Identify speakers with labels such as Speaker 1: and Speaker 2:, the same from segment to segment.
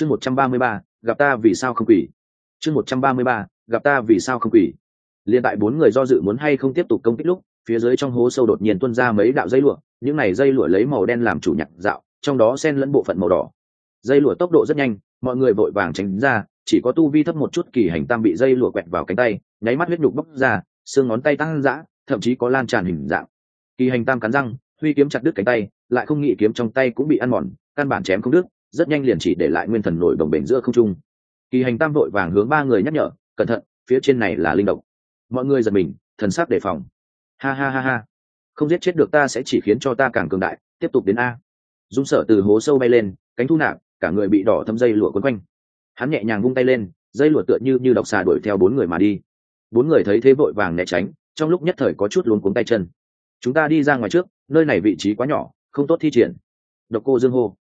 Speaker 1: chương một trăm ba mươi ba, gặp ta vì sao không quỷ. Chương một trăm ba mươi ba, gặp ta vì sao không quỷ. Liên tại bốn người do dự muốn hay không tiếp tục công kích lúc, phía dưới trong hố sâu đột nhiên tuôn ra mấy đạo dây lụa, những này dây lụa lấy màu đen làm chủ nhạc dạo, trong đó xen lẫn bộ phận màu đỏ. Dây lụa tốc độ rất nhanh, mọi người vội vàng tránh ra, chỉ có tu vi thấp một chút kỳ hành tam bị dây lụa quẹt vào cánh tay, nháy mắt huyết nhục bốc ra, xương ngón tay tăng dã, thậm chí có lan tràn hình dạng. Kỳ hành tam cắn răng, huy kiếm chặt đứt cánh tay, lại không nghĩ kiếm trong tay cũng bị ăn mòn, căn bản chém không đứt rất nhanh liền chỉ để lại nguyên thần nổi đồng bể giữa không trung. Kỳ hành tam vội vàng hướng ba người nhắc nhở, cẩn thận, phía trên này là linh độc. Mọi người giật mình, thần sắc đề phòng. Ha ha ha ha, không giết chết được ta sẽ chỉ khiến cho ta càng cường đại, tiếp tục đến a. Dung sở từ hố sâu bay lên, cánh thu nạp, cả người bị đỏ thâm dây lụa quấn quanh. Hắn nhẹ nhàng vung tay lên, dây lụa tựa như như độc xà đuổi theo bốn người mà đi. Bốn người thấy thế vội vàng né tránh, trong lúc nhất thời có chút luống cuống tay chân. Chúng ta đi ra ngoài trước, nơi này vị trí quá nhỏ, không tốt thi triển. Độc cô dương hô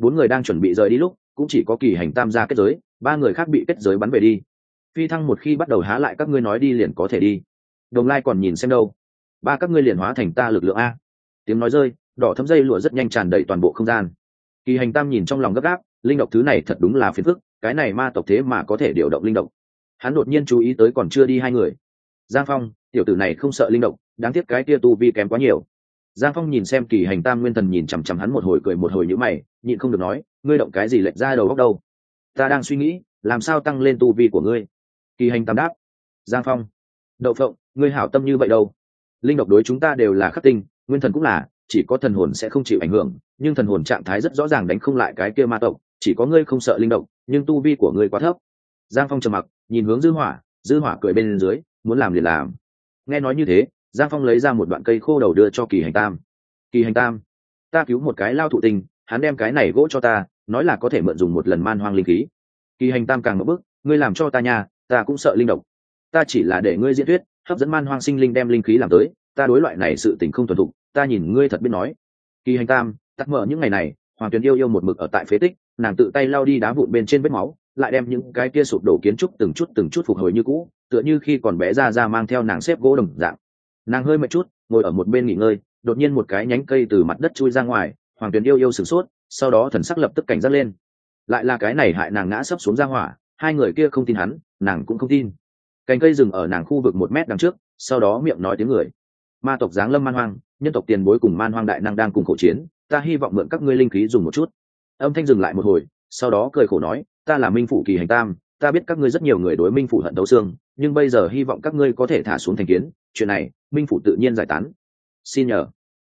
Speaker 1: bốn người đang chuẩn bị rời đi lúc, cũng chỉ có kỳ hành tam gia kết giới, ba người khác bị kết giới bắn về đi. Phi thăng một khi bắt đầu há lại các ngươi nói đi liền có thể đi. Đồng lai còn nhìn xem đâu. Ba các ngươi liền hóa thành ta lực lượng a. Tiếng nói rơi, đỏ thấm dây lụa rất nhanh tràn đầy toàn bộ không gian. Kỳ hành tam nhìn trong lòng gấp gáp, linh độc thứ này thật đúng là phiền phức, cái này ma tộc thế mà có thể điều động linh độc. Hắn đột nhiên chú ý tới còn chưa đi hai người. Giang phong, tiểu tử này không sợ linh độc, đáng tiếc cái tia tu vi kém quá nhiều giang phong nhìn xem kỳ hành tam nguyên thần nhìn chằm chằm hắn một hồi cười một hồi nhữ mày, nhịn không được nói, ngươi động cái gì lệch ra đầu góc đâu? Ta đang suy nghĩ, làm sao tăng lên tu vi của ngươi? Kỳ hành tam đáp, giang phong, đậu phộng, ngươi hảo tâm như vậy đâu? Linh độc đối chúng ta đều là khắc tinh, nguyên thần cũng là, chỉ có thần hồn sẽ không chịu ảnh hưởng, nhưng thần hồn trạng thái rất rõ ràng đánh không lại cái kia ma tộc, chỉ có ngươi không sợ linh độc, nhưng tu vi của ngươi quá thấp. Giang phong trầm mặc, nhìn hướng dư hỏa dư hỏa cười bên dưới, muốn làm liền làm. Nghe nói như thế giang phong lấy ra một đoạn cây khô đầu đưa cho kỳ hành tam. Kỳ hành tam, ta cứu một cái lao thụ tình, hắn đem cái này gỗ cho ta, nói là có thể mượn dùng một lần man hoang linh khí. Kỳ hành tam càng ngỡ bức ngươi làm cho ta nhà ta cũng sợ linh độc. Ta chỉ là để ngươi diễn thuyết, hấp dẫn man hoang sinh linh đem linh khí làm tới, ta đối loại này sự tình không thuần thục, ta nhìn ngươi thật biết nói. Kỳ hành tam, tắt mở những ngày này, hoàng tuyền yêu yêu một mực ở tại phế tích, nàng tự tay lao đi đá vụn bên trên vết máu, lại đem những cái kia sụp đổ kiến trúc từng chút từng chút phục hồi như cũ, tựa như khi còn bé ra ra mang theo nàng xếp gỗ đồng dạng nàng hơi mệt chút, ngồi ở một bên nghỉ ngơi, đột nhiên một cái nhánh cây từ mặt đất chui ra ngoài, hoàng tuyền yêu yêu sửng sốt, sau đó thần sắc lập tức cảnh giác lên. Lại là cái này hại nàng ngã sấp xuống ra hỏa, hai người kia không tin hắn, nàng cũng không tin. Cành cây dừng ở nàng khu vực một mét đằng trước, sau đó miệng nói tiếng người. Ma tộc giáng lâm man hoang, nhân tộc tiền bối cùng man hoang đại năng đang cùng khổ chiến, ta hy vọng mượn các ngươi linh khí dùng một chút. Âm thanh dừng lại một hồi, sau đó cười khổ nói, ta là minh phủ kỳ hành tam, ta biết các ngươi rất nhiều người đối minh phủ hận đấu xương, nhưng bây giờ hy vọng các ngươi có thể thả xuống thành kiến, chuyện này minh phủ tự nhiên giải tán. Xin nhờ.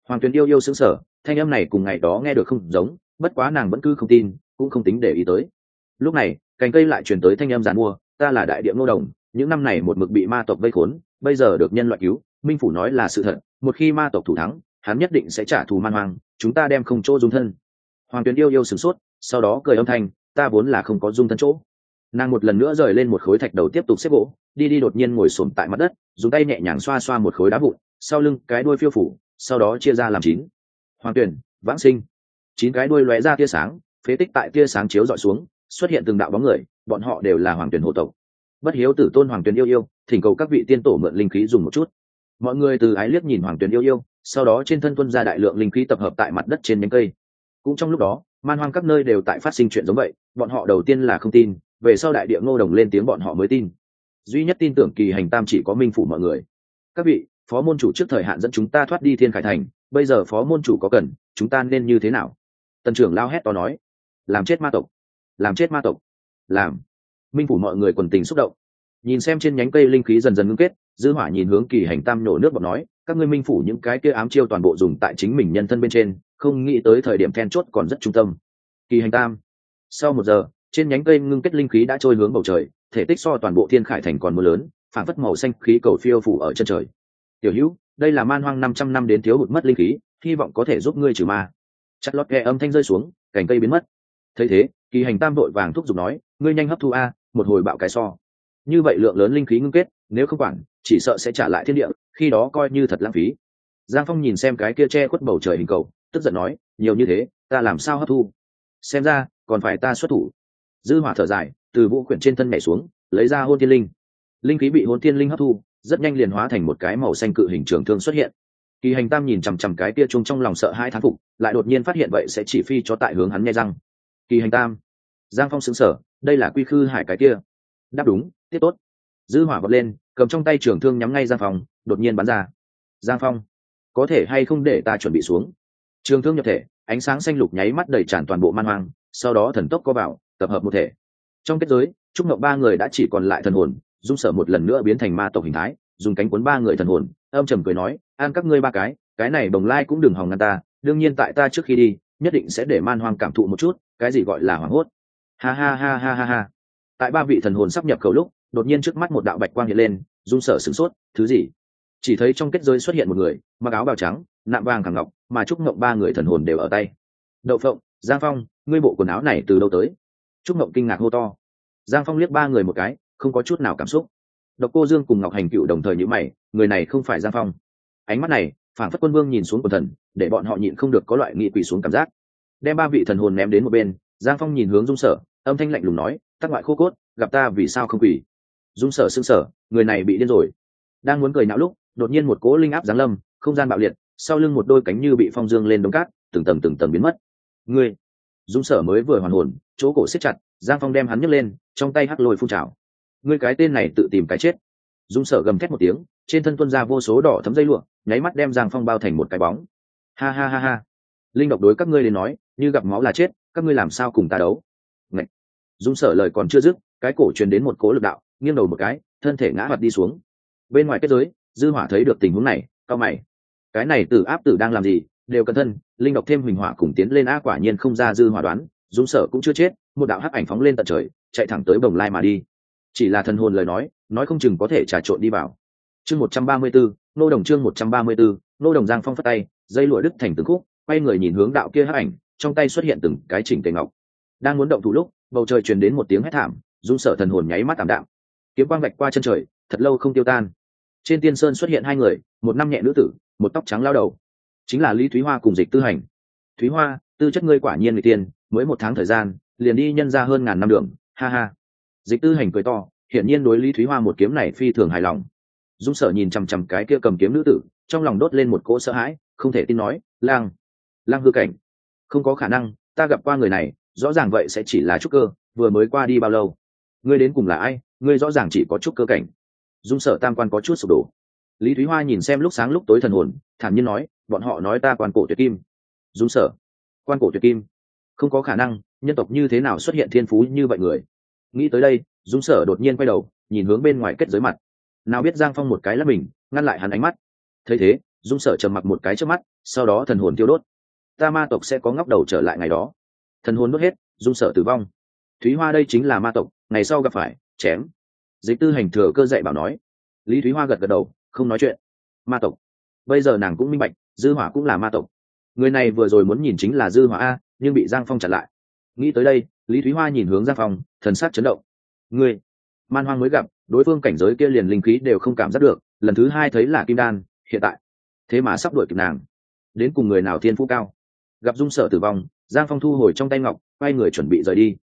Speaker 1: Hoàng tuyền yêu yêu xứng sở thanh âm này cùng ngày đó nghe được không giống, bất quá nàng vẫn cứ không tin, cũng không tính để ý tới. Lúc này, cành cây lại chuyển tới thanh âm giàn mua, ta là đại địa ngô đồng, những năm này một mực bị ma tộc vây khốn, bây giờ được nhân loại cứu, minh phủ nói là sự thật, một khi ma tộc thủ thắng, hắn nhất định sẽ trả thù man hoang, chúng ta đem không chỗ dung thân. Hoàng tuyền yêu yêu sửng sốt, sau đó cười âm thanh, ta vốn là không có dung thân chỗ. Nàng một lần nữa rời lên một khối thạch đầu tiếp tục xếp gỗ đi đi đột nhiên ngồi xổm tại mặt đất, dùng tay nhẹ nhàng xoa xoa một khối đá vụn, sau lưng cái đuôi phiêu phủ, sau đó chia ra làm chín. Hoàng tuyển, vãng sinh. Chín cái đuôi lóe ra tia sáng, phế tích tại tia sáng chiếu dọi xuống, xuất hiện từng đạo bóng người, bọn họ đều là hoàng tuyển hộ tộc. Bất hiếu tử tôn hoàng tuyển yêu yêu, thỉnh cầu các vị tiên tổ mượn linh khí dùng một chút. Mọi người từ ái liếc nhìn hoàng tuyển yêu yêu, sau đó trên thân tuân ra đại lượng linh khí tập hợp tại mặt đất trên nhánh cây. Cũng trong lúc đó, man hoang các nơi đều tại phát sinh chuyện giống vậy, bọn họ đầu tiên là không tin, về sau đại địa ngô đồng lên tiếng bọn họ mới tin duy nhất tin tưởng kỳ hành tam chỉ có minh phủ mọi người. Các vị, phó môn chủ trước thời hạn dẫn chúng ta thoát đi thiên khải thành, bây giờ phó môn chủ có cần, chúng ta nên như thế nào? Tần trưởng lao hét to nói. Làm chết ma tộc. Làm chết ma tộc. Làm. Minh phủ mọi người quần tình xúc động. Nhìn xem trên nhánh cây linh khí dần dần ngưng kết, dư hỏa nhìn hướng kỳ hành tam nổ nước bọt nói, các ngươi minh phủ những cái kia ám chiêu toàn bộ dùng tại chính mình nhân thân bên trên, không nghĩ tới thời điểm then chốt còn rất trung tâm. Kỳ hành tam. Sau một giờ, trên nhánh cây ngưng kết linh khí đã trôi hướng bầu trời thể tích so toàn bộ thiên khải thành còn mưa lớn, phản phất màu xanh khí cầu phiêu phủ ở chân trời. Tiểu hữu, đây là man hoang năm trăm năm đến thiếu hụt mất linh khí, hy vọng có thể giúp ngươi trừ ma. Chặt lót ghe âm thanh rơi xuống, cành cây biến mất. Thấy thế, kỳ hành tam vội vàng thúc giục nói, ngươi nhanh hấp thu a, một hồi bạo cái so. Như vậy lượng lớn linh khí ngưng kết, nếu không quản, chỉ sợ sẽ trả lại thiên địa, khi đó coi như thật lãng phí. Giang phong nhìn xem cái kia che khuất bầu trời hình cầu, tức giận nói, nhiều như thế, ta làm sao hấp thu? Xem ra, còn phải ta xuất thủ. Dư hỏa thở dài từ vũ quyển trên thân nhảy xuống, lấy ra hôn thiên linh. Linh khí bị hôn thiên linh hấp thu, rất nhanh liền hóa thành một cái màu xanh cự hình trường thương xuất hiện. Kỳ hành tam nhìn chằm chằm cái kia chung trong lòng sợ hai thán phục, lại đột nhiên phát hiện vậy sẽ chỉ phi cho tại hướng hắn nghe răng. Kỳ hành tam, giang phong xứng sở đây là quy khư hải cái kia. Đáp đúng, tiếp tốt. Dư hỏa vọt lên, cầm trong tay trường thương nhắm ngay giang phong, đột nhiên bắn ra. Giang phong, có thể hay không để ta chuẩn bị xuống? Trường thương nhập thể, ánh sáng xanh lục nháy mắt đầy tràn toàn bộ man hoang, sau đó thần tốc có vào, tập hợp một thể trong kết giới, trúc ngọc ba người đã chỉ còn lại thần hồn dung sở một lần nữa biến thành ma tộc hình thái, dùng cánh cuốn ba người thần hồn, âm trầm cười nói, an các ngươi ba cái cái này đồng lai cũng đừng hòng ngăn ta, đương nhiên tại ta trước khi đi, nhất định sẽ để man hoang cảm thụ một chút, cái gì gọi là hoảng hốt. Ha ha ha ha ha ha. Tại ba vị thần hồn sắp nhập khẩu lúc, đột nhiên trước mắt một đạo bạch quang hiện lên dung sở sửng sốt, thứ gì? Chỉ thấy trong kết giới xuất hiện một người, mặc áo bào trắng, nạm vàng thẳng ngọc, mà trúc ngộng ba người thần hồn đều ở tay. Đậu phộng, giang phong, ngươi bộ quần áo này từ đâu tới? Trúc mộng kinh ngạc hô to. Giang phong liếc ba người một cái, không có chút nào cảm xúc. Độc cô dương cùng ngọc hành cựu đồng thời nhữ mày, người này không phải giang phong. Ánh mắt này phản phất quân vương nhìn xuống quần thần, để bọn họ nhịn không được có loại nghị quỷ xuống cảm giác. Đem ba vị thần hồn ném đến một bên, giang phong nhìn hướng dung sở, âm thanh lạnh lùng nói, tắc ngoại khô cốt, gặp ta vì sao không quỷ? Dung sở xưng sở người này bị điên rồi. Đang muốn cười não lúc, đột nhiên một cỗ linh áp giáng lâm, không gian bạo liệt, sau lưng một đôi cánh như bị phong dương lên đống cát, từng tầng từng tầng biến mất. Ngươi? Dung sở mới vừa hoàn hồn chỗ cổ xếp chặt, giang phong đem hắn nhấc lên, trong tay hắc lôi phun trào. Ngươi cái tên này tự tìm cái chết. Dung sở gầm thét một tiếng, trên thân tuân ra vô số đỏ thấm dây lụa, nháy mắt đem giang phong bao thành một cái bóng. Ha ha ha ha. Linh độc đối các ngươi đến nói, như gặp máu là chết, các ngươi làm sao cùng ta đấu? Ngậy! dung sở lời còn chưa dứt, cái cổ truyền đến một cố lực đạo, nghiêng đầu một cái, thân thể ngã mặt đi xuống. Bên ngoài kết giới, dư hỏa thấy được tình huống này, cao mày. Cái này tử áp tử đang làm gì, đều cẩn thân, linh độc thêm huỳnh hỏa cùng tiến lên a quả nhiên không ra dư hỏa đoán dung sở cũng chưa chết, một đạo hắc ảnh phóng lên tận trời, chạy thẳng tới bồng lai mà đi. Chỉ là thần hồn lời nói nói không chừng có thể trà trộn đi vào. Chương một trăm ba mươi bốn, nô đồng chương một trăm ba mươi bốn, nô đồng giang phong phất tay, dây lụa đứt thành từng khúc, quay người nhìn hướng đạo kia hắc ảnh, trong tay xuất hiện từng cái chỉnh tề ngọc. Đang muốn động thủ lúc, bầu trời truyền đến một tiếng hét thảm dung sở thần hồn nháy mắt tạm đạm. Kiếm quang vạch qua chân trời, thật lâu không tiêu tan. Trên tiên sơn xuất hiện hai người, một năm nhẹ nữ tử, một tóc trắng lao đầu. Chính là lý thúy hoa cùng dịch tư hành. Thúy hoa, tư chất ngươi quả nhiên người tiên mới một tháng thời gian, liền đi nhân ra hơn ngàn năm đường, ha ha. Dịch tư hành cười to, hiển nhiên đối lý thúy hoa một kiếm này phi thường hài lòng. Dung sở nhìn chằm chằm cái kia cầm kiếm nữ tử, trong lòng đốt lên một cỗ sợ hãi, không thể tin nói, lang lang hư cảnh, không có khả năng, ta gặp qua người này, rõ ràng vậy sẽ chỉ là trúc cơ, vừa mới qua đi bao lâu? Ngươi đến cùng là ai, ngươi rõ ràng chỉ có trúc cơ cảnh. Dung sở tam quan có chút sụp đổ. Lý thúy hoa nhìn xem lúc sáng lúc tối thần hồn, thản nhiên nói, bọn họ nói ta quan cổ tuyệt kim. Dung sở, quan cổ tuyệt kim? Không có khả năng, nhân tộc như thế nào xuất hiện thiên phú như vậy người? Nghĩ tới đây, dung sở đột nhiên quay đầu, nhìn hướng bên ngoài kết giới mặt. Nào biết giang phong một cái là mình, ngăn lại hắn ánh mắt. Thấy thế, dung sở trầm mặc một cái trước mắt, sau đó thần hồn tiêu đốt. Ta ma tộc sẽ có ngóc đầu trở lại ngày đó. Thần hồn đốt hết, dung sở tử vong. Thúy hoa đây chính là ma tộc, ngày sau gặp phải, chém. Dịch tư hành thừa cơ dạy bảo nói. Lý thúy hoa gật gật đầu, không nói chuyện. Ma tộc. Bây giờ nàng cũng minh bạch, dư hỏa cũng là ma tộc. Người này vừa rồi muốn nhìn chính là dư hỏa a nhưng bị giang phong chặn lại. Nghĩ tới đây, lý thúy hoa nhìn hướng giang phong, thần sắc chấn động. Ngươi, man hoang mới gặp, đối phương cảnh giới kia liền linh khí đều không cảm giác được, lần thứ hai thấy là kim đan, hiện tại. Thế mà sắp đuổi kịp nàng. Đến cùng người nào thiên phú cao? Gặp dung sở tử vong, giang phong thu hồi trong tay ngọc, quay người chuẩn bị rời đi.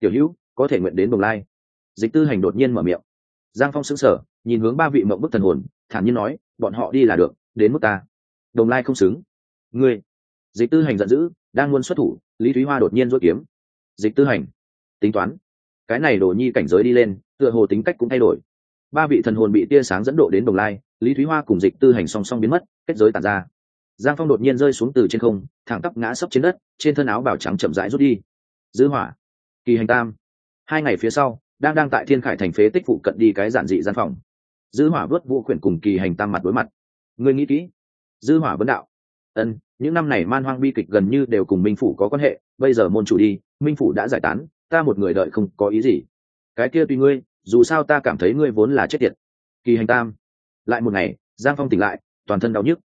Speaker 1: Tiểu hữu, có thể nguyện đến đồng lai. Dịch tư hành đột nhiên mở miệng. Giang phong xứng sở nhìn hướng ba vị mộng bức thần hồn, thản nhiên nói, bọn họ đi là được, đến mức ta. Đồng lai không xứng. Ngươi? Dịch tư hành giận dữ, đang muốn xuất thủ lý thúy hoa đột nhiên rút kiếm. Dịch tư hành. Tính toán. Cái này đổ nhi cảnh giới đi lên, tựa hồ tính cách cũng thay đổi. Ba vị thần hồn bị tia sáng dẫn độ đến đồng lai, lý thúy hoa cùng dịch tư hành song song biến mất, kết giới tàn ra. Giang phong đột nhiên rơi xuống từ trên không, thẳng tắp ngã sấp trên đất, trên thân áo bảo trắng chậm rãi rút đi. Dư hỏa. Kỳ hành tam. Hai ngày phía sau, đang đang tại thiên khải thành phế tích phụ cận đi cái giản dị gian phòng. Dư hỏa vớt vũ quyển cùng kỳ hành tam mặt đối mặt. Người nghĩ kỹ. Dư hỏa vấn đạo ân, những năm này man hoang bi kịch gần như đều cùng minh phủ có quan hệ, bây giờ môn chủ đi, minh phủ đã giải tán, ta một người đợi không có ý gì. Cái kia tùy ngươi, dù sao ta cảm thấy ngươi vốn là chết tiệt. Kỳ hành tam. Lại một ngày, giang phong tỉnh lại, toàn thân đau nhức.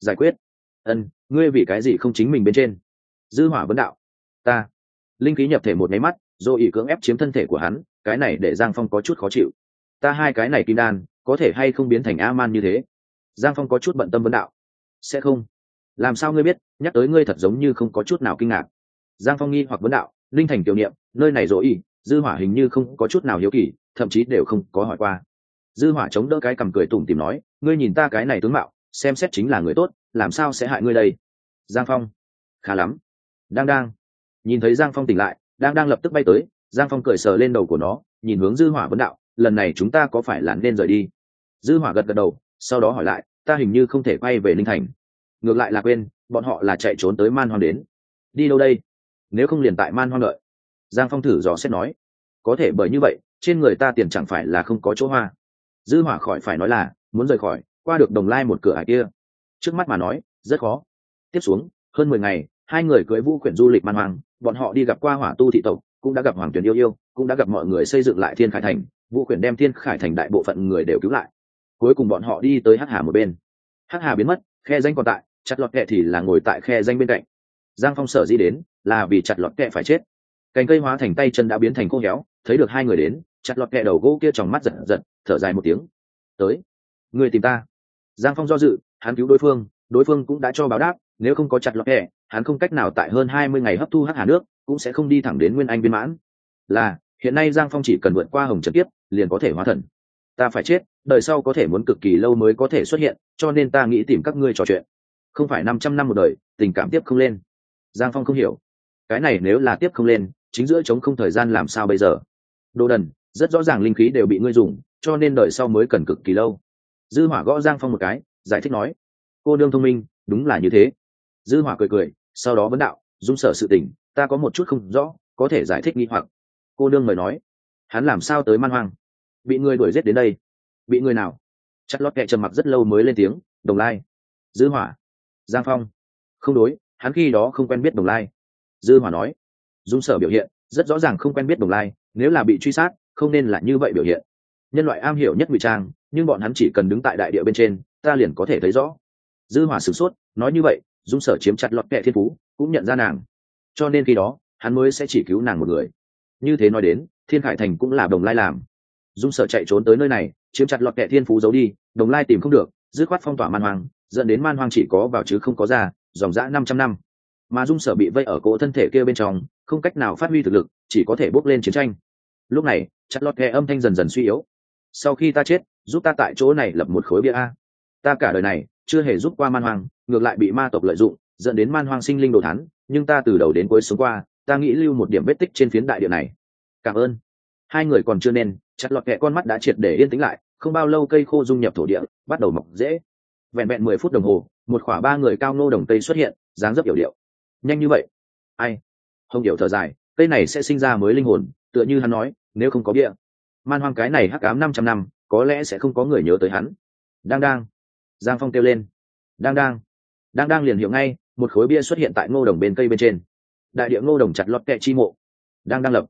Speaker 1: Giải quyết. Ân, ngươi vì cái gì không chính mình bên trên? Dư hỏa vấn đạo. Ta. Linh khí nhập thể một máy mắt rồi ỉ cưỡng ép chiếm thân thể của hắn, cái này để giang phong có chút khó chịu. Ta hai cái này kim đan, có thể hay không biến thành a man như thế? Giang phong có chút bận tâm vấn đạo. Sẽ không làm sao ngươi biết, nhắc tới ngươi thật giống như không có chút nào kinh ngạc. Giang phong nghi hoặc vấn đạo, linh thành tiểu niệm, nơi này dỗ ỉ dư hỏa hình như không có chút nào hiếu kỳ, thậm chí đều không có hỏi qua. Dư hỏa chống đỡ cái cầm cười tủm tìm nói, ngươi nhìn ta cái này tướng mạo, xem xét chính là người tốt, làm sao sẽ hại ngươi đây? Giang phong, khá lắm. Đang đang. Nhìn thấy giang phong tỉnh lại, đang đang lập tức bay tới, giang phong cười sờ lên đầu của nó, nhìn hướng dư hỏa vấn đạo, lần này chúng ta có phải là nên rời đi? Dư hỏa gật gật đầu, sau đó hỏi lại, ta hình như không thể quay về linh thành ngược lại là quên, bọn họ là chạy trốn tới man hoang đến. Đi đâu đây? Nếu không liền tại man hoang lợi giang phong thử dò xét nói. Có thể bởi như vậy, trên người ta tiền chẳng phải là không có chỗ hoa. Dư hỏa khỏi phải nói là, muốn rời khỏi, qua được đồng lai một cửa hải kia. Trước mắt mà nói, rất khó. Tiếp xuống, hơn mười ngày, hai người cưới vũ quyển du lịch man hoang, bọn họ đi gặp qua hỏa tu thị tộc, cũng đã gặp hoàng tuyển yêu yêu, cũng đã gặp mọi người xây dựng lại thiên khải thành. Vũ quyển đem thiên khải thành đại bộ phận người đều cứu lại. Cuối cùng bọn họ đi tới hắc hà một bên. Hắc hà biến mất, khe danh còn tại chặt lọt kẹ thì là ngồi tại khe danh bên cạnh. Giang phong sở di đến là vì chặt lọt kẹ phải chết. Cành cây hóa thành tay chân đã biến thành khô héo, thấy được hai người đến, chặt lọt kẹ đầu gỗ kia trong mắt giật giật, thở dài một tiếng. Tới, người tìm ta. Giang phong do dự, hắn cứu đối phương đối phương cũng đã cho báo đáp, nếu không có chặt lọt kẹ, hắn không cách nào tại hơn hai mươi ngày hấp thu hắc hà nước, cũng sẽ không đi thẳng đến nguyên anh viên mãn. Là, hiện nay giang phong chỉ cần vượt qua hồng trần tiếp liền có thể hóa thần. Ta phải chết, đời sau có thể muốn cực kỳ lâu mới có thể xuất hiện, cho nên ta nghĩ tìm các ngươi trò chuyện không phải năm trăm năm một đời, tình cảm tiếp không lên. Giang phong không hiểu. Cái này nếu là tiếp không lên, chính giữa chống không thời gian làm sao bây giờ? Đồ đần, rất rõ ràng linh khí đều bị ngươi dùng, cho nên đời sau mới cần cực kỳ lâu. Dư hỏa gõ giang phong một cái, giải thích nói, cô đương thông minh, đúng là như thế. Dư hỏa cười cười, sau đó vấn đạo, dung sở sự tình, ta có một chút không rõ, có thể giải thích nghi hoặc. Cô đương mời nói, hắn làm sao tới man hoang? Bị người đuổi giết đến đây? Bị người nào? Chắc lót kẹ trầm mặc rất lâu mới lên tiếng, đồng lai. Dư hỏa giang phong. Không đối, hắn khi đó không quen biết đồng lai. Dư hỏa nói. Dung sở biểu hiện, rất rõ ràng không quen biết đồng lai, nếu là bị truy sát, không nên là như vậy biểu hiện. Nhân loại am hiểu nhất ngụy trang, nhưng bọn hắn chỉ cần đứng tại đại địa bên trên, ta liền có thể thấy rõ. Dư hỏa sửng sốt, nói như vậy, dung sở chiếm chặt lọt kẹ thiên phú, cũng nhận ra nàng. Cho nên khi đó, hắn mới sẽ chỉ cứu nàng một người. Như thế nói đến, thiên khải thành cũng là đồng lai làm. Dung sở chạy trốn tới nơi này, chiếm chặt lọt kẹ thiên phú giấu đi, đồng lai tìm không được, dứt khoát phong tỏa man hoang dẫn đến man hoang chỉ có vào chứ không có ra, dòng dã năm trăm năm. Mà dung sở bị vây ở cỗ thân thể kia bên trong, không cách nào phát huy thực lực, chỉ có thể bốc lên chiến tranh. Lúc này, chặt lọt nghe âm thanh dần dần suy yếu. Sau khi ta chết, giúp ta tại chỗ này lập một khối bia a. Ta cả đời này, chưa hề giúp qua man hoang, ngược lại bị ma tộc lợi dụng, dẫn đến man hoang sinh linh đồ thán. nhưng ta từ đầu đến cuối sống qua, ta nghĩ lưu một điểm vết tích trên phiến đại địa này. Cảm ơn. Hai người còn chưa nên, chặt lọt kẹ con mắt đã triệt để yên tĩnh lại, không bao lâu cây khô dung nhập thổ địa, bắt đầu mọc dễ vẹn vẹn mười phút đồng hồ, một khỏa ba người cao ngô đồng tây xuất hiện, dáng dấp yểu điệu. Nhanh như vậy? Ai? Hồng điệu thở dài, cây này sẽ sinh ra mới linh hồn, tựa như hắn nói, nếu không có bia. Man hoang cái này hắc ám năm trăm năm, có lẽ sẽ không có người nhớ tới hắn. Đang đang. Giang phong kêu lên. Đang đang. Đang đang liền hiểu ngay, một khối bia xuất hiện tại ngô đồng bên cây bên trên. Đại địa ngô đồng chặt lọt kẹ chi mộ. Đang đang lập.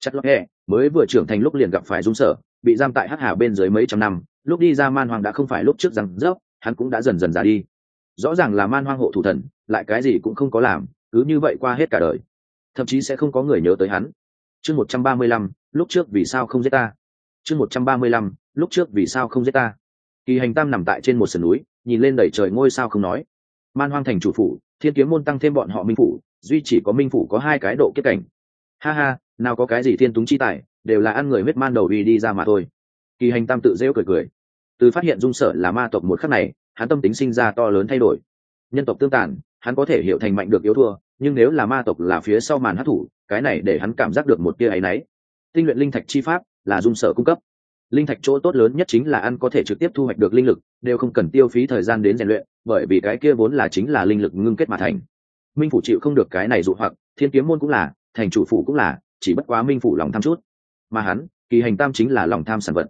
Speaker 1: Chặt lọt kẹ, mới vừa trưởng thành lúc liền gặp phải rung sở, bị giam tại hắc hà bên dưới mấy trăm năm, lúc đi ra man hoang đã không phải lúc trước rằng, dốc hắn cũng đã dần dần già đi. Rõ ràng là man hoang hộ thủ thần, lại cái gì cũng không có làm, cứ như vậy qua hết cả đời. Thậm chí sẽ không có người nhớ tới hắn. Chương một trăm ba mươi lăm, lúc trước vì sao không giết ta? Chương một trăm ba mươi lăm, lúc trước vì sao không giết ta? Kỳ hành tam nằm tại trên một sườn núi, nhìn lên đẩy trời ngôi sao không nói. Man hoang thành chủ phủ, thiên kiếm môn tăng thêm bọn họ minh phủ, duy chỉ có minh phủ có hai cái độ kết cảnh. Ha ha, nào có cái gì thiên túng chi tài, đều là ăn người huyết man đầu vì đi ra mà thôi. Kỳ hành tam tự rêu cười cười từ phát hiện dung sở là ma tộc một khắc này, hắn tâm tính sinh ra to lớn thay đổi. Nhân tộc tương tàn, hắn có thể hiểu thành mạnh được yếu thua, nhưng nếu là ma tộc là phía sau màn hát thủ cái này để hắn cảm giác được một tia áy náy. Tinh luyện linh thạch chi pháp là dung sở cung cấp. Linh thạch chỗ tốt lớn nhất chính là ăn có thể trực tiếp thu hoạch được linh lực, đều không cần tiêu phí thời gian đến rèn luyện, bởi vì cái kia vốn là chính là linh lực ngưng kết mà thành. Minh phủ chịu không được cái này dụ hoặc, thiên kiếm môn cũng là, thành chủ phủ cũng là, chỉ bất quá minh phủ lòng tham chút. Mà hắn, kỳ hành tam chính là lòng tham sản vật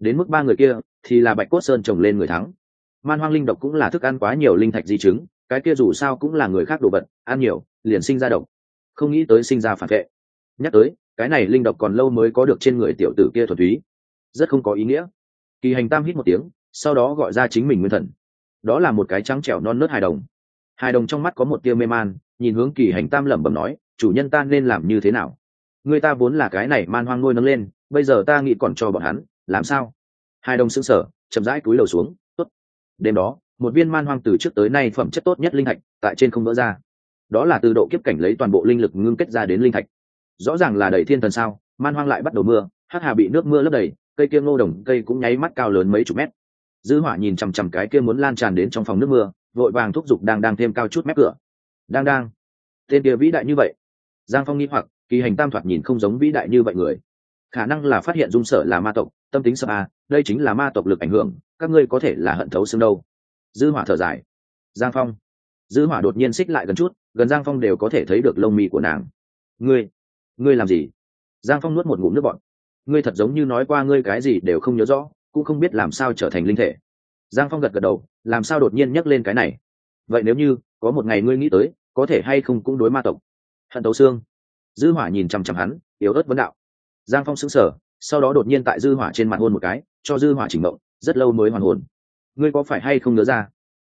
Speaker 1: đến mức ba người kia thì là bạch cốt sơn trồng lên người thắng. Man hoang linh độc cũng là thức ăn quá nhiều linh thạch di chứng, cái kia dù sao cũng là người khác đồ vật, ăn nhiều, liền sinh ra độc. Không nghĩ tới sinh ra phản vệ. Nhắc tới, cái này linh độc còn lâu mới có được trên người tiểu tử kia thuần túy. Rất không có ý nghĩa. Kỳ hành tam hít một tiếng, sau đó gọi ra chính mình nguyên thần. Đó là một cái trắng trẻo non nớt hài đồng. Hài đồng trong mắt có một tia mê man, nhìn hướng kỳ hành tam lẩm bẩm nói, chủ nhân ta nên làm như thế nào? Người ta vốn là cái này man hoang nuôi nâng lên, bây giờ ta nghĩ còn cho bọn hắn làm sao? Hai đồng xương sở, chậm rãi túi đầu xuống, tốt. Đêm đó, một viên man hoang từ trước tới nay phẩm chất tốt nhất linh thạch tại trên không vỡ ra. Đó là từ độ kiếp cảnh lấy toàn bộ linh lực ngưng kết ra đến linh thạch. Rõ ràng là đầy thiên thần sao, man hoang lại bắt đầu mưa, hắc hà bị nước mưa lấp đầy, cây kia ngô đồng, cây cũng nháy mắt cao lớn mấy chục mét. Dư hỏa nhìn chằm chằm cái kia muốn lan tràn đến trong phòng nước mưa, vội vàng thúc giục đang đang thêm cao chút mép cửa. Đang đang. Tên kia vĩ đại như vậy. Giang phong nghĩ hoặc, kỳ hành tam thoạt nhìn không giống vĩ đại như vậy người. Khả năng là phát hiện dung sở là ma tộc tâm tính sập à đây chính là ma tộc lực ảnh hưởng, các ngươi có thể là hận thấu xương đâu. Dư hỏa thở dài. Giang phong. Dư hỏa đột nhiên xích lại gần chút, gần giang phong đều có thể thấy được lông mi của nàng. Ngươi ngươi làm gì? Giang phong nuốt một ngụm nước bọt. Ngươi thật giống như nói qua ngươi cái gì đều không nhớ rõ, cũng không biết làm sao trở thành linh thể. Giang phong gật gật đầu, làm sao đột nhiên nhắc lên cái này? Vậy nếu như, có một ngày ngươi nghĩ tới, có thể hay không cũng đối ma tộc hận tấu xương? Dư hỏa nhìn chằm chằm hắn, yếu ớt vấn đạo. Giang phong sững sờ sau đó đột nhiên tại dư hỏa trên mặt hôn một cái, cho dư hỏa chỉnh mộng, rất lâu mới hoàn hồn. Ngươi có phải hay không nhớ ra?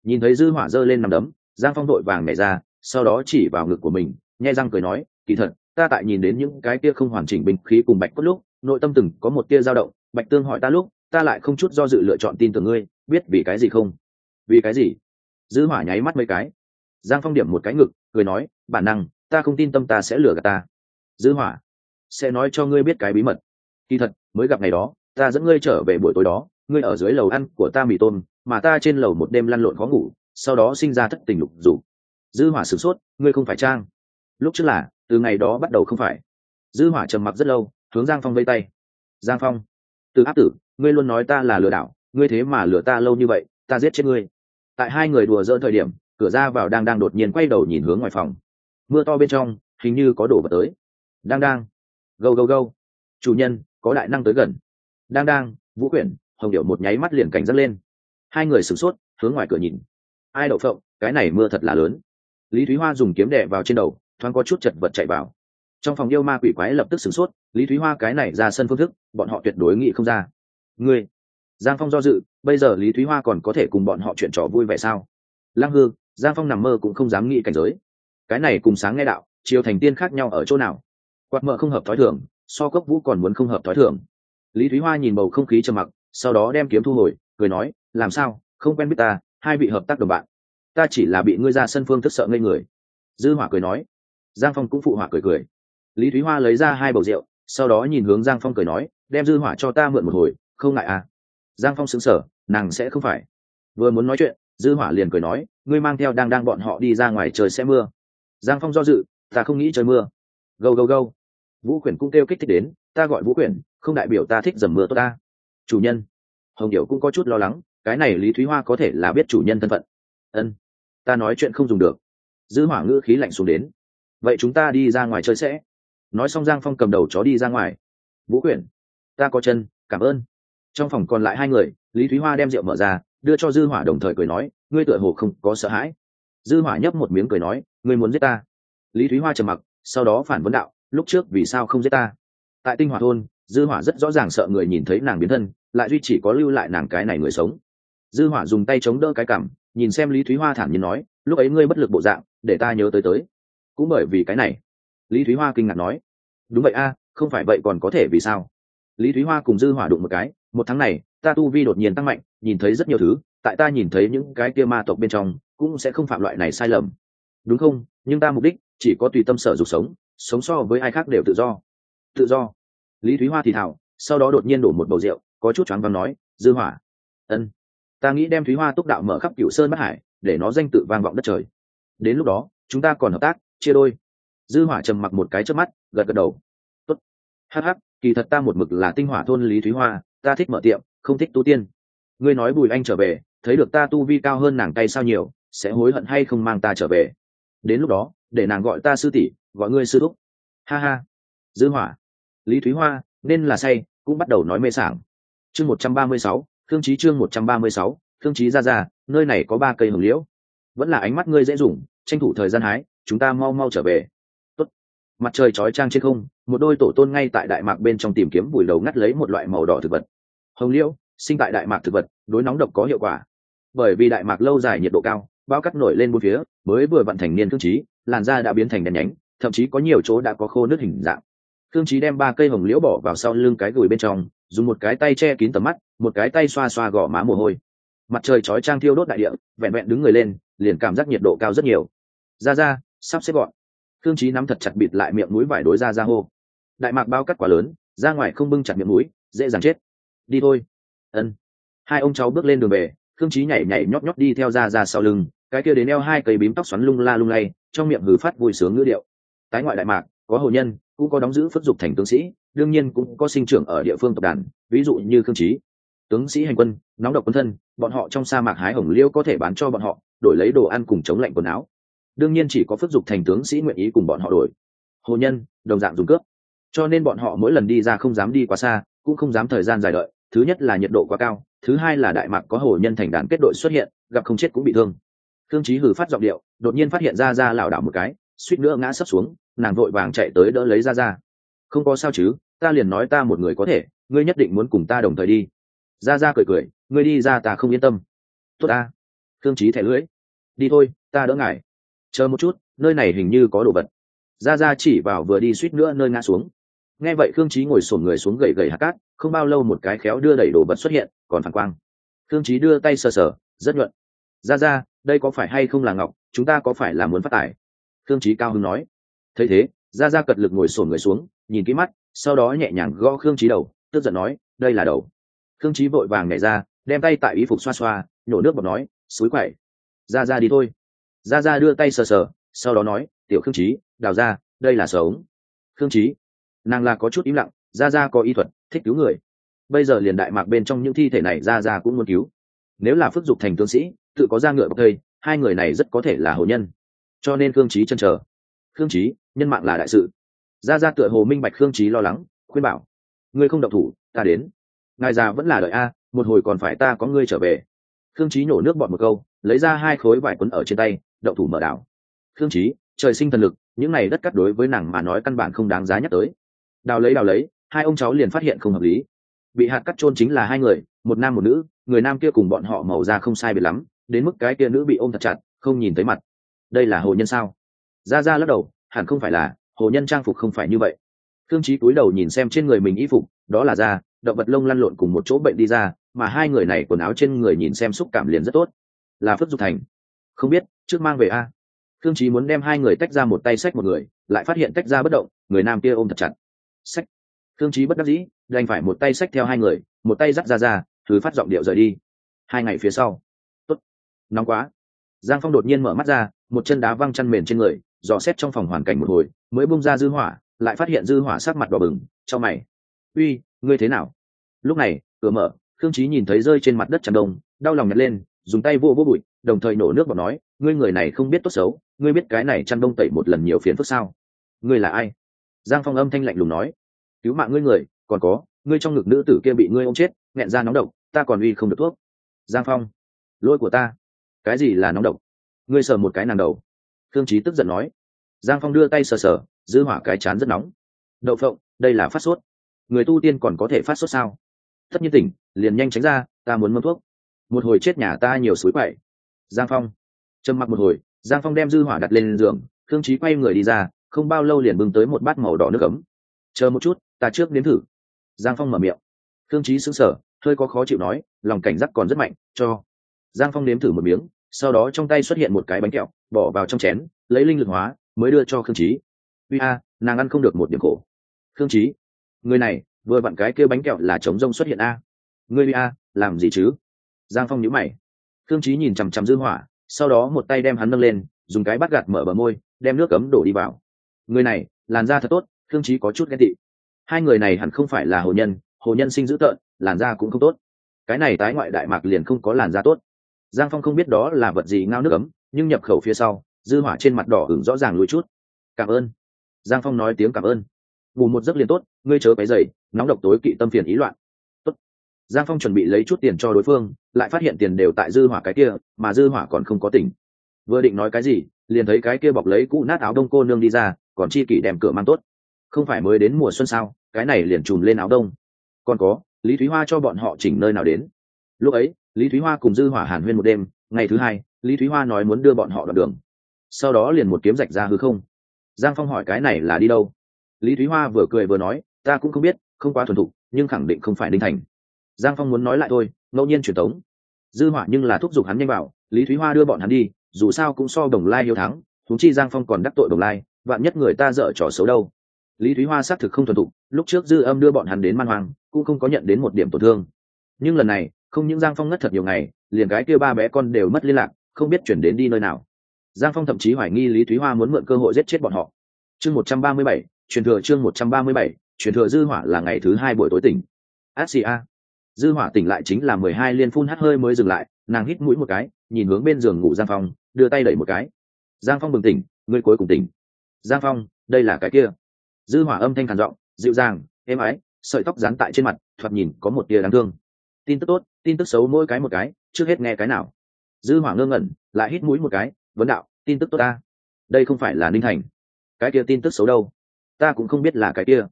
Speaker 1: Nhìn thấy dư hỏa giơ lên nằm đấm, giang phong đội vàng nhảy ra, sau đó chỉ vào ngực của mình, nhai răng cười nói, kỳ thật, ta tại nhìn đến những cái kia không hoàn chỉnh binh khí cùng bạch cốt lúc, nội tâm từng có một tia dao động, bạch tương hỏi ta lúc, ta lại không chút do dự lựa chọn tin tưởng ngươi, biết vì cái gì không? Vì cái gì? Dư hỏa nháy mắt mấy cái. Giang phong điểm một cái ngực, cười nói, bản năng, ta không tin tâm ta sẽ lừa gạt ta. Dư hỏa, sẽ nói cho ngươi biết cái bí mật kỳ thật, mới gặp ngày đó, ta dẫn ngươi trở về buổi tối đó, ngươi ở dưới lầu ăn của ta mì tôm, mà ta trên lầu một đêm lăn lộn khó ngủ, sau đó sinh ra thất tình lục dục. Dư hỏa sửng sốt, ngươi không phải trang. Lúc trước là, từ ngày đó bắt đầu không phải. Dư hỏa trầm mặc rất lâu, hướng giang phong vây tay. Giang phong, từ áp tử, ngươi luôn nói ta là lừa đảo, ngươi thế mà lừa ta lâu như vậy, ta giết chết ngươi. Tại hai người đùa dỡ thời điểm, cửa ra vào đang đang đột nhiên quay đầu nhìn hướng ngoài phòng. Mưa to bên trong, hình như có đổ vào tới. Đang đang, gâu gâu gâu. Chủ nhân có đại năng tới gần. Đang đang, vũ quyển, hồng điệu một nháy mắt liền cảnh giác lên. Hai người sửng sốt, hướng ngoài cửa nhìn. Ai đậu phộng, cái này mưa thật là lớn. Lý thúy hoa dùng kiếm đè vào trên đầu, thoáng có chút chật vật chạy vào. Trong phòng yêu ma quỷ quái lập tức sửng sốt, lý thúy hoa cái này ra sân phương thức, bọn họ tuyệt đối nghĩ không ra. Ngươi, giang phong do dự, bây giờ lý thúy hoa còn có thể cùng bọn họ chuyện trò vui vẻ sao? Lăng hư, giang phong nằm mơ cũng không dám nghĩ cảnh giới. Cái này cùng sáng nghe đạo chiều thành tiên khác nhau ở chỗ nào? Quạt mợ không hợp thói thường so cốc vũ còn muốn không hợp thói thường. Lý thúy hoa nhìn bầu không khí trầm mặc, sau đó đem kiếm thu hồi, cười nói, làm sao? Không quen biết ta, hai vị hợp tác đồng bạn. Ta chỉ là bị ngươi ra sân phương thức sợ ngây người. Dư hỏa cười nói. Giang phong cũng phụ hỏa cười cười. Lý thúy hoa lấy ra hai bầu rượu, sau đó nhìn hướng giang phong cười nói, đem dư hỏa cho ta mượn một hồi, không ngại à? Giang phong sững sờ, nàng sẽ không phải. Vừa muốn nói chuyện, dư hỏa liền cười nói, ngươi mang theo đang đang bọn họ đi ra ngoài trời sẽ mưa. Giang phong do dự, ta không nghĩ trời mưa. Gâu gâu gâu vũ quyển cũng kêu kích thích đến, ta gọi vũ quyển không đại biểu ta thích dầm mưa tốt ta. Chủ nhân. Hồng điệu cũng có chút lo lắng, cái này lý thúy hoa có thể là biết chủ nhân thân phận. Ân, ta nói chuyện không dùng được. Dư hỏa ngữ khí lạnh xuống đến, vậy chúng ta đi ra ngoài chơi sẽ. Nói xong giang phong cầm đầu chó đi ra ngoài. Vũ quyển ta có chân, cảm ơn. Trong phòng còn lại hai người, lý thúy hoa đem rượu mở ra, đưa cho dư hỏa đồng thời cười nói, ngươi tựa hồ không có sợ hãi. Dư hỏa nhấp một miếng cười nói, ngươi muốn giết ta? Lý thúy hoa trầm mặc, sau đó phản vấn đạo lúc trước vì sao không giết ta? Tại tinh hỏa thôn, dư hỏa rất rõ ràng sợ người nhìn thấy nàng biến thân, lại duy chỉ có lưu lại nàng cái này người sống. Dư hỏa dùng tay chống đỡ cái cằm nhìn xem lý thúy hoa thản nhiên nói, lúc ấy ngươi bất lực bộ dạng, để ta nhớ tới tới. Cũng bởi vì cái này, lý thúy hoa kinh ngạc nói, đúng vậy a, không phải vậy còn có thể vì sao? Lý thúy hoa cùng dư hỏa đụng một cái, một tháng này, ta tu vi đột nhiên tăng mạnh, nhìn thấy rất nhiều thứ, tại ta nhìn thấy những cái kia ma tộc bên trong, cũng sẽ không phạm loại này sai lầm. Đúng không? Nhưng ta mục đích chỉ có tùy tâm sở dục sống sống so với ai khác đều tự do. Tự do. Lý thúy hoa thì thảo, sau đó đột nhiên đổ một bầu rượu, có chút choáng vắng nói, dư hỏa. Ân. Ta nghĩ đem thúy hoa túc đạo mở khắp cửu sơn bắc hải, để nó danh tự vang vọng đất trời. Đến lúc đó, chúng ta còn hợp tác, chia đôi. Dư hỏa trầm mặc một cái trước mắt, gật gật đầu. Tốt. Hắc hắc kỳ thật ta một mực là tinh hỏa thôn lý thúy hoa, ta thích mở tiệm, không thích tu tiên. Ngươi nói bùi anh trở về, thấy được ta tu vi cao hơn nàng tay sao nhiều, sẽ hối hận hay không mang ta trở về? Đến lúc đó, để nàng gọi ta sư tỷ gọi ngươi sư thúc. Ha ha. Dư hỏa. Lý thúy hoa, nên là say, cũng bắt đầu nói mê sảng. Chương một trăm ba mươi sáu thương trí chương một trăm ba mươi sáu thương trí ra ra, nơi này có ba cây hồng liễu. Vẫn là ánh mắt ngươi dễ dùng, tranh thủ thời gian hái, chúng ta mau mau trở về. Tốt. mặt trời chói trang trên không, một đôi tổ tôn ngay tại đại mạc bên trong tìm kiếm bùi đầu ngắt lấy một loại màu đỏ thực vật. Hồng liễu, sinh tại đại mạc thực vật, đối nóng độc có hiệu quả. Bởi vì đại mạc lâu dài nhiệt độ cao, bao cắt nổi lên bốn phía, mới vừa vận thành niên thương trí làn da đã biến thành đèn nhánh thậm chí có nhiều chỗ đã có khô nước hình dạng. Thương trí đem ba cây hồng liễu bỏ vào sau lưng cái gùi bên trong, dùng một cái tay che kín tầm mắt, một cái tay xoa xoa gõ má mồ hôi. Mặt trời chói trang thiêu đốt đại địa, vẹn vẹn đứng người lên, liền cảm giác nhiệt độ cao rất nhiều. Ra ra, sắp xếp gọn. Thương trí nắm thật chặt bịt lại miệng mũi vải đối ra ra hô. Đại mạc bao cắt quá lớn, ra ngoài không bưng chặt miệng mũi, dễ dàng chết. Đi thôi. Ân. Hai ông cháu bước lên đường về thương trí nhảy nhảy nhót nhót đi theo ra ra sau lưng, cái kia đến eo hai cây bím tóc xoắn lung la lung lay, trong miệng hừ phát vui sướng ngữ điệu tái ngoại đại mạc, có hồ nhân, cũng có đóng giữ phất dục thành tướng sĩ, đương nhiên cũng có sinh trưởng ở địa phương tộc đàn, ví dụ như khương trí tướng sĩ hành quân, nóng độc quân thân, bọn họ trong sa mạc hái hồng liêu có thể bán cho bọn họ, đổi lấy đồ ăn cùng chống lạnh quần áo. Đương nhiên chỉ có phất dục thành tướng sĩ nguyện ý cùng bọn họ đổi. Hồ nhân, đồng dạng dùng cướp cho nên bọn họ mỗi lần đi ra không dám đi quá xa, cũng không dám thời gian dài đợi. Thứ nhất là nhiệt độ quá cao, thứ hai là đại mạc có hồ nhân thành đàn kết đội xuất hiện, gặp không chết cũng bị thương. Thương chí hử phát giọng điệu, đột nhiên phát hiện ra ra lảo đảo một cái, suýt nữa ngã sấp xuống nàng vội vàng chạy tới đỡ lấy ra ra. Không có sao chứ, ta liền nói ta một người có thể, ngươi nhất định muốn cùng ta đồng thời đi. Ra ra cười cười, ngươi đi ra ta không yên tâm. Tốt ta. Thương chí thẻ lưỡi. Đi thôi, ta đỡ ngài. Chờ một chút, nơi này hình như có đồ vật. Ra ra chỉ vào vừa đi suýt nữa nơi ngã xuống. Nghe vậy khương trí ngồi sổn người xuống gậy gậy hạt cát, không bao lâu một cái khéo đưa đẩy đồ vật xuất hiện, còn phản quang. Khương trí đưa tay sờ sờ, rất nhuận. Ra ra, đây có phải hay không là ngọc? Chúng ta có phải là muốn phát tài? Khương trí cao hưng nói thấy thế ra ra cật lực ngồi sổn người xuống, nhìn kỹ mắt, sau đó nhẹ nhàng gõ khương trí đầu, tức giận nói, đây là đầu. Khương trí vội vàng nhảy ra, đem tay tại ý phục xoa xoa, nhổ nước bọt nói suối quậy. Ra ra đi thôi. Ra ra đưa tay sờ sờ, sau đó nói, tiểu khương trí đào ra, đây là sống. Khương trí nàng là có chút im lặng ra ra có y thuật, thích cứu người. Bây giờ liền đại mạc bên trong những thi thể này ra ra cũng muốn cứu. Nếu là phức dục thành tướng sĩ, tự có ra ngựa bọc thây, hai người này rất có thể là hồ nhân. Cho nên khương trí chân chờ khương trí nhân mạng là đại sự. Ra ra tựa hồ minh bạch khương trí lo lắng, khuyên bảo, ngươi không độc thủ, ta đến. Ngài già vẫn là đợi a, một hồi còn phải ta có ngươi trở về. Khương trí nhổ nước bọt một câu, lấy ra hai khối vải quấn ở trên tay đậu thủ mở đảo. Khương trí trời sinh thần lực, những này đất cắt đối với nàng mà nói căn bản không đáng giá nhắc tới. Đào lấy đào lấy, hai ông cháu liền phát hiện không hợp lý. Bị hạt cắt chôn chính là hai người, một nam một nữ, người nam kia cùng bọn họ màu da không sai biệt lắm, đến mức cái kia nữ bị ôm thật chặt, không nhìn thấy mặt. Đây là hồ nhân sao? Ra ra lắc đầu, hẳn không phải là, hồ nhân trang phục không phải như vậy. Thương trí cúi đầu nhìn xem trên người mình y phục, đó là da, động vật lông lăn lộn cùng một chỗ bệnh đi ra, mà hai người này quần áo trên người nhìn xem xúc cảm liền rất tốt. Là phước dục thành. Không biết, trước mang về a. Thương trí muốn đem hai người tách ra một tay sách một người, lại phát hiện tách ra bất động, người nam kia ôm thật chặt. Sách thương trí bất đắc dĩ, đành phải một tay sách theo hai người, một tay dắt ra ra, thứ phát giọng điệu rời đi. Hai ngày phía sau. Tốt. nóng quá. Giang phong đột nhiên mở mắt ra, một chân đá văng chăn mền trên người dò xét trong phòng hoàn cảnh một hồi, mới bung ra dư hỏa, lại phát hiện dư hỏa sát mặt đỏ bừng, cho mày. Uy, ngươi thế nào? Lúc này, cửa mở thương trí nhìn thấy rơi trên mặt đất chăn đông, đau lòng nhặt lên, dùng tay vô vô bụi, đồng thời nổ nước vào nói, ngươi người này không biết tốt xấu, ngươi biết cái này chăn đông tẩy một lần nhiều phiền phức sao? Ngươi là ai? Giang phong âm thanh lạnh lùng nói, cứu mạng ngươi người, còn có, ngươi trong ngực nữ tử kia bị ngươi ôm chết, nghẹn ra nóng độc, ta còn uy không được thuốc. Giang phong, lỗi của ta. Cái gì là nóng độc? Ngươi sờ một cái nàng đầu thương trí tức giận nói. Giang phong đưa tay sờ sờ dư hỏa cái chán rất nóng. Đậu phộng đây là phát sốt. Người tu tiên còn có thể phát sốt sao? Tất nhiên tỉnh liền nhanh tránh ra ta muốn mâm thuốc. Một hồi chết nhà ta nhiều suối quậy. Giang phong. Trầm mặc một hồi giang phong đem dư hỏa đặt lên giường thương trí quay người đi ra không bao lâu liền bưng tới một bát màu đỏ nước ấm. Chờ một chút ta trước đến thử. Giang phong mở miệng. Thương trí sững sờ, hơi có khó chịu nói lòng cảnh giác còn rất mạnh cho. Giang phong nếm thử một miếng sau đó trong tay xuất hiện một cái bánh kẹo bỏ vào trong chén, lấy linh lực hóa, mới đưa cho khương trí uy a, nàng ăn không được một điểm khổ. Khương trí người này, vừa vặn cái kia bánh kẹo là chống rông xuất hiện a. Người uy a, làm gì chứ? Giang phong nhíu mày. Khương trí nhìn chằm chằm dư hỏa, sau đó một tay đem hắn nâng lên, dùng cái bắt gạt mở bờ môi, đem nước cấm đổ đi vào. Người này, làn da thật tốt, khương trí có chút ghen tị. Hai người này hẳn không phải là hồ nhân hồ nhân sinh dữ tợn, làn da cũng không tốt. Cái này tái ngoại đại mạc liền không có làn da tốt. Giang phong không biết đó là vật gì ngao nước ấm nhưng nhập khẩu phía sau, dư hỏa trên mặt đỏ ửng rõ ràng lùi chút. Cảm ơn. Giang phong nói tiếng cảm ơn. Ngủ một giấc liền tốt, ngươi chớ cái dày nóng độc tối kỵ tâm phiền ý loạn. Tốt. Giang phong chuẩn bị lấy chút tiền cho đối phương, lại phát hiện tiền đều tại dư hỏa cái kia, mà dư hỏa còn không có tỉnh. Vừa định nói cái gì, liền thấy cái kia bọc lấy cũ nát áo đông cô nương đi ra, còn chi kỷ đem cửa mang tốt. Không phải mới đến mùa xuân sao, cái này liền trùm lên áo đông. Còn có, lý thúy hoa cho bọn họ chỉnh nơi nào đến. Lúc ấy, lý thúy hoa cùng dư hỏa hàn huyên một đêm, ngày thứ hai lý thúy hoa nói muốn đưa bọn họ đoạn đường. Sau đó liền một kiếm rạch ra hư không. Giang phong hỏi cái này là đi đâu? Lý thúy hoa vừa cười vừa nói, ta cũng không biết, không quá thuần thục, nhưng khẳng định không phải ninh thành. Giang phong muốn nói lại thôi, ngẫu nhiên truyền tống. Dư hỏa nhưng là thúc giục hắn nhanh bảo lý thúy hoa đưa bọn hắn đi, dù sao cũng so đồng lai hiếu thắng thúng chi giang phong còn đắc tội đồng lai, vạn nhất người ta dở trò xấu đâu. Lý thúy hoa xác thực không thuần thục, lúc trước dư âm đưa bọn hắn đến man hoàng cũng không có nhận đến một điểm tổn thương. Nhưng lần này, không những giang phong ngất thật nhiều ngày, liền cái kia ba bé con đều mất liên lạc không biết chuyển đến đi nơi nào. Giang phong thậm chí hoài nghi lý thúy hoa muốn mượn cơ hội giết chết bọn họ. Chương một trăm ba mươi bảy, truyền thừa chương một trăm ba mươi bảy, truyền thừa dư hỏa là ngày thứ hai buổi tối tỉnh. Asia dư hỏa tỉnh lại chính là mười hai liên phun hắt hơi mới dừng lại, nàng hít mũi một cái, nhìn hướng bên giường ngủ giang phong, đưa tay đẩy một cái. Giang phong bừng tỉnh, ngươi cuối cùng tỉnh. Giang phong, đây là cái kia. Dư hỏa âm thanh khàn giọng, dịu dàng, êm ái, sợi tóc dán tại trên mặt, thoạt nhìn có một tia đáng thương. Tin tức tốt, tin tức xấu mỗi cái một cái, trước hết nghe cái nào dư hỏa ngơ ngẩn, lại hít mũi một cái, vấn đạo, tin tức tốt ta. Đây không phải là ninh thành. Cái kia tin tức xấu đâu? Ta cũng không biết là cái kia.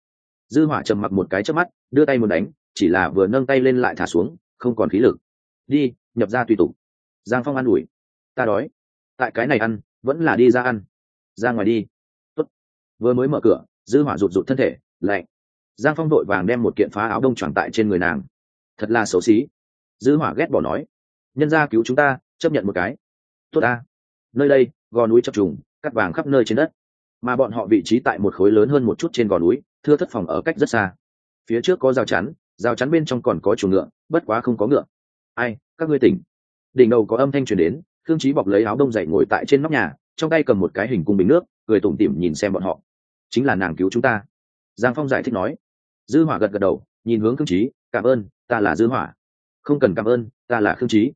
Speaker 1: Dư hỏa trầm mặc một cái trước mắt, đưa tay muốn đánh, chỉ là vừa nâng tay lên lại thả xuống, không còn khí lực. Đi, nhập ra tùy tục. Giang phong ăn ủi, ta đói. Tại cái này ăn, vẫn là đi ra ăn. Ra ngoài đi. Tốt. vừa mới mở cửa, dư hỏa rụt rụt thân thể, lạnh. Giang phong đội vàng đem một kiện phá áo đông choàng tại trên người nàng. Thật là xấu xí. Dư hỏa ghét bỏ nói, nhân gia cứu chúng ta chấp nhận một cái. Tốt ta. Nơi đây, gò núi chập trùng cắt vàng khắp nơi trên đất. Mà bọn họ vị trí tại một khối lớn hơn một chút trên gò núi, thưa thất phòng ở cách rất xa. Phía trước có rào chắn rào chắn bên trong còn có chuồng ngựa, bất quá không có ngựa. Ai, các ngươi tỉnh. Đỉnh đầu có âm thanh truyền đến thương trí bọc lấy áo đông dậy ngồi tại trên nóc nhà, trong tay cầm một cái hình cung bình nước, cười tủm tỉm nhìn xem bọn họ. Chính là nàng cứu chúng ta. Giang phong giải thích nói. Dư hỏa gật gật đầu, nhìn hướng khương trí cảm ơn, ta là dư hỏa. Không cần cảm ơn, ta là khương trí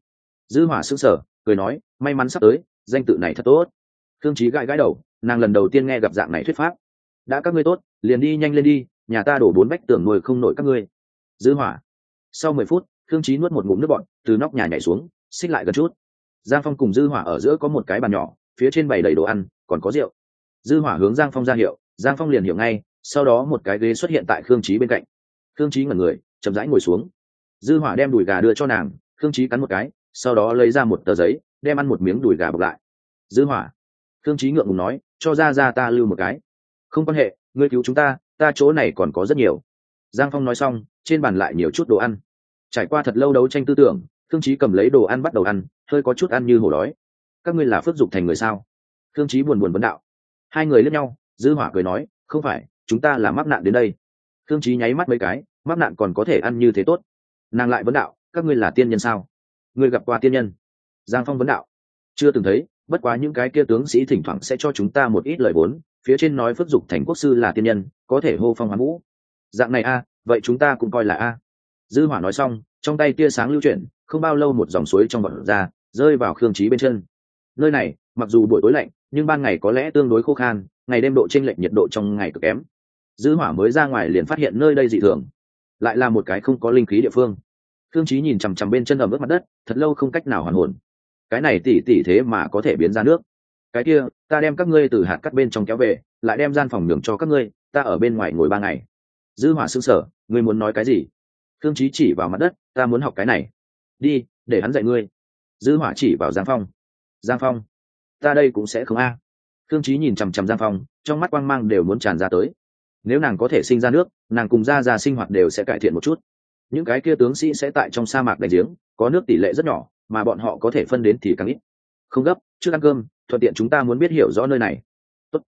Speaker 1: dư hỏa sững sờ, cười nói, may mắn sắp tới, danh tự này thật tốt. Khương trí gãi gãi đầu, nàng lần đầu tiên nghe gặp dạng này thuyết pháp. Đã các ngươi tốt, liền đi nhanh lên đi, nhà ta đổ bốn bách tường nuôi không nổi các ngươi. Dư hỏa. Sau mười phút, khương trí nuốt một ngụm nước bọn từ nóc nhà nhảy xuống, xích lại gần chút. Giang phong cùng dư hỏa ở giữa có một cái bàn nhỏ, phía trên bày đầy đồ ăn, còn có rượu. Dư hỏa hướng giang phong ra hiệu, giang phong liền hiểu ngay, sau đó một cái ghế xuất hiện tại khương trí bên cạnh. Khương trí ngẩn người, chậm rãi ngồi xuống. Dư hỏa đem đùi gà đưa cho nàng, khương trí cắn một cái sau đó lấy ra một tờ giấy, đem ăn một miếng đùi gà bọc lại. Dư hỏa thương trí ngượng ngùng nói, cho ra ra ta lưu một cái. Không quan hệ, ngươi cứu chúng ta ta chỗ này còn có rất nhiều. Giang phong nói xong, trên bàn lại nhiều chút đồ ăn. Trải qua thật lâu đấu tranh tư tưởng thương trí cầm lấy đồ ăn bắt đầu ăn, hơi có chút ăn như hổ đói. Các ngươi là phước dục thành người sao? Thương trí buồn buồn vấn đạo. Hai người lướt nhau, dư hỏa cười nói, không phải, chúng ta là mắc nạn đến đây. Thương trí nháy mắt mấy cái, mắc nạn còn có thể ăn như thế tốt. Nàng lại vấn đạo, các ngươi là tiên nhân sao? Ngươi gặp qua tiên nhân? Giang phong vấn đạo. Chưa từng thấy, bất quá những cái kia tướng sĩ thỉnh thoảng sẽ cho chúng ta một ít lời vốn, phía trên nói phước dục thành quốc sư là tiên nhân, có thể hô phong hoán vũ. Dạng này a, vậy chúng ta cũng coi là a. Dư hỏa nói xong, trong tay tia sáng lưu chuyển, không bao lâu một dòng suối trong bọt ra, rơi vào khương trí bên chân. Nơi này, mặc dù buổi tối lạnh, nhưng ban ngày có lẽ tương đối khô khan, ngày đêm độ chênh lệch nhiệt độ trong ngày cực kém. Dư hỏa mới ra ngoài liền phát hiện nơi đây dị thường. Lại là một cái không có linh khí địa phương khương trí nhìn chằm chằm bên chân ẩm ướt mặt đất, thật lâu không cách nào hoàn hồn. Cái này tỉ tỉ thế mà có thể biến ra nước. Cái kia, ta đem các ngươi từ hạt cắt bên trong kéo về, lại đem gian phòng nhường cho các ngươi, ta ở bên ngoài ngồi ba ngày. Dư hỏa sững sờ, ngươi muốn nói cái gì? Khương trí chỉ vào mặt đất, ta muốn học cái này. Đi, để hắn dạy ngươi. Dư hỏa chỉ vào giang phong. Giang phong, ta đây cũng sẽ không a. À. khương trí nhìn chằm chằm giang phong, trong mắt quang mang đều muốn tràn ra tới. Nếu nàng có thể sinh ra nước, nàng cùng ra ra sinh hoạt đều sẽ cải thiện một chút những cái kia tướng sĩ sẽ tại trong sa mạc đánh giếng, có nước tỷ lệ rất nhỏ, mà bọn họ có thể phân đến thì càng ít. Không gấp, trước ăn cơm, thuận tiện chúng ta muốn biết hiểu rõ nơi này. Tốt.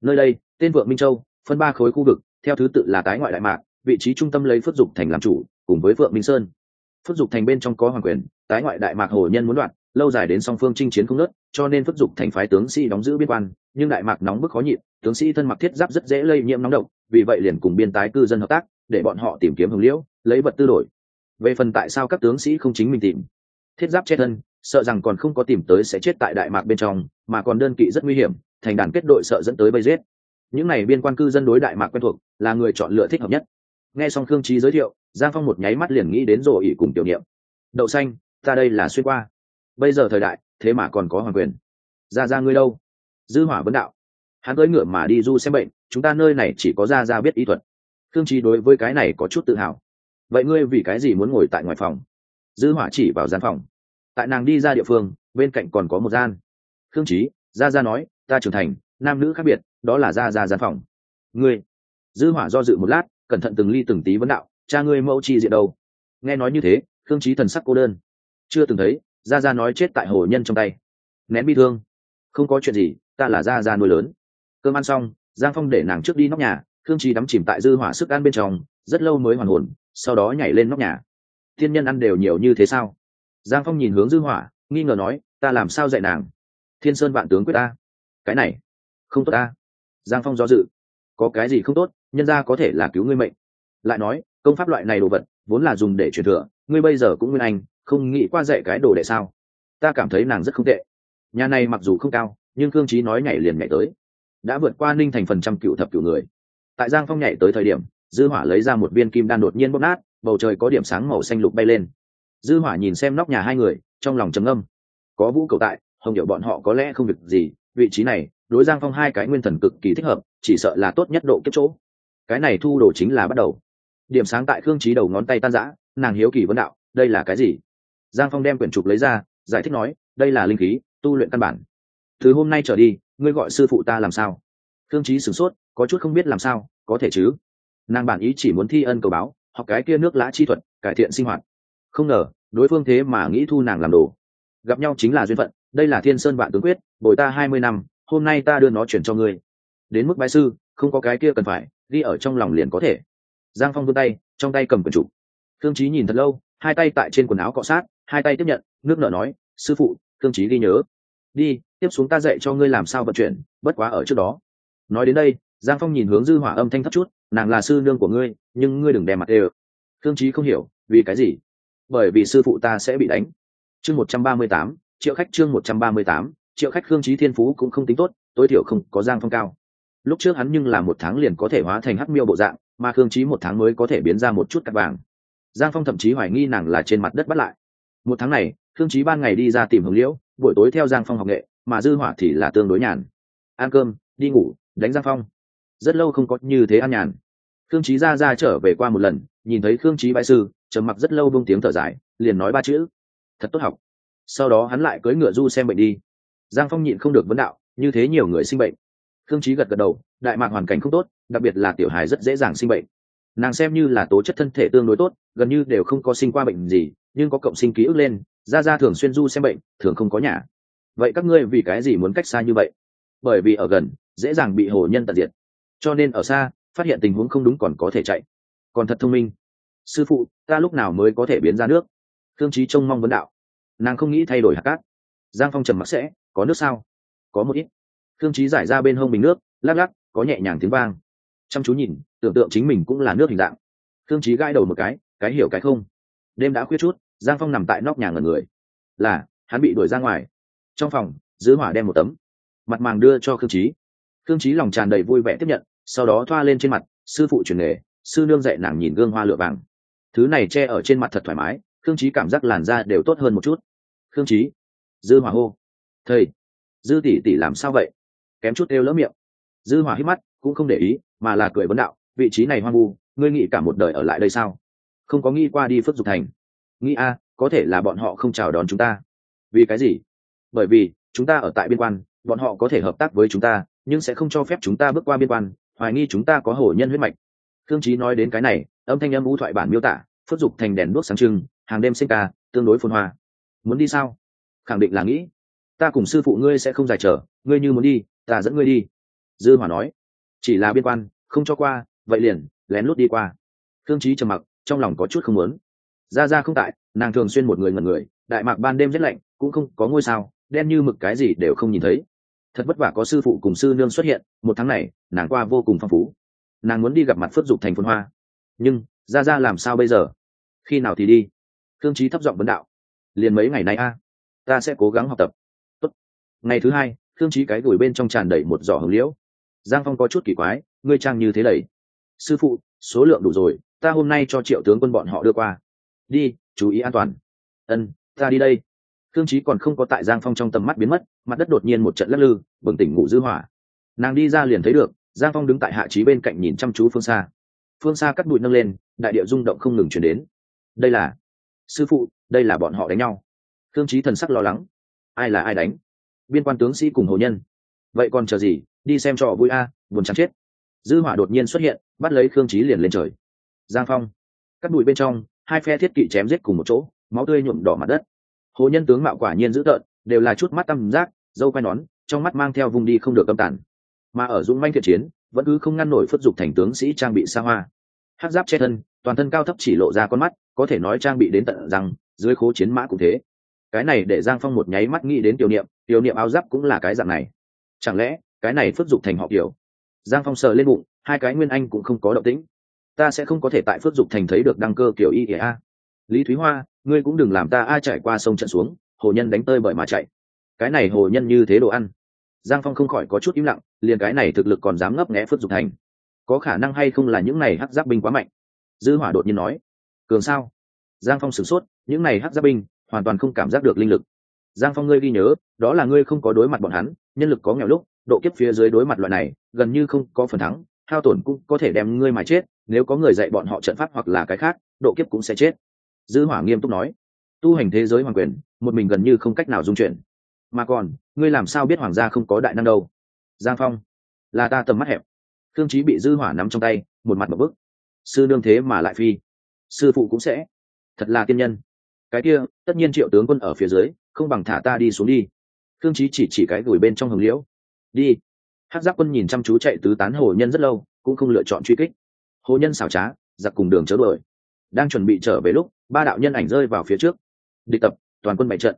Speaker 1: nơi đây, tên vượng minh châu, phân ba khối khu vực, theo thứ tự là tái ngoại đại mạc, vị trí trung tâm lấy phước dục thành làm chủ, cùng với vượng minh sơn. Phước dục thành bên trong có hoàng quyền, tái ngoại đại mạc hồ nhân muốn đoạn, lâu dài đến song phương chinh chiến không nớt cho nên phước dục thành phái tướng sĩ đóng giữ biên quan, nhưng đại mạc nóng bức khó nhịn, tướng sĩ thân mặc thiết giáp rất dễ lây nhiễm nóng độc, vì vậy liền cùng biên tái cư dân hợp tác để bọn họ tìm kiếm hồng liễu, lấy vật tư đổi. Về phần tại sao các tướng sĩ không chính mình tìm? Thiết giáp che thân, sợ rằng còn không có tìm tới sẽ chết tại đại mạc bên trong, mà còn đơn kỵ rất nguy hiểm, thành đàn kết đội sợ dẫn tới bây giết. Những này biên quan cư dân đối đại mạc quen thuộc, là người chọn lựa thích hợp nhất. Nghe xong khương trí giới thiệu, giang phong một nháy mắt liền nghĩ đến rổ ỉ cùng tiểu niệm. Đậu xanh, ta đây là xuyên qua. Bây giờ thời đại, thế mà còn có hoàng quyền. Ra ra ngươi đâu? Dư hỏa vấn đạo. Hắn tới ngựa mà đi du xem bệnh, chúng ta nơi này chỉ có ra ra biết y thuật khương trí đối với cái này có chút tự hào. Vậy ngươi vì cái gì muốn ngồi tại ngoài phòng? Dư hỏa chỉ vào gian phòng. Tại nàng đi ra địa phương, bên cạnh còn có một gian. Khương trí ra ra nói, ta trưởng thành, nam nữ khác biệt, đó là ra ra gian phòng. Ngươi? Dư hỏa do dự một lát, cẩn thận từng ly từng tí vấn đạo, cha ngươi mẫu chi diện đâu? Nghe nói như thế, khương trí thần sắc cô đơn. Chưa từng thấy ra ra nói chết tại hồ nhân trong tay. Nén bi thương. Không có chuyện gì, ta là ra ra nuôi lớn. Cơm ăn xong, giang phong để nàng trước đi nóc nhà khương trí đắm chìm tại dư hỏa sức ăn bên trong, rất lâu mới hoàn hồn, sau đó nhảy lên nóc nhà. Thiên nhân ăn đều nhiều như thế sao? Giang phong nhìn hướng dư hỏa, nghi ngờ nói, ta làm sao dạy nàng? Thiên sơn vạn tướng quyết ta. Cái này, không tốt ta. Giang phong do dự. Có cái gì không tốt, nhân ra có thể là cứu ngươi mệnh. Lại nói, công pháp loại này đồ vật, vốn là dùng để truyền thừa, ngươi bây giờ cũng nguyên anh, không nghĩ qua dạy cái đồ đệ sao? Ta cảm thấy nàng rất không tệ. Nhà này mặc dù không cao, nhưng cương trí nói nhảy liền nhảy tới. Đã vượt qua ninh thành phần trăm cựu thập cựu người tại giang phong nhảy tới thời điểm, dư hỏa lấy ra một viên kim đan đột nhiên bốc nát, bầu trời có điểm sáng màu xanh lục bay lên. Dư hỏa nhìn xem nóc nhà hai người, trong lòng trầm âm có vũ cầu tại, hồng hiểu bọn họ có lẽ không việc gì, vị trí này, đối giang phong hai cái nguyên thần cực kỳ thích hợp, chỉ sợ là tốt nhất độ kiếp chỗ. Cái này thu đồ chính là bắt đầu. Điểm sáng tại khương trí đầu ngón tay tan rã, nàng hiếu kỳ vấn đạo, đây là cái gì? Giang phong đem quyển trục lấy ra, giải thích nói, đây là linh khí, tu luyện căn bản. Từ hôm nay trở đi, ngươi gọi sư phụ ta làm sao? Thương trí sửng sốt, có chút không biết làm sao, có thể chứ? Nàng bản ý chỉ muốn thi ân cầu báo, học cái kia nước lã chi thuật, cải thiện sinh hoạt. Không ngờ, đối phương thế mà nghĩ thu nàng làm đồ. Gặp nhau chính là duyên phận, đây là thiên sơn vạn tướng quyết, bồi ta hai mươi năm, hôm nay ta đưa nó chuyển cho ngươi. Đến mức bái sư, không có cái kia cần phải, ghi ở trong lòng liền có thể. Giang phong vươn tay, trong tay cầm quần trụ. thương trí nhìn thật lâu, hai tay tại trên quần áo cọ sát, hai tay tiếp nhận, nước nợ nói, sư phụ thương trí ghi nhớ. Đi, tiếp xuống ta dạy cho ngươi làm sao vận chuyển, bất quá ở trước đó nói đến đây, giang phong nhìn hướng dư hỏa âm thanh thấp chút, nàng là sư nương của ngươi, nhưng ngươi đừng đè mặt đều thương trí không hiểu, vì cái gì? Bởi vì sư phụ ta sẽ bị đánh. Chương một trăm ba mươi tám, triệu khách chương một trăm ba mươi tám, triệu khách khương trí thiên phú cũng không tính tốt, tối thiểu không có giang phong cao. Lúc trước hắn nhưng là một tháng liền có thể hóa thành hắc miêu bộ dạng, mà khương trí một tháng mới có thể biến ra một chút cắt vàng. Giang phong thậm chí hoài nghi nàng là trên mặt đất bắt lại. Một tháng này, khương trí ban ngày đi ra tìm hồng liễu, buổi tối theo giang phong học nghệ, mà dư hỏa thì là tương đối nhàn. Ăn cơm, đi ngủ đánh giang phong. Rất lâu không có như thế an nhàn. Khương trí ra ra trở về qua một lần, nhìn thấy khương trí bãi sư, trầm mặc rất lâu bông tiếng thở dài, liền nói ba chữ. Thật tốt học. Sau đó hắn lại cưỡi ngựa du xem bệnh đi. Giang phong nhịn không được vấn đạo, như thế nhiều người sinh bệnh. Khương trí gật gật đầu, đại mạc hoàn cảnh không tốt, đặc biệt là tiểu hài rất dễ dàng sinh bệnh. Nàng xem như là tố chất thân thể tương đối tốt, gần như đều không có sinh qua bệnh gì, nhưng có cộng sinh ký ức lên, ra ra thường xuyên du xem bệnh, thường không có nhà. Vậy các ngươi vì cái gì muốn cách xa như vậy? Bởi vì ở gần dễ dàng bị hồ nhân tận diệt. Cho nên ở xa, phát hiện tình huống không đúng còn có thể chạy. Còn thật thông minh. Sư phụ, ta lúc nào mới có thể biến ra nước? Thương trí trông mong vấn đạo. Nàng không nghĩ thay đổi hạt cát. Giang phong trầm mặc sẽ, có nước sao? Có một ít. Thương trí giải ra bên hông bình nước, lắc lắc, có nhẹ nhàng tiếng vang. Chăm chú nhìn, tưởng tượng chính mình cũng là nước hình dạng. Thương trí gãi đầu một cái cái hiểu cái không. Đêm đã khuyết chút, giang phong nằm tại nóc nhà ngần người. Là, hắn bị đuổi ra ngoài. Trong phòng giữ hỏa đem một tấm. Mặt màng đưa cho khương trí khương trí lòng tràn đầy vui vẻ tiếp nhận, sau đó thoa lên trên mặt, sư phụ truyền nghề, sư nương dạy nàng nhìn gương hoa lửa vàng. Thứ này che ở trên mặt thật thoải mái, khương trí cảm giác làn da đều tốt hơn một chút. Khương trí dư hỏa hô. Thầy, dư tỷ tỷ làm sao vậy? Kém chút đều lỡ miệng. Dư hỏa hít mắt, cũng không để ý, mà là cười vấn đạo, vị trí này hoang vu, ngươi nghĩ cả một đời ở lại đây sao? Không có nghĩ qua đi phước dục thành. Nghĩ a, có thể là bọn họ không chào đón chúng ta. Vì cái gì? Bởi vì, chúng ta ở tại biên quan, bọn họ có thể hợp tác với chúng ta nhưng sẽ không cho phép chúng ta bước qua biên quan, hoài nghi chúng ta có hổ nhân huyết mạch. Thương Chí nói đến cái này, âm thanh âm u thoại bản miêu tả, phước dục thành đèn đuốc sáng trưng, hàng đêm sinh ca, tương đối phồn hoa. Muốn đi sao? Khẳng định là nghĩ. Ta cùng sư phụ ngươi sẽ không giải trở, ngươi như muốn đi, ta dẫn ngươi đi. Dư hỏa nói. Chỉ là biên quan, không cho qua, vậy liền, lén lút đi qua. Thương Chí trầm mặc, trong lòng có chút không muốn. Ra ra không tại, nàng thường xuyên một người ngẩn người, đại mạc ban đêm rất lạnh, cũng không có ngôi sao, đen như mực cái gì đều không nhìn thấy thật vất vả có sư phụ cùng sư nương xuất hiện, một tháng này, nàng qua vô cùng phong phú. Nàng muốn đi gặp mặt phước dục thành phân hoa. Nhưng, ra ra làm sao bây giờ? Khi nào thì đi? Thương trí thấp giọng vấn đạo. Liền mấy ngày nay a? Ta sẽ cố gắng học tập. Tốt. ngày thứ hai thương trí cái gửi bên trong tràn đầy một giỏ hồng liễu. Giang phong có chút kỳ quái, ngươi trang như thế đầy sư phụ, số lượng đủ rồi, ta hôm nay cho triệu tướng quân bọn họ đưa qua. Đi, chú ý an toàn. Ân, ta đi đây thương trí còn không có tại giang phong trong tầm mắt biến mất, mặt đất đột nhiên một trận lắc lư, bừng tỉnh ngủ dư hỏa. Nàng đi ra liền thấy được, giang phong đứng tại hạ trí bên cạnh nhìn chăm chú phương xa. Phương xa cắt bụi nâng lên, đại địa rung động không ngừng chuyển đến. Đây là sư phụ, đây là bọn họ đánh nhau. Thương trí thần sắc lo lắng. Ai là ai đánh? Biên quan tướng sĩ cùng hồ nhân. Vậy còn chờ gì? Đi xem trò vui a, buồn chán chết. Dư hỏa đột nhiên xuất hiện, bắt lấy khương trí liền lên trời. Giang phong. Cắt bụi bên trong, hai phe thiết kỵ chém giết cùng một chỗ, máu tươi nhuộm đỏ mặt đất hồ nhân tướng mạo quả nhiên dữ tợn, đều là chút mắt tăm giác, dâu quai nón, trong mắt mang theo vùng đi không được âm tản. mà ở dũng manh thiện chiến, vẫn cứ không ngăn nổi phất dục thành tướng sĩ trang bị xa hoa. Hát giáp che thân, toàn thân cao thấp chỉ lộ ra con mắt, có thể nói trang bị đến tận rằng dưới khố chiến mã cũng thế. Cái này để giang phong một nháy mắt nghĩ đến tiểu niệm tiểu niệm áo giáp cũng là cái dạng này. Chẳng lẽ, cái này phất dục thành họ kiểu giang phong sờ lên bụng, hai cái nguyên anh cũng không có động tĩnh. Ta sẽ không có thể tại phước dục thành thấy được đăng cơ kiểu y ỉa a lý thúy hoa, ngươi cũng đừng làm ta a chạy qua sông trận xuống, hồ nhân đánh tơi bởi mà chạy. Cái này hồ nhân như thế đồ ăn. Giang phong không khỏi có chút im lặng, liền cái này thực lực còn dám ngấp nghẽ phước dục thành. Có khả năng hay không là những này hắc giáp binh quá mạnh? Dư hỏa đột nhiên nói. Cường sao? Giang phong sửng sốt, những này hắc giáp binh, hoàn toàn không cảm giác được linh lực. Giang phong ngươi ghi nhớ, đó là ngươi không có đối mặt bọn hắn, nhân lực có nghèo lúc, độ kiếp phía dưới đối mặt loại này, gần như không có phần thắng, hao tổn cũng có thể đem ngươi mà chết, nếu có người dạy bọn họ trận pháp hoặc là cái khác, độ kiếp cũng sẽ chết dư hỏa nghiêm túc nói, tu hành thế giới hoàng quyền, một mình gần như không cách nào dung chuyển. Mà còn, ngươi làm sao biết hoàng gia không có đại năng đâu? Giang phong, là ta tầm mắt hẹp. Thương chí bị dư hỏa nắm trong tay, một mặt một bức. Sư đương thế mà lại phi. Sư phụ cũng sẽ. Thật là tiên nhân. Cái kia, tất nhiên triệu tướng quân ở phía dưới, không bằng thả ta đi xuống đi. Thương chí chỉ chỉ cái gửi bên trong hồng liễu. Đi. Hát giáp quân nhìn chăm chú chạy tứ tán hồ nhân rất lâu, cũng không lựa chọn truy kích. Hồ nhân xảo trá, giặc cùng đường chớ đuổi đang chuẩn bị trở về lúc, ba đạo nhân ảnh rơi vào phía trước. Địch tập, toàn quân bày trận.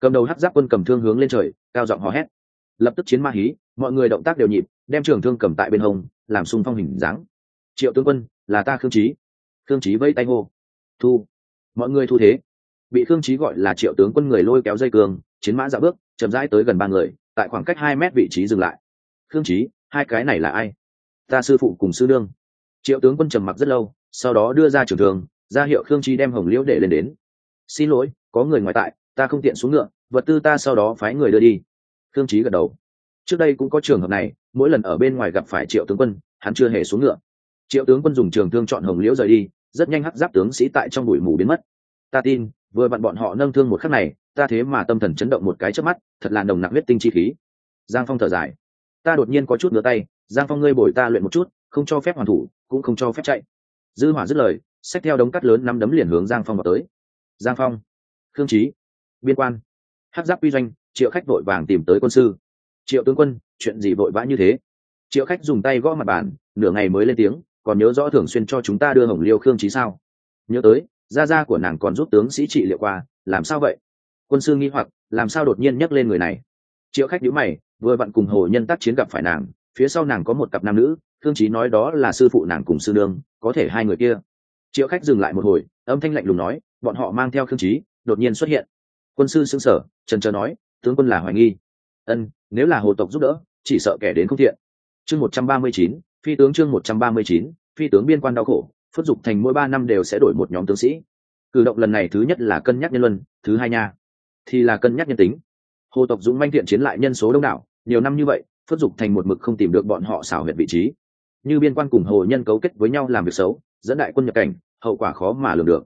Speaker 1: Cầm đầu hắc giáp quân cầm thương hướng lên trời, cao giọng hò hét. Lập tức chiến ma hí, mọi người động tác đều nhịp, đem trường thương cầm tại bên hông, làm sung phong hình dáng. Triệu tướng quân, là ta khương trí khương trí vẫy tay ngô thu. Mọi người thu thế. Bị khương trí gọi là triệu tướng quân người lôi kéo dây cường, chiến mã dạo bước, chậm rãi tới gần ba người, tại khoảng cách hai mét vị trí dừng lại. Khương trí hai cái này là ai? Ta sư phụ cùng sư đương triệu tướng quân trầm mặc rất lâu, sau đó đưa ra trường thường ra hiệu khương trí đem hồng liễu để lên đến. Xin lỗi, có người ngoài tại, ta không tiện xuống ngựa, vật tư ta sau đó phái người đưa đi. Khương trí gật đầu. Trước đây cũng có trường hợp này, mỗi lần ở bên ngoài gặp phải triệu tướng quân, hắn chưa hề xuống ngựa. Triệu tướng quân dùng trường thương chọn hồng liễu rời đi, rất nhanh hắc giáp tướng sĩ tại trong bụi mù biến mất. Ta tin, vừa vặn bọn họ nâng thương một khắc này, ta thế mà tâm thần chấn động một cái trước mắt, thật là nồng nặc huyết tinh chi khí. Giang phong thở dài. Ta đột nhiên có chút ngửa tay, giang phong ngươi bồi ta luyện một chút, không cho phép hoàn thủ, cũng không cho phép chạy. Dư hỏa dứt lời xách theo đống cắt lớn năm đấm liền hướng giang phong vào tới. Giang phong, khương trí biên quan, hắc giáp quy doanh, triệu khách vội vàng tìm tới quân sư. Triệu tướng quân, chuyện gì vội vã như thế? Triệu khách dùng tay gõ mặt bàn, nửa ngày mới lên tiếng, còn nhớ rõ thường xuyên cho chúng ta đưa hồng liêu khương trí sao? Nhớ tới, gia gia của nàng còn giúp tướng sĩ trị liệu qua, làm sao vậy? Quân sư nghi hoặc, làm sao đột nhiên nhắc lên người này? Triệu khách nhíu mày, vừa vặn cùng hồ nhân tác chiến gặp phải nàng, phía sau nàng có một cặp nam nữ thương trí nói đó là sư phụ nàng cùng sư đương có thể hai người kia triệu khách dừng lại một hồi, âm thanh lạnh lùng nói, bọn họ mang theo thương trí đột nhiên xuất hiện. Quân sư xưng sở trần trờ nói, tướng quân là hoài nghi. Ân, nếu là hồ tộc giúp đỡ, chỉ sợ kẻ đến không thiện. Chương một trăm ba mươi chín, phi tướng chương một trăm ba mươi chín, phi tướng biên quan đau khổ phất dục thành mỗi ba năm đều sẽ đổi một nhóm tướng sĩ. Cử động lần này thứ nhất là cân nhắc nhân luân, thứ hai nha, thì là cân nhắc nhân tính. Hồ tộc dũng manh thiện chiến lại nhân số đông đảo, nhiều năm như vậy phất dục thành một mực không tìm được bọn họ xảo huyệt vị trí như biên quan cùng hồ nhân cấu kết với nhau làm việc xấu, dẫn đại quân nhập cảnh, hậu quả khó mà lường được.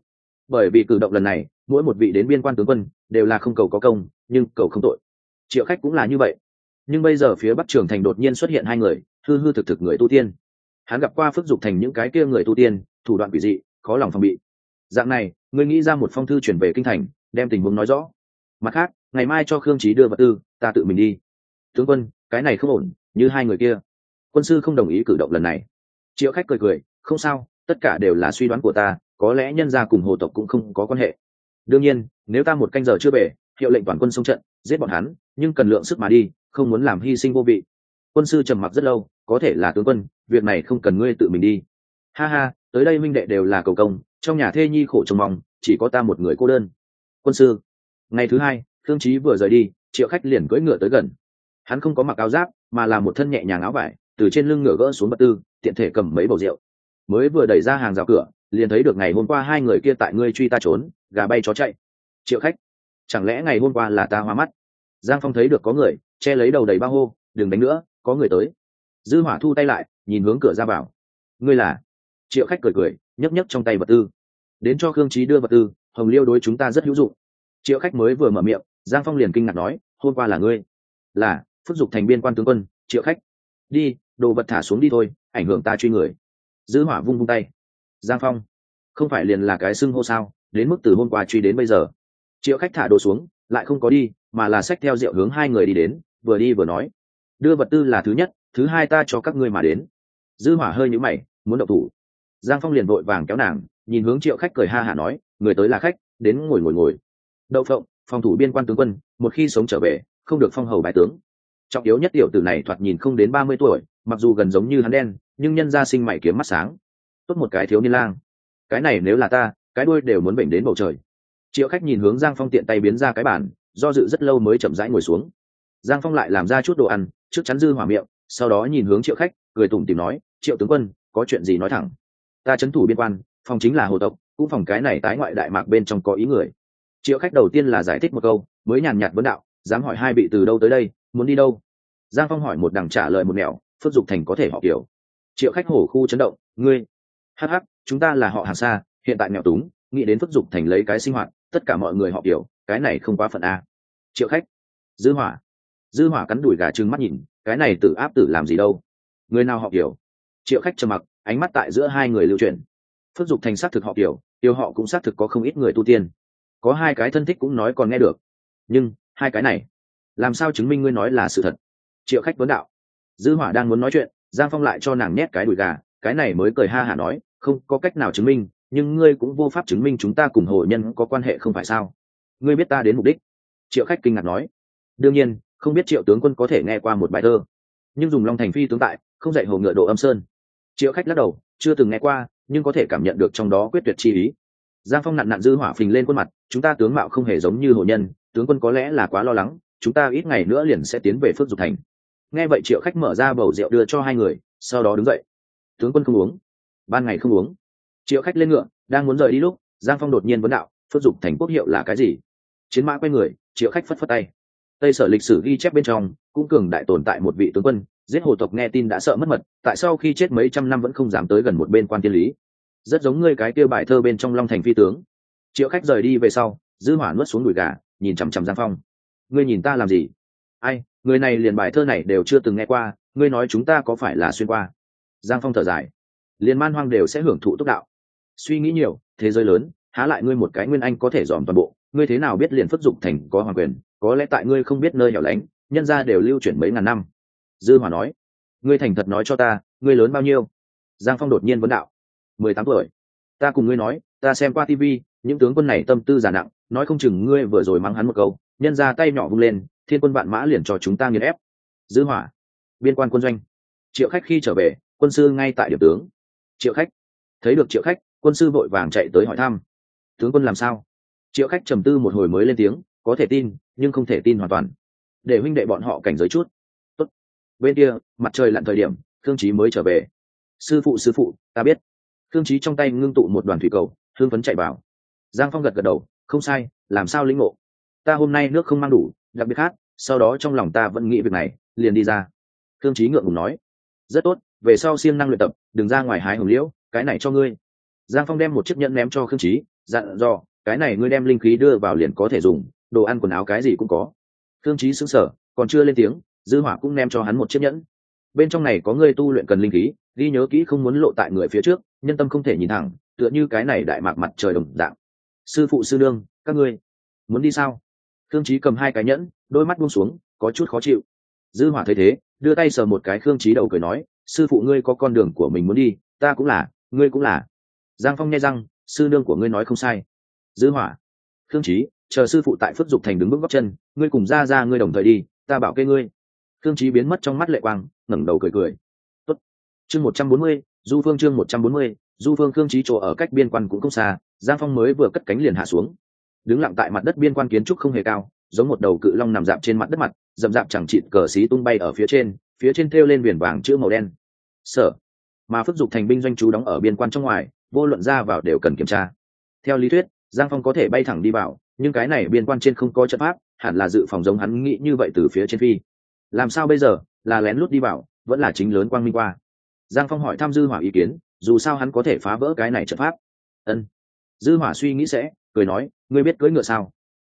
Speaker 1: Bởi vì cử động lần này, mỗi một vị đến biên quan tướng quân đều là không cầu có công, nhưng cầu không tội. Triệu khách cũng là như vậy. Nhưng bây giờ phía bắc trường thành đột nhiên xuất hiện hai người, hư hư thực thực người tu tiên. Hắn gặp qua phức dục thành những cái kia người tu tiên, thủ đoạn quỷ dị, khó lòng phòng bị. Dạng này, ngươi nghĩ ra một phong thư chuyển về kinh thành, đem tình huống nói rõ. Mặt khác, ngày mai cho khương trí đưa vật tư, ta tự mình đi. Tướng quân, cái này không ổn, như hai người kia quân sư không đồng ý cử động lần này. Triệu khách cười cười, không sao, tất cả đều là suy đoán của ta, có lẽ nhân gia cùng hồ tộc cũng không có quan hệ. Đương nhiên, nếu ta một canh giờ chưa về, hiệu lệnh toàn quân xông trận, giết bọn hắn, nhưng cần lượng sức mà đi, không muốn làm hy sinh vô vị. Quân sư trầm mặc rất lâu, có thể là tướng quân, việc này không cần ngươi tự mình đi. Ha ha, tới đây minh đệ đều là cầu công, trong nhà thê nhi khổ trông mong, chỉ có ta một người cô đơn. Quân sư, ngày thứ hai thương trí vừa rời đi, triệu khách liền cưỡi ngựa tới gần. Hắn không có mặc áo giáp, mà là một thân nhẹ nhàng áo vải từ trên lưng ngựa gỡ xuống vật tư, tiện thể cầm mấy bầu rượu. Mới vừa đẩy ra hàng rào cửa, liền thấy được ngày hôm qua hai người kia tại ngươi truy ta trốn, gà bay chó chạy. Triệu khách, chẳng lẽ ngày hôm qua là ta hoa mắt? Giang phong thấy được có người, che lấy đầu đầy ba hô, đừng đánh nữa, có người tới. Dư hỏa thu tay lại, nhìn hướng cửa ra vào. Ngươi là? Triệu khách cười cười, nhấc nhấc trong tay vật tư. Đến cho khương trí đưa vật tư, hồng liêu đối chúng ta rất hữu dụng. Triệu khách mới vừa mở miệng, giang phong liền kinh ngạc nói, hôm qua là ngươi? Là, phúc dục thành biên quan tướng quân, triệu khách. Đi đồ vật thả xuống đi thôi, ảnh hưởng ta truy người. Dư hỏa vung vung tay. Giang phong, không phải liền là cái xưng hô sao? Đến mức từ hôm qua truy đến bây giờ. Triệu khách thả đồ xuống, lại không có đi, mà là sách theo rượu hướng hai người đi đến, vừa đi vừa nói. Đưa vật tư là thứ nhất, thứ hai ta cho các ngươi mà đến. Dư hỏa hơi nhíu mày, muốn động thủ. Giang phong liền vội vàng kéo nàng, nhìn hướng triệu khách cười ha hả nói, người tới là khách, đến ngồi ngồi ngồi. Đậu phộng, phòng thủ biên quan tướng quân, một khi sống trở về, không được phong hầu bài tướng. Trọng yếu nhất tiểu tử này thoạt nhìn không đến ba mươi tuổi mặc dù gần giống như hắn đen, nhưng nhân gia sinh mày kiếm mắt sáng. Tốt một cái thiếu niên lang. Cái này nếu là ta, cái đuôi đều muốn bệnh đến bầu trời. Triệu khách nhìn hướng giang phong tiện tay biến ra cái bàn, do dự rất lâu mới chậm rãi ngồi xuống. Giang phong lại làm ra chút đồ ăn, trước chắn dư hỏa miệng, sau đó nhìn hướng triệu khách, cười tủm tìm nói, triệu tướng quân, có chuyện gì nói thẳng. Ta chấn thủ biên quan, phòng chính là hồ tộc, cũng phòng cái này tái ngoại đại mạc bên trong có ý người. Triệu khách đầu tiên là giải thích một câu, mới nhàn nhạt vấn đạo, dám hỏi hai vị từ đâu tới đây, muốn đi đâu? Giang phong hỏi một đằng trả lời một nẻo phước dục thành có thể họ kiểu. Triệu khách hổ khu chấn động, ngươi hh chúng ta là họ hàng xa hiện tại nghèo túng, nghĩ đến phước dục thành lấy cái sinh hoạt, tất cả mọi người họ kiểu, cái này không quá phận a. Triệu khách, dư hỏa dư hỏa cắn đùi gà trừng mắt nhìn, cái này tự áp tử làm gì đâu? Người nào họ kiểu? Triệu khách trầm mặc, ánh mắt tại giữa hai người lưu truyền phước dục thành xác thực họ kiểu, yêu họ cũng xác thực có không ít người tu tiên. Có hai cái thân thích cũng nói còn nghe được. Nhưng, hai cái này, làm sao chứng minh ngươi nói là sự thật? Triệu khách vấn đạo dư hỏa đang muốn nói chuyện, giang phong lại cho nàng nhét cái đùi gà, cái này mới cười ha hả nói, không có cách nào chứng minh, nhưng ngươi cũng vô pháp chứng minh chúng ta cùng hồ nhân có quan hệ không phải sao? Ngươi biết ta đến mục đích? Triệu khách kinh ngạc nói. Đương nhiên, không biết triệu tướng quân có thể nghe qua một bài thơ, nhưng dùng long thành phi tướng tại, không dạy hồ ngựa độ âm sơn. Triệu khách lắc đầu, chưa từng nghe qua, nhưng có thể cảm nhận được trong đó quyết tuyệt chi ý. Giang phong nặn nặn dư hỏa phình lên khuôn mặt, chúng ta tướng mạo không hề giống như hồ nhân, tướng quân có lẽ là quá lo lắng, chúng ta ít ngày nữa liền sẽ tiến về phước dục thành nghe vậy triệu khách mở ra bầu rượu đưa cho hai người, sau đó đứng dậy. Tướng quân không uống. Ban ngày không uống. Triệu khách lên ngựa, đang muốn rời đi lúc, giang phong đột nhiên vấn đạo phất dục thành quốc hiệu là cái gì? Chiến mã quay người, triệu khách phất phất tay. Tây sở lịch sử ghi chép bên trong, cũng cường đại tồn tại một vị tướng quân, giết hồ tộc nghe tin đã sợ mất mật, tại sao khi chết mấy trăm năm vẫn không dám tới gần một bên quan tiên lý. Rất giống ngươi cái kêu bài thơ bên trong long thành phi tướng. Triệu khách rời đi về sau, dư hỏa nuốt xuống đùi gà, nhìn chằm chằm giang phong. Ngươi nhìn ta làm gì? Ai, người này liền bài thơ này đều chưa từng nghe qua, ngươi nói chúng ta có phải là xuyên qua? Giang phong thở dài. Liền man hoang đều sẽ hưởng thụ tốc đạo. Suy nghĩ nhiều, thế giới lớn, há lại ngươi một cái nguyên anh có thể dòm toàn bộ, ngươi thế nào biết liền phất dụng thành có hoàng quyền, có lẽ tại ngươi không biết nơi hẻo lánh, nhân ra đều lưu chuyển mấy ngàn năm. Dư hòa nói, ngươi thành thật nói cho ta, ngươi lớn bao nhiêu? Giang phong đột nhiên vấn đạo, mười tám tuổi. Ta cùng ngươi nói, ta xem qua tv những tướng quân này tâm tư già nặng, nói không chừng ngươi vừa rồi mắng hắn một câu nhân ra tay nhỏ vung lên, thiên quân vạn mã liền cho chúng ta nghiền ép. Dư hỏa. Biên quan quân doanh. Triệu khách khi trở về, quân sư ngay tại điểm tướng. Triệu khách. Thấy được triệu khách, quân sư vội vàng chạy tới hỏi thăm. Tướng quân làm sao? Triệu khách trầm tư một hồi mới lên tiếng, có thể tin, nhưng không thể tin hoàn toàn. Để huynh đệ bọn họ cảnh giới chút. Tốt. bên kia, mặt trời lặn thời điểm thương trí mới trở về. Sư phụ sư phụ, ta biết. Thương trí trong tay ngưng tụ một đoàn thủy cầu hương phấn chạy vào. Giang phong gật gật đầu, không sai, làm sao lĩnh ngộ? Ta hôm nay nước không mang đủ đặc biệt khác sau đó trong lòng ta vẫn nghĩ việc này liền đi ra. Thương trí ngượng ngùng nói. Rất tốt về sau siêng năng luyện tập đừng ra ngoài hái hồng liễu cái này cho ngươi. Giang phong đem một chiếc nhẫn ném cho khương trí dặn dò cái này ngươi đem linh khí đưa vào liền có thể dùng đồ ăn quần áo cái gì cũng có. Khương trí xứng sở còn chưa lên tiếng dư hỏa cũng ném cho hắn một chiếc nhẫn. Bên trong này có ngươi tu luyện cần linh khí ghi nhớ kỹ không muốn lộ tại người phía trước nhân tâm không thể nhìn thẳng tựa như cái này đại mạc mặt trời đồng dạng. Sư phụ sư đương, các ngươi muốn đi sao? Khương trí cầm hai cái nhẫn, đôi mắt buông xuống, có chút khó chịu. Dư hỏa thấy thế, đưa tay sờ một cái khương trí đầu cười nói, sư phụ ngươi có con đường của mình muốn đi, ta cũng là, ngươi cũng là. Giang phong nghe răng, sư nương của ngươi nói không sai. Dư hỏa, khương trí chờ sư phụ tại phước dục thành đứng bước góc chân, ngươi cùng ra ra ngươi đồng thời đi, ta bảo kê ngươi. Khương trí biến mất trong mắt lệ quang, ngẩng đầu cười cười. Tốt. chương một trăm bốn mươi, du phương chương một trăm bốn mươi, du phương khương trí chỗ ở cách biên quan cũng không xa, giang phong mới vừa cất cánh liền hạ xuống đứng lặng tại mặt đất biên quan kiến trúc không hề cao, giống một đầu cự long nằm dạp trên mặt đất mặt, dậm dạp chẳng chịt cờ xí tung bay ở phía trên phía trên thêu lên biển vàng chữ màu đen. Sở. Mà phức dục thành binh doanh chú đóng ở biên quan trong ngoài, vô luận ra vào đều cần kiểm tra. Theo lý thuyết, giang phong có thể bay thẳng đi vào, nhưng cái này biên quan trên không có trận pháp, hẳn là dự phòng giống hắn nghĩ như vậy từ phía trên phi. Làm sao bây giờ, là lén lút đi vào, vẫn là chính lớn quang minh qua. Giang phong hỏi thăm dư hỏa ý kiến, dù sao hắn có thể phá vỡ cái này trận pháp. Ân. Dư hỏa suy nghĩ sẽ cười nói, ngươi biết cưỡi ngựa sao?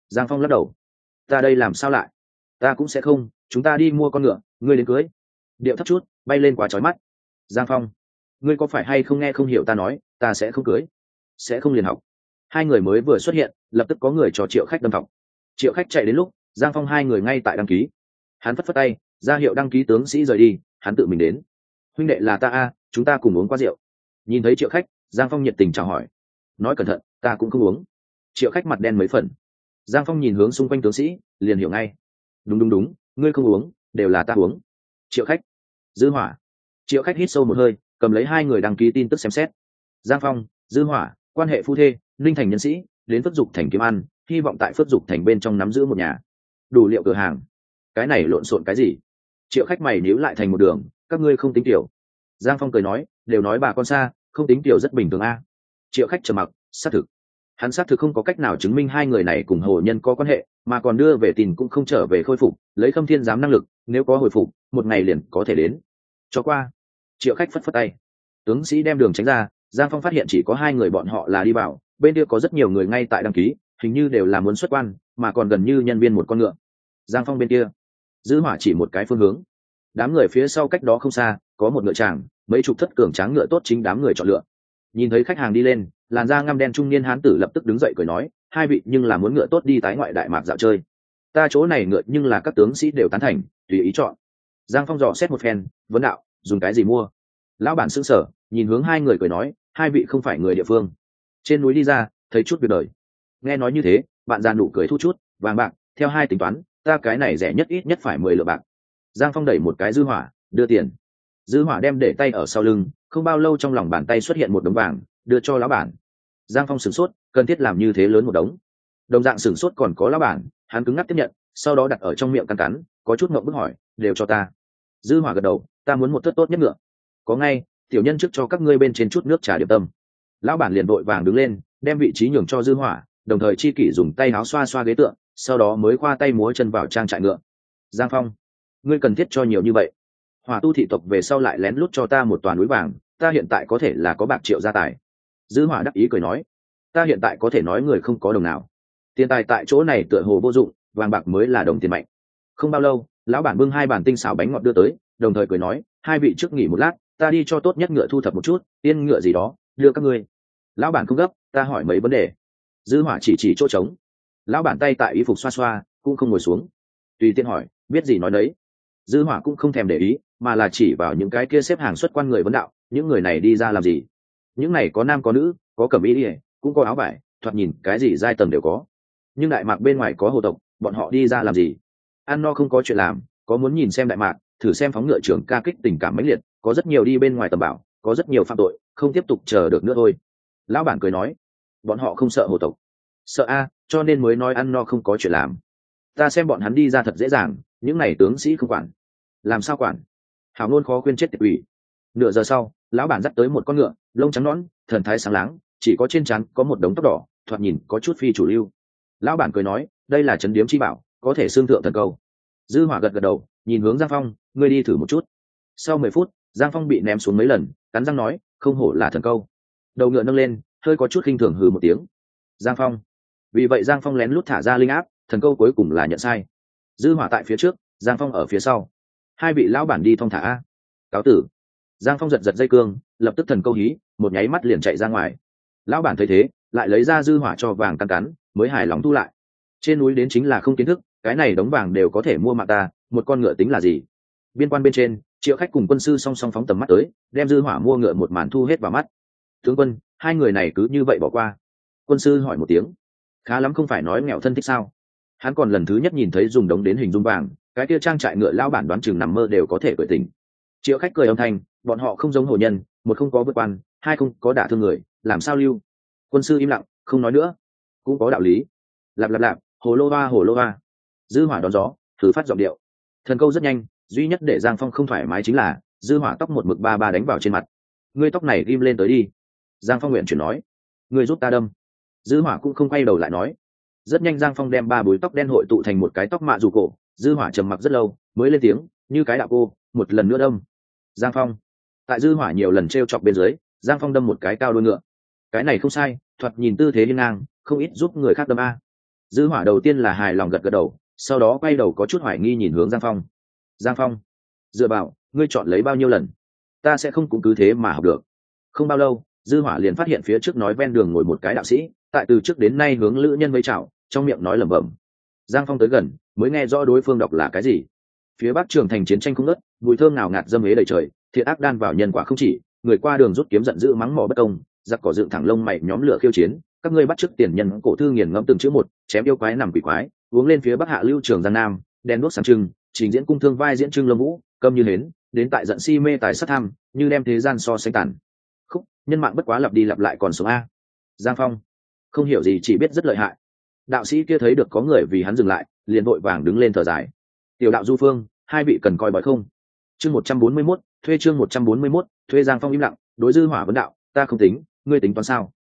Speaker 1: Giang phong lắc đầu. Ta đây làm sao lại? Ta cũng sẽ không, chúng ta đi mua con ngựa, ngươi đến cưới điệu thấp chút, bay lên quá trói mắt. Giang phong, ngươi có phải hay không nghe không hiểu ta nói, ta sẽ không cưới sẽ không liền học. Hai người mới vừa xuất hiện, lập tức có người cho triệu khách đâm phòng triệu khách chạy đến lúc, giang phong hai người ngay tại đăng ký. Hắn phất phất tay, ra hiệu đăng ký tướng sĩ rời đi, hắn tự mình đến. Huynh đệ là ta a, chúng ta cùng uống qua rượu. Nhìn thấy triệu khách, giang phong nhiệt tình chào hỏi. Nói cẩn thận, ta cũng không uống triệu khách mặt đen mấy phần. Giang phong nhìn hướng xung quanh tướng sĩ, liền hiểu ngay. Đúng đúng đúng, ngươi không uống, đều là ta uống. Triệu khách. Dư hỏa. Triệu khách hít sâu một hơi, cầm lấy hai người đăng ký tin tức xem xét. Giang phong, dư hỏa, quan hệ phu thê linh thành nhân sĩ, đến phước dục thành kiếm ăn, hy vọng tại phước dục thành bên trong nắm giữ một nhà. Đủ liệu cửa hàng. Cái này lộn xộn cái gì? Triệu khách mày níu lại thành một đường, các ngươi không tính tiểu. Giang phong cười nói, đều nói bà con xa, không tính tiểu rất bình thường a. Triệu khách trầm mặc, xác thực hắn xác thực không có cách nào chứng minh hai người này cùng hồ nhân có quan hệ, mà còn đưa về tin cũng không trở về khôi phục, lấy khâm thiên giám năng lực, nếu có hồi phục, một ngày liền có thể đến. Cho qua. Triệu khách phất phất tay. Tướng sĩ đem đường tránh ra, giang phong phát hiện chỉ có hai người bọn họ là đi vào, bên kia có rất nhiều người ngay tại đăng ký, hình như đều là muốn xuất quan, mà còn gần như nhân viên một con ngựa. Giang phong bên kia. Giữ hỏa chỉ một cái phương hướng. Đám người phía sau cách đó không xa, có một ngựa tràng mấy chục thất cường tráng ngựa tốt chính đám người chọn lựa nhìn thấy khách hàng đi lên, làn da ngăm đen trung niên hán tử lập tức đứng dậy cười nói, hai vị, nhưng là muốn ngựa tốt đi tái ngoại đại mạc dạo chơi. Ta chỗ này ngựa nhưng là các tướng sĩ đều tán thành, tùy ý chọn. Giang phong dò xét một phen, vấn đạo, dùng cái gì mua? Lão bản xưng sở nhìn hướng hai người cười nói, hai vị không phải người địa phương. Trên núi đi ra, thấy chút việc đời. Nghe nói như thế, bạn già nụ cười thu chút, vàng bạc, theo hai tính toán, ta cái này rẻ nhất ít nhất phải mười lượng bạc. Giang phong đẩy một cái dư hỏa, đưa tiền. Dư hỏa đem để tay ở sau lưng không bao lâu trong lòng bàn tay xuất hiện một đống vàng, đưa cho lão bản. Giang phong sửng sốt, cần thiết làm như thế lớn một đống. Đồng dạng sửng sốt còn có lão bản, hắn cứng ngắc tiếp nhận, sau đó đặt ở trong miệng cắn cắn, có chút ngậm bức hỏi, đều cho ta. Dư hỏa gật đầu, ta muốn một thất tốt nhất ngựa. Có ngay, tiểu nhân trước cho các ngươi bên trên chút nước trà điểm tâm. Lão bản liền đội vàng đứng lên, đem vị trí nhường cho dư hỏa, đồng thời chi kỷ dùng tay áo xoa xoa ghế tượng, sau đó mới khoa tay múa chân vào trang trại ngựa. Giang phong, ngươi cần thiết cho nhiều như vậy hỏa tu thị tộc về sau lại lén lút cho ta một toàn núi vàng, ta hiện tại có thể là có bạc triệu gia tài. Dư hỏa đắc ý cười nói, ta hiện tại có thể nói người không có đồng nào. Tiền tài tại chỗ này tựa hồ vô dụng, vàng bạc mới là đồng tiền mạnh. Không bao lâu, lão bản bưng hai bàn tinh xào bánh ngọt đưa tới, đồng thời cười nói, hai vị trước nghỉ một lát, ta đi cho tốt nhất ngựa thu thập một chút, tiên ngựa gì đó, đưa các ngươi. Lão bản không gấp, ta hỏi mấy vấn đề. Dư hỏa chỉ chỉ chỗ trống. Lão bản tay tại y phục xoa xoa, cũng không ngồi xuống. Tùy tiện hỏi, biết gì nói đấy dư hỏa cũng không thèm để ý mà là chỉ vào những cái kia xếp hàng xuất quan người vấn đạo, những người này đi ra làm gì? Những này có nam có nữ, có cẩm y ỉa cũng có áo vải, thoạt nhìn cái gì giai tầng đều có. Nhưng đại mạc bên ngoài có hồ tộc, bọn họ đi ra làm gì? Ăn no không có chuyện làm, có muốn nhìn xem đại mạc, thử xem phóng ngựa trưởng ca kích tình cảm mãnh liệt, có rất nhiều đi bên ngoài tầm bảo, có rất nhiều phạm tội, không tiếp tục chờ được nữa thôi. Lão bản cười nói, bọn họ không sợ hồ tộc. Sợ a, cho nên mới nói ăn no không có chuyện làm. Ta xem bọn hắn đi ra thật dễ dàng, những n à y tướng sĩ không quản. Làm sao quản? Hảo ngôn khó khuyên chết tiệt ủy nửa giờ sau, lão bản dắt tới một con ngựa, lông trắng nõn, thần thái sáng láng, chỉ có trên trán có một đống tóc đỏ, thoạt nhìn có chút phi chủ lưu. Lão bản cười nói, đây là trấn điếm chi bảo, có thể xương thượng thần câu dư hỏa gật gật đầu, nhìn hướng giang phong, ngươi đi thử một chút. Sau mười phút, giang phong bị ném xuống mấy lần, cắn răng nói, không hổ là thần câu đầu ngựa nâng lên, hơi có chút khinh thường hừ một tiếng. Giang phong. Vì vậy giang phong lén lút thả ra linh áp, thần câu cuối cùng là nhận sai. Dư hỏa tại phía trước, giang phong ở phía sau hai vị lão bản đi thong thả a. Cáo tử. Giang phong giật giật dây cương, lập tức thần câu hí, một nháy mắt liền chạy ra ngoài. Lão bản thấy thế, lại lấy ra dư hỏa cho vàng căn cắn, mới hài lòng thu lại. Trên núi đến chính là không kiến thức, cái này đóng vàng đều có thể mua mạng ta, một con ngựa tính là gì? Biên quan bên trên, triệu khách cùng quân sư song song phóng tầm mắt tới, đem dư hỏa mua ngựa một màn thu hết vào mắt. Tướng quân, hai người này cứ như vậy bỏ qua. Quân sư hỏi một tiếng. Khá lắm không phải nói nghèo thân thích sao? Hắn còn lần thứ nhất nhìn thấy dùng đống đến hình dung vàng, cái kia trang trại ngựa lao bản đoán chừng nằm mơ đều có thể cởi tình triệu khách cười âm thanh, bọn họ không giống hồ nhân, một không có vượt quan, hai không có đả thương người, làm sao lưu? Quân sư im lặng, không nói nữa. Cũng có đạo lý. Lạp lạp lạp, hồ lô va hồ lô va dư hỏa đón gió, thử phát giọng điệu. Thần câu rất nhanh, duy nhất để giang phong không thoải mái chính là, dư hỏa tóc một mực ba ba đánh vào trên mặt. Ngươi tóc này ghim lên tới đi. Giang phong nguyện chuyển nói. Ngươi giúp ta đâm. Dư hỏa cũng không quay đầu lại nói rất nhanh giang phong đem ba búi tóc đen hội tụ thành một cái tóc mạ dù cổ, dư hỏa trầm mặc rất lâu, mới lên tiếng, như cái đạo cô, một lần nữa đâm. Giang phong. Tại dư hỏa nhiều lần treo chọc bên dưới, giang phong đâm một cái cao đôi ngựa. Cái này không sai, thoạt nhìn tư thế liên ngang, không ít giúp người khác đâm a. Dư hỏa đầu tiên là hài lòng gật gật đầu, sau đó quay đầu có chút hoài nghi nhìn hướng giang phong. Giang phong, dựa vào, ngươi chọn lấy bao nhiêu lần? Ta sẽ không cũng cứ thế mà học được. Không bao lâu dư hỏa liền phát hiện phía trước nói ven đường ngồi một cái đạo sĩ, tại từ trước đến nay hướng lữ nhân vây chào, trong miệng nói lẩm bẩm. Giang phong tới gần, mới nghe rõ đối phương đọc là cái gì. Phía bắc trường thành chiến tranh không nớt mùi thơm nào ngạt dâm ế đầy trời thiệt ác đan vào nhân quả không chỉ, người qua đường rút kiếm giận dữ mắng mỏ bất công, giặc cỏ dựng thẳng lông mày nhóm lửa khiêu chiến, các ngươi bắt trước tiền nhân cổ thư nghiền ngẫm từng chữ một, chém yêu quái nằm quỷ quái, uống lên phía bắc hạ lưu trường giang nam đen đuốc sáng trưng, trình diễn cung thương vai diễn trưng lâm vũ, câm như hến, đến tại giận si mê tài sát tham, như đem thế gian so sánh tàn khúc, nhân mạng bất quá lặp đi lặp lại còn sống a. Giang phong. Không hiểu gì, chỉ biết rất lợi hại. Đạo sĩ kia thấy được có người vì hắn dừng lại, liền vội vàng đứng lên thở dài. Tiểu đạo du phương, hai vị cần coi bói không? Chương một trăm bốn mươi mốt, thuê chương một trăm bốn mươi mốt, thuê giang phong im lặng, đối dư hỏa vấn đạo, ta không tính, ngươi tính toán sao?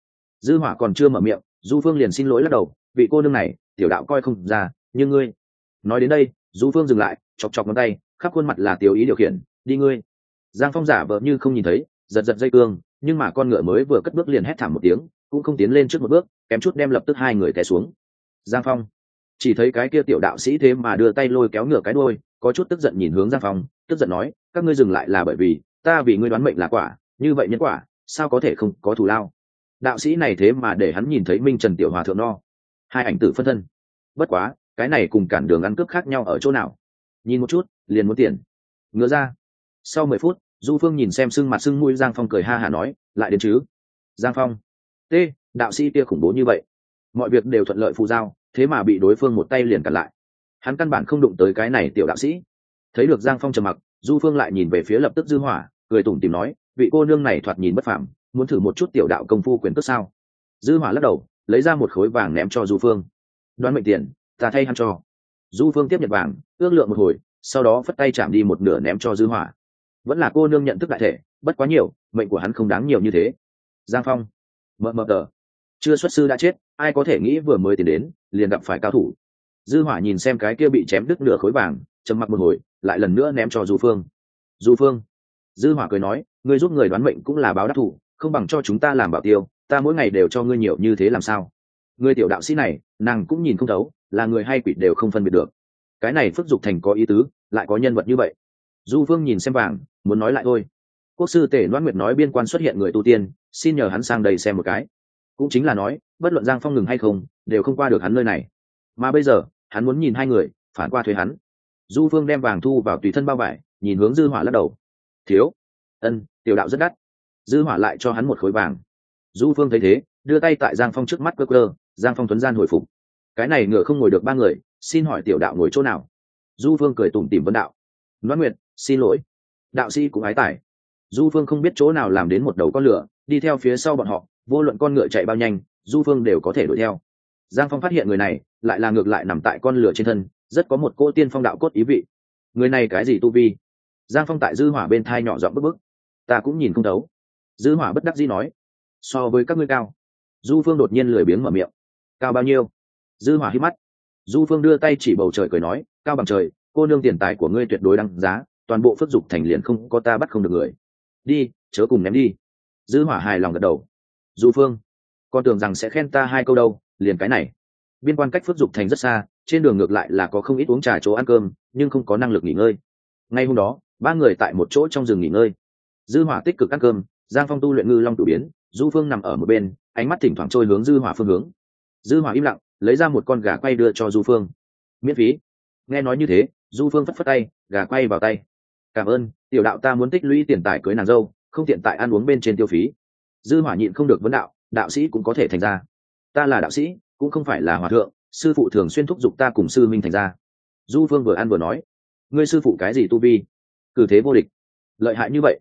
Speaker 1: Dư hỏa còn chưa mở miệng, du phương liền xin lỗi lắc đầu, vị cô nương này, tiểu đạo coi không ra, như ngươi. Nói đến đây, du phương dừng lại, chọc chọc ngón tay, khắp khuôn mặt là tiểu ý điều khiển, đi ngươi. Giang phong giả vờ như không nhìn thấy, giật giật dây cương nhưng mà con ngựa mới vừa cất bước liền hét thảm một tiếng, cũng không tiến lên trước một bước, kém chút đem lập tức hai người té xuống. Giang phong. Chỉ thấy cái kia tiểu đạo sĩ thế mà đưa tay lôi kéo ngựa cái đôi có chút tức giận nhìn hướng giang phong, tức giận nói, các ngươi dừng lại là bởi vì ta vì ngươi đoán mệnh là quả, như vậy nhân quả, sao có thể không có thù lao? Đạo sĩ này thế mà để hắn nhìn thấy minh trần tiểu hòa thượng no. Hai ảnh tử phân thân. Bất quá, cái này cùng cản đường ăn cướp khác nhau ở chỗ nào? Nhìn một chút, liền muốn tiền. Ngựa ra. Sau mười phút du phương nhìn xem sưng mặt sưng mũi giang phong cười ha hả nói, lại đến chứ? Giang phong. T đạo sĩ kia khủng bố như vậy. Mọi việc đều thuận lợi phù giao, thế mà bị đối phương một tay liền cặn lại. Hắn căn bản không đụng tới cái này tiểu đạo sĩ. Thấy được giang phong trầm mặc, du phương lại nhìn về phía lập tức dư hỏa, cười tủm tìm nói, vị cô nương này thoạt nhìn bất phạm muốn thử một chút tiểu đạo công phu quyền cước sao? Dư hỏa lắc đầu, lấy ra một khối vàng ném cho du phương. Đoán mệnh tiền, ta thay hắn cho. Du phương tiếp nhận vàng, ước lượng một hồi, sau đó phất tay chạm đi một nửa ném cho dư hỏa vẫn là cô nương nhận thức đại thể, bất quá nhiều, mệnh của hắn không đáng nhiều như thế. Giang phong mờ mờ tờ. Chưa xuất sư đã chết, ai có thể nghĩ vừa mới tiến đến, liền gặp phải cao thủ. Dư hỏa nhìn xem cái kia bị chém đứt nửa khối vàng, trầm mặc một hồi, lại lần nữa ném cho du phương. Du phương, dư hỏa cười nói, ngươi giúp người đoán mệnh cũng là báo đáp thủ, không bằng cho chúng ta làm bảo tiêu, ta mỗi ngày đều cho ngươi nhiều như thế làm sao? Người tiểu đạo sĩ này, nàng cũng nhìn không thấu, là người hay quỷ đều không phân biệt được. Cái này phức dục thành có ý tứ, lại có nhân vật như vậy. Du phương nhìn xem vàng muốn nói lại thôi. Quốc sư tể loan nguyệt nói biên quan xuất hiện người tu tiên, xin nhờ hắn sang đây xem một cái. Cũng chính là nói, bất luận giang phong ngừng hay không, đều không qua được hắn nơi này. Mà bây giờ, hắn muốn nhìn hai người, phản qua thuế hắn. Du phương đem vàng thu vào tùy thân bao vải, nhìn hướng dư hỏa lắc đầu. Thiếu, ân, tiểu đạo rất đắt. Dư hỏa lại cho hắn một khối vàng. Du phương thấy thế, đưa tay tại giang phong trước mắt cơ cơ giang phong tuấn gian hồi phục. Cái này ngựa không ngồi được ba người, xin hỏi tiểu đạo ngồi chỗ nào? Du phương cười tủm tỉm vấn đạo. Loan nguyệt, xin lỗi đạo sĩ cũng ái tải du phương không biết chỗ nào làm đến một đầu con lửa, đi theo phía sau bọn họ, vô luận con ngựa chạy bao nhanh, du phương đều có thể đuổi theo. Giang phong phát hiện người này, lại là ngược lại nằm tại con lửa trên thân, rất có một cô tiên phong đạo cốt ý vị. Người này cái gì tu vi? Giang phong tại dư hỏa bên thai nhỏ giọng bức bức. Ta cũng nhìn không thấu. Dư hỏa bất đắc dĩ nói. So với các ngươi cao. Du phương đột nhiên lười biếng mở miệng. Cao bao nhiêu? Dư hỏa hít mắt. Du phương đưa tay chỉ bầu trời cười nói. Cao bằng trời, cô nương tiền tài của ngươi tuyệt đối đăng giá toàn bộ phước dục thành liền không có ta bắt không được người. Đi, chớ cùng ném đi. Dư hỏa hài lòng gật đầu. Du phương, con tưởng rằng sẽ khen ta hai câu đâu, liền cái này. Biên quan cách phước dục thành rất xa, trên đường ngược lại là có không ít uống trà chỗ ăn cơm, nhưng không có năng lực nghỉ ngơi. Ngay hôm đó, ba người tại một chỗ trong rừng nghỉ ngơi. Dư hỏa tích cực ăn cơm, giang phong tu luyện ngư long tự biến du phương nằm ở một bên, ánh mắt thỉnh thoảng trôi hướng dư hỏa phương hướng. Dư hỏa im lặng, lấy ra một con gà quay đưa cho du phương. Miễn phí. Nghe nói như thế du phương phất phất tay, gà quay vào tay cảm ơn, tiểu đạo ta muốn tích lũy tiền tài cưới nàng dâu, không tiện tại ăn uống bên trên tiêu phí. Dư hỏa nhịn không được vấn đạo đạo sĩ cũng có thể thành ra. Ta là đạo sĩ, cũng không phải là hòa thượng, sư phụ thường xuyên thúc giục ta cùng sư minh thành ra. Du phương vừa ăn vừa nói, ngươi sư phụ cái gì tu vi? Cử thế vô địch. Lợi hại như vậy.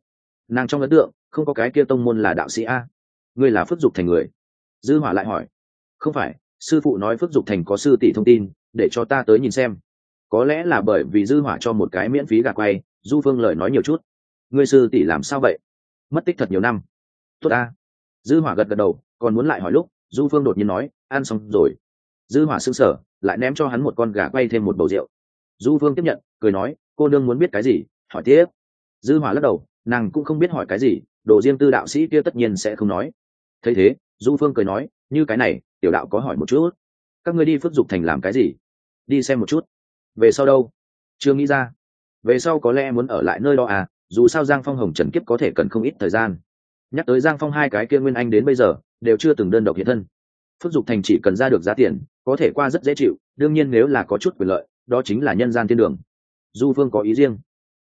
Speaker 1: Nàng trong ấn tượng, không có cái kia tông môn là đạo sĩ a. Ngươi là phước dục thành người. Dư hỏa lại hỏi, không phải, sư phụ nói phước dục thành có sư tỷ thông tin, để cho ta tới nhìn xem. Có lẽ là bởi vì dư hỏa cho một cái miễn phí gà quay du phương lời nói nhiều chút. Ngươi sư tỷ làm sao vậy? Mất tích thật nhiều năm. Tốt a dư hỏa gật gật đầu, còn muốn lại hỏi lúc, du phương đột nhiên nói, ăn xong rồi. Dư hỏa sững sờ, lại ném cho hắn một con gà quay thêm một bầu rượu. Du phương tiếp nhận, cười nói, cô nương muốn biết cái gì? Hỏi tiếp. Dư hỏa lắc đầu, nàng cũng không biết hỏi cái gì, đồ riêng tư đạo sĩ kia tất nhiên sẽ không nói. Thấy thế, du phương cười nói, như cái này, tiểu đạo có hỏi một chút. Các ngươi đi phước dục thành làm cái gì? Đi xem một chút. Về sau đâu? Chưa nghĩ ra về sau có lẽ muốn ở lại nơi đó à dù sao giang phong hồng trần kiếp có thể cần không ít thời gian. Nhắc tới giang phong hai cái kia nguyên anh đến bây giờ đều chưa từng đơn độc hiện thân. Phước dục thành chỉ cần ra được giá tiền có thể qua rất dễ chịu đương nhiên nếu là có chút quyền lợi đó chính là nhân gian thiên đường. Du phương có ý riêng.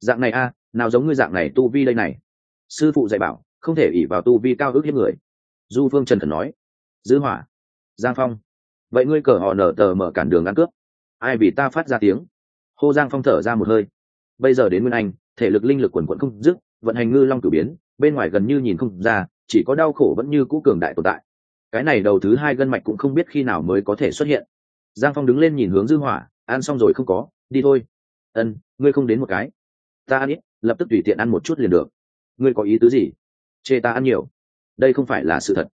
Speaker 1: Dạng này a à, nào giống ngươi dạng này tu vi đây này. Sư phụ dạy bảo không thể ỉ vào tu vi cao ước hiếp người. Du phương trần thần nói. Dư hỏa. Giang phong. Vậy ngươi cờ họ nở tờ mở cản đường ăn cướp. Ai vì ta phát ra tiếng? Hô giang phong thở ra một hơi bây giờ đến nguyên anh, thể lực linh lực quần quận không dứt, vận hành ngư long cử biến, bên ngoài gần như nhìn không ra, chỉ có đau khổ vẫn như cũ cường đại tồn tại. Cái này đầu thứ hai gân mạch cũng không biết khi nào mới có thể xuất hiện. Giang phong đứng lên nhìn hướng dư hỏa, ăn xong rồi không có, đi thôi. Ân, ngươi không đến một cái. Ta ăn ít, lập tức tùy tiện ăn một chút liền được. Ngươi có ý tứ gì? Chê ta ăn nhiều. Đây không phải là sự thật.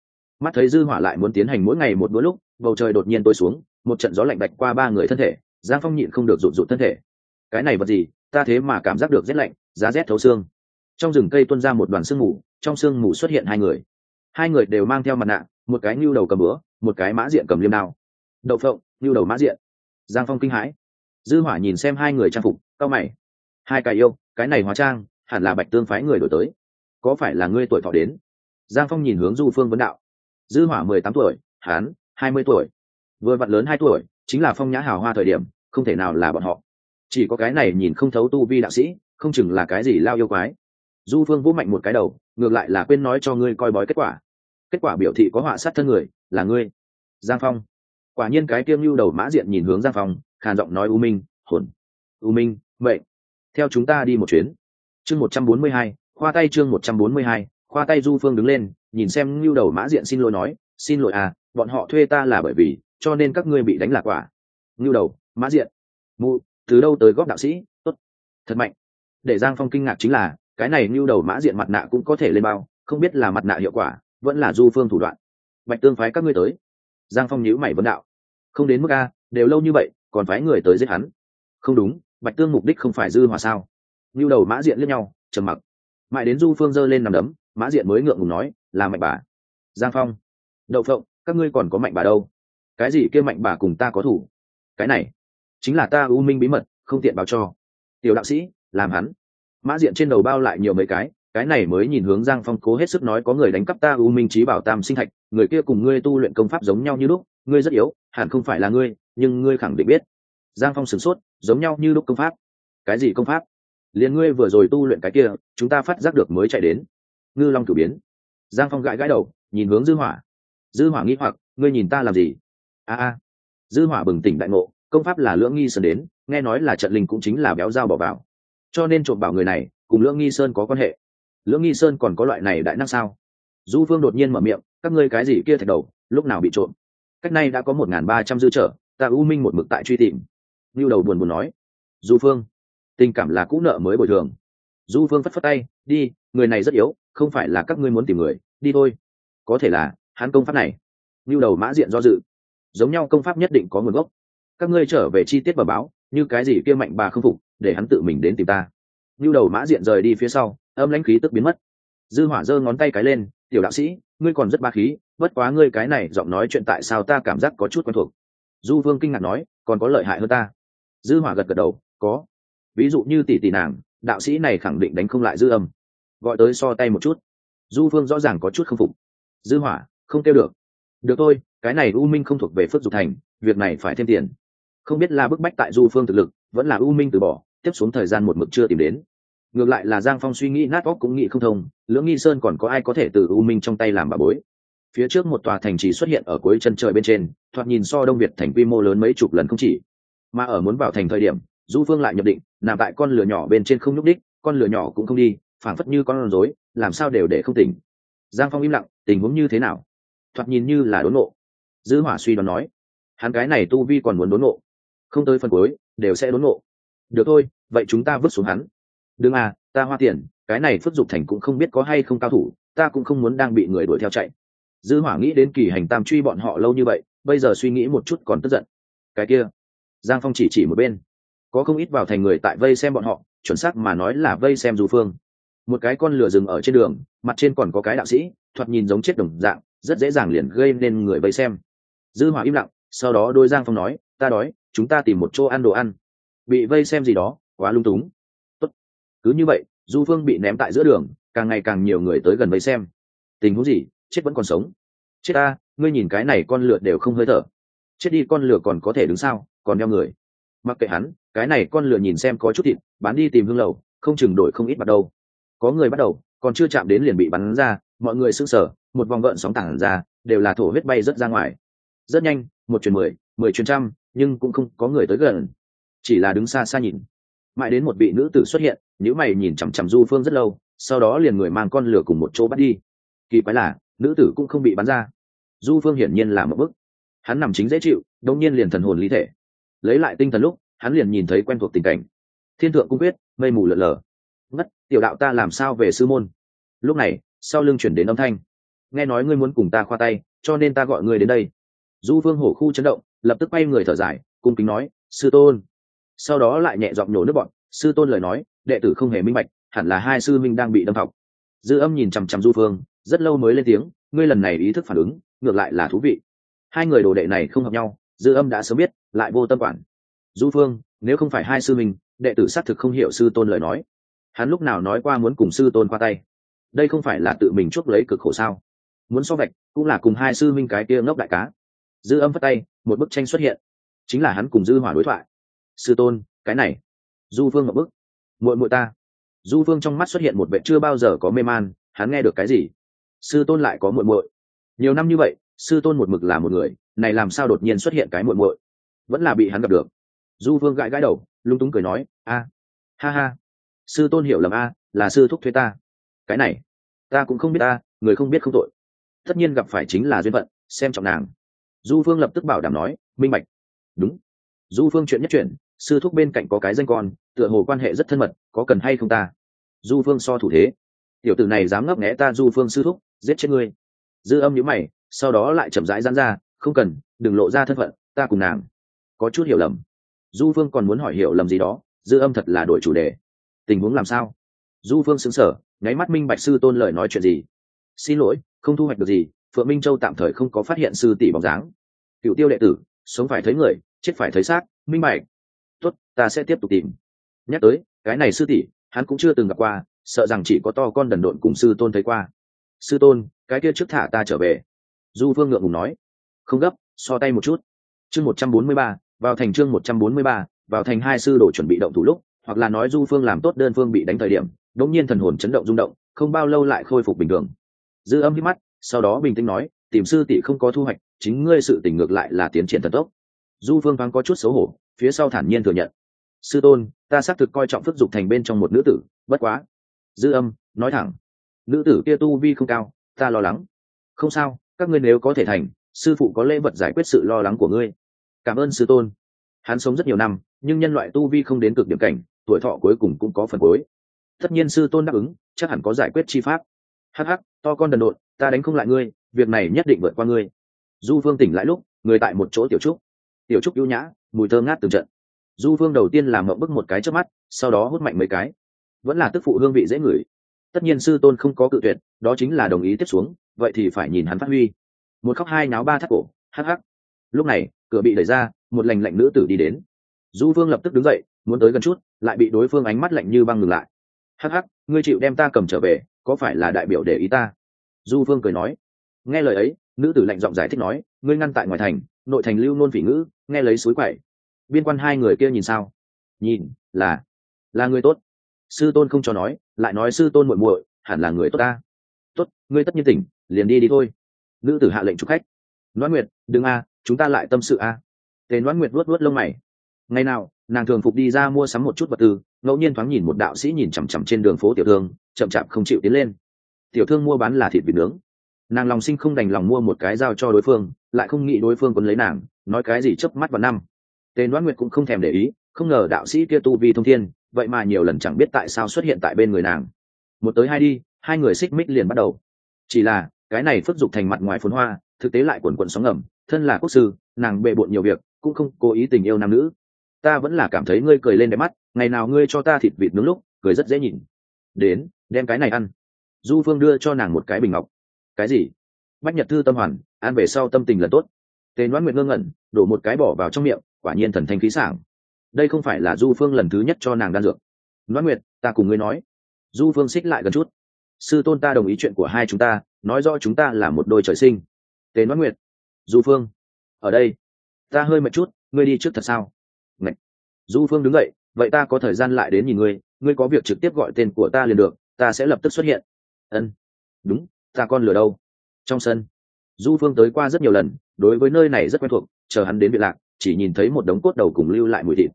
Speaker 1: Mắt thấy dư hỏa lại muốn tiến hành mỗi ngày một bữa lúc, bầu trời đột nhiên tối xuống, một trận gió lạnh bạch qua ba người thân thể, giang phong nhịn không được rụt rụt thân thể. Cái này vật gì? Ta thế mà cảm giác được rét lạnh, giá rét thấu xương. Trong rừng cây tuôn ra một đoàn sương mù, trong sương mù xuất hiện hai người. Hai người đều mang theo mặt nạ, một cái nhu đầu cầm bữa một cái mã diện cầm liêm đao. Đậu phộng nhu đầu mã diện. Giang phong kinh hãi. Dư hỏa nhìn xem hai người trang phục cao mày. Hai cái yêu, cái này hóa trang, hẳn là bạch tương phái người đổi tới. Có phải là ngươi tuổi thọ đến? Giang phong nhìn hướng du phương vấn đạo. Dư hỏa mười tám tuổi hán hai mươi tuổi. Vừa vặn lớn hai tuổi, chính là phong nhã hào hoa thời điểm, không thể nào là bọn họ chỉ có cái này nhìn không thấu tu vi đạo sĩ, không chừng là cái gì lao yêu quái. Du phương vũ mạnh một cái đầu, ngược lại là quên nói cho ngươi coi bói kết quả. Kết quả biểu thị có họa sát thân người, là ngươi. Giang phong. Quả nhiên cái tiêm lưu đầu mã diện nhìn hướng giang phong, khàn giọng nói u minh, hồn. U minh vậy theo chúng ta đi một chuyến. Chương một trăm bốn mươi hai, khoa tay chương một trăm bốn mươi hai, khoa tay du phương đứng lên, nhìn xem lưu đầu mã diện xin lỗi nói, xin lỗi à bọn họ thuê ta là bởi vì, cho nên các ngươi bị đánh lạc quả. Lưu đầu, mã diện. Mụ từ đâu tới góp đạo sĩ? Tốt. Thật mạnh. Để giang phong kinh ngạc chính là, cái này như đầu mã diện mặt nạ cũng có thể lên bao, không biết là mặt nạ hiệu quả, vẫn là du phương thủ đoạn. Bạch tương phái các ngươi tới. Giang phong nhữ mày vấn đạo. Không đến mức a, đều lâu như vậy, còn phái người tới giết hắn. Không đúng, bạch tương mục đích không phải dư hòa sao? Như đầu mã diện liếc nhau, trầm mặc. Mãi đến du phương giơ lên nằm đấm, mã diện mới ngượng ngùng nói, là mạnh bà. Giang phong. Đậu phộng, các ngươi còn có mạnh bà đâu? Cái gì kêu mạnh bà cùng ta có thủ? Cái này chính là ta u minh bí mật, không tiện báo cho. Tiểu đạo sĩ, làm hắn. Mã diện trên đầu bao lại nhiều mấy cái cái này mới nhìn hướng giang phong cố hết sức nói có người đánh cắp ta u minh trí bảo tam sinh thạch, người kia cùng ngươi tu luyện công pháp giống nhau như lúc, ngươi rất yếu, hẳn không phải là ngươi, nhưng ngươi khẳng định biết. Giang phong sửng sốt, giống nhau như lúc công pháp. Cái gì công pháp? Liền ngươi vừa rồi tu luyện cái kia, chúng ta phát giác được mới chạy đến. Ngư long cử biến. Giang phong gãi gãi đầu, nhìn hướng dư hỏa. Dư hỏa nghĩ hoặc, ngươi nhìn ta làm gì? A a. Dư hỏa bừng tỉnh đại ngộ công pháp là lưỡng nghi sơn đến, nghe nói là trận linh cũng chính là béo dao bỏ vào. Cho nên trộm bảo người này, cùng lưỡng nghi sơn có quan hệ. Lưỡng nghi sơn còn có loại này đại năng sao? Du phương đột nhiên mở miệng, các ngươi cái gì kia thạch đầu, lúc nào bị trộm? Cách nay đã có một n ba trăm dư trở, ta u minh một mực tại truy tìm. Như đầu buồn buồn nói. Du phương tình cảm là cũ nợ mới bồi thường. Du phương phất phất tay, đi, người này rất yếu, không phải là các ngươi muốn tìm người, đi thôi. Có thể là, hắn công pháp này. Như đầu mã diện do dự. Giống nhau công pháp nhất định có nguồn gốc các ngươi trở về chi tiết và báo, như cái gì kia mạnh bà không phục, để hắn tự mình đến tìm ta. Như đầu mã diện rời đi phía sau, âm lãnh khí tức biến mất. Dư hỏa giơ ngón tay cái lên, tiểu đạo sĩ, ngươi còn rất ba khí, bất quá ngươi cái này giọng nói chuyện tại sao ta cảm giác có chút quen thuộc? Du vương kinh ngạc nói, còn có lợi hại hơn ta. Dư hỏa gật gật đầu, có. Ví dụ như tỷ tỷ nàng, đạo sĩ này khẳng định đánh không lại dư âm. Gọi tới so tay một chút. Du phương rõ ràng có chút không phục. Dư hỏa, không tiêu được. Được thôi, cái này u minh không thuộc về phước dục thành, việc này phải thêm tiền không biết là bức bách tại du phương thực lực, vẫn là u minh từ bỏ, tiếp xuống thời gian một mực chưa tìm đến. Ngược lại là giang phong suy nghĩ nát óc cũng nghĩ không thông, lưỡng nghi sơn còn có ai có thể từ u minh trong tay làm bà bối? Phía trước một tòa thành trì xuất hiện ở cuối chân trời bên trên, thoạt nhìn so đông việt thành quy mô lớn mấy chục lần không chỉ. Mà ở muốn vào thành thời điểm, du phương lại nhập định, nằm tại con lửa nhỏ bên trên không nhúc đích con lửa nhỏ cũng không đi, phảng phất như con rối, làm sao đều để không tỉnh. Giang phong im lặng, tình huống như thế nào? Thoạt nhìn như là đốn nộ dư hỏa suy đoán nói, hắn cái này tu vi còn muốn đốn nộ không tới phần cuối, đều sẽ đốn nộ được thôi, vậy chúng ta vứt xuống hắn. Đừng à ta hoa tiền, cái này phước dục thành cũng không biết có hay không cao thủ, ta cũng không muốn đang bị người đuổi theo chạy. Dư hỏa nghĩ đến kỳ hành tam truy bọn họ lâu như vậy, bây giờ suy nghĩ một chút còn tức giận. Cái kia, giang phong chỉ chỉ một bên. Có không ít vào thành người tại vây xem bọn họ, chuẩn xác mà nói là vây xem du phương. Một cái con lửa rừng ở trên đường, mặt trên còn có cái đạo sĩ, thoạt nhìn giống chết đồng dạng, rất dễ dàng liền gây nên người vây xem. Dư hỏa im lặng, sau đó đôi giang phong nói, ta đói chúng ta tìm một chỗ ăn đồ ăn. Bị vây xem gì đó, quá lung túng. Tốt. cứ như vậy, du phương bị ném tại giữa đường, càng ngày càng nhiều người tới gần vây xem. Tình huống gì? Chết vẫn còn sống. Chết ta, ngươi nhìn cái này con lửa đều không hơi thở. Chết đi con lửa còn có thể đứng sao, còn đeo người. Mặc kệ hắn, cái này con lửa nhìn xem có chút thịt, bán đi tìm hương lầu không chừng đổi không ít bắt đầu có người bắt đầu, còn chưa chạm đến liền bị bắn ra, mọi người sững sờ, một vòng gợn sóng tảng ra, đều là thổ huyết bay rất ra ngoài. Rất nhanh, một chuyến mười mười chuyến trăm nhưng cũng không có người tới gần. Chỉ là đứng xa xa nhìn. Mãi đến một vị nữ tử xuất hiện nữ mày nhìn chằm chằm du phương rất lâu, sau đó liền người mang con lửa cùng một chỗ bắt đi. Kỳ quái là, nữ tử cũng không bị bắn ra. Du phương hiển nhiên là một bức. Hắn nằm chính dễ chịu đông nhiên liền thần hồn lý thể. Lấy lại tinh thần lúc, hắn liền nhìn thấy quen thuộc tình cảnh. Thiên thượng cung quyết, mây mù lợn lờ. Ngất, tiểu đạo ta làm sao về sư môn? Lúc này, sau lưng chuyển đến âm thanh. Nghe nói ngươi muốn cùng ta khoa tay, cho nên ta gọi ngươi đến đây. Du phương hổ khu chấn động lập tức quay người thở dài, cung kính nói, sư tôn. Sau đó lại nhẹ giọng nhổ nước bọn, sư tôn lời nói, đệ tử không hề minh bạch, hẳn là hai sư minh đang bị đâm học dư âm nhìn chằm chằm du phương, rất lâu mới lên tiếng, ngươi lần này ý thức phản ứng, ngược lại là thú vị. Hai người đồ đệ này không hợp nhau, dư âm đã sớm biết, lại vô tâm quản. Du phương, nếu không phải hai sư minh, đệ tử xác thực không hiểu sư tôn lời nói. Hắn lúc nào nói qua muốn cùng sư tôn qua tay? Đây không phải là tự mình chuốc lấy cực khổ sao? Muốn so vạch cũng là cùng hai sư minh cái kia ngốc đại cá dư âm phất tay, một bức tranh xuất hiện. Chính là hắn cùng dư hỏa đối thoại. Sư tôn, cái này, du phương ngậm bức. Muội muội ta. Du phương trong mắt xuất hiện một vẻ chưa bao giờ có mê man, hắn nghe được cái gì? Sư tôn lại có muội muội. Nhiều năm như vậy, sư tôn một mực là một người, này làm sao đột nhiên xuất hiện cái muội muội? Vẫn là bị hắn gặp được. Du phương gãi gãi đầu, lung túng cười nói, a, ha ha. Sư tôn hiểu lầm a, là sư thúc thuê ta. Cái này, ta cũng không biết ta người không biết không tội. Tất nhiên gặp phải chính là duyên phận, xem trọng nàng du phương lập tức bảo đảm nói, minh bạch. Đúng. Du phương chuyện nhất chuyện sư thúc bên cạnh có cái danh con, tựa hồ quan hệ rất thân mật, có cần hay không ta? Du phương so thủ thế. Tiểu tử này dám ngấp nghẽ ta, du phương sư thúc, giết chết ngươi. Dư âm nhữ mày, sau đó lại chậm rãi dán ra, không cần, đừng lộ ra thân phận, ta cùng nàng. Có chút hiểu lầm. Du phương còn muốn hỏi hiểu lầm gì đó, dư âm thật là đổi chủ đề. Tình huống làm sao? Du phương xứng sở nháy mắt minh bạch sư tôn lời nói chuyện gì. Xin lỗi, không thu hoạch được gì phượng minh châu tạm thời không có phát hiện sư tỷ bóng dáng. Cựu tiêu đệ tử, sống phải thấy người, chết phải thấy xác, minh bạch. Tuất ta sẽ tiếp tục tìm. Nhắc tới, cái này sư tỷ, hắn cũng chưa từng gặp qua, sợ rằng chỉ có to con đần độn cùng sư tôn thấy qua. Sư tôn, cái kia trước thả ta trở về. Du phương ngượng ngùng nói. Không gấp, so tay một chút. Chương một trăm bốn mươi ba, vào thành chương một trăm bốn mươi ba, vào thành hai sư đồ chuẩn bị động thủ lúc, hoặc là nói du phương làm tốt đơn phương bị đánh thời điểm đống nhiên thần hồn chấn động rung động, không bao lâu lại khôi phục bình thường. Dư âm hít mắt sau đó bình tĩnh nói, tìm sư tỷ không có thu hoạch, chính ngươi sự tỉnh ngược lại là tiến triển thần tốc. Du phương thoáng có chút xấu hổ, phía sau thản nhiên thừa nhận. Sư tôn, ta xác thực coi trọng phức dục thành bên trong một nữ tử, bất quá. Dư âm, nói thẳng, nữ tử kia tu vi không cao, ta lo lắng. Không sao, các ngươi nếu có thể thành, sư phụ có lễ vật giải quyết sự lo lắng của ngươi. Cảm ơn sư tôn. Hắn sống rất nhiều năm, nhưng nhân loại tu vi không đến cực điểm cảnh, tuổi thọ cuối cùng cũng có phần cuối. Tất nhiên sư tôn đáp ứng, chắc hẳn có giải quyết chi pháp. Hắc hắc, to con đần độn ta đánh không lại ngươi, việc này nhất định vượt qua ngươi. Du phương tỉnh lại lúc, người tại một chỗ tiểu trúc. Tiểu trúc ưu nhã, mùi thơm ngát từng trận. Du phương đầu tiên làm mộng bức một cái trước mắt, sau đó hút mạnh mấy cái. Vẫn là tức phụ hương vị dễ ngửi. Tất nhiên sư tôn không có cự tuyệt, đó chính là đồng ý tiếp xuống, vậy thì phải nhìn hắn phát huy. Một khóc hai náo ba thắt cổ, hắc hắc. Lúc này, cửa bị đẩy ra, một lành lạnh nữ tử đi đến. Du phương lập tức đứng dậy, muốn tới gần chút, lại bị đối phương ánh mắt lạnh như băng ngừng lại. Hắc hắc, ngươi chịu đem ta cầm trở về, có phải là đại biểu để ý ta? Du phương cười nói. Nghe lời ấy, nữ tử lạnh giọng giải thích nói, ngươi ngăn tại ngoài thành, nội thành lưu nôn phỉ ngữ, nghe lấy suối quậy. Biên quan hai người kia nhìn sao? Nhìn, là là người tốt. Sư tôn không cho nói, lại nói sư tôn muội muội, hẳn là người tốt ta. Tốt, ngươi tất nhiên tỉnh, liền đi đi thôi. Nữ tử hạ lệnh chụp khách. Noãn nguyệt, đừng a, chúng ta lại tâm sự a. À. tề noãn nguyệt luốt luốt lông mày. Ngày nào, nàng thường phục đi ra mua sắm một chút vật tư, ngẫu nhiên thoáng nhìn một đạo sĩ nhìn chằm chằm trên đường phố tiểu thương, chậm chạp không chịu tiến lên tiểu thương mua bán là thịt vịt nướng. Nàng lòng sinh không đành lòng mua một cái dao cho đối phương, lại không nghĩ đối phương còn lấy nàng, nói cái gì chớp mắt vào năm. Tên đoán nguyệt cũng không thèm để ý, không ngờ đạo sĩ kia tu vi thông thiên, vậy mà nhiều lần chẳng biết tại sao xuất hiện tại bên người nàng. Một tới hai đi, hai người xích mích liền bắt đầu. Chỉ là, cái này phức dục thành mặt ngoài phồn hoa, thực tế lại quần quần sóng ngầm, thân là quốc sư, nàng bệ bộn nhiều việc, cũng không cố ý tình yêu nam nữ. Ta vẫn là cảm thấy ngươi cười lên đẹp mắt, ngày nào ngươi cho ta thịt vịt nướng lúc, cười rất dễ nhìn. Đến, đem cái này ăn du phương đưa cho nàng một cái bình ngọc. Cái gì? Bách nhật thư tâm hoàn ăn về sau tâm tình lần tốt. Tề đoán nguyệt ngơ ngẩn, đổ một cái bỏ vào trong miệng, quả nhiên thần thanh khí sảng. Đây không phải là du phương lần thứ nhất cho nàng đan dược. Đoán nguyệt, ta cùng ngươi nói. Du phương xích lại gần chút. Sư tôn ta đồng ý chuyện của hai chúng ta, nói rõ chúng ta là một đôi trời sinh. Tề đoán nguyệt, du phương, ở đây. Ta hơi mệt chút, ngươi đi trước thật sao? Ngậy. du phương đứng dậy, vậy ta có thời gian lại đến nhìn ngươi ngươi có việc trực tiếp gọi tên của ta liền được, ta sẽ lập tức xuất hiện ân, đúng, ta con lừa đâu? Trong sân, du phương tới qua rất nhiều lần, đối với nơi này rất quen thuộc, chờ hắn đến viện lạc, chỉ nhìn thấy một đống cốt đầu cùng lưu lại mùi thịt.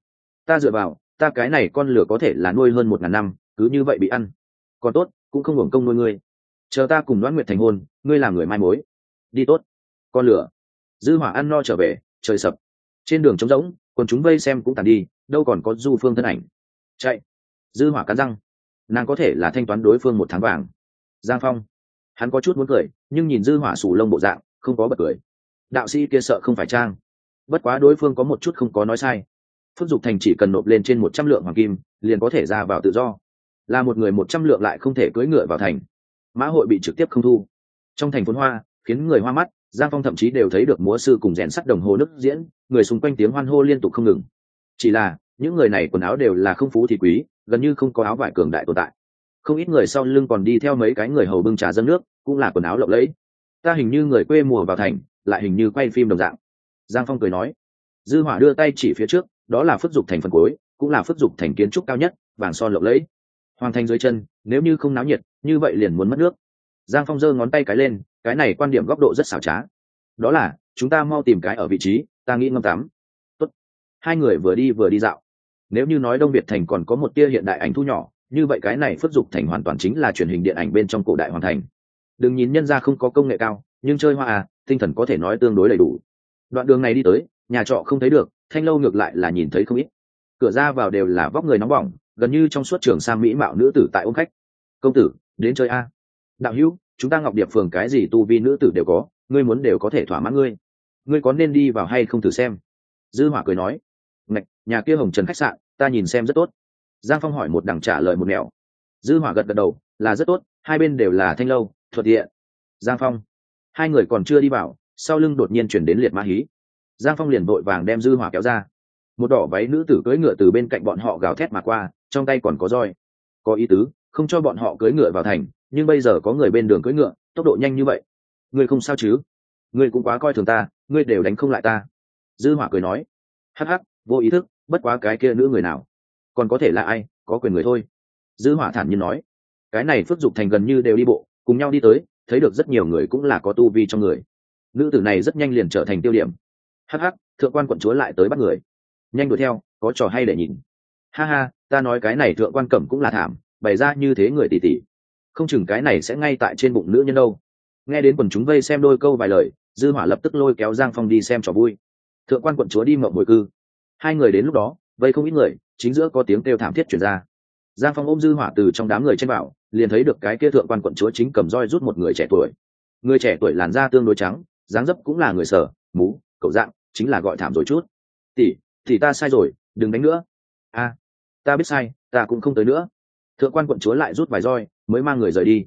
Speaker 1: Ta dựa vào, ta cái này con lửa có thể là nuôi hơn một ngàn năm, cứ như vậy bị ăn. Còn tốt, cũng không hưởng công nuôi ngươi. Chờ ta cùng đoán nguyện thành hôn, ngươi làm người mai mối. Đi tốt, con lửa dư hỏa ăn no trở về, trời sập. Trên đường trống rỗng còn chúng vây xem cũng tàn đi, đâu còn có du phương thân ảnh. Chạy. Dư hỏa cắn răng. Nàng có thể là thanh toán đối phương một tháng vàng giang phong. Hắn có chút muốn cười, nhưng nhìn dư hỏa sủ lông bộ dạng, không có bật cười. Đạo sĩ kia sợ không phải trang. Bất quá đối phương có một chút không có nói sai. Phước dục thành chỉ cần nộp lên trên một trăm lượng hoàng kim, liền có thể ra vào tự do. Là một người một trăm lượng lại không thể cưỡi ngựa vào thành. Mã hội bị trực tiếp không thu. Trong thành phốn hoa, khiến người hoa mắt, giang phong thậm chí đều thấy được múa sư cùng rèn sắt đồng hồ nước diễn, người xung quanh tiếng hoan hô liên tục không ngừng. Chỉ là, những người này quần áo đều là không phú thì quý, gần như không có áo vải cường đại tồn tại không ít người sau lưng còn đi theo mấy cái người hầu bưng trà dâng nước, cũng là quần áo lộng lẫy. Ta hình như người quê mùa vào thành, lại hình như quay phim đồng dạng. Giang phong cười nói. Dư hỏa đưa tay chỉ phía trước, đó là phước dục thành phần cuối, cũng là phước dục thành kiến trúc cao nhất, vàng son lộng lẫy. Hoàng thành dưới chân, nếu như không náo nhiệt, như vậy liền muốn mất nước. Giang phong giơ ngón tay cái lên, cái này quan điểm góc độ rất xảo trá. Đó là, chúng ta mau tìm cái ở vị trí, ta nghĩ ngâm tắm. Tốt. hai người vừa đi vừa đi dạo. Nếu như nói đông việt thành còn có một tia hiện đại ảnh thu nhỏ như vậy cái này phất dục thành hoàn toàn chính là truyền hình điện ảnh bên trong cổ đại hoàn thành. Đừng nhìn nhân ra không có công nghệ cao, nhưng chơi hoa à tinh thần có thể nói tương đối đầy đủ. Đoạn đường này đi tới, nhà trọ không thấy được, thanh lâu ngược lại là nhìn thấy không ít. Cửa ra vào đều là vóc người nóng bỏng, gần như trong suốt trường sang mỹ mạo nữ tử tại ôm khách. Công tử, đến chơi a. Đạo hữu, chúng ta ngọc điệp phường cái gì tu vi nữ tử đều có, ngươi muốn đều có thể thỏa mãn ngươi. Ngươi có nên đi vào hay không thử xem? Dư hỏa cười nói, ngạch, nhà kia hồng trần khách sạn, ta nhìn xem rất tốt giang phong hỏi một đằng trả lời một nẻo. Dư hỏa gật gật đầu, là rất tốt, hai bên đều là thanh lâu, thuận tiện. Giang phong, hai người còn chưa đi vào, sau lưng đột nhiên chuyển đến liệt ma hí. Giang phong liền vội vàng đem dư hỏa kéo ra. Một đỏ váy nữ tử cưỡi ngựa từ bên cạnh bọn họ gào thét mà qua, trong tay còn có roi. Có ý tứ, không cho bọn họ cưỡi ngựa vào thành, nhưng bây giờ có người bên đường cưỡi ngựa, tốc độ nhanh như vậy. Ngươi không sao chứ? Ngươi cũng quá coi thường ta, ngươi đều đánh không lại ta. Dư hỏa cười nói. Hắc hắc, vô ý thức, bất quá cái kia nữ người nào? Còn có thể là ai, có quyền người thôi. Dư hỏa thản nhiên nói. Cái này phước dục thành gần như đều đi bộ, cùng nhau đi tới, thấy được rất nhiều người cũng là có tu vi trong người. Nữ tử này rất nhanh liền trở thành tiêu điểm. Hắc hắc, thượng quan quận chúa lại tới bắt người. Nhanh đuổi theo, có trò hay để nhìn. Ha ha, ta nói cái này thượng quan cẩm cũng là thảm, bày ra như thế người tỷ tỷ không chừng cái này sẽ ngay tại trên bụng nữ nhân đâu. Nghe đến quần chúng vây xem đôi câu vài lời, dư hỏa lập tức lôi kéo giang phong đi xem trò vui. Thượng quan quận chúa đi mộng bồi cư. Hai người đến lúc đó vây không ít người, chính giữa có tiếng kêu thảm thiết chuyển ra. Giang phong ôm dư hỏa từ trong đám người trên bảo, liền thấy được cái kia thượng quan quận chúa chính cầm roi rút một người trẻ tuổi. Người trẻ tuổi làn da tương đối trắng, dáng dấp cũng là người sở mú cậu dạng, chính là gọi thảm rồi chút. Tỷ thì ta sai rồi, đừng đánh nữa. A, ta biết sai, ta cũng không tới nữa. Thượng quan quận chúa lại rút vài roi, mới mang người rời đi.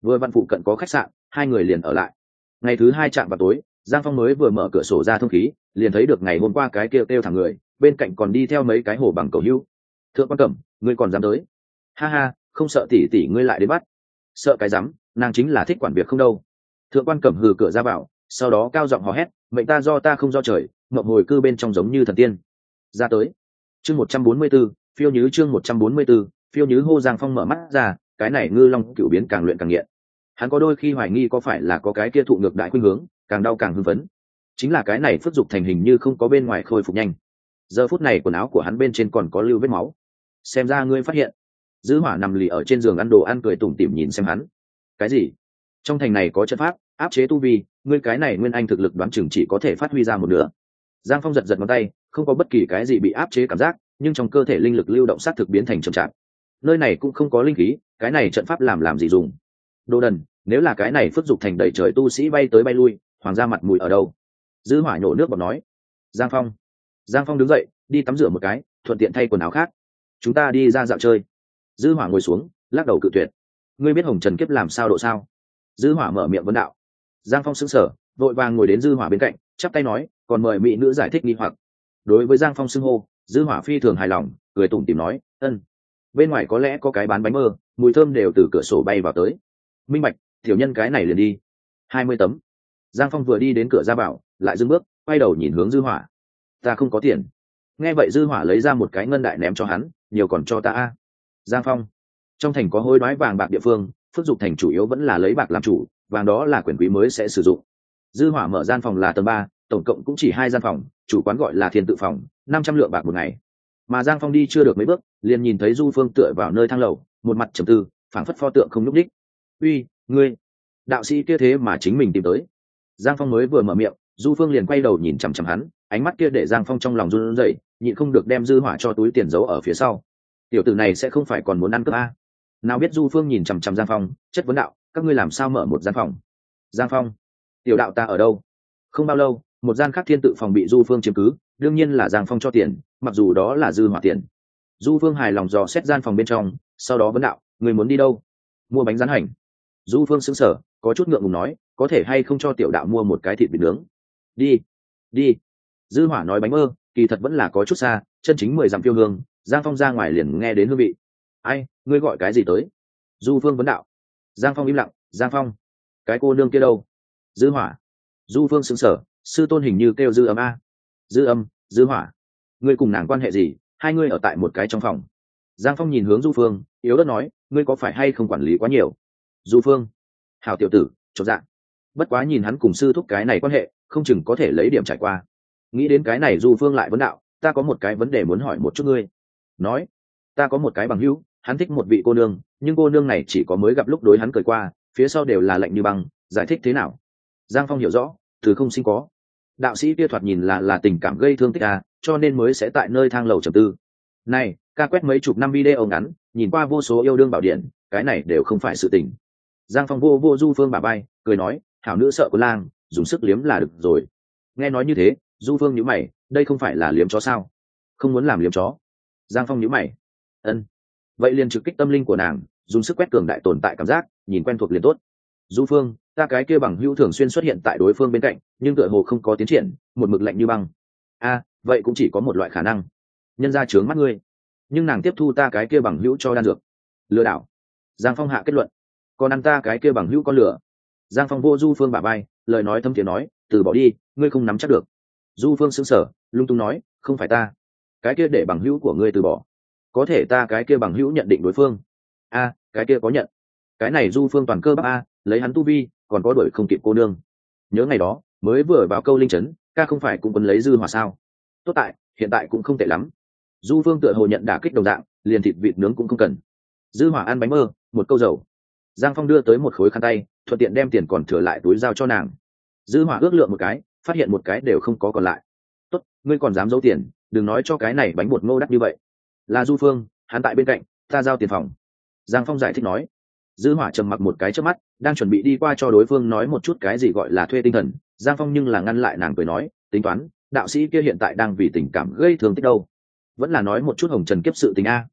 Speaker 1: Vừa văn phụ cận có khách sạn, hai người liền ở lại. Ngày thứ hai chạm vào tối, giang phong mới vừa mở cửa sổ ra thông khí, liền thấy được ngày hôm qua cái kia kêu thẳng người bên cạnh còn đi theo mấy cái hồ bằng cầu hưu. Thượng quan cẩm, ngươi còn dám tới? Ha ha, không sợ tỷ tỷ ngươi lại đến bắt. Sợ cái rắm, nàng chính là thích quản việc không đâu. Thượng quan cẩm hừ cửa ra vào, sau đó cao giọng hò hét, mệnh ta do ta không do trời, mộng hồi cư bên trong giống như thần tiên. Ra tới. Chương một trăm bốn mươi b ố phiêu nhứ chương một trăm bốn mươi b ố phiêu nhứ hô giang phong mở mắt ra, cái này ngư long cựu biến càng luyện càng nghiện. Hắn có đôi khi hoài nghi có phải là có cái kia thụ ngược đại khuynh hướng, càng đau càng hưng phấn. Chính là cái này phức dục thành hình như không có bên ngoài khôi phục nhanh giờ phút này quần áo của hắn bên trên còn có lưu vết máu. Xem ra ngươi phát hiện. Dư hỏa nằm lì ở trên giường ăn đồ ăn cười tủm tỉm nhìn xem hắn. Cái gì? Trong thành này có trận pháp, áp chế tu vi, ngươi cái này nguyên anh thực lực đoán chừng chỉ có thể phát huy ra một nửa. Giang phong giật giật ngón tay, không có bất kỳ cái gì bị áp chế cảm giác, nhưng trong cơ thể linh lực lưu động sát thực biến thành chậm chạp. Nơi này cũng không có linh khí, cái này trận pháp làm làm gì dùng? Đồ đần, nếu là cái này phức dục thành đầy trời tu sĩ bay tới bay lui, hoàng gia mặt mũi ở đâu? Dư hỏa nhổ nước bọt nói. Giang phong giang phong đứng dậy, đi tắm rửa một cái, thuận tiện thay quần áo khác. Chúng ta đi ra dạo chơi. Dư hỏa ngồi xuống, lắc đầu cự tuyệt. Ngươi biết hồng trần kiếp làm sao độ sao? Dư hỏa mở miệng vấn đạo. Giang phong sững sờ, vội vàng ngồi đến dư hỏa bên cạnh, chắp tay nói, còn mời mỹ nữ giải thích nghi hoặc. Đối với giang phong xưng hô, dư hỏa phi thường hài lòng, cười tủm tỉm nói, ân, bên ngoài có lẽ có cái bán bánh mơ, mùi thơm đều từ cửa sổ bay vào tới. Minh bạch, tiểu nhân cái này liền đi. Hai mươi tấm. Giang phong vừa đi đến cửa ra bảo lại dưng bước, quay đầu nhìn hướng dư hỏa ta không có tiền. Nghe vậy dư hỏa lấy ra một cái ngân đại ném cho hắn, nhiều còn cho ta a. Giang phong. Trong thành có hối đoái vàng bạc địa phương, phước dục thành chủ yếu vẫn là lấy bạc làm chủ, vàng đó là quyền quý mới sẽ sử dụng. Dư hỏa mở gian phòng là tầng ba, tổng cộng cũng chỉ hai gian phòng, chủ quán gọi là thiên tự phòng, năm trăm lượng bạc một ngày. Mà giang phong đi chưa được mấy bước, liền nhìn thấy du phương tựa vào nơi thang lầu, một mặt trầm tư, phảng phất pho tượng không nhúc đích uy, ngươi, đạo sĩ kia thế mà chính mình tìm tới. Giang phong mới vừa mở miệng, du phương liền quay đầu nhìn chằm chằm hắn ánh mắt kia để giang phong trong lòng run rẩy, nhịn không được đem dư hỏa cho túi tiền giấu ở phía sau. Tiểu tử này sẽ không phải còn muốn ăn cướp a. Nào biết du phương nhìn chằm chằm giang phong, chất vấn đạo, các ngươi làm sao mở một gian phòng? Giang phong, tiểu đạo ta ở đâu? Không bao lâu, một gian khác thiên tự phòng bị du phương chiếm cứ, đương nhiên là giang phong cho tiền, mặc dù đó là dư hỏa tiền. Du phương hài lòng dò xét gian phòng bên trong, sau đó vấn đạo người muốn đi đâu? Mua bánh rán hành. Du phương sững sờ, có chút ngượng ngùng nói, có thể hay không cho tiểu đạo mua một cái thịt vịt nướng? Đi đi dư hỏa nói bánh mơ, kỳ thật vẫn là có chút xa, chân chính mười dặm phiêu hương, giang phong ra ngoài liền nghe đến hương vị. Ai, ngươi gọi cái gì tới? Du phương vấn đạo. Giang phong im lặng, giang phong, cái cô nương kia đâu? Dư hỏa. Du phương sững sờ, sư tôn hình như kêu dư âm a. Dư âm, dư hỏa, ngươi cùng nàng quan hệ gì? Hai ngươi ở tại một cái trong phòng. Giang phong nhìn hướng du phương, yếu đất nói, ngươi có phải hay không quản lý quá nhiều? Du phương. Hào tiểu tử, chột dạng bất quá nhìn hắn cùng sư thúc cái này quan hệ, không chừng có thể lấy điểm trải qua nghĩ đến cái này du phương lại vấn đạo, ta có một cái vấn đề muốn hỏi một chút ngươi. Nói, ta có một cái bằng hữu, hắn thích một vị cô nương, nhưng cô nương này chỉ có mới gặp lúc đối hắn cười qua, phía sau đều là lạnh như băng, giải thích thế nào? Giang phong hiểu rõ, từ không sinh có. Đạo sĩ kia thoạt nhìn là là tình cảm gây thương tích à cho nên mới sẽ tại nơi thang lầu trầm tư. Này, ca quét mấy chục năm video ngắn, nhìn qua vô số yêu đương bảo điện, cái này đều không phải sự tình. Giang phong vô vô du phương bà bay cười nói hảo nữ sợ của lang, dùng sức liếm là được rồi. Nghe nói như thế du phương nhữ mày, đây không phải là liếm chó sao? Không muốn làm liếm chó. Giang phong nhữ mày. Ân. Vậy liền trực kích tâm linh của nàng, dùng sức quét cường đại tồn tại cảm giác, nhìn quen thuộc liền tốt. Du phương, ta cái kia bằng hữu thường xuyên xuất hiện tại đối phương bên cạnh, nhưng tựa hồ không có tiến triển, một mực lạnh như băng. A, vậy cũng chỉ có một loại khả năng. Nhân ra trướng mắt ngươi. Nhưng nàng tiếp thu ta cái kia bằng hữu cho đan dược. Lừa đảo. Giang phong hạ kết luận. Còn ăn ta cái kia bằng hữu con lửa giang phong vô du phương bà bay lời nói thâm thiện nói, từ bỏ đi, ngươi không nắm chắc được du phương xứng sở lung tung nói, không phải ta. Cái kia để bằng hữu của ngươi từ bỏ. Có thể ta cái kia bằng hữu nhận định đối phương. A, cái kia có nhận. Cái này du phương toàn cơ bắp a, lấy hắn tu vi, còn có đuổi không kịp cô nương. Nhớ ngày đó, mới vừa vào câu linh trấn ca không phải cũng còn lấy dư hòa sao? Tốt tại, hiện tại cũng không tệ lắm. Du phương tựa hồ nhận đả kích đồng dạng, liền thịt vịt nướng cũng không cần. Dư hỏa ăn bánh mơ, một câu dầu. Giang phong đưa tới một khối khăn tay, thuận tiện đem tiền còn thừa lại túi giao cho nàng. Dư hỏa ước lượng một cái phát hiện một cái đều không có còn lại. Tốt, ngươi còn dám giấu tiền, đừng nói cho cái này bánh bột ngô đắt như vậy. Là du phương, hắn tại bên cạnh, ta giao tiền phòng. Giang phong giải thích nói. Dư hỏa trầm mặc một cái trước mắt, đang chuẩn bị đi qua cho đối phương nói một chút cái gì gọi là thuê tinh thần. Giang phong nhưng là ngăn lại nàng cười nói, tính toán, đạo sĩ kia hiện tại đang vì tình cảm gây thương tích đâu. Vẫn là nói một chút hồng trần kiếp sự tình a.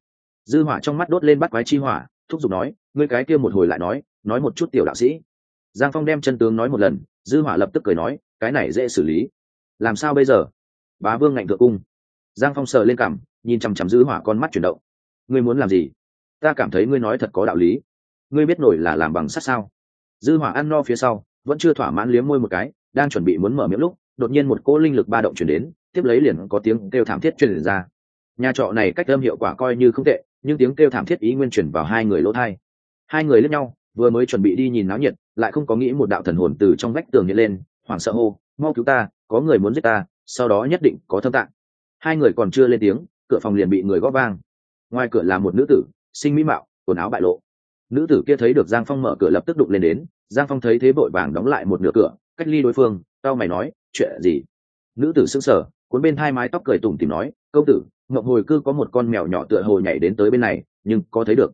Speaker 1: Dư hỏa trong mắt đốt lên bắt quái chi hỏa, thúc giục nói, ngươi cái kia một hồi lại nói nói một chút tiểu đạo sĩ. Giang phong đem chân tướng nói một lần, dư hỏa lập tức cười nói cái này dễ xử lý. Làm sao bây giờ? Bá vương ngạnh thượng cung. Giang phong sờ lên cằm, nhìn chằm chằm dư hỏa con mắt chuyển động. Ngươi muốn làm gì? Ta cảm thấy ngươi nói thật có đạo lý. Ngươi biết nổi là làm bằng sắt sao? Dư hỏa ăn no phía sau, vẫn chưa thỏa mãn liếm môi một cái, đang chuẩn bị muốn mở miệng lúc, đột nhiên một cỗ linh lực ba động chuyển đến, tiếp lấy liền có tiếng kêu thảm thiết truyền ra. Nhà trọ này cách âm hiệu quả coi như không tệ, nhưng tiếng kêu thảm thiết ý nguyên chuyển vào hai người lỗ thai. Hai người lẫn nhau, vừa mới chuẩn bị đi nhìn náo nhiệt, lại không có nghĩ một đạo thần hồn từ trong vách tường hiện lên hoảng sợ hô, mau cứu ta, có người muốn giết ta, sau đó nhất định có thâm tạng. Hai người còn chưa lên tiếng, cửa phòng liền bị người góp vang. Ngoài cửa là một nữ tử sinh mỹ mạo, quần áo bại lộ. Nữ tử kia thấy được giang phong mở cửa lập tức đụng lên đến, giang phong thấy thế vội vàng đóng lại một nửa cửa, cách ly đối phương tao mày nói, chuyện gì? Nữ tử sững sờ, cuốn bên hai mái tóc cười tủm tìm nói, câu tử, ngậm hồi cư có một con mèo nhỏ tựa hồ nhảy đến tới bên này, nhưng có thấy được.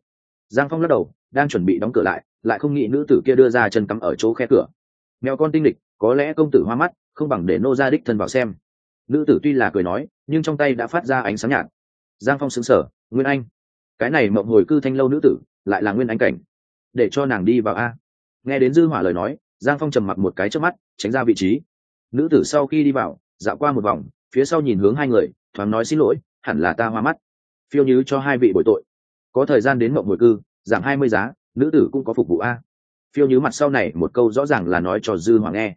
Speaker 1: Giang phong lắc đầu, đang chuẩn bị đóng cửa lại lại không nghĩ nữ tử kia đưa ra chân cắm ở chỗ khe cửa. Mèo con tinh lịch có lẽ công tử hoa mắt, không bằng để nô ra đích thân vào xem. Nữ tử tuy là cười nói, nhưng trong tay đã phát ra ánh sáng nhạt. Giang phong xứng sở nguyên anh, cái này mộng hồi cư thanh lâu nữ tử, lại là nguyên anh cảnh. Để cho nàng đi vào a. Nghe đến dư hỏa lời nói, giang phong trầm mặc một cái trước mắt, tránh ra vị trí. Nữ tử sau khi đi vào, dạo qua một vòng, phía sau nhìn hướng hai người, thoáng nói xin lỗi, hẳn là ta hoa mắt. Phiêu nhứ cho hai vị bội tội. Có thời gian đến mộng hồi cư, giảm hai mươi giá, nữ tử cũng có phục vụ a. Phiêu nhứ mặt sau này một câu rõ ràng là nói cho dư hỏa nghe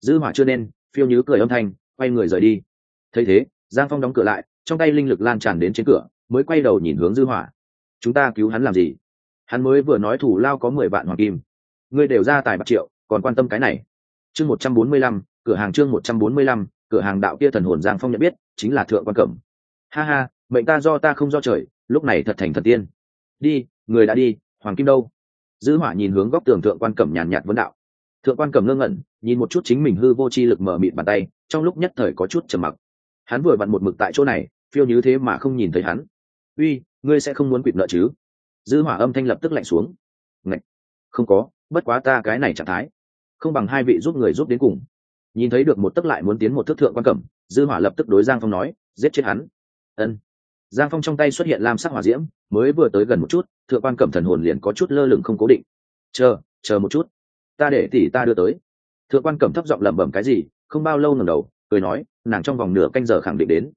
Speaker 1: dư hỏa chưa nên, phiêu nhứ cười âm thanh, quay người rời đi. Thấy thế, giang phong đóng cửa lại, trong tay linh lực lan tràn đến trên cửa, mới quay đầu nhìn hướng dư hỏa. Chúng ta cứu hắn làm gì? Hắn mới vừa nói thủ lao có mười vạn hoàng kim. Ngươi đều ra tài bạc triệu, còn quan tâm cái này. Chương một trăm bốn mươi lăm, cửa hàng chương một trăm bốn mươi lăm, cửa hàng đạo kia thần hồn giang phong nhận biết, chính là thượng quan cẩm. Ha ha, mệnh ta do ta không do trời, lúc này thật thành thần tiên. Đi, người đã đi, hoàng kim đâu? Dư hỏa nhìn hướng góc tường thượng quan cẩm nhàn nhạt vấn đạo. Thượng quan cẩm ngơ ngẩn nhìn một chút chính mình hư vô chi lực mở mịt bàn tay, trong lúc nhất thời có chút trầm mặc. Hắn vừa vặn một mực tại chỗ này, phiêu như thế mà không nhìn thấy hắn. Uy, ngươi sẽ không muốn quỵt nợ chứ? Dư hỏa âm thanh lập tức lạnh xuống. Ngậy! không có, bất quá ta cái này trạng thái, không bằng hai vị giúp người giúp đến cùng. Nhìn thấy được một tức lại muốn tiến một thước thượng quan cẩm, dư hỏa lập tức đối giang phong nói, giết chết hắn. Ân. Giang phong trong tay xuất hiện lam sắc hỏa diễm, mới vừa tới gần một chút, thượng quan cẩm thần hồn liền có chút lơ lửng không cố định. Chờ chờ một chút, ta để tỷ ta đưa tới thượng quan cẩm thấp giọng lẩm bẩm cái gì, không bao lâu ngẩng đầu, cười nói, nàng trong vòng nửa canh giờ khẳng định đến.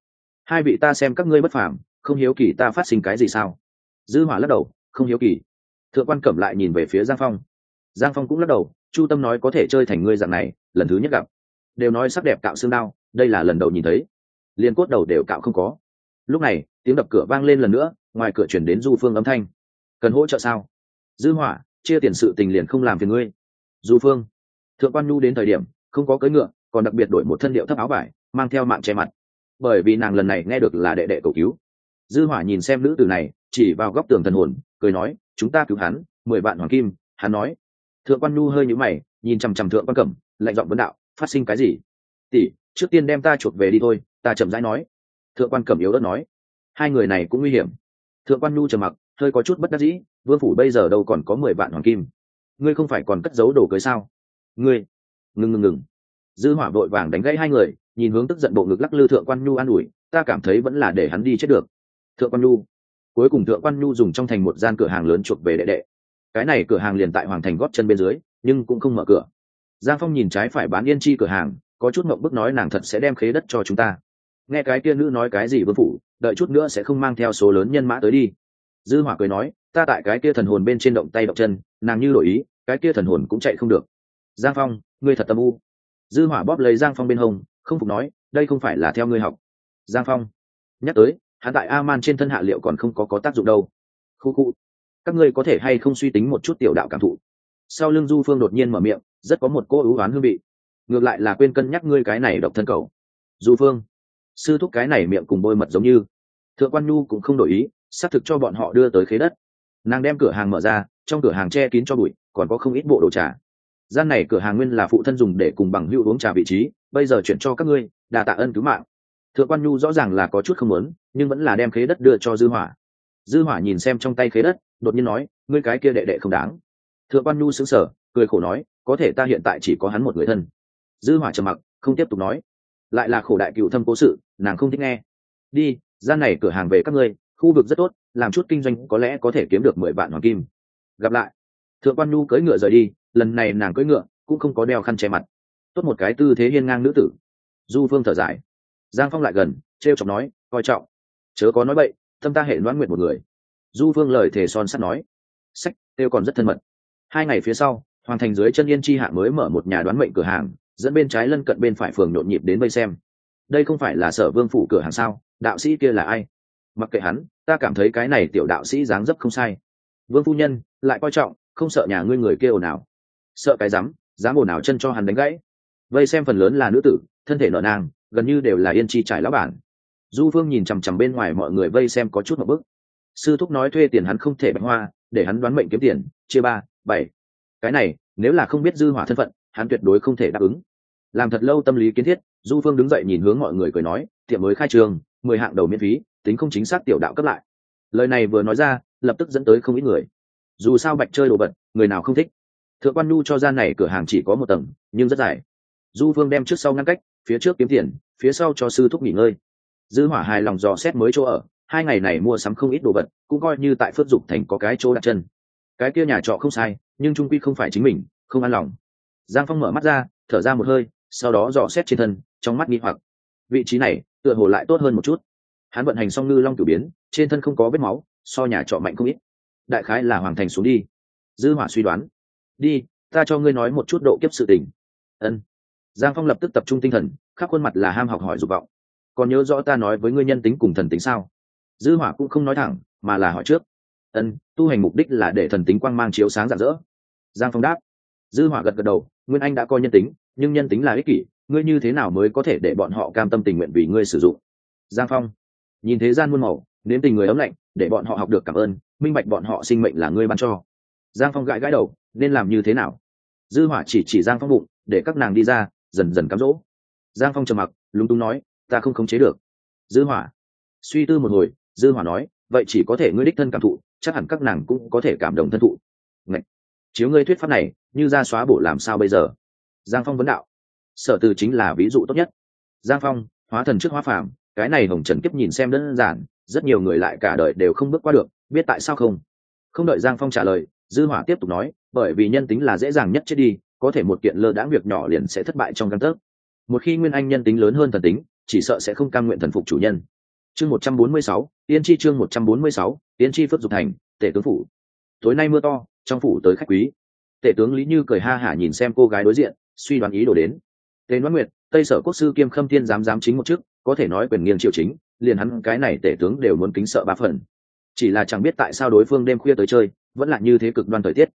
Speaker 1: Hai vị ta xem các ngươi bất phàm, không hiếu kỳ ta phát sinh cái gì sao? Dư hỏa lắc đầu, không hiếu kỳ. Thượng quan cẩm lại nhìn về phía giang phong. Giang phong cũng lắc đầu, chu tâm nói có thể chơi thành ngươi dạng này, lần thứ nhất gặp. Đều nói sắc đẹp cạo xương đao, đây là lần đầu nhìn thấy. Liên cốt đầu đều cạo không có. Lúc này, tiếng đập cửa vang lên lần nữa, ngoài cửa chuyển đến du phương âm thanh. Cần hỗ trợ sao? Dư hỏa, chia tiền sự tình liền không làm phiền ngươi. Du phương thượng quan nhu đến thời điểm, không có cưỡi ngựa, còn đặc biệt đổi một thân điệu thấp áo vải, mang theo mạng che mặt. Bởi vì nàng lần này nghe được là đệ đệ cầu cứu. Dư hỏa nhìn xem nữ tử này, chỉ vào góc tường thần hồn, cười nói, chúng ta cứu hắn, mười vạn hoàng kim. Hắn nói. Thượng quan nhu hơi nhíu mày, nhìn chằm chằm thượng quan cẩm, lạnh giọng vấn đạo, phát sinh cái gì? Tỷ, trước tiên đem ta chuột về đi thôi, ta chậm rãi nói. Thượng quan cẩm yếu đất nói. Hai người này cũng nguy hiểm. Thượng quan nhu trầm mặc, hơi có chút bất đắc dĩ, vương phủ bây giờ đâu còn có mười vạn hoàng kim? Ngươi không phải còn cất giấu đồ cưới sao? Ngươi. Ngừng ngừng ngừng dư hỏa vội vàng đánh gãy hai người, nhìn hướng tức giận bộ ngực lắc lư thượng quan nhu an ủi, ta cảm thấy vẫn là để hắn đi chết được. Thượng quan nhu. Cuối cùng thượng quan nhu dùng trong thành một gian cửa hàng lớn chuột về đệ đệ. Cái này cửa hàng liền tại hoàng thành góp chân bên dưới, nhưng cũng không mở cửa. Giang phong nhìn trái phải bán yên chi cửa hàng, có chút mộng bức nói nàng thật sẽ đem khế đất cho chúng ta. Nghe cái kia nữ nói cái gì vương phủ, đợi chút nữa sẽ không mang theo số lớn nhân mã tới đi. Dư hỏa cười nói, ta tại cái kia thần hồn bên trên động tay động chân, nàng như đổi ý, cái kia thần hồn cũng chạy không được giang phong, ngươi thật tâm u. Dư hỏa bóp lấy giang phong bên hông, không phục nói, đây không phải là theo ngươi học. Giang phong nhắc tới, hắn tại a man trên thân hạ liệu còn không có có tác dụng đâu. Khu khu. Các ngươi có thể hay không suy tính một chút tiểu đạo cảm thụ? Sau lưng du phương đột nhiên mở miệng, rất có một cô ưu oán hương vị. Ngược lại là quên cân nhắc ngươi cái này độc thân cầu. Du phương, sư thúc cái này miệng cùng bôi mật giống như. Thượng quan nhu cũng không đổi ý, xác thực cho bọn họ đưa tới khế đất. Nàng đem cửa hàng mở ra, trong cửa hàng che kín cho bụi, còn có không ít bộ đồ trà gian này cửa hàng nguyên là phụ thân dùng để cùng bằng hữu uống trà vị trí, bây giờ chuyển cho các ngươi, đà tạ ơn cứu mạng. Thượng quan nhu rõ ràng là có chút không muốn, nhưng vẫn là đem khế đất đưa cho dư hỏa. Dư hỏa nhìn xem trong tay khế đất, đột nhiên nói, ngươi cái kia đệ đệ không đáng. Thượng quan nhu sững sờ, cười khổ nói, có thể ta hiện tại chỉ có hắn một người thân. Dư hỏa trầm mặc, không tiếp tục nói. Lại là khổ đại cựu thâm cố sự, nàng không thích nghe. Đi, gian này cửa hàng về các ngươi, khu vực rất tốt, làm chút kinh doanh có lẽ có thể kiếm được mười vạn hoàng kim. Gặp lại, thượng quan nhu cưỡi ngựa rời đi lần này nàng cưỡi ngựa cũng không có đeo khăn che mặt. Tốt một cái tư thế hiên ngang nữ tử. Du phương thở dài. Giang phong lại gần t r chọc nói, coi trọng. Chớ có nói bậy, tâm ta hệ đoán nguyện một người. Du phương lời thề son sắt nói. Sách têu còn rất thân mật. Hai ngày phía sau, hoàng thành dưới chân yên chi hạ mới mở một nhà đoán mệnh cửa hàng, dẫn bên trái lân cận bên phải phường nhộn nhịp đến vây xem. Đây không phải là sở vương phủ cửa hàng sao, đạo sĩ kia là ai? Mặc kệ hắn, ta cảm thấy cái này tiểu đạo sĩ dáng dấp không sai. Vương phu nhân, lại coi trọng, không sợ nhà ngươi người kia ồn ào sợ cái rắm, dám ồn ào chân cho hắn đánh gãy. Vây xem phần lớn là nữ tử, thân thể nợ nàng gần như đều là yên chi trải lão bản. Du phương nhìn chằm chằm bên ngoài mọi người vây xem có chút một bức sư thúc nói thuê tiền hắn không thể bạch hoa, để hắn đoán mệnh kiếm tiền, chia ba, bảy. Cái này, nếu là không biết dư hỏa thân phận, hắn tuyệt đối không thể đáp ứng. Làm thật lâu tâm lý kiến thiết, du phương đứng dậy nhìn hướng mọi người cười nói, tiệm mới khai trường, mười hạng đầu miễn phí, tính không chính xác tiểu đạo cấp lại. Lời này vừa nói ra, lập tức dẫn tới không ít người. Dù sao bạch chơi đồ vật, người nào không thích thượng quan nhu cho gian này cửa hàng chỉ có một tầng, nhưng rất dài. Du phương đem trước sau ngăn cách, phía trước kiếm tiền, phía sau cho sư thúc nghỉ ngơi. Dư hỏa hài lòng dò xét mới chỗ ở, hai ngày này mua sắm không ít đồ vật, cũng coi như tại phước dục thành có cái chỗ đặt chân. Cái kia nhà trọ không sai, nhưng trung quy không phải chính mình, không an lòng. Giang phong mở mắt ra, thở ra một hơi, sau đó dò xét trên thân, trong mắt nghi hoặc. Vị trí này, tựa hồ lại tốt hơn một chút. Hắn vận hành xong ngư long cửu biến, trên thân không có vết máu, so nhà trọ mạnh không ít. Đại khái là hoàng thành xuống đi. Dư hỏa suy đoán đi, ta cho ngươi nói một chút độ kiếp sự tình. Ân. Giang phong lập tức tập trung tinh thần, khắp khuôn mặt là ham học hỏi dục vọng. Còn nhớ rõ ta nói với ngươi nhân tính cùng thần tính sao? Dư hỏa cũng không nói thẳng, mà là hỏi trước. Ân, tu hành mục đích là để thần tính quang mang chiếu sáng rạng rỡ. Giang phong đáp. Dư hỏa gật gật đầu, nguyên anh đã coi nhân tính, nhưng nhân tính là ích kỷ, ngươi như thế nào mới có thể để bọn họ cam tâm tình nguyện vì ngươi sử dụng? Giang phong. Nhìn thế gian muôn màu, nếm tình người ấm lạnh, để bọn họ học được cảm ơn, minh bạch bọn họ sinh mệnh là ngươi ban cho giang phong gãi gãi đầu, nên làm như thế nào? Dư hỏa chỉ chỉ giang phong bụng, để các nàng đi ra, dần dần cám dỗ. Giang phong trầm mặc, lúng túng nói, ta không khống chế được. Dư hỏa suy tư một hồi, dư hỏa nói, vậy chỉ có thể ngươi đích thân cảm thụ, chắc hẳn các nàng cũng có thể cảm động thân thụ. Ngậy! chiếu ngươi thuyết pháp này, như ra xóa bổ làm sao bây giờ? Giang phong vấn đạo, sở từ chính là ví dụ tốt nhất. Giang phong, hóa thần trước hóa phàm, cái này hồng trần kiếp nhìn xem đơn giản, rất nhiều người lại cả đời đều không bước qua được, biết tại sao không? Không đợi giang phong trả lời dư hỏa tiếp tục nói, bởi vì nhân tính là dễ dàng nhất chết đi, có thể một kiện lơ đãng việc nhỏ liền sẽ thất bại trong căn tấc. Một khi nguyên anh nhân tính lớn hơn thần tính, chỉ sợ sẽ không cam nguyện thần phục chủ nhân. Chương một trăm bốn mươi sáu, tiên Chi chương một trăm bốn mươi sáu, tiên Chi phước dục thành, tể tướng phủ. Tối nay mưa to, trong phủ tới khách quý. Tể tướng lý như cười ha hả nhìn xem cô gái đối diện, suy đoán ý đồ đến. Tề đoán nguyệt, tây sở quốc sư kiêm khâm thiên giám giám chính một chức, có thể nói quyền nghiêng triều chính, liền hắn cái này tể tướng đều muốn kính sợ ba phần. Chỉ là chẳng biết tại sao đối phương đêm khuya tới chơi vẫn là như thế cực đoan thời tiết.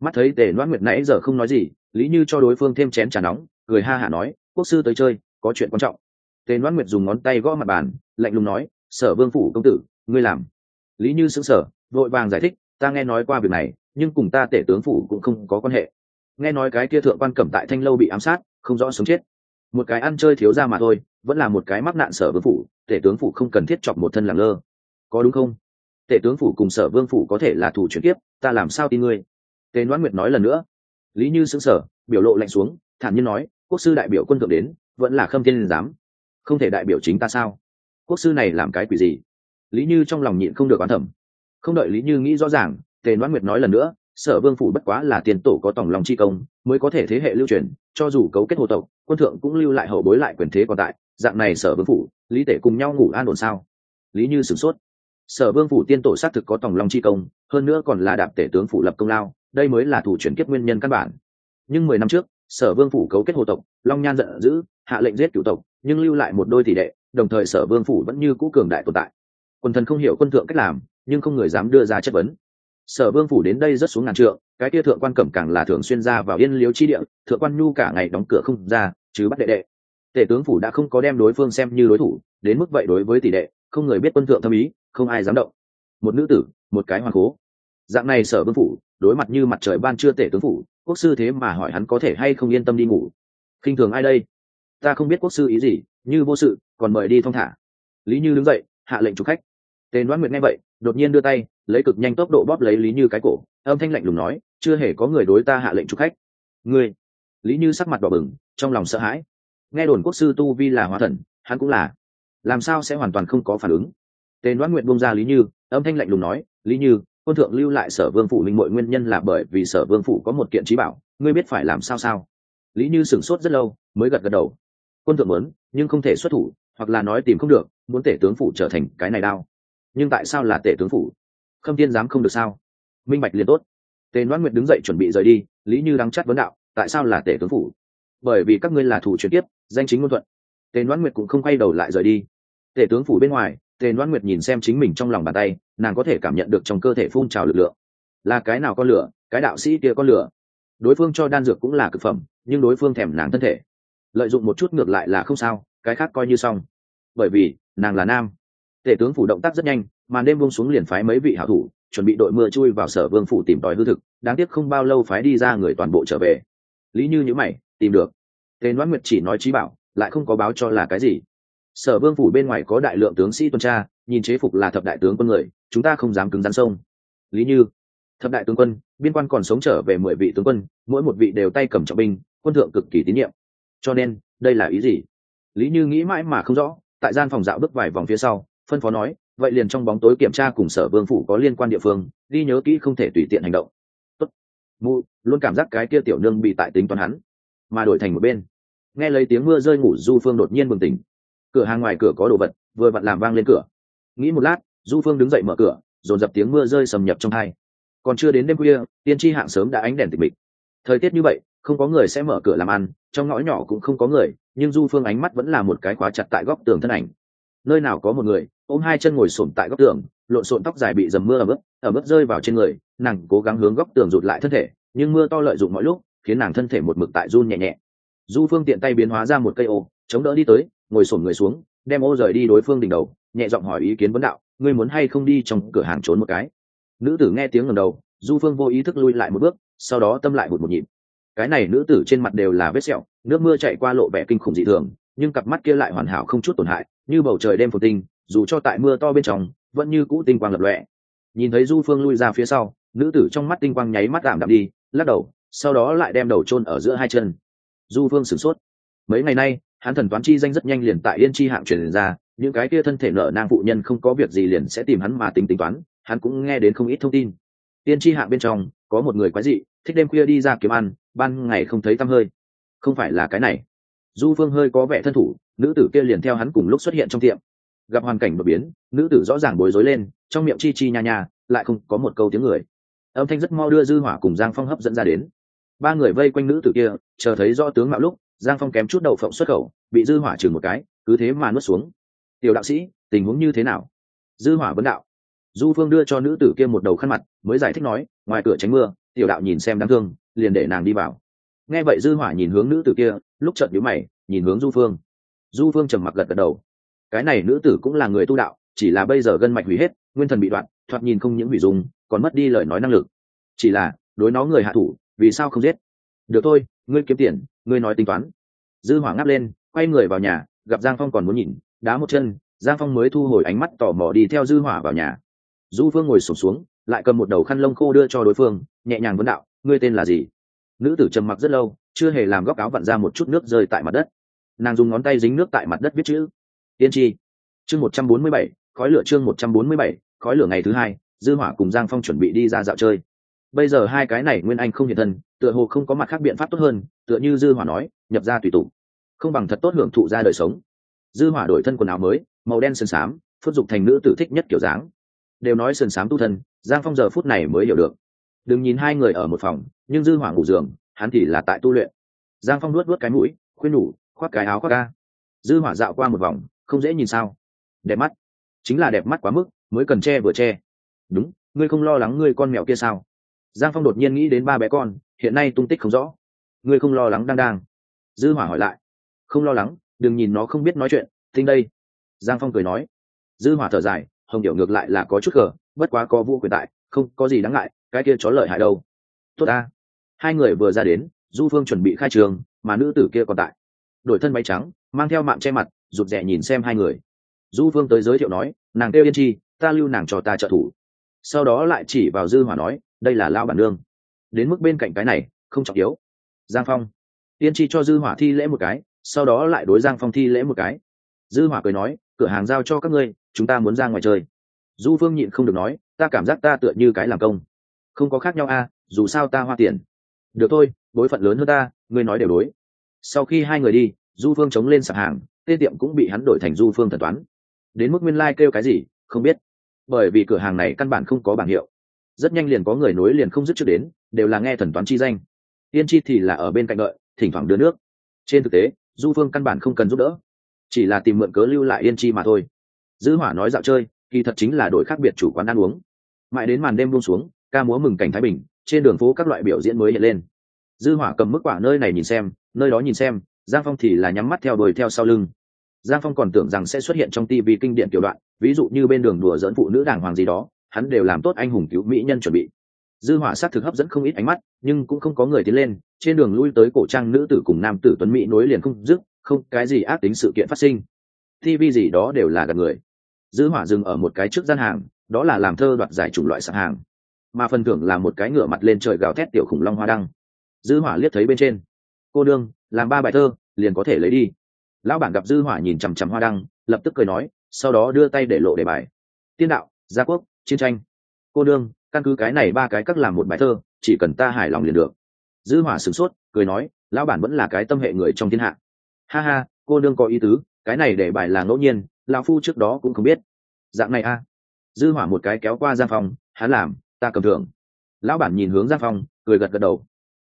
Speaker 1: Mắt thấy tề loan nguyệt nãy giờ không nói gì, lý như cho đối phương thêm chén trà nóng, cười ha hả nói, quốc sư tới chơi, có chuyện quan trọng. Tề loan nguyệt dùng ngón tay gõ mặt bàn, lạnh lùng nói, sở vương phủ công tử, ngươi làm. Lý như xứng sở vội vàng giải thích, ta nghe nói qua việc này, nhưng cùng ta tể tướng phủ cũng không có quan hệ. Nghe nói cái kia thượng quan cẩm tại thanh lâu bị ám sát, không rõ sống chết. Một cái ăn chơi thiếu ra mà thôi, vẫn là một cái mắc nạn sở vương phủ, tể tướng phủ không cần thiết chọc một thân làm lơ. Có đúng không? Tể tướng phủ cùng sở vương phủ có thể là thủ chuyển tiếp ta làm sao tin ngươi? Tề noãn nguyệt nói lần nữa. Lý như xứng sở biểu lộ lạnh xuống, thản nhiên nói, quốc sư đại biểu quân thượng đến, vẫn là khâm thiên giám. Không thể đại biểu chính ta sao? Quốc sư này làm cái quỷ gì? Lý như trong lòng nhịn không được oán thẩm không đợi lý như nghĩ rõ ràng, tề noãn nguyệt nói lần nữa, sở vương phủ bất quá là tiền tổ có tổng lòng chi công, mới có thể thế hệ lưu truyền, cho dù cấu kết hồ tộc, quân thượng cũng lưu lại hậu bối lại quyền thế còn tại, dạng này sở vương phủ, lý tể cùng nhau ngủ an ổn sao? Lý như sửng sốt sở vương phủ tiên tổ xác thực có tòng long chi công, hơn nữa còn là đạp tể tướng phủ lập công lao, đây mới là thủ chuyển kiếp nguyên nhân căn bản. Nhưng mười năm trước, sở vương phủ cấu kết hồ tộc, long nhan giận dữ, hạ lệnh giết cựu tộc, nhưng lưu lại một đôi tỷ đệ, đồng thời sở vương phủ vẫn như cũ cường đại tồn tại. Quần thần không hiểu quân thượng cách làm, nhưng không người dám đưa ra chất vấn. Sở vương phủ đến đây rất xuống ngàn trượng, cái kia thượng quan cẩm càng là thường xuyên ra vào yên liếu chi địa, thượng quan nhu cả ngày đóng cửa không ra chứ bắt đệ đệ. Tể tướng phủ đã không có đem đối phương xem như đối thủ, đến mức vậy đối với tỷ đệ, không người biết quân thượng thâm ý không ai dám động. Một nữ tử, một cái hoàng cố dạng này sở vương phủ, đối mặt như mặt trời ban chưa tể tướng phủ, quốc sư thế mà hỏi hắn có thể hay không yên tâm đi ngủ. Khinh thường ai đây? Ta không biết quốc sư ý gì, như vô sự, còn mời đi thong thả. Lý như đứng dậy, hạ lệnh chủ khách. Tên đoán nguyệt nghe vậy, đột nhiên đưa tay, lấy cực nhanh tốc độ bóp lấy lý như cái cổ, âm thanh lạnh lùng nói, chưa hề có người đối ta hạ lệnh chủ khách. Ngươi? Lý như sắc mặt đỏ bừng, trong lòng sợ hãi. Nghe đồn quốc sư tu vi là hóa thần, hắn cũng là. Làm sao sẽ hoàn toàn không có phản ứng? Tên đoán nguyện buông ra lý như, âm thanh lạnh lùng nói, lý như, quân thượng lưu lại sở vương phủ minh mội nguyên nhân là bởi vì sở vương phủ có một kiện trí bảo, ngươi biết phải làm sao sao? Lý như sửng sốt rất lâu, mới gật gật đầu. Quân thượng muốn, nhưng không thể xuất thủ, hoặc là nói tìm không được, muốn tể tướng phủ trở thành cái này đao. Nhưng tại sao là tể tướng phủ? Khâm tiên dám không được sao? Minh bạch liền tốt. Tề Đoan nguyệt đứng dậy chuẩn bị rời đi, lý như đắng chắt vấn đạo, tại sao là tể tướng phủ? Bởi vì các ngươi là thủ chuyển tiếp, danh chính ngôn thuận. Tề Đoan nguyệt cũng không quay đầu lại rời đi. Tể tướng phủ bên ngoài tề đoan nguyệt nhìn xem chính mình trong lòng bàn tay, nàng có thể cảm nhận được trong cơ thể phun trào lực lượng. Là cái nào con lửa? Cái đạo sĩ kia con lửa. Đối phương cho đan dược cũng là cực phẩm, nhưng đối phương thèm nàng thân thể. Lợi dụng một chút ngược lại là không sao, cái khác coi như xong. Bởi vì, nàng là nam. Tể tướng phủ động tác rất nhanh, màn đêm buông xuống liền phái mấy vị hảo thủ, chuẩn bị đội mưa chui vào sở vương phủ tìm tòi hư thực, đáng tiếc không bao lâu phái đi ra người toàn bộ trở về. Lý như nhữ mày, tìm được. Tề noãn nguyệt chỉ nói trí bảo, lại không có báo cho là cái gì sở vương phủ bên ngoài có đại lượng tướng sĩ tuần tra, nhìn chế phục là thập đại tướng quân người, chúng ta không dám cứng rắn sông lý như, thập đại tướng quân, biên quan còn sống trở về mười vị tướng quân, mỗi một vị đều tay cầm trọng binh, quân thượng cực kỳ tín nhiệm. Cho nên, đây là ý gì? Lý như nghĩ mãi mà không rõ, tại gian phòng dạo bước vài vòng phía sau, phân phó nói, vậy liền trong bóng tối kiểm tra cùng sở vương phủ có liên quan địa phương, ghi nhớ kỹ không thể tùy tiện hành động. Tốt. mụ, luôn cảm giác cái kia tiểu nương bị tại tính toán hắn, mà đổi thành một bên. Nghe lấy tiếng mưa rơi ngủ du phương đột nhiên bừng tỉnh cửa hàng ngoài cửa có đồ vật, vừa vặn làm vang lên cửa. Nghĩ một lát, du phương đứng dậy mở cửa, dồn dập tiếng mưa rơi sầm nhập trong hai. Còn chưa đến đêm khuya, tiên tri hạng sớm đã ánh đèn tịch mịch. Thời tiết như vậy, không có người sẽ mở cửa làm ăn, trong ngõ nhỏ cũng không có người, nhưng du phương ánh mắt vẫn là một cái khóa chặt tại góc tường thân ảnh. Nơi nào có một người, ôm hai chân ngồi xổm tại góc tường, lộn xộn tóc dài bị dầm mưa ở mức ở mức rơi vào trên người, nàng cố gắng hướng góc tường rụt lại thân thể, nhưng mưa to lợi dụng mọi lúc, khiến nàng thân thể một mực tại run nhẹ nhẹ. Du phương tiện tay biến hóa ra một cây ô chống đỡ đi tới, ngồi xổm người xuống, đem ô rời đi đối phương đỉnh đầu, nhẹ giọng hỏi ý kiến vấn đạo, ngươi muốn hay không đi trong cửa hàng trốn một cái? Nữ tử nghe tiếng ngầm đầu, du phương vô ý thức lui lại một bước, sau đó tâm lại một một nhịp. Cái này nữ tử trên mặt đều là vết sẹo, nước mưa chạy qua lộ vẻ kinh khủng dị thường, nhưng cặp mắt kia lại hoàn hảo không chút tổn hại, như bầu trời đêm phồn tinh, dù cho tại mưa to bên trong, vẫn như cũ tinh quang lập lọe nhìn thấy du phương lui ra phía sau, nữ tử trong mắt tinh quang nháy mắt giảm đạm đi, lắc đầu, sau đó lại đem đầu chôn ở giữa hai chân. Du phương sửng sốt. Mấy ngày nay hắn thần toán chi danh rất nhanh liền tại yên chi hạng truyền ra, những cái kia thân thể nợ nang phụ nhân không có việc gì liền sẽ tìm hắn mà tính tính toán, hắn cũng nghe đến không ít thông tin. Yên chi hạng bên trong, có một người quái dị, thích đêm khuya đi ra kiếm ăn, ban ngày không thấy tăm hơi. Không phải là cái này. Du phương hơi có vẻ thân thủ, nữ tử kia liền theo hắn cùng lúc xuất hiện trong tiệm. Gặp hoàn cảnh đột biến, nữ tử rõ ràng bối rối lên, trong miệng chi chi nha nha, lại không có một câu tiếng người. Âm thanh rất mau đưa dư hỏa cùng giang phong hấp dẫn ra đến. Ba người vây quanh nữ tử kia, chờ thấy rõ tướng mạo lúc giang phong kém chút đậu phộng xuất khẩu, bị dư hỏa chừng một cái, cứ thế mà nuốt xuống. Tiểu đạo sĩ, tình huống như thế nào? Dư hỏa vấn đạo. Du phương đưa cho nữ tử kia một đầu khăn mặt, mới giải thích nói, ngoài cửa tránh mưa, tiểu đạo nhìn xem đáng thương, liền để nàng đi vào. Nghe vậy dư hỏa nhìn hướng nữ tử kia, lúc chợt nhíu mày, nhìn hướng du phương. Du phương trầm mặc gật gật đầu. Cái này nữ tử cũng là người tu đạo, chỉ là bây giờ gân mạch hủy hết, nguyên thần bị đoạn, thoạt nhìn không những hủy dùng còn mất đi lời nói năng lực. Chỉ là, đối nó người hạ thủ, vì sao không giết? Được thôi, ngươi kiếm tiền ngươi nói tính toán. Dư hỏa ngáp lên quay người vào nhà gặp giang phong còn muốn nhìn đá một chân giang phong mới thu hồi ánh mắt tò mò đi theo dư hỏa vào nhà. Du phương ngồi sụp xuống, xuống lại cầm một đầu khăn lông khô đưa cho đối phương nhẹ nhàng vấn đạo ngươi tên là gì? Nữ tử trầm mặc rất lâu chưa hề làm góc áo vặn ra một chút nước rơi tại mặt đất. Nàng dùng ngón tay dính nước tại mặt đất viết chữ. Tiên tri. Chương một trăm bốn mươi bảy khói lửa chương một trăm bốn mươi bảy khói lửa ngày thứ hai dư hỏa cùng giang phong chuẩn bị đi ra dạo chơi. Bây giờ hai cái này nguyên anh không hiện thân tựa hồ không có mặt khác biện pháp tốt hơn, tựa như dư hỏa nói, nhập ra tùy tụ không bằng thật tốt hưởng thụ ra đời sống. Dư hỏa đổi thân quần áo mới, màu đen sơn sám phất dục thành nữ tử thích nhất kiểu dáng. Đều nói sơn sám tu thân, giang phong giờ phút này mới hiểu được. Đừng nhìn hai người ở một phòng, nhưng dư hỏa ngủ giường, hắn thì là tại tu luyện. Giang phong nuốt nuốt cái mũi, khuyên nhủ, khoác cái áo khoác ca dư hỏa dạo qua một vòng, không dễ nhìn sao. Đẹp mắt. Chính là đẹp mắt quá mức, mới cần che vừa che. Đúng, ngươi không lo lắng ngươi con mèo kia sao? Giang phong đột nhiên nghĩ đến ba bé con hiện nay tung tích không rõ. Ngươi không lo lắng đang đang. Dư hỏa hỏi lại. Không lo lắng, đừng nhìn nó không biết nói chuyện, tinh đây. Giang phong cười nói. Dư hỏa thở dài, hồng điệu ngược lại là có chút cờ bất quá có vũ quyền tại, không có gì đáng ngại, cái kia chó lợi hại đâu. Tốt ta. Hai người vừa ra đến, du phương chuẩn bị khai trường, mà nữ tử kia còn tại. Đổi thân váy trắng, mang theo mạng che mặt, rụt rè nhìn xem hai người. Du phương tới giới thiệu nói, nàng kêu yên chi, ta lưu nàng cho ta trợ thủ. Sau đó lại chỉ vào dư hỏa nói, đây là lao bản nương đến mức bên cạnh cái này, không trọng yếu. Giang phong. Tiên tri cho dư hỏa thi lễ một cái, sau đó lại đối giang phong thi lễ một cái. Dư hỏa cười nói, cửa hàng giao cho các ngươi, chúng ta muốn ra ngoài chơi. Du phương nhịn không được nói, ta cảm giác ta tựa như cái làm công. Không có khác nhau a, dù sao ta hoa tiền. Được thôi, bối phận lớn hơn ta, ngươi nói đều đối. Sau khi hai người đi, du phương chống lên sạp hàng, tên tiệm cũng bị hắn đổi thành du phương thần toán. Đến mức nguyên lai、like、kêu cái gì, không biết. Bởi vì cửa hàng này căn bản không có bảng hiệu. Rất nhanh liền có người nối liền không dứt trước đến đều là nghe thần toán chi danh. Tiên chi thì là ở bên cạnh đợi, thỉnh thoảng đưa nước. Trên thực tế, du phương căn bản không cần giúp đỡ, chỉ là tìm mượn cớ lưu lại yên chi mà thôi. Dư hỏa nói dạo chơi, kỳ thật chính là đổi khác biệt chủ quán ăn uống. Mãi đến màn đêm buông xuống, ca múa mừng cảnh thái bình, trên đường phố các loại biểu diễn mới hiện lên. Dư hỏa cầm mức quả nơi này nhìn xem, nơi đó nhìn xem, giang phong thì là nhắm mắt theo đuổi theo sau lưng. Giang phong còn tưởng rằng sẽ xuất hiện trong tivi kinh điển tiểu đoạn, ví dụ như bên đường đùa dẫn phụ nữ đàng hoàng gì đó, hắn đều làm tốt anh hùng cứu mỹ nhân chuẩn bị dư hỏa sát thực hấp dẫn không ít ánh mắt, nhưng cũng không có người tiến lên, trên đường lui tới cổ trang nữ tử cùng nam tử tuấn mỹ nối liền không dứt, không, cái gì ác tính sự kiện phát sinh. Tv gì đó đều là gần người. Dư hỏa dừng ở một cái trước gian hàng, đó là làm thơ đoạt giải chủng loại sạp hàng. Mà phần thưởng là một cái ngựa mặt lên trời gào thét tiểu khủng long hoa đăng. Dư hỏa liếc thấy bên trên. Cô đương, làm ba bài thơ, liền có thể lấy đi. Lão bản gặp dư hỏa nhìn chằm chằm hoa đăng, lập tức cười nói, sau đó đưa tay để lộ đề bài. Tiên đạo, gia quốc, chiến tranh. Cô đương căn cứ cái này ba cái các làm một bài thơ, chỉ cần ta hài lòng liền được. Dư hỏa sửng sốt, cười nói, lão bản vẫn là cái tâm hệ người trong thiên hạ. Ha ha, cô đương có ý tứ, cái này để bài là ngẫu nhiên, lão phu trước đó cũng không biết. Dạng này a dư hỏa một cái kéo qua giang phong, hắn làm, ta cầm thưởng. Lão bản nhìn hướng giang phong, cười gật gật đầu.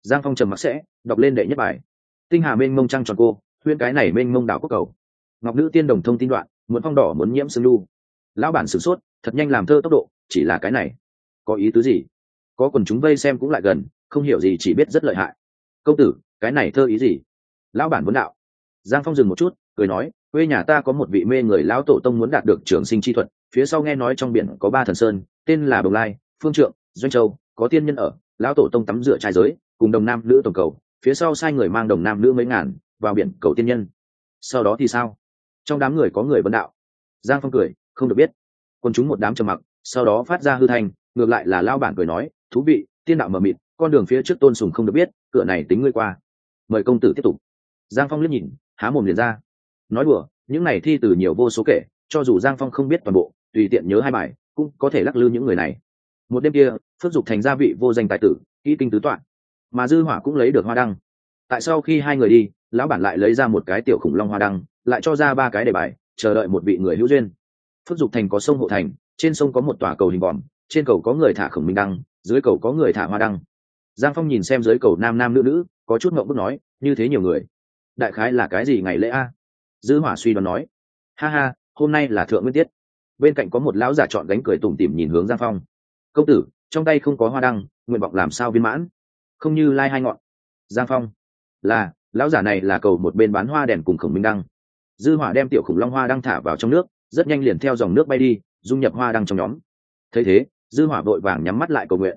Speaker 1: Giang phong trầm mặc sẽ, đọc lên đệ nhất bài. Tinh hà mênh mông trăng tròn cô huyên cái này mênh mông đảo quốc cầu. Ngọc nữ tiên đồng thông tin đoạn muốn phong đỏ muốn nhiễm sương lu. Lão bản sửng sốt, thật nhanh làm thơ tốc độ, chỉ là cái này có ý tứ gì? Có quần chúng vây xem cũng lại gần, không hiểu gì chỉ biết rất lợi hại. Công tử, cái này thơ ý gì? Lão bản muốn đạo. Giang phong dừng một chút, cười nói, quê nhà ta có một vị mê người lão tổ tông muốn đạt được trường sinh chi thuật, phía sau nghe nói trong biển có ba thần sơn, tên là bồng lai, phương trượng, doanh châu, có tiên nhân ở, lão tổ tông tắm rửa trai giới, cùng đồng nam nữ tổng cầu, phía sau sai người mang đồng nam nữ mấy ngàn, vào biển cầu tiên nhân. Sau đó thì sao? Trong đám người có người vấn đạo. Giang phong cười, không được biết. Quân chúng một đám trầm mặc, sau đó phát ra hư thành ngược lại là lao bản cười nói, thú vị, tiên đạo mờ mịt, con đường phía trước tôn sùng không được biết, cửa này tính ngươi qua. Mời công tử tiếp tục. Giang phong liếc nhìn, há mồm liền ra. Nói đùa, những này thi từ nhiều vô số kể, cho dù giang phong không biết toàn bộ, tùy tiện nhớ hai bài, cũng có thể lắc lư những người này. Một đêm kia, phước dục thành gia vị vô danh tài tử, kỹ kinh tứ toạn. Mà dư hỏa cũng lấy được hoa đăng. Tại sau khi hai người đi, lão bản lại lấy ra một cái tiểu khủng long hoa đăng, lại cho ra ba cái đề bài, chờ đợi một vị người hữu duyên. Phước dục thành có sông hộ thành, trên sông có một tòa cầu hình vòm trên cầu có người thả khổng minh đăng, dưới cầu có người thả hoa đăng. Giang phong nhìn xem dưới cầu nam nam nữ nữ, có chút ngậm bức nói, như thế nhiều người, đại khái là cái gì ngày lễ a? Dư hỏa suy đoán nói, ha ha, hôm nay là thượng nguyên tiết. Bên cạnh có một lão giả chọn gánh cười tủm tỉm nhìn hướng giang phong. Công tử, trong tay không có hoa đăng, nguyện vọng làm sao viên mãn? Không như lai hai ngọn. Giang phong, là, lão giả này là cầu một bên bán hoa đèn cùng khổng minh đăng. Dư hỏa đem tiểu khủng long hoa đăng thả vào trong nước, rất nhanh liền theo dòng nước bay đi, dung nhập hoa đăng trong nhóm. Thấy thế dư hỏa vội vàng nhắm mắt lại cầu nguyện.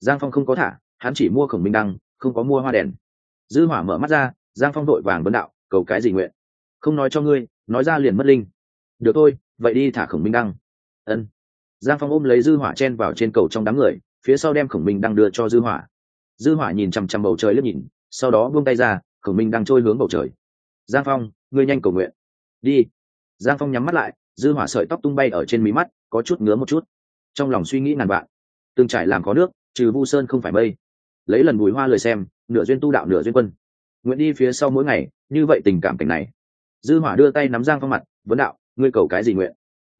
Speaker 1: Giang phong không có thả, hắn chỉ mua khổng minh đăng, không có mua hoa đèn. Dư hỏa mở mắt ra, giang phong vội vàng vấn đạo, cầu cái gì nguyện? Không nói cho ngươi, nói ra liền mất linh. Được thôi, vậy đi thả khổng minh đăng. Ân. Giang phong ôm lấy dư hỏa chen vào trên cầu trong đám người, phía sau đem khổng minh đăng đưa cho dư hỏa. Dư hỏa nhìn chằm chằm bầu trời liếc nhìn, sau đó buông tay ra, khổng minh đang trôi hướng bầu trời. Giang phong, ngươi nhanh cầu nguyện. Đi. Giang phong nhắm mắt lại, dư hỏa sợi tóc tung bay ở trên mí mắt, có chút ngứa một chút trong lòng suy nghĩ ngàn vạn. Từng trải làm có nước, trừ vu sơn không phải mây. Lấy lần bùi hoa lời xem, nửa duyên tu đạo nửa duyên quân. Nguyện đi phía sau mỗi ngày, như vậy tình cảm cảnh này. Dư hỏa đưa tay nắm giang phong mặt, vấn đạo, ngươi cầu cái gì nguyện?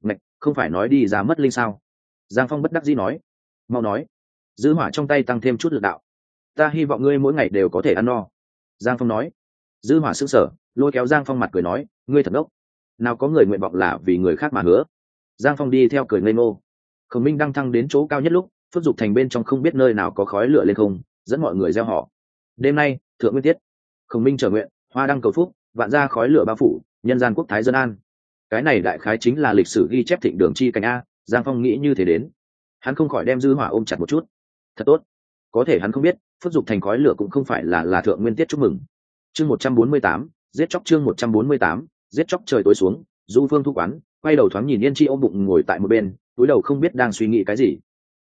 Speaker 1: Ngạch, không phải nói đi ra mất linh sao? Giang phong bất đắc dĩ nói. Mau nói. Dư hỏa trong tay tăng thêm chút lực đạo. Ta hy vọng ngươi mỗi ngày đều có thể ăn no. Giang phong nói. Dư hỏa sững sờ, lôi kéo giang phong mặt cười nói, ngươi thật đốc. Nào có người nguyện vọng là vì người khác mà hứa. Giang phong đi theo cười ngây ngô khổng minh đang thăng đến chỗ cao nhất lúc, phước dục thành bên trong không biết nơi nào có khói lửa lên không, dẫn mọi người gieo họ. Đêm nay, thượng nguyên tiết khổng minh trở nguyện, hoa đăng cầu phúc, vạn ra khói lửa bao phủ, nhân gian quốc thái dân an. Cái này đại khái chính là lịch sử ghi chép thịnh đường chi cảnh a, giang phong nghĩ như thế đến. Hắn không khỏi đem dư hỏa ôm chặt một chút. Thật tốt. Có thể hắn không biết, phước dục thành khói lửa cũng không phải là là thượng nguyên tiết chúc mừng. Chương một trăm bốn mươi tám, giết chóc chương một trăm bốn mươi tám, giết chóc trời tối xuống, du phương thu quán, quay đầu thoáng nhìn yên chi ôm bụng ngồi tại một bên túi đầu không biết đang suy nghĩ cái gì.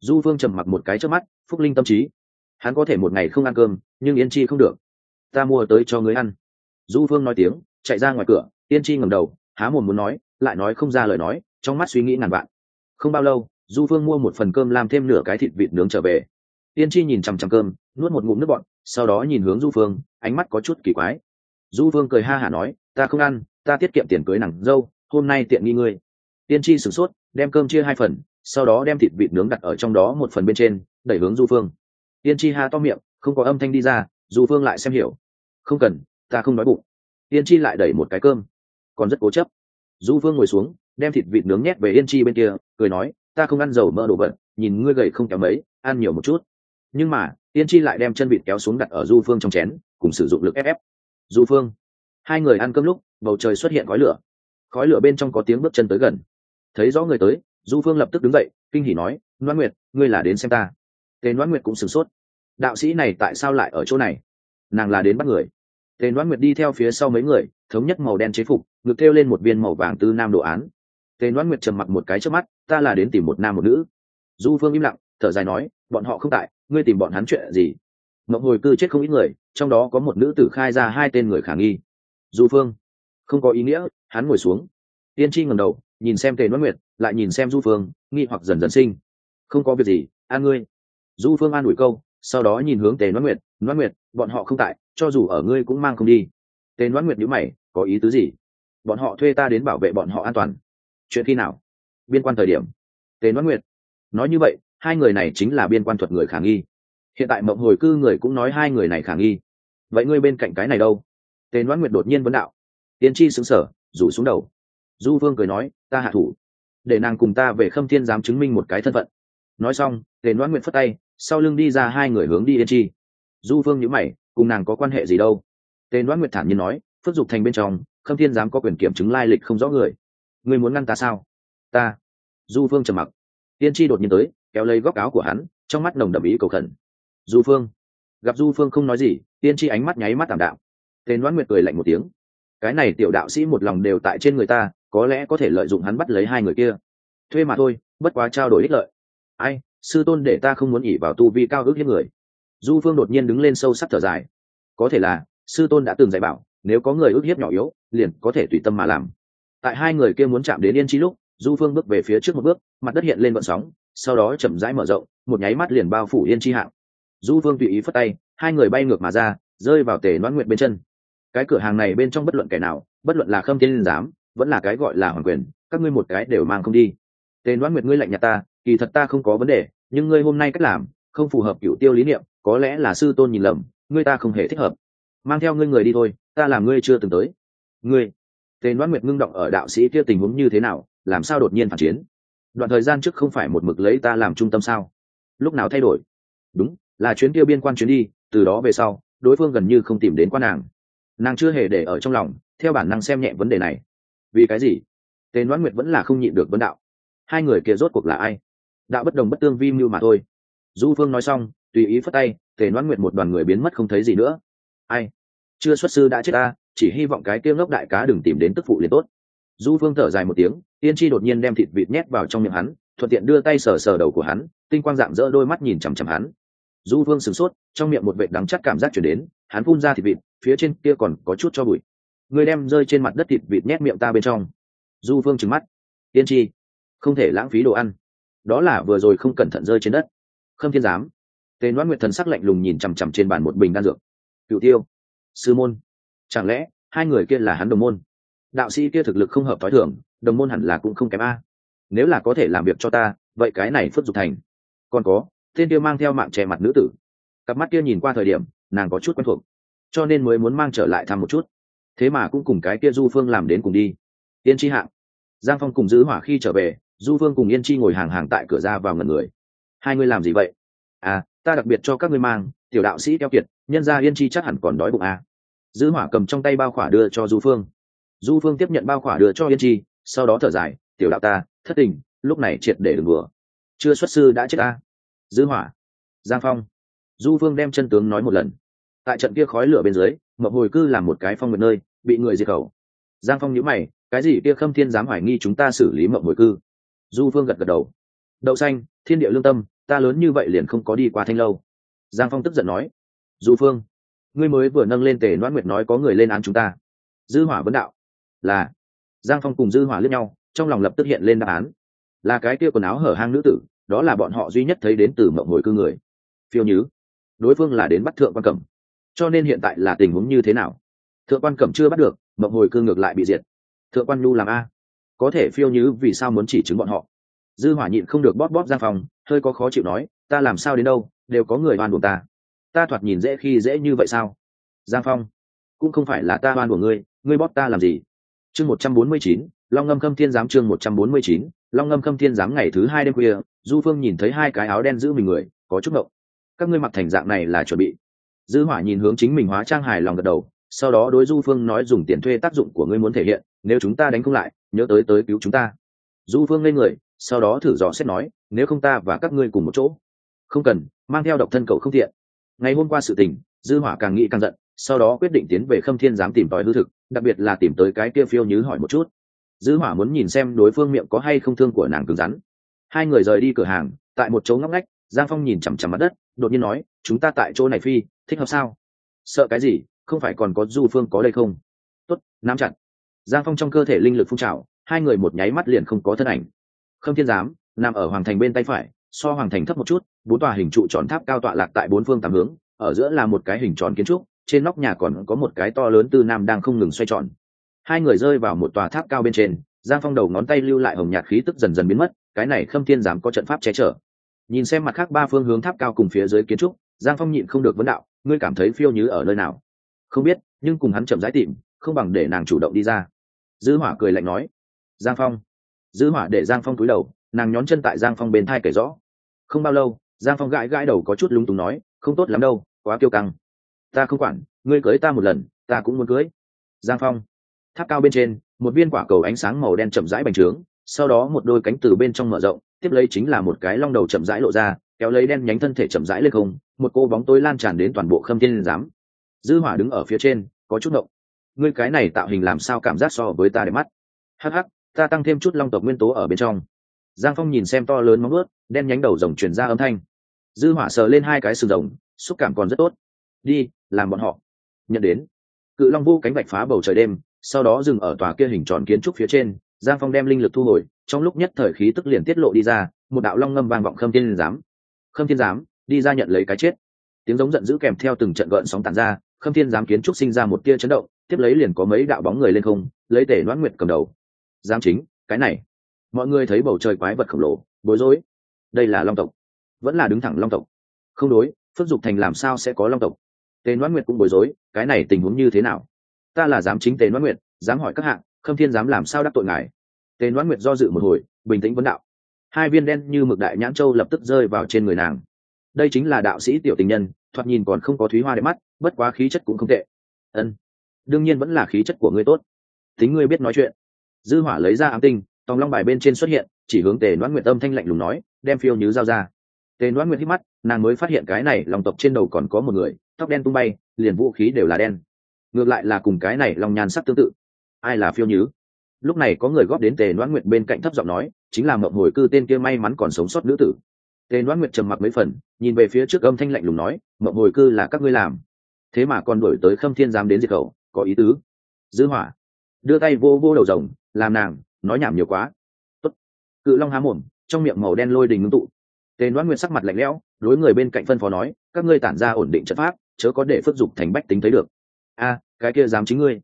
Speaker 1: Du phương trầm mặc một cái trước mắt, phúc linh tâm trí. Hắn có thể một ngày không ăn cơm, nhưng yên chi không được. Ta mua tới cho người ăn. Du phương nói tiếng, chạy ra ngoài cửa, yên chi ngầm đầu, há mồm muốn nói, lại nói không ra lời nói, trong mắt suy nghĩ ngàn vạn. Không bao lâu, du phương mua một phần cơm làm thêm nửa cái thịt vịt nướng trở về. Yên chi nhìn chằm chằm cơm, nuốt một ngụm nước bọn sau đó nhìn hướng du phương, ánh mắt có chút kỳ quái. Du phương cười ha hả nói, ta không ăn, ta tiết kiệm tiền cưới nàng dâu, hôm nay tiện nghi ngươi. Tiên chi sửng sốt đem cơm chia hai phần, sau đó đem thịt vịt nướng đặt ở trong đó một phần bên trên, đẩy hướng du phương. Tiên chi ha to miệng, không có âm thanh đi ra, du phương lại xem hiểu. Không cần, ta không nói bụng. Tiên chi lại đẩy một cái cơm. Còn rất cố chấp. Du phương ngồi xuống, đem thịt vịt nướng nhét về yên chi bên kia, cười nói, ta không ăn dầu mỡ đồ vật, nhìn ngươi gầy không kéo mấy, ăn nhiều một chút. Nhưng mà tiên chi lại đem chân vịt kéo xuống đặt ở du phương trong chén, cùng sử dụng lực ép ép. Du phương. Hai người ăn cơm lúc, bầu trời xuất hiện khói lửa. Khói lửa bên trong có tiếng bước chân tới gần thấy rõ người tới, du phương lập tức đứng dậy, kinh hỉ nói loan nguyệt, ngươi là đến xem ta. Tên loan nguyệt cũng sửng sốt. Đạo sĩ này tại sao lại ở chỗ này? Nàng là đến bắt người. Tên loan nguyệt đi theo phía sau mấy người, thống nhất màu đen chế phục, ngực thêu lên một viên màu vàng tư nam đồ án. Tên loan nguyệt trầm mặc một cái trước mắt, ta là đến tìm một nam một nữ. Du phương im lặng, thở dài nói, bọn họ không tại, ngươi tìm bọn hắn chuyện gì? Mộng hồi cư chết không ít người, trong đó có một nữ tử khai ra hai tên người khả nghi. Du phương, không có ý nghĩa, hắn ngồi xuống. Tiên tri ngầm đầu nhìn xem tề nói nguyệt, lại nhìn xem du phương, nghi hoặc dần dần sinh. Không có việc gì, an ngươi. Du phương an ủi câu, sau đó nhìn hướng tề nói nguyệt nói nguyệt, bọn họ không tại, cho dù ở ngươi cũng mang không đi. Tề nói nguyệt nhữ mày, có ý tứ gì? Bọn họ thuê ta đến bảo vệ bọn họ an toàn. Chuyện khi nào? Biên quan thời điểm. Tề nói nguyệt nói như vậy, hai người này chính là biên quan thuật người khả nghi. Hiện tại mộng hồi cư người cũng nói hai người này khả nghi. Vậy ngươi bên cạnh cái này đâu? Tề nói nguyệt đột nhiên vấn đạo. Tiên tri xứng sở rủ xuống đầu du vương cười nói, ta hạ thủ, để nàng cùng ta về khâm thiên dám chứng minh một cái thân phận. Nói xong, tề noãn nguyệt phất tay, sau lưng đi ra hai người hướng đi yên chi. Du vương nhữ mày, cùng nàng có quan hệ gì đâu? Tề noãn nguyệt thản nhiên nói, phước dục thành bên trong, khâm thiên dám có quyền kiểm chứng lai lịch không rõ người. Ngươi muốn ngăn ta sao? Ta. Du phương trầm mặc. Tiên tri đột nhiên tới, kéo lấy góc áo của hắn, trong mắt nồng đậm ý cầu khẩn. Du phương gặp du phương không nói gì tiên tri ánh mắt nháy mắt tảm đạo tên đoán nguyệt cười lạnh một tiếng. Cái này tiểu đạo sĩ một lòng đều tại trên người ta có lẽ có thể lợi dụng hắn bắt lấy hai người kia. Thuê mà thôi, bất quá trao đổi ích lợi. Ai, sư tôn để ta không muốn ỉ vào tu vi cao ước hiếp người. Du phương đột nhiên đứng lên sâu sắc thở dài. Có thể là, sư tôn đã từng dạy bảo, nếu có người ước hiếp nhỏ yếu, liền có thể tùy tâm mà làm. Tại hai người kia muốn chạm đến yên chi lúc, du phương bước về phía trước một bước, mặt đất hiện lên vận sóng, sau đó chậm rãi mở rộng, một nháy mắt liền bao phủ yên chi hạng. Du phương tùy ý phất tay, hai người bay ngược mà ra, rơi vào tề noãn nguyện bên chân. Cái cửa hàng này bên trong bất luận kẻ nào, bất luận là khâm thiên giám vẫn là cái gọi là hoàng quyền, các ngươi một cái đều mang không đi. Tên đoán nguyệt ngươi lạnh nhạt ta, kỳ thật ta không có vấn đề, nhưng ngươi hôm nay cách làm, không phù hợp cựu tiêu lý niệm, có lẽ là sư tôn nhìn lầm, ngươi ta không hề thích hợp. Mang theo ngươi người đi thôi, ta làm ngươi chưa từng tới. Ngươi, tên đoán nguyệt ngưng động ở đạo sĩ kia tình huống như thế nào, làm sao đột nhiên phản chiến? Đoạn thời gian trước không phải một mực lấy ta làm trung tâm sao? Lúc nào thay đổi? Đúng, là chuyến tiêu biên quan chuyến đi, từ đó về sau, đối phương gần như không tìm đến quan nàng. Nàng chưa hề để ở trong lòng, theo bản năng xem nhẹ vấn đề này vì cái gì? Tề noãn nguyệt vẫn là không nhịn được vấn đạo. Hai người kia rốt cuộc là ai? Đạo bất đồng bất tương vi mưu mà thôi. Du phương nói xong, tùy ý phất tay, tề noãn nguyệt một đoàn người biến mất không thấy gì nữa. Ai? Chưa xuất sư đã chết ta, chỉ hy vọng cái kia ngốc đại cá đừng tìm đến tức phụ liền tốt. Du phương thở dài một tiếng, tiên tri đột nhiên đem thịt vịt nhét vào trong miệng hắn, thuận tiện đưa tay sờ sờ đầu của hắn, tinh quang dạng dỡ đôi mắt nhìn chằm chằm hắn. Du phương sửng sốt, trong miệng một vệ đắng chắc cảm giác chuyển đến, hắn phun ra thịt vịt, phía trên kia còn có chút cho bụi người đem rơi trên mặt đất thịt vịt nhét miệng ta bên trong. Du phương trừng mắt. Tiên tri, không thể lãng phí đồ ăn. Đó là vừa rồi không cẩn thận rơi trên đất. Khâm thiên giám. Tên đoán nguyệt thần sắc lạnh lùng nhìn chằm chằm trên bàn một bình đan dược. Cựu tiêu, sư môn. Chẳng lẽ, hai người kia là hắn đồng môn? Đạo sĩ kia thực lực không hợp t h ó i thưởng đồng môn hẳn là cũng không kém a. Nếu là có thể làm việc cho ta, vậy cái này phất dục thành. Còn có, tên kia mang theo mạng che mặt nữ tử. Cặp mắt kia nhìn qua thời điểm, nàng có chút quen thuộc. Cho nên mới muốn mang trở lại thăm một chút thế mà cũng cùng cái kia du phương làm đến cùng đi. Yên Chi hạng. Giang phong cùng giữ hỏa khi trở về, du phương cùng yên chi ngồi hàng hàng tại cửa ra vào ngần người. Hai ngươi làm gì vậy? À ta đặc biệt cho các ngươi mang, tiểu đạo sĩ keo kiệt, nhân ra yên chi chắc hẳn còn đói bụng à. Giữ hỏa cầm trong tay bao khỏa đưa cho du phương. Du phương tiếp nhận bao khỏa đưa cho yên chi, sau đó thở dài, tiểu đạo ta, thất tình, lúc này triệt để đừng vừa. chưa xuất sư đã chết ta. Giữ hỏa. Giang phong. Du phương đem chân tướng nói một lần. Tại trận kia khói lửa bên dưới mộng hồi cư làm một cái phong nguyện nơi, bị người diệt khẩu. Giang phong nhíu mày, cái gì kia khâm thiên dám hoài nghi chúng ta xử lý mộng hồi cư? Du phương gật gật đầu. Đậu xanh, thiên địa lương tâm, ta lớn như vậy liền không có đi qua thanh lâu. Giang phong tức giận nói. Du phương, ngươi mới vừa nâng lên tề noãn nguyệt nói có người lên án chúng ta. Dư hỏa vấn đạo. Là. Giang phong cùng dư hỏa lướt nhau, trong lòng lập tức hiện lên đáp án. Là cái kia quần áo hở hang nữ tử, đó là bọn họ duy nhất thấy đến từ mộng hồi cư người. Phiêu nhứ. Đối phương là đến bắt thượng quan cẩm cho nên hiện tại là tình huống như thế nào? Thượng quan cẩm chưa bắt được, mộng hồi cương ngược lại bị diệt. Thượng quan nhu làm a. Có thể phiêu nhứ vì sao muốn chỉ chứng bọn họ? Dư hỏa nhịn không được bóp bóp giang phòng, hơi có khó chịu nói, ta làm sao đến đâu, đều có người oan buồn ta. Ta thoạt nhìn dễ khi dễ như vậy sao? Giang phong. Cũng không phải là ta oan của ngươi ngươi bóp ta làm gì? Chương một trăm bốn mươi chín, long ngâm khâm thiên giám chương một trăm bốn mươi chín, long ngâm khâm thiên giám ngày thứ hai đêm khuya, du phương nhìn thấy hai cái áo đen giữ mình người, có chút ngậu các ngươi mặc thành dạng này là chuẩn bị dư hỏa nhìn hướng chính mình hóa trang hài lòng gật đầu, sau đó đối du phương nói dùng tiền thuê tác dụng của ngươi muốn thể hiện, nếu chúng ta đánh không lại, nhớ tới tới cứu chúng ta. Du phương lên người, sau đó thử dò xét nói, nếu không ta và các ngươi cùng một chỗ. Không cần, mang theo độc thân cầu không thiện ngày hôm qua sự tình, dư hỏa càng nghĩ càng giận, sau đó quyết định tiến về khâm thiên giám tìm tòi hư thực, đặc biệt là tìm tới cái kia phiêu nhứ hỏi một chút. Dư hỏa muốn nhìn xem đối phương miệng có hay không thương của nàng cứng rắn. Hai người rời đi cửa hàng, tại một chỗ ngóc ngách, giang phong nhìn chằm chằm mặt đất đột nhiên nói, chúng ta tại chỗ này phi, thích hợp sao? Sợ cái gì? Không phải còn có du phương có đây không? Tốt, nắm chặt. Giang phong trong cơ thể linh lực phun trào, hai người một nháy mắt liền không có thân ảnh. Khâm thiên giám, nằm ở hoàng thành bên tay phải, so hoàng thành thấp một chút, bốn tòa hình trụ tròn tháp cao tọa lạc tại bốn phương tám hướng, ở giữa là một cái hình tròn kiến trúc, trên nóc nhà còn có một cái to lớn từ nam đang không ngừng xoay tròn. Hai người rơi vào một tòa tháp cao bên trên, giang phong đầu ngón tay lưu lại hồng nhạt khí tức dần dần biến mất, cái này khâm thiên dám có trận pháp che chở nhìn xem mặt khác ba phương hướng tháp cao cùng phía dưới kiến trúc, giang phong nhịn không được vấn đạo, ngươi cảm thấy phiêu nhứ ở nơi nào? Không biết, nhưng cùng hắn chậm rãi tìm, không bằng để nàng chủ động đi ra. Dư hỏa cười lạnh nói. Giang phong. Dư hỏa để giang phong cúi đầu, nàng nhón chân tại giang phong bên thai kể rõ. Không bao lâu, giang phong gãi gãi đầu có chút lúng túng nói, không tốt lắm đâu, quá kiêu căng. Ta không quản, ngươi cưới ta một lần, ta cũng muốn cưới. Giang phong. Tháp cao bên trên, một viên quả cầu ánh sáng màu đen chậm rãi bành trướng, sau đó một đôi cánh từ bên trong mở rộng tiếp lấy chính là một cái long đầu chậm rãi lộ ra, kéo lấy đen nhánh thân thể chậm rãi lên không, một cô bóng tối lan tràn đến toàn bộ khâm thiên giám. Dư hỏa đứng ở phía trên, có chút động ngươi cái này tạo hình làm sao cảm giác so với ta để mắt? Hắc hắc, ta tăng thêm chút long tộc nguyên tố ở bên trong. Giang phong nhìn xem to lớn móng ướt đen nhánh đầu rồng truyền ra âm thanh. Dư hỏa sờ lên hai cái sừng rồng, xúc cảm còn rất tốt. Đi, làm bọn họ. Nhận đến. Cự long vô cánh vạch phá bầu trời đêm, sau đó dừng ở tòa kia hình tròn kiến trúc phía trên giang phong đem linh lực thu hồi, trong lúc nhất thời khí tức liền tiết lộ đi ra, một đạo long ngâm vang vọng khâm thiên giám. Khâm thiên giám, đi ra nhận lấy cái chết. Tiếng giống giận dữ kèm theo từng trận gợn sóng tàn ra, khâm thiên giám kiến trúc sinh ra một tia chấn động, tiếp lấy liền có mấy đạo bóng người lên không, lấy tể đoán nguyệt cầm đầu. Giám chính, cái này. Mọi người thấy bầu trời quái vật khổng lồ, bối rối. Đây là long tộc. Vẫn là đứng thẳng long tộc. Không đối, phước dục thành làm sao sẽ có long tộc? Tề đoán nguyệt cũng bối rối, cái này tình huống như thế nào? Ta là giám chính tề đoán nguyệt, dám hỏi các hạng khâm thiên dám làm sao đắc tội ngài? Tề đoán nguyệt do dự một hồi, bình tĩnh vấn đạo. Hai viên đen như mực đại nhãn châu lập tức rơi vào trên người nàng. Đây chính là đạo sĩ tiểu tình nhân, thoạt nhìn còn không có thúy hoa đẹp mắt, bất quá khí chất cũng không tệ. Ân, đương nhiên vẫn là khí chất của ngươi tốt. Tính ngươi biết nói chuyện. Dư hỏa lấy ra ám tinh, tòng long bài bên trên xuất hiện, chỉ hướng tề đoán nguyệt âm thanh lạnh lùng nói, đem phiêu nhứ giao ra. Tề đoán nguyệt hít mắt, nàng mới phát hiện cái này lòng tộc trên đầu còn có một người, tóc đen tung bay, liền vũ khí đều là đen. Ngược lại là cùng cái này lòng nhàn sắc tương tự ai là phiêu nhứ? Lúc này có người góp đến tề đoán nguyệt bên cạnh thấp giọng nói, chính là mộng hồi cư tên kia may mắn còn sống sót nữ tử. Tề đoán nguyệt trầm mặc mấy phần, nhìn về phía trước âm thanh lạnh lùng nói, mộng hồi cư là các ngươi làm. Thế mà còn đổi tới khâm thiên giám đến diệt khẩu, có ý tứ? Dư hỏa, đưa tay vô vô đầu rồng, làm nàng, nói nhảm nhiều quá. Tốt. cự long há mồm, trong miệng màu đen lôi đình ngưng tụ. Tề đoán nguyệt sắc mặt lạnh lẽo, đối người bên cạnh phân phó nói, các ngươi tản ra ổn định trận pháp, chớ có để phất dục thành bách tính thấy được. A, cái kia dám chính ngươi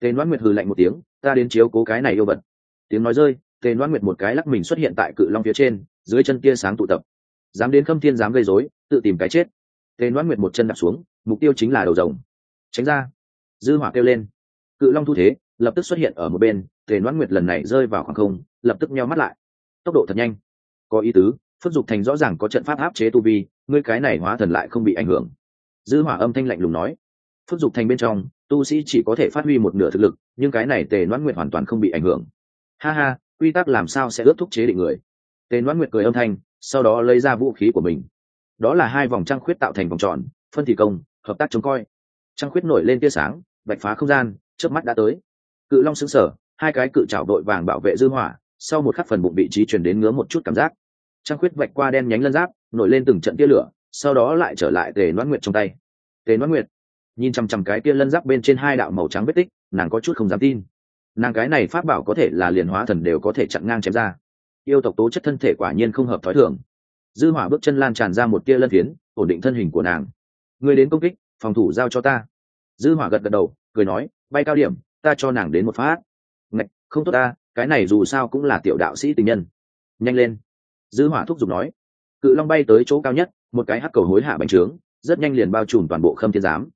Speaker 1: tề đoán nguyệt hừ lạnh một tiếng, ta đến chiếu cố cái này yêu vật. Tiếng nói rơi, tề đoán nguyệt một cái lắc mình xuất hiện tại cự long phía trên, dưới chân kia sáng tụ tập. Dám đến khâm thiên dám gây rối, tự tìm cái chết. Tề đoán nguyệt một chân đặt xuống, mục tiêu chính là đầu rồng. Tránh ra. Dư hỏa kêu lên. Cự long thu thế, lập tức xuất hiện ở một bên, tề đoán nguyệt lần này rơi vào khoảng không, lập tức nheo mắt lại. Tốc độ thật nhanh. Có ý tứ phước dục thành rõ ràng có trận pháp áp chế tu vi, ngươi cái này hóa thần lại không bị ảnh hưởng. Dư hỏa âm thanh lạnh lùng nói. Phước dục thành bên trong tu sĩ chỉ có thể phát huy một nửa thực lực, nhưng cái này tề noãn nguyệt hoàn toàn không bị ảnh hưởng. Ha ha, quy tắc làm sao sẽ ước thúc chế định người? Tề noãn nguyệt cười âm thanh, sau đó lấy ra vũ khí của mình. Đó là hai vòng trăng khuyết tạo thành vòng tròn, phân thị công, hợp tác chống coi. Trăng khuyết nổi lên tia sáng, bạch phá không gian trước mắt đã tới. Cự long xứng sở hai cái cự trảo đội vàng bảo vệ dư hỏa, sau một khắc phần bụng vị trí chuyển đến ngứa một chút cảm giác. Trăng khuyết vạch qua đen nhánh lân giáp, nổi lên từng trận tia lửa, sau đó lại trở lại tề noãn nguyệt trong tay. Tề noãn nguyệt nhìn chằm chằm cái kia lân giáp bên trên hai đạo màu trắng vết tích, nàng có chút không dám tin. Nàng cái này pháp bảo có thể là liền hóa thần đều có thể chặn ngang chém ra. Yêu tộc tố chất thân thể quả nhiên không hợp thói thường. Dư hỏa bước chân lan tràn ra một tia lân phiến, ổn định thân hình của nàng. Người đến công kích, phòng thủ giao cho ta. Dư hỏa gật gật đầu, cười nói, bay cao điểm, ta cho nàng đến một phát. Ngạch, không tốt ta, cái này dù sao cũng là tiểu đạo sĩ tình nhân. Nhanh lên. Dư hỏa thúc giục nói. Cự long bay tới chỗ cao nhất, một cái hắc cầu hối hạ bánh trướng, rất nhanh liền bao trùm toàn bộ khâm thiên giám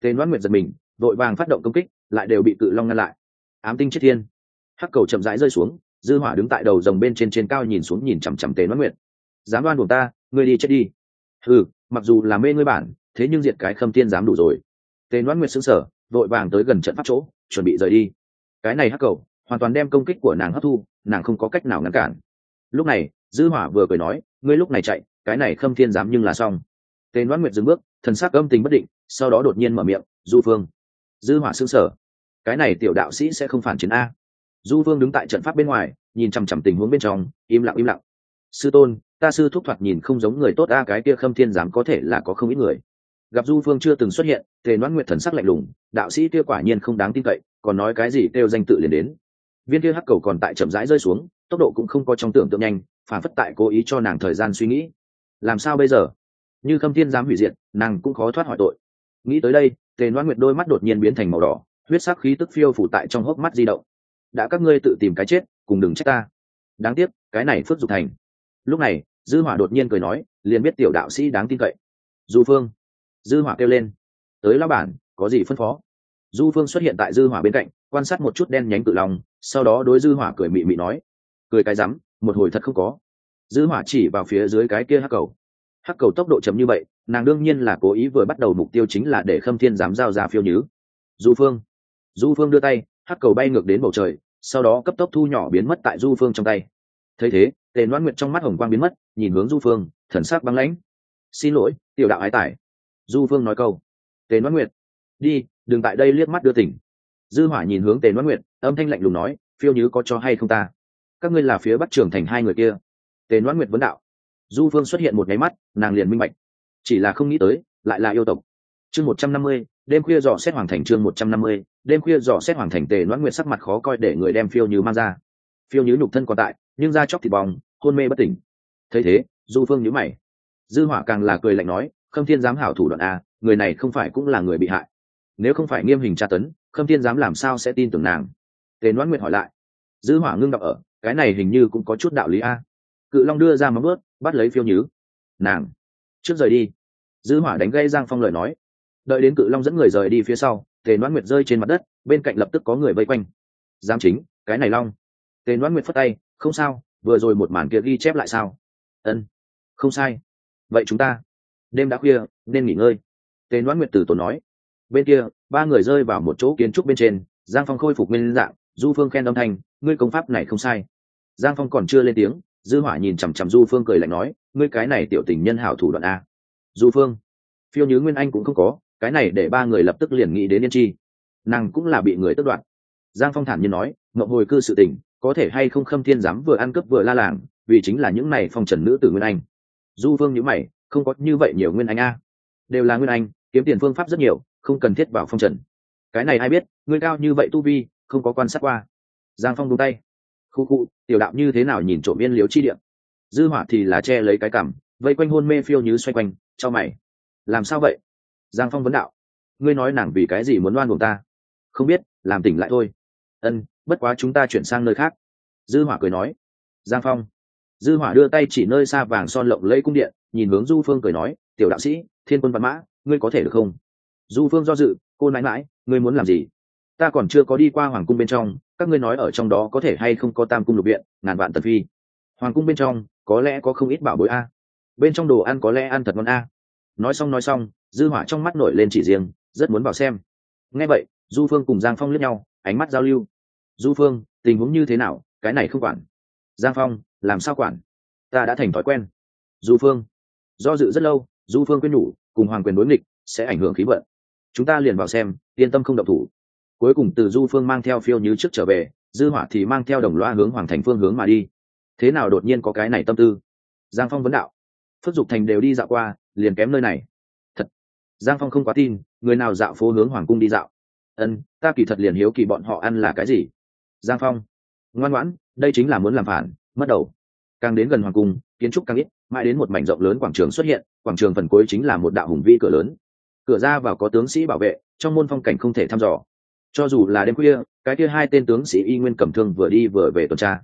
Speaker 1: tên đoán nguyệt giật mình, vội vàng phát động công kích, lại đều bị cự long ngăn lại. Ám tinh chết thiên. Hắc cầu chậm rãi rơi xuống, dư hỏa đứng tại đầu rồng bên trên trên cao nhìn xuống nhìn chằm chằm tên đoán nguyệt. Dám đoan buồn ta, ngươi đi chết đi. Ừ mặc dù là mê ngươi bản, thế nhưng diệt cái khâm thiên dám đủ rồi. Tên đoán nguyệt sững sờ, vội vàng tới gần trận pháp chỗ, chuẩn bị rời đi. Cái này hắc cầu, hoàn toàn đem công kích của nàng hấp thu, nàng không có cách nào ngăn cản. Lúc này, dư hỏa vừa cười nói, ngươi lúc này chạy, cái này khâm thiên dám nhưng là xong. Tên đoán nguyệt dừng bước thần sắc âm tình bất định, sau đó đột nhiên mở miệng, du phương dư hỏa sững sờ cái này tiểu đạo sĩ sẽ không phản chiến a. Du phương đứng tại trận pháp bên ngoài, nhìn chằm chằm tình huống bên trong, im lặng im lặng. Sư tôn, ta sư thúc thoạt nhìn không giống người tốt a, cái kia khâm thiên dám có thể là có không ít người. Gặp du phương chưa từng xuất hiện, tề noãn nguyệt thần sắc lạnh lùng, đạo sĩ kia quả nhiên không đáng tin cậy, còn nói cái gì kêu danh tự liền đến. Viên kia hắc cầu còn tại chậm rãi rơi xuống, tốc độ cũng không có trong tưởng tượng nhanh, phản phất tại cố ý cho nàng thời gian suy nghĩ. Làm sao bây giờ? Như khâm thiên dám hủy diệt, nàng cũng khó thoát hỏi tội. Nghĩ tới đây, tề loan nguyệt đôi mắt đột nhiên biến thành màu đỏ, huyết sắc khí tức phiêu phủ tại trong hốc mắt di động. Đã các ngươi tự tìm cái chết, cùng đừng trách ta. Đáng tiếc, cái này phước dục thành. Lúc này, dư hỏa đột nhiên cười nói, liền biết tiểu đạo sĩ đáng tin cậy. Du phương. Dư hỏa kêu lên. Tới lão bản, có gì phân phó? Du phương xuất hiện tại dư hỏa bên cạnh, quan sát một chút đen nhánh cự lòng sau đó đối dư hỏa cười mị mị nói, cười cái rắm, một hồi thật không có. Dư hỏa chỉ vào phía dưới cái kia hắc cầu hắc cầu tốc độ chậm như vậy, nàng đương nhiên là cố ý vừa bắt đầu mục tiêu chính là để khâm thiên dám giao ra phiêu nhứ. Du phương. Du phương đưa tay, hắc cầu bay ngược đến bầu trời, sau đó cấp tốc thu nhỏ biến mất tại du phương trong tay. Thấy thế, tề loan nguyệt trong mắt hồng quang biến mất, nhìn hướng du phương, thần sắc băng lãnh. Xin lỗi, tiểu đạo ái tải du phương nói câu. Tề loan nguyệt, đi, đừng tại đây liếc mắt đưa tỉnh. Dư hỏa nhìn hướng tề loan nguyệt, âm thanh lạnh lùng nói, phiêu nhứ có cho hay không ta? Các ngươi là phía bắc trường thành hai người kia. Tề loan nguyệt vấn đạo du phương xuất hiện một nháy mắt, nàng liền minh bạch. Chỉ là không nghĩ tới, lại là yêu tộc. Chương một trăm năm mươi, đêm khuya dò xét hoàng thành chương một trăm năm mươi, đêm khuya dò xét hoàng thành tề noãn nguyệt sắc mặt khó coi để người đem phiêu như mang ra. Phiêu như nhục thân còn tại, nhưng da chóc thịt bong, hôn mê bất tỉnh. Thấy thế, du phương nhíu mày. Dư hỏa càng là cười lạnh nói, khâm thiên giám hảo thủ đoạn a, người này không phải cũng là người bị hại. Nếu không phải nghiêm hình tra tấn, khâm thiên giám làm sao sẽ tin tưởng nàng? Tề noãn nguyệt hỏi lại. Dư hỏa ngưng đọc ở, cái này hình như cũng có chút đạo lý a. Cự long đưa ra móng ướt bắt lấy phiêu nhứ. Nàng, trước rời đi. Dư hỏa đánh gây giang phong lời nói. Đợi đến cự long dẫn người rời đi phía sau, tề Đoan nguyệt rơi trên mặt đất, bên cạnh lập tức có người vây quanh. Giám chính, cái này long. Tề Đoan nguyệt phất tay, không sao, vừa rồi một màn kia ghi chép lại sao? Ân, không sai. Vậy chúng ta, đêm đã khuya, nên nghỉ ngơi. Tề Đoan nguyệt tử tổ nói. Bên kia, ba người rơi vào một chỗ kiến trúc bên trên, giang phong khôi phục nguyên dạng, du phương khen âm thanh, ngươi công pháp này không sai. Giang phong còn chưa lên tiếng dư hỏa nhìn chằm chằm du phương cười lạnh nói, ngươi cái này tiểu tình nhân hảo thủ đoạn a. Du phương? Phiêu nhứ nguyên anh cũng không có, cái này để ba người lập tức liền nghĩ đến yên chi. Nàng cũng là bị người tước đoạn giang phong thản nhiên nói ngậm hồi cư sự tình, có thể hay không khâm thiên dám vừa ăn cướp vừa la làng, vì chính là những này phong trần nữ tử nguyên anh. Du phương nhữ mày, không có như vậy nhiều nguyên anh a. Đều là nguyên anh, kiếm tiền phương pháp rất nhiều, không cần thiết vào phong trần. Cái này ai biết, ngươi cao như vậy tu vi, không có quan sát qua. Giang phong đúng tay khu khu, tiểu đạo như thế nào nhìn trộm yên liếu chi điện dư hỏa thì là che lấy cái cằm vây quanh hôn mê phiêu như xoay quanh, cho mày. Làm sao vậy? Giang phong vấn đạo. Ngươi nói nàng vì cái gì muốn loan buồn ta? Không biết, làm tỉnh lại thôi. Ân, bất quá chúng ta chuyển sang nơi khác. Dư hỏa cười nói. Giang phong. Dư hỏa đưa tay chỉ nơi xa vàng son lộng lẫy cung điện, nhìn hướng du phương cười nói, tiểu đạo sĩ, thiên quân văn mã, ngươi có thể được không? Du phương do dự, cô nãi mãi ngươi muốn làm gì? Ta còn chưa có đi qua hoàng cung bên trong các ngươi nói ở trong đó có thể hay không có tam cung lục viện, ngàn vạn tần phi. Hoàng cung bên trong, có lẽ có không ít bảo bối a. Bên trong đồ ăn có lẽ ăn thật ngon a. Nói xong nói xong, dư hỏa trong mắt nổi lên chỉ riêng, rất muốn vào xem. Nghe vậy, du phương cùng giang phong liếc nhau, ánh mắt giao lưu. Du phương, tình huống như thế nào? Cái này không quản. Giang phong, làm sao quản? Ta đã thành thói quen. Du phương, do dự rất lâu, du phương quyết nhủ, cùng hoàng quyền đối nghịch, sẽ ảnh hưởng khí vận. Chúng ta liền vào xem, yên tâm không động thủ cuối cùng từ du phương mang theo phiêu như trước trở về, dư hỏa thì mang theo đồng loa hướng hoàng thành phương hướng mà đi. Thế nào đột nhiên có cái này tâm tư? Giang phong vấn đạo. Phước dục thành đều đi dạo qua, liền kém nơi này. Thật. Giang phong không quá tin, người nào dạo phố hướng hoàng cung đi dạo? Ân, ta kỳ thật liền hiếu kỳ bọn họ ăn là cái gì. Giang phong. Ngoan ngoãn, đây chính là muốn làm phản, mất đầu. Càng đến gần hoàng cung, kiến trúc càng ít, mãi đến một mảnh rộng lớn quảng trường xuất hiện, quảng trường phần cuối chính là một đạo hùng vĩ cửa lớn. Cửa ra vào có tướng sĩ bảo vệ, trong môn phong cảnh không thể thăm dò cho dù là đêm khuya, cái kia hai tên tướng sĩ y nguyên cầm thương vừa đi vừa về tuần tra.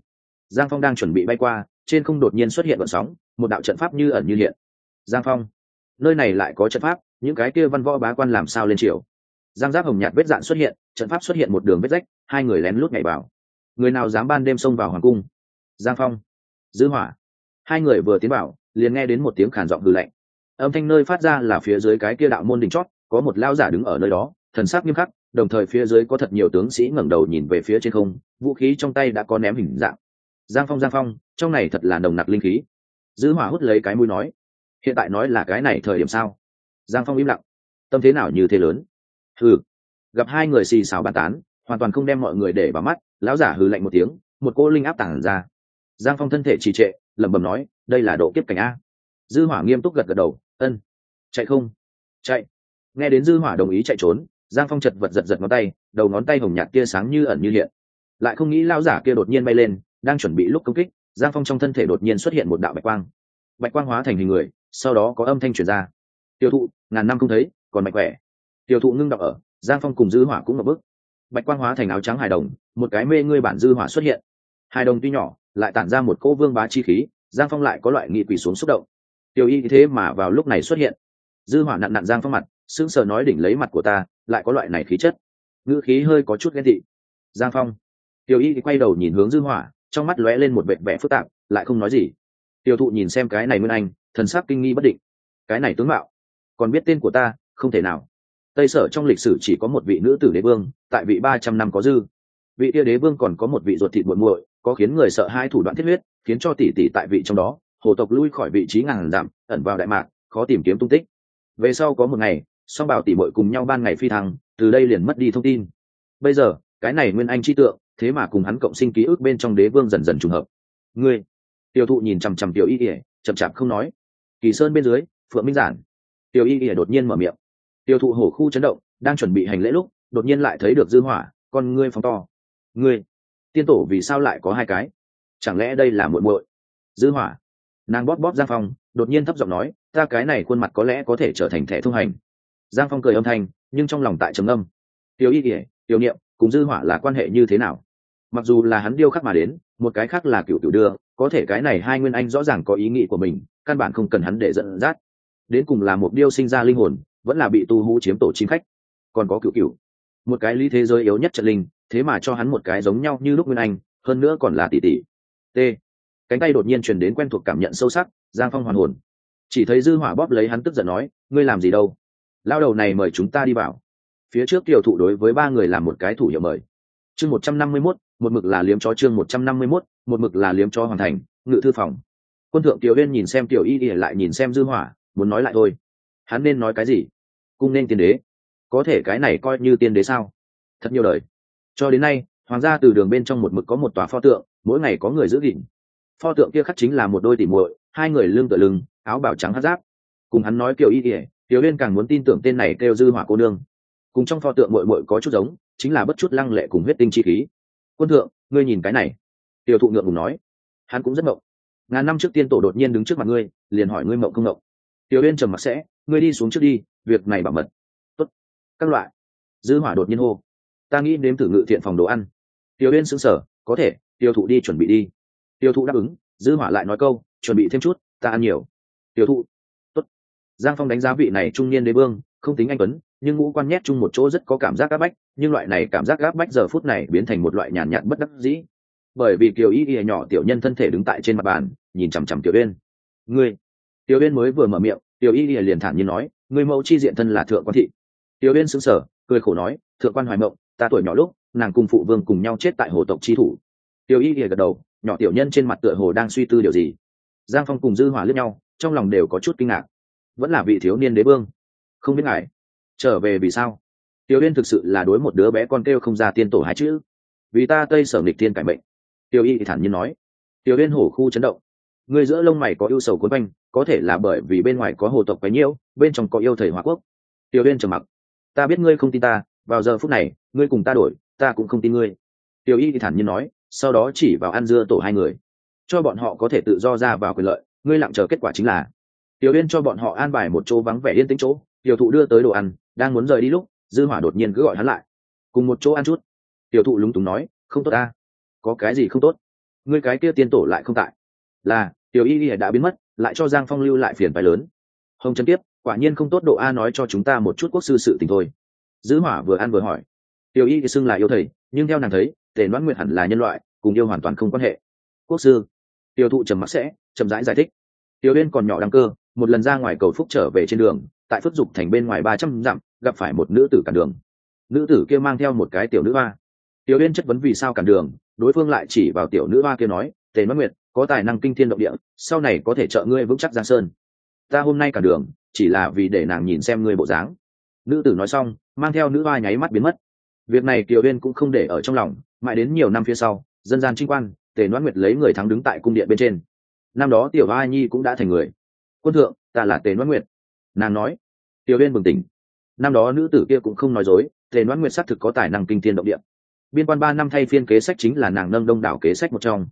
Speaker 1: Giang phong đang chuẩn bị bay qua, trên không đột nhiên xuất hiện vận sóng, một đạo trận pháp như ẩn như hiện. Giang phong, nơi này lại có trận pháp, những cái kia văn võ bá quan làm sao lên triều? Giang giáp hồng nhạt vết dạn xuất hiện, trận pháp xuất hiện một đường vết rách, hai người lén lút nhảy vào. Người nào dám ban đêm xông vào hoàng cung? Giang phong giữ hỏa. Hai người vừa tiến vào, liền nghe đến một tiếng khản giọng hư lạnh. Âm thanh nơi phát ra là phía dưới cái kia đạo môn đỉnh chót, có một lao giả đứng ở nơi đó, thần sắc nghiêm khắc đồng thời phía dưới có thật nhiều tướng sĩ ngẩng đầu nhìn về phía trên không, vũ khí trong tay đã có ném hình dạng. Giang phong giang phong, trong này thật là nồng nặc linh khí. Dư hỏa hút lấy cái mũi nói, hiện tại nói là cái này thời điểm sao? Giang phong im lặng. Tâm thế nào như thế lớn? Hừ. Gặp hai người xì xào bàn tán, hoàn toàn không đem mọi người để vào mắt, lão giả hừ lạnh một tiếng, một cô linh áp tản ra. Giang phong thân thể trì trệ, lẩm bẩm nói, đây là độ kiếp cảnh a. Dư hỏa nghiêm túc gật gật đầu, ân, chạy không? Chạy. Nghe đến dư hỏa đồng ý chạy trốn giang phong chật vật giật giật ngón tay, đầu ngón tay hồng nhạt kia sáng như ẩn như hiện. Lại không nghĩ lão giả kia đột nhiên bay lên, đang chuẩn bị lúc công kích, giang phong trong thân thể đột nhiên xuất hiện một đạo bạch quang. Bạch quang hóa thành hình người, sau đó có âm thanh truyền ra. Tiêu thụ, ngàn năm không thấy, còn mạnh khỏe. Tiêu thụ ngưng đọc ở, giang phong cùng dư hỏa cũng ngập bức. Bạch quang hóa thành áo trắng hài đồng, một cái mê ngươi bản dư hỏa xuất hiện. Hài đồng tuy nhỏ, lại tản ra một cỗ vương bá chi khí, giang phong lại có loại nghị quỷ xuống xúc động. Tiêu y thế mà vào lúc này xuất hiện. Dư hỏa nặn nặn giang phong mặt, sững sờ nói đỉnh lấy mặt của ta lại có loại này khí chất. Ngữ khí hơi có chút ghen tị. Giang phong. Tiêu y quay đầu nhìn hướng dư hỏa, trong mắt lóe lên một vẻ vẻ phức tạp, lại không nói gì. Tiêu thụ nhìn xem cái này nguyên anh, thần sắc kinh nghi bất định. Cái này tướng mạo. Còn biết tên của ta, không thể nào. Tây sở trong lịch sử chỉ có một vị nữ tử đế vương, tại vị ba trăm năm có dư. Vị tia đế vương còn có một vị ruột thịt muội muội, có khiến người sợ hai thủ đoạn thiết huyết, khiến cho tỷ tỷ tại vị trong đó, hồ tộc lui khỏi vị trí ngàn giảm ẩn vào đại mạc, khó tìm kiếm tung tích. Về sau có một ngày song bảo tỷ muội cùng nhau ban ngày phi thăng, từ đây liền mất đi thông tin. Bây giờ, cái này nguyên anh chi tượng, thế mà cùng hắn cộng sinh ký ức bên trong đế vương dần dần trùng hợp. Ngươi, tiểu thụ nhìn chằm chằm tiểu y ỉa chậm chạp không nói. Kỳ sơn bên dưới, phượng minh giản. Tiểu y ỉa đột nhiên mở miệng. Tiểu thụ hổ khu chấn động, đang chuẩn bị hành lễ lúc, đột nhiên lại thấy được dư hỏa, con ngươi phóng to. Ngươi, tiên tổ vì sao lại có hai cái? Chẳng lẽ đây là muội muội? Dư hỏa, nàng bóp bóp giang phong, đột nhiên thấp giọng nói, ta cái này khuôn mặt có lẽ có thể trở thành thẻ thông hành giang phong cười âm thanh, nhưng trong lòng tại trầm âm tiểu y ỉa tiểu niệm, cùng dư hỏa là quan hệ như thế nào? Mặc dù là hắn điêu khắc mà đến, một cái khác là cựu cựu đưa, có thể cái này hai nguyên anh rõ ràng có ý nghĩ của mình, căn bản không cần hắn để dẫn dắt. Đến cùng là một điêu sinh ra linh hồn, vẫn là bị tu hú chiếm tổ chim khách. Còn có cựu cựu. Một cái lý thế giới yếu nhất trận linh, thế mà cho hắn một cái giống nhau như lúc nguyên anh, hơn nữa còn là tỷ tỷ. T. Cánh tay đột nhiên truyền đến quen thuộc cảm nhận sâu sắc, giang phong hoàn hồn. Chỉ thấy dư hỏa bóp lấy hắn tức giận nói, ngươi làm gì đâu? Lao đầu này mời chúng ta đi vào. Phía trước tiểu thụ đối với ba người làm một cái thủ hiệu mời. Chương một trăm năm mươi mốt, một mực là liếm chó chương một trăm năm mươi mốt, một mực là liếm chó hoàn thành, ngự thư phòng. Quân thượng tiểu yên nhìn xem tiểu y ỉa lại nhìn xem dư hỏa, muốn nói lại thôi. Hắn nên nói cái gì? Cung nên tiên đế. Có thể cái này coi như tiên đế sao? Thật nhiều đời. Cho đến nay, hoàng gia từ đường bên trong một mực có một tòa pho tượng, mỗi ngày có người giữ gìn. Pho tượng kia khắc chính là một đôi tỉ muội, hai người lưng tựa lưng, áo bảo trắng hát giáp. Cùng hắn nói kiểu y ỉa tiểu liên càng muốn tin tưởng tên này kêu dư hỏa cô nương. Cùng trong pho tượng muội muội có chút giống, chính là bất chút lăng lệ cùng huyết tinh chi khí. Quân thượng, ngươi nhìn cái này. Tiểu thụ ngượng ngùng nói. Hắn cũng rất mộng. Ngàn năm trước tiên tổ đột nhiên đứng trước mặt ngươi, liền hỏi ngươi mộng không mộng. Tiểu liên trầm mặc sẽ, ngươi đi xuống trước đi, việc này bảo mật. Tốt. Các loại. Dư hỏa đột nhiên hô. Ta nghĩ nếm thử ngự thiện phòng đồ ăn. Tiểu liên sững sờ, có thể tiêu thụ đi chuẩn bị đi. Tiêu thụ đáp ứng, dư hỏa lại nói câu, chuẩn bị thêm chút, ta ăn nhiều. Tiêu thụ giang phong đánh giá vị này trung niên đế vương, không tính anh tuấn, nhưng ngũ quan nhét chung một chỗ rất có cảm giác áp bách, nhưng loại này cảm giác áp bách giờ phút này biến thành một loại nhàn nhạt bất đắc dĩ. Bởi vì kiều y y nhỏ tiểu nhân thân thể đứng tại trên mặt bàn, nhìn chằm chằm tiểu uyên. Ngươi. Tiểu uyên mới vừa mở miệng tiểu y y liền thản nhiên nói người mẫu chi diện thân là thượng quan thị. Tiểu uyên sững sờ, cười khổ nói, thượng quan hoài mộng, ta tuổi nhỏ lúc, nàng cùng phụ vương cùng nhau chết tại hồ tộc chi thủ. Tiểu y y gật đầu, nhỏ tiểu nhân trên mặt tựa hồ đang suy tư điều gì. Giang phong cùng dư hỏa lướt nhau, trong lòng đều có chút kinh ngạc vẫn là vị thiếu niên đế vương. Không biết ngài trở về vì sao? Tiểu yên thực sự là đối một đứa bé con kêu không ra tiên tổ hai chữ. Vì ta tây sở nghịch tiên cải mệnh. Tiểu y thản nhiên nói. Tiểu yên hổ khu chấn động. Người giữa lông mày có yêu sầu cuốn quanh, có thể là bởi vì bên ngoài có hồ tộc quấy nhiễu, bên trong có yêu thầy hoa quốc. Tiểu yên trầm mặc. Ta biết ngươi không tin ta, vào giờ phút này, ngươi cùng ta đổi, ta cũng không tin ngươi. Tiểu y thản nhiên nói, sau đó chỉ vào ăn dưa tổ hai người. Cho bọn họ có thể tự do ra vào quyền lợi, ngươi lặng chờ kết quả chính là tiểu Yên cho bọn họ an bài một chỗ vắng vẻ yên tĩnh chỗ tiểu thụ đưa tới đồ ăn đang muốn rời đi lúc dư hỏa đột nhiên cứ gọi hắn lại. Cùng một chỗ ăn chút. Tiểu thụ lúng túng nói không tốt ta có cái gì không tốt? Ngươi cái kia tiên tổ lại không tại. Là tiểu y y đã biến mất lại cho giang phong lưu lại phiền phái lớn. Hồng trấn tiếp quả nhiên không tốt độ a nói cho chúng ta một chút quốc sư sự tình thôi. Dư hỏa vừa ăn vừa hỏi. Tiểu y thì xưng là yêu thầy nhưng theo nàng thấy tề đoán nguyện hẳn là nhân loại cùng yêu hoàn toàn không quan hệ. Quốc sư. Tiểu thụ trầm mặc sẽ chậm rãi giải, giải thích. Tiểu Yên còn nhỏ đăng cơ một lần ra ngoài cầu phúc trở về trên đường, tại phước dục thành bên ngoài ba trăm dặm, gặp phải một nữ tử cản đường. Nữ tử kia mang theo một cái tiểu nữ hoa. Tiểu uyên chất vấn vì sao cản đường, đối phương lại chỉ vào tiểu nữ hoa kia nói, tề mất nguyệt, có tài năng kinh thiên động địa, sau này có thể trợ ngươi vững chắc giang sơn. Ta hôm nay cản đường, chỉ là vì để nàng nhìn xem ngươi bộ dáng. Nữ tử nói xong, mang theo nữ hoa nháy mắt biến mất. Việc này Tiểu uyên cũng không để ở trong lòng, mãi đến nhiều năm phía sau, dân gian trinh quan, tề noãn nguyệt lấy người thắng đứng tại cung điện bên trên. Năm đó tiểu hoa nhi cũng đã thành người quân thượng, ta là tề noãn nguyệt. Nàng nói. Tiểu Viên bừng tỉnh. Năm đó nữ tử kia cũng không nói dối, tề noãn nguyệt xác thực có tài năng kinh thiên động địa. Biên quan ba năm thay phiên kế sách chính là nàng nâng đông đảo kế sách một trong.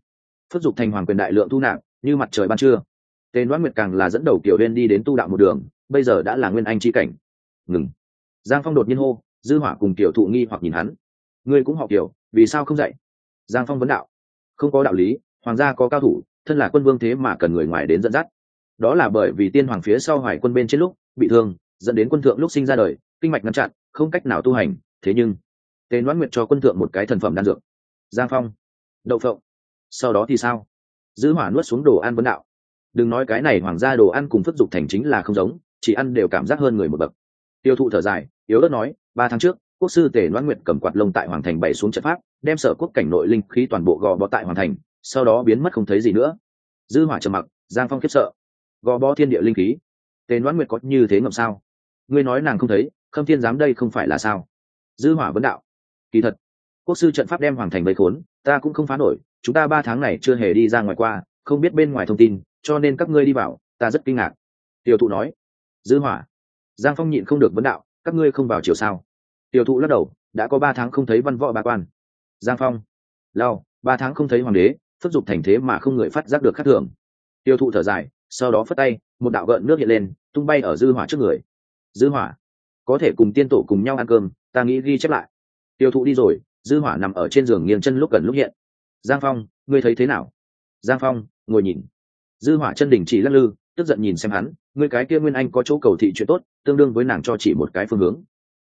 Speaker 1: Phất dục thành hoàng quyền đại lượng thu nạp, như mặt trời ban trưa. Tề noãn nguyệt càng là dẫn đầu kiểu Viên đi đến tu đạo một đường, bây giờ đã là nguyên anh chi cảnh. Ngừng. Giang phong đột nhiên hô, dư hỏa cùng tiểu thụ nghi hoặc nhìn hắn. Ngươi cũng học kiểu vì sao không dạy? Giang phong vấn đạo. Không có đạo lý, hoàng gia có cao thủ, thân là quân vương thế mà cần người ngoài đến dẫn dắt đó là bởi vì tiên hoàng phía sau hoài quân bên trên lúc bị thương, dẫn đến quân thượng lúc sinh ra đời, kinh mạch ngăn chặn, không cách nào tu hành, thế nhưng tề đoán nguyện cho quân thượng một cái thần phẩm đan dược. Giang phong, đậu phộng. Sau đó thì sao? Giữ hỏa nuốt xuống đồ ăn vấn đạo. Đừng nói cái này hoàng gia đồ ăn cùng phất dục thành chính là không giống, chỉ ăn đều cảm giác hơn người một bậc. Tiêu thụ thở dài, yếu ớt nói, ba tháng trước, quốc sư tề loan nguyện cầm quạt lông tại hoàng thành bày xuống trận pháp, đem sở quốc cảnh nội linh khí toàn bộ gò bó tại hoàng thành, sau đó biến mất không thấy gì nữa. Dư hỏa trầm mặc, giang phong khiếp sợ gò bó thiên địa linh khí. Tề loan nguyệt có như thế ngầm sao? Ngươi nói nàng không thấy, khâm thiên dám đây không phải là sao? Dư hỏa vấn đạo. Kỳ thật, quốc sư trận pháp đem hoàng thành bầy khốn, ta cũng không phá nổi, chúng ta ba tháng này chưa hề đi ra ngoài qua, không biết bên ngoài thông tin, cho nên các ngươi đi vào, ta rất kinh ngạc. Tiểu thụ nói. Dư hỏa. Giang phong nhịn không được vấn đạo, các ngươi không vào chiều sao? Tiểu thụ lắc đầu, đã có ba tháng không thấy văn võ bà quan. Giang phong. Lao ba tháng không thấy hoàng đế phất dục thành thế mà không người phát giác được khắc thường. Tiêu thụ thở dài sau đó phất tay, một đạo gợn nước hiện lên, tung bay ở dư hỏa trước người. Dư hỏa, có thể cùng tiên tổ cùng nhau ăn cơm, ta nghĩ ghi chép lại. Tiêu thụ đi rồi, dư hỏa nằm ở trên giường nghiêng chân lúc gần lúc hiện. Giang phong, ngươi thấy thế nào? Giang phong, ngồi nhìn. Dư hỏa chân đỉnh chỉ lắc lư, tức giận nhìn xem hắn, ngươi cái kia nguyên anh có chỗ cầu thị chuyện tốt, tương đương với nàng cho chỉ một cái phương hướng.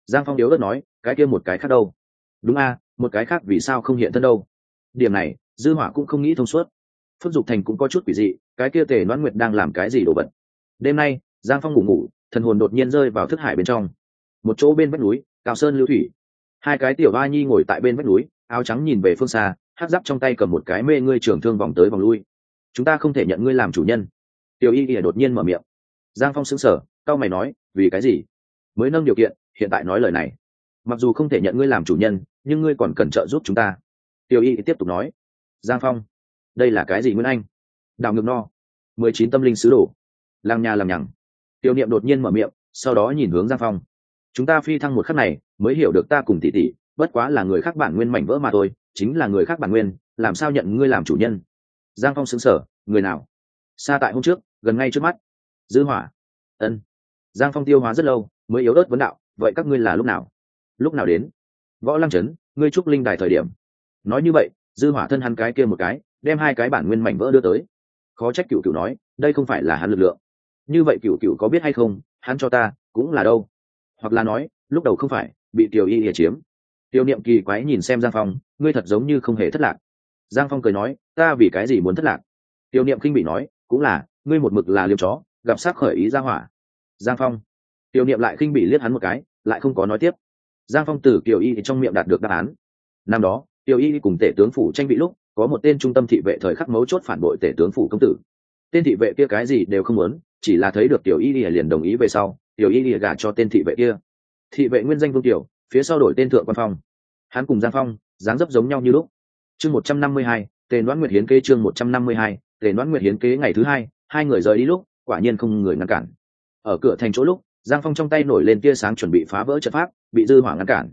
Speaker 1: Giang phong yếu đất nói, cái kia một cái khác đâu? Đúng a, một cái khác vì sao không hiện thân đâu? Điểm này, dư hỏa cũng không nghĩ thông suốt. Phước dục thành cũng có chút quỷ dị cái kia tề noãn nguyệt đang làm cái gì đồ vật? Đêm nay, giang phong ngủ ngủ, thần hồn đột nhiên rơi vào thức hải bên trong. Một chỗ bên vách núi, cao sơn lưu thủy. Hai cái tiểu ba nhi ngồi tại bên vách núi, áo trắng nhìn về phương xa, hát giáp trong tay cầm một cái mê ngươi trưởng thương vòng tới vòng lui. Chúng ta không thể nhận ngươi làm chủ nhân. Tiểu y ỉa đột nhiên mở miệng. Giang phong xứng sở cao mày nói, vì cái gì? Mới nâng điều kiện, hiện tại nói lời này. Mặc dù không thể nhận ngươi làm chủ nhân, nhưng ngươi còn cần trợ giúp chúng ta. Tiểu y tiếp tục nói. Giang phong, đây là cái gì nguyên anh? Đào ngược no. Mười chín tâm linh sứ đồ. Làng nhà làm nhằng. Tiểu niệm đột nhiên mở miệng, sau đó nhìn hướng giang phong. Chúng ta phi thăng một khắc này, mới hiểu được ta cùng tỷ tỷ, bất quá là người khác bản nguyên mảnh vỡ mà thôi, chính là người khác bản nguyên, làm sao nhận ngươi làm chủ nhân? Giang phong xứng sở người nào? Xa tại hôm trước, gần ngay trước mắt. Dư hỏa. Ân. Giang phong tiêu hóa rất lâu, mới yếu ớt vấn đạo, vậy các ngươi là lúc nào? Lúc nào đến? Võ lăng trấn ngươi trúc linh đài thời điểm. Nói như vậy, dư hỏa thân hắn cái kia một cái, đem hai cái bản nguyên mảnh vỡ đưa tới khó trách cựu cựu nói, đây không phải là hắn lực lượng. Như vậy cựu cựu có biết hay không, hắn cho ta, cũng là đâu? Hoặc là nói, lúc đầu không phải, bị tiểu y ỉa chiếm. Tiểu niệm kỳ quái nhìn xem giang phong, ngươi thật giống như không hề thất lạc. Giang phong cười nói, ta vì cái gì muốn thất lạc? Tiểu niệm khinh bị nói, cũng là, ngươi một mực là liêm chó, gặp sát khởi ý ra hỏa. Giang phong. Tiểu niệm lại khinh bị liếc hắn một cái, lại không có nói tiếp. Giang phong từ kiều y trong miệng đạt được đáp án. Năm đó, tiểu y cùng tể tướng phủ tranh bị lúc có một tên trung tâm thị vệ thời khắc mấu chốt phản bội tể tướng phủ công tử. Tên thị vệ kia cái gì đều không muốn, chỉ là thấy được tiểu y lìa liền đồng ý về sau, tiểu y lìa gả cho tên thị vệ kia. Thị vệ nguyên danh vương tiểu, phía sau đổi tên thượng quan phong. Hắn cùng giang phong, dáng dấp giống nhau như lúc. Chương một trăm năm mươi hai, tề đoán nguyệt hiến kế chương một trăm năm mươi hai, tề đoán nguyệt hiến kế ngày thứ hai hai người rời đi lúc, quả nhiên không người ngăn cản. Ở cửa thành chỗ lúc, giang phong trong tay nổi lên tia sáng chuẩn bị phá vỡ trận pháp, bị dư hỏa ngăn cản.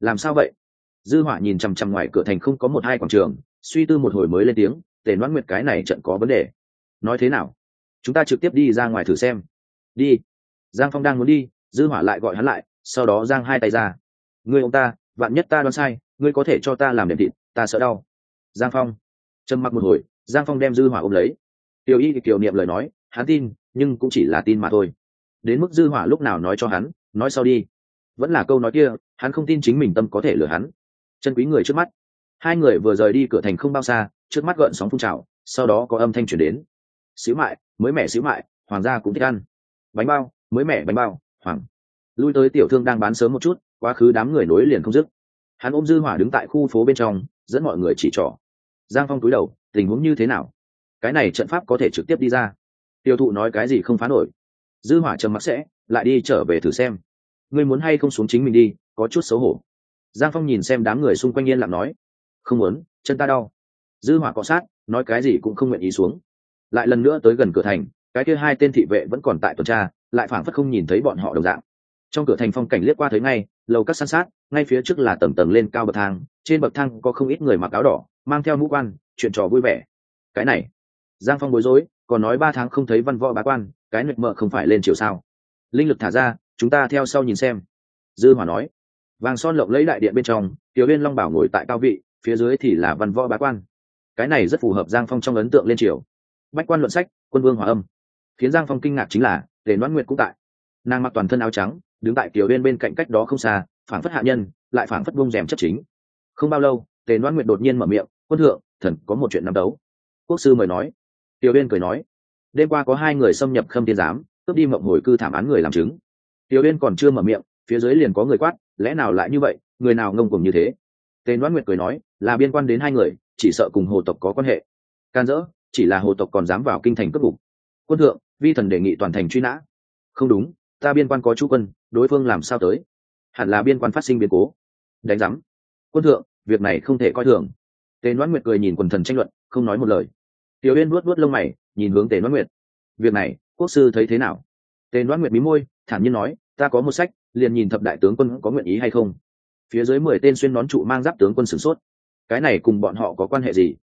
Speaker 1: Làm sao vậy? Dư hỏa nhìn chằm chằm ngoài cửa thành không có một hai quảng trường suy tư một hồi mới lên tiếng, tề đoán nguyệt cái này trận có vấn đề. Nói thế nào? Chúng ta trực tiếp đi ra ngoài thử xem. Đi. Giang phong đang muốn đi, dư hỏa lại gọi hắn lại, sau đó giang hai tay ra. Ngươi ông ta, vạn nhất ta đoán sai, ngươi có thể cho ta làm đệm thịt, ta sợ đau. Giang phong trầm mặc một hồi, giang phong đem dư hỏa ôm lấy. Tiểu y thì kiều niệm lời nói, hắn tin, nhưng cũng chỉ là tin mà thôi. Đến mức dư hỏa lúc nào nói cho hắn, nói sau đi. Vẫn là câu nói kia, hắn không tin chính mình tâm có thể lừa hắn. Chân quý người trước mắt hai người vừa rời đi cửa thành không bao xa, trước mắt gợn sóng phun trào, sau đó có âm thanh chuyển đến. Xíu mại, mới mẻ xíu mại, hoàng gia cũng thích ăn. Bánh bao, mới mẻ bánh bao, hoàng. Lui tới tiểu thương đang bán sớm một chút, quá khứ đám người nối liền không dứt. Hắn ôm dư hỏa đứng tại khu phố bên trong, dẫn mọi người chỉ trỏ. Giang phong cúi đầu, tình huống như thế nào? Cái này trận pháp có thể trực tiếp đi ra. Tiêu thụ nói cái gì không phá nổi. Dư hỏa trầm mặc sẽ, lại đi trở về thử xem. Ngươi muốn hay không xuống chính mình đi, có chút xấu hổ. Giang phong nhìn xem đám người xung quanh yên lặng nói không muốn, chân ta đau. Dư hỏa cọ sát, nói cái gì cũng không nguyện ý xuống. Lại lần nữa tới gần cửa thành, cái kia hai tên thị vệ vẫn còn tại tuần tra, lại phảng phất không nhìn thấy bọn họ đồng dạng. Trong cửa thành phong cảnh liếc qua thấy ngay, lầu các san sát, ngay phía trước là tầng tầng lên cao bậc thang, trên bậc thang có không ít người mặc áo đỏ, mang theo mũ quan, chuyện trò vui vẻ. Cái này, giang phong bối rối, còn nói ba tháng không thấy văn võ bá quan, cái nguyệt mợ không phải lên chiều sao? Linh lực thả ra, chúng ta theo sau nhìn xem. Dư hỏa nói. Vàng son lộng lấy đại điện bên trong, tiểu viên long bảo ngồi tại cao vị phía dưới thì là văn võ bá quan. Cái này rất phù hợp giang phong trong ấn tượng lên triều. Bách quan luận sách, quân vương hòa âm. Khiến giang phong kinh ngạc chính là, tề noãn nguyệt cũng tại. Nàng mặc toàn thân áo trắng, đứng tại tiểu viên bên cạnh cách đó không xa, phảng phất hạ nhân, lại phảng phất bung rèm chấp chính. Không bao lâu, tề noãn nguyệt đột nhiên mở miệng, quân thượng, thần có một chuyện năm đấu. Quốc sư mời nói. Tiểu viên cười nói. Đêm qua có hai người xâm nhập khâm thiên giám, cướp đi mộng hồi cư thảm án người làm chứng. Tiểu viên còn chưa mở miệng, phía dưới liền có người quát, lẽ nào lại như vậy? Người nào ngông cùng như thế? Tên đoán nguyệt cười nói, là biên quan đến hai người, chỉ sợ cùng hồ tộc có quan hệ. Can dỡ, chỉ là hồ tộc còn dám vào kinh thành cướp bục. Quân thượng, vi thần đề nghị toàn thành truy nã. Không đúng, ta biên quan có chú quân, đối phương làm sao tới? Hẳn là biên quan phát sinh biến cố. Đánh giám. Quân thượng, việc này không thể coi thường. Tề Đoan nguyệt cười nhìn quần thần tranh luận, không nói một lời. Tiểu uyên vuốt vuốt lông mày, nhìn hướng tề Đoan nguyệt. Việc này, quốc sư thấy thế nào? Tề Đoan nguyệt mí môi, thản nhiên nói, ta có một sách, liền nhìn thập đại tướng quân có nguyện ý hay không? Phía dưới mười tên xuyên nón trụ mang giáp tướng quân sửng sốt. Cái này cùng bọn họ có quan hệ gì?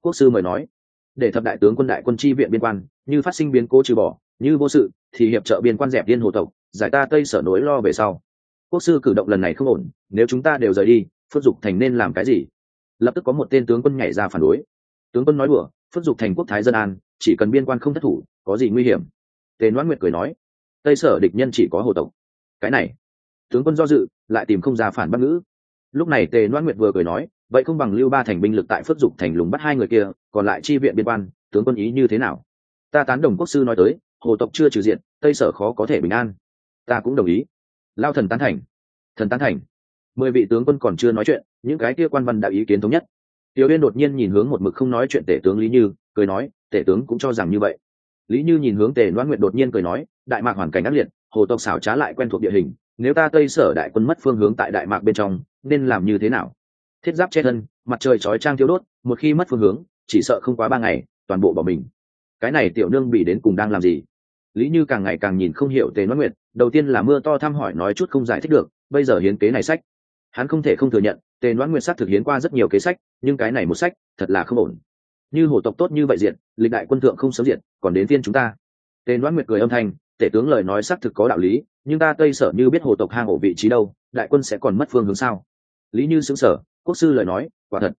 Speaker 1: Quốc sư mời nói. Để thập đại tướng quân đại quân chi viện biên quan, như phát sinh biến cố trừ bỏ, như vô sự, thì hiệp trợ biên quan dẹp điên hồ tộc, giải ta tây sở nỗi lo về sau. Quốc sư cử động lần này không ổn, nếu chúng ta đều rời đi, phước dục thành nên làm cái gì? Lập tức có một tên tướng quân nhảy ra phản đối. Tướng quân nói đùa, phước dục thành quốc thái dân an, chỉ cần biên quan không thất thủ, có gì nguy hiểm? Tề noãn nguyệt cười nói, tây sở địch nhân chỉ có hồ tộc. Cái này, tướng quân do dự lại tìm không ra phản bác ngữ. Lúc này tề noãn nguyệt vừa cười nói, vậy không bằng lưu ba thành binh lực tại phước dục thành lùng bắt hai người kia, còn lại chi viện biên quan, tướng quân ý như thế nào? Ta tán đồng quốc sư nói tới, hồ tộc chưa trừ diện, tây sở khó có thể bình an. Ta cũng đồng ý. Lao thần tán thành. Thần tán thành. Mười vị tướng quân còn chưa nói chuyện, những cái kia quan văn đã ý kiến thống nhất. Tiểu uyên đột nhiên nhìn hướng một mực không nói chuyện tể tướng lý như, cười nói tể tướng cũng cho rằng như vậy. Lý như nhìn hướng tề loan nguyện đột nhiên cười nói, đại mạc hoàn cảnh ác liệt, hồ tộc xảo trá lại quen thuộc địa hình nếu ta tây sở đại quân mất phương hướng tại đại mạc bên trong, nên làm như thế nào? Thiết giáp che thân, mặt trời chói trang thiếu đốt, một khi mất phương hướng, chỉ sợ không quá ba ngày, toàn bộ bỏ mình. Cái này tiểu nương bị đến cùng đang làm gì? Lý như càng ngày càng nhìn không hiểu tề nói nguyệt, đầu tiên là mưa to thăm hỏi nói chút không giải thích được, bây giờ hiến kế này sách. Hắn không thể không thừa nhận, tề loan nguyệt sắc thực hiến qua rất nhiều kế sách, nhưng cái này một sách, thật là không ổn. Như hổ tộc tốt như vậy diện, lịch đại quân thượng không sớm diện, còn đến phiên chúng ta. Tề loan nguyệt cười âm thanh, tể tướng lời nói xác thực có đạo lý nhưng ta tây sở như biết hồ tộc hang ổ vị trí đâu, đại quân sẽ còn mất phương hướng sao? Lý như xứng sở quốc sư lời nói, quả thật.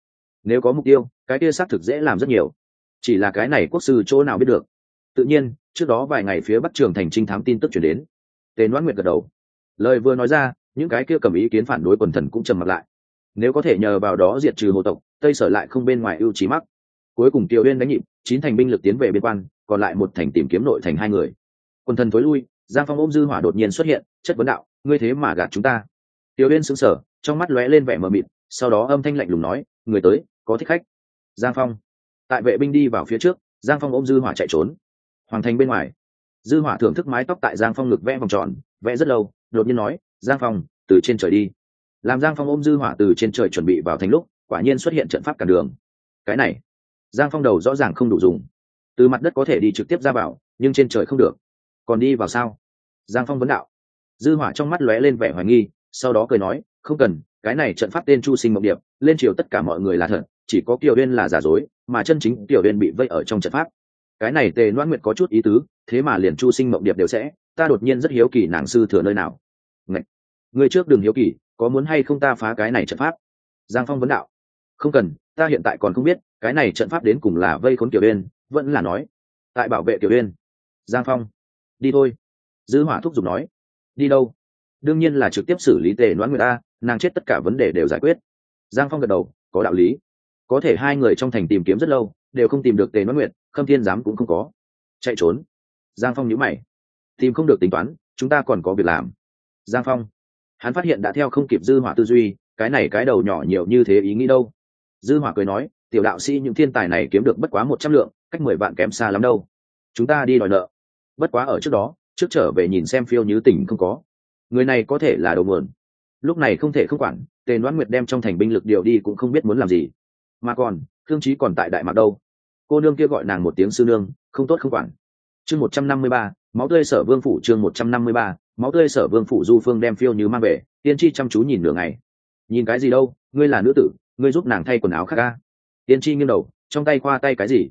Speaker 1: Nếu có mục tiêu, cái kia xác thực dễ làm rất nhiều. Chỉ là cái này quốc sư chỗ nào biết được? Tự nhiên, trước đó vài ngày phía bắc trường thành trinh thám tin tức chuyển đến. Tề noãn nguyệt gật đầu. Lời vừa nói ra, những cái kia cầm ý kiến phản đối quần thần cũng trầm mặt lại. Nếu có thể nhờ vào đó diệt trừ hồ tộc, tây sở lại không bên ngoài ưu trí mắc. Cuối cùng tiêu uyên đánh nhịp, chín thành binh lực tiến về biên quan, còn lại một thành tìm kiếm nội thành hai người. Quần thần thối lui giang phong ôm dư hỏa đột nhiên xuất hiện, chất vấn đạo, ngươi thế mà gạt chúng ta. Tiểu uyên sững sờ, trong mắt lóe lên vẻ mờ mịt, sau đó âm thanh lạnh lùng nói, người tới, có thích khách. Giang phong. Tại vệ binh đi vào phía trước, giang phong ôm dư hỏa chạy trốn. Hoàng thành bên ngoài. Dư hỏa thưởng thức mái tóc tại giang phong ngực vẽ vòng tròn, vẽ rất lâu, đột nhiên nói, giang phong, từ trên trời đi. Làm giang phong ôm dư hỏa từ trên trời chuẩn bị vào thành lúc, quả nhiên xuất hiện trận pháp cản đường. Cái này, giang phong đầu rõ ràng không đủ dùng. Từ mặt đất có thể đi trực tiếp ra vào, nhưng trên trời không được. Còn đi vào sao? Giang phong vấn đạo. Dư hỏa trong mắt lóe lên vẻ hoài nghi, sau đó cười nói, không cần, cái này trận pháp tên chu sinh mộng điệp, lên chiều tất cả mọi người là thật, chỉ có kiều uyên là giả dối, mà chân chính kiều uyên bị vây ở trong trận pháp. Cái này tề loan nguyệt có chút ý tứ, thế mà liền chu sinh mộng điệp đều sẽ, ta đột nhiên rất hiếu kỳ nàng sư thừa nơi nào. Ngạch! người trước đừng hiếu kỳ, có muốn hay không ta phá cái này trận pháp? Giang phong vấn đạo. Không cần, ta hiện tại còn không biết, cái này trận pháp đến cùng là vây khốn kiều uyên, vẫn là nói, tại bảo vệ kiều uyên. Giang phong, đi thôi dư hỏa thúc giục nói, đi đâu? Đương nhiên là trực tiếp xử lý tề đoán người ta, nàng chết tất cả vấn đề đều giải quyết. Giang phong gật đầu, có đạo lý. Có thể hai người trong thành tìm kiếm rất lâu, đều không tìm được tề đoán nguyệt, khâm thiên giám cũng không có. Chạy trốn. Giang phong nhíu mày. Tìm không được tính toán, chúng ta còn có việc làm. Giang phong, hắn phát hiện đã theo không kịp dư hỏa tư duy, cái này cái đầu nhỏ nhiều như thế ý nghĩ đâu. Dư hỏa cười nói, tiểu đạo sĩ, những thiên tài này kiếm được bất quá một trăm lượng, cách mười vạn kém xa lắm đâu. Chúng ta đi đòi nợ. Bất quá ở trước đó trước trở về nhìn xem phiêu như tỉnh không có. Người này có thể là đầu mượn. Lúc này không thể không quản, tề đoán nguyệt đem trong thành binh lực điều đi cũng không biết muốn làm gì. Mà còn thương trí còn tại đại mạc đâu? Cô nương kia gọi nàng một tiếng sư nương, không tốt không quản. Chương một trăm năm mươi ba, máu tươi sở vương phủ chương một trăm năm mươi ba, máu tươi sở vương phủ du phương đem phiêu như mang về, tiên tri chăm chú nhìn nửa ngày. Nhìn cái gì đâu, ngươi là nữ tử, ngươi giúp nàng thay quần áo khác ca tiên tri nghiêng đầu, trong tay khoa tay cái gì?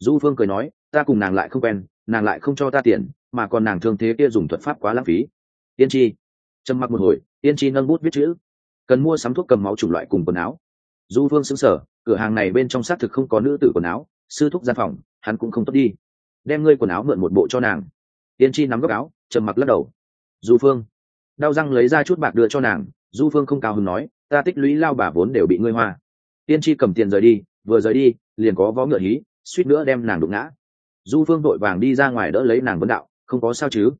Speaker 1: Du phương cười nói, ta cùng nàng lại không quen, nàng lại không cho ta tiền mà còn nàng thương thế kia dùng thuật pháp quá lãng phí. Tiên tri. Trầm mặc một hồi, tiên tri nâng bút viết chữ. Cần mua sắm thuốc cầm máu chủng loại cùng quần áo. Du phương xứng sở cửa hàng này bên trong xác thực không có nữ tử quần áo, sư thúc gian phòng, hắn cũng không tốt đi. Đem ngươi quần áo mượn một bộ cho nàng. Tiên tri nắm góc áo, trầm mặc lắc đầu. Du phương đau răng lấy ra chút bạc đưa cho nàng, du phương không cao hứng nói, ta tích lũy lao bà vốn đều bị ngươi hoa. Tiên tri cầm tiền rời đi, vừa rời đi, liền có vó ngựa hí, suýt nữa đem nàng đụng ngã. Du phương vội vàng đi ra ngoài đỡ lấy nàng vấn đạo không có sao chứ?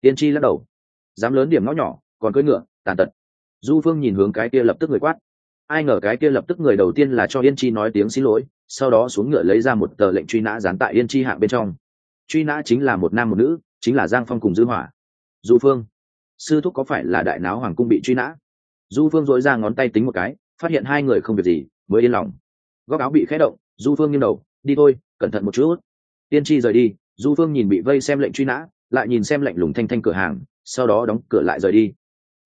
Speaker 1: Tiên tri lắc đầu. Dám lớn điểm ngõ nhỏ, còn cưỡi ngựa, tàn tật. Du phương nhìn hướng cái kia lập tức người quát. Ai ngờ cái kia lập tức người đầu tiên là cho yên chi nói tiếng xin lỗi, sau đó xuống ngựa lấy ra một tờ lệnh truy nã dán tại yên chi hạng bên trong. Truy nã chính là một nam một nữ, chính là giang phong cùng dư hỏa. Du phương, sư thúc có phải là đại náo hoàng cung bị truy nã? Du phương dội ra ngón tay tính một cái, phát hiện hai người không việc gì, mới yên lòng. Góc áo bị khẽ động, du phương nghiêng đầu, đi thôi, cẩn thận một chút. Tiên tri rời đi, du phương nhìn bị vây xem lệnh truy nã lại nhìn xem lệnh lùng thanh thanh cửa hàng, sau đó đóng cửa lại rời đi.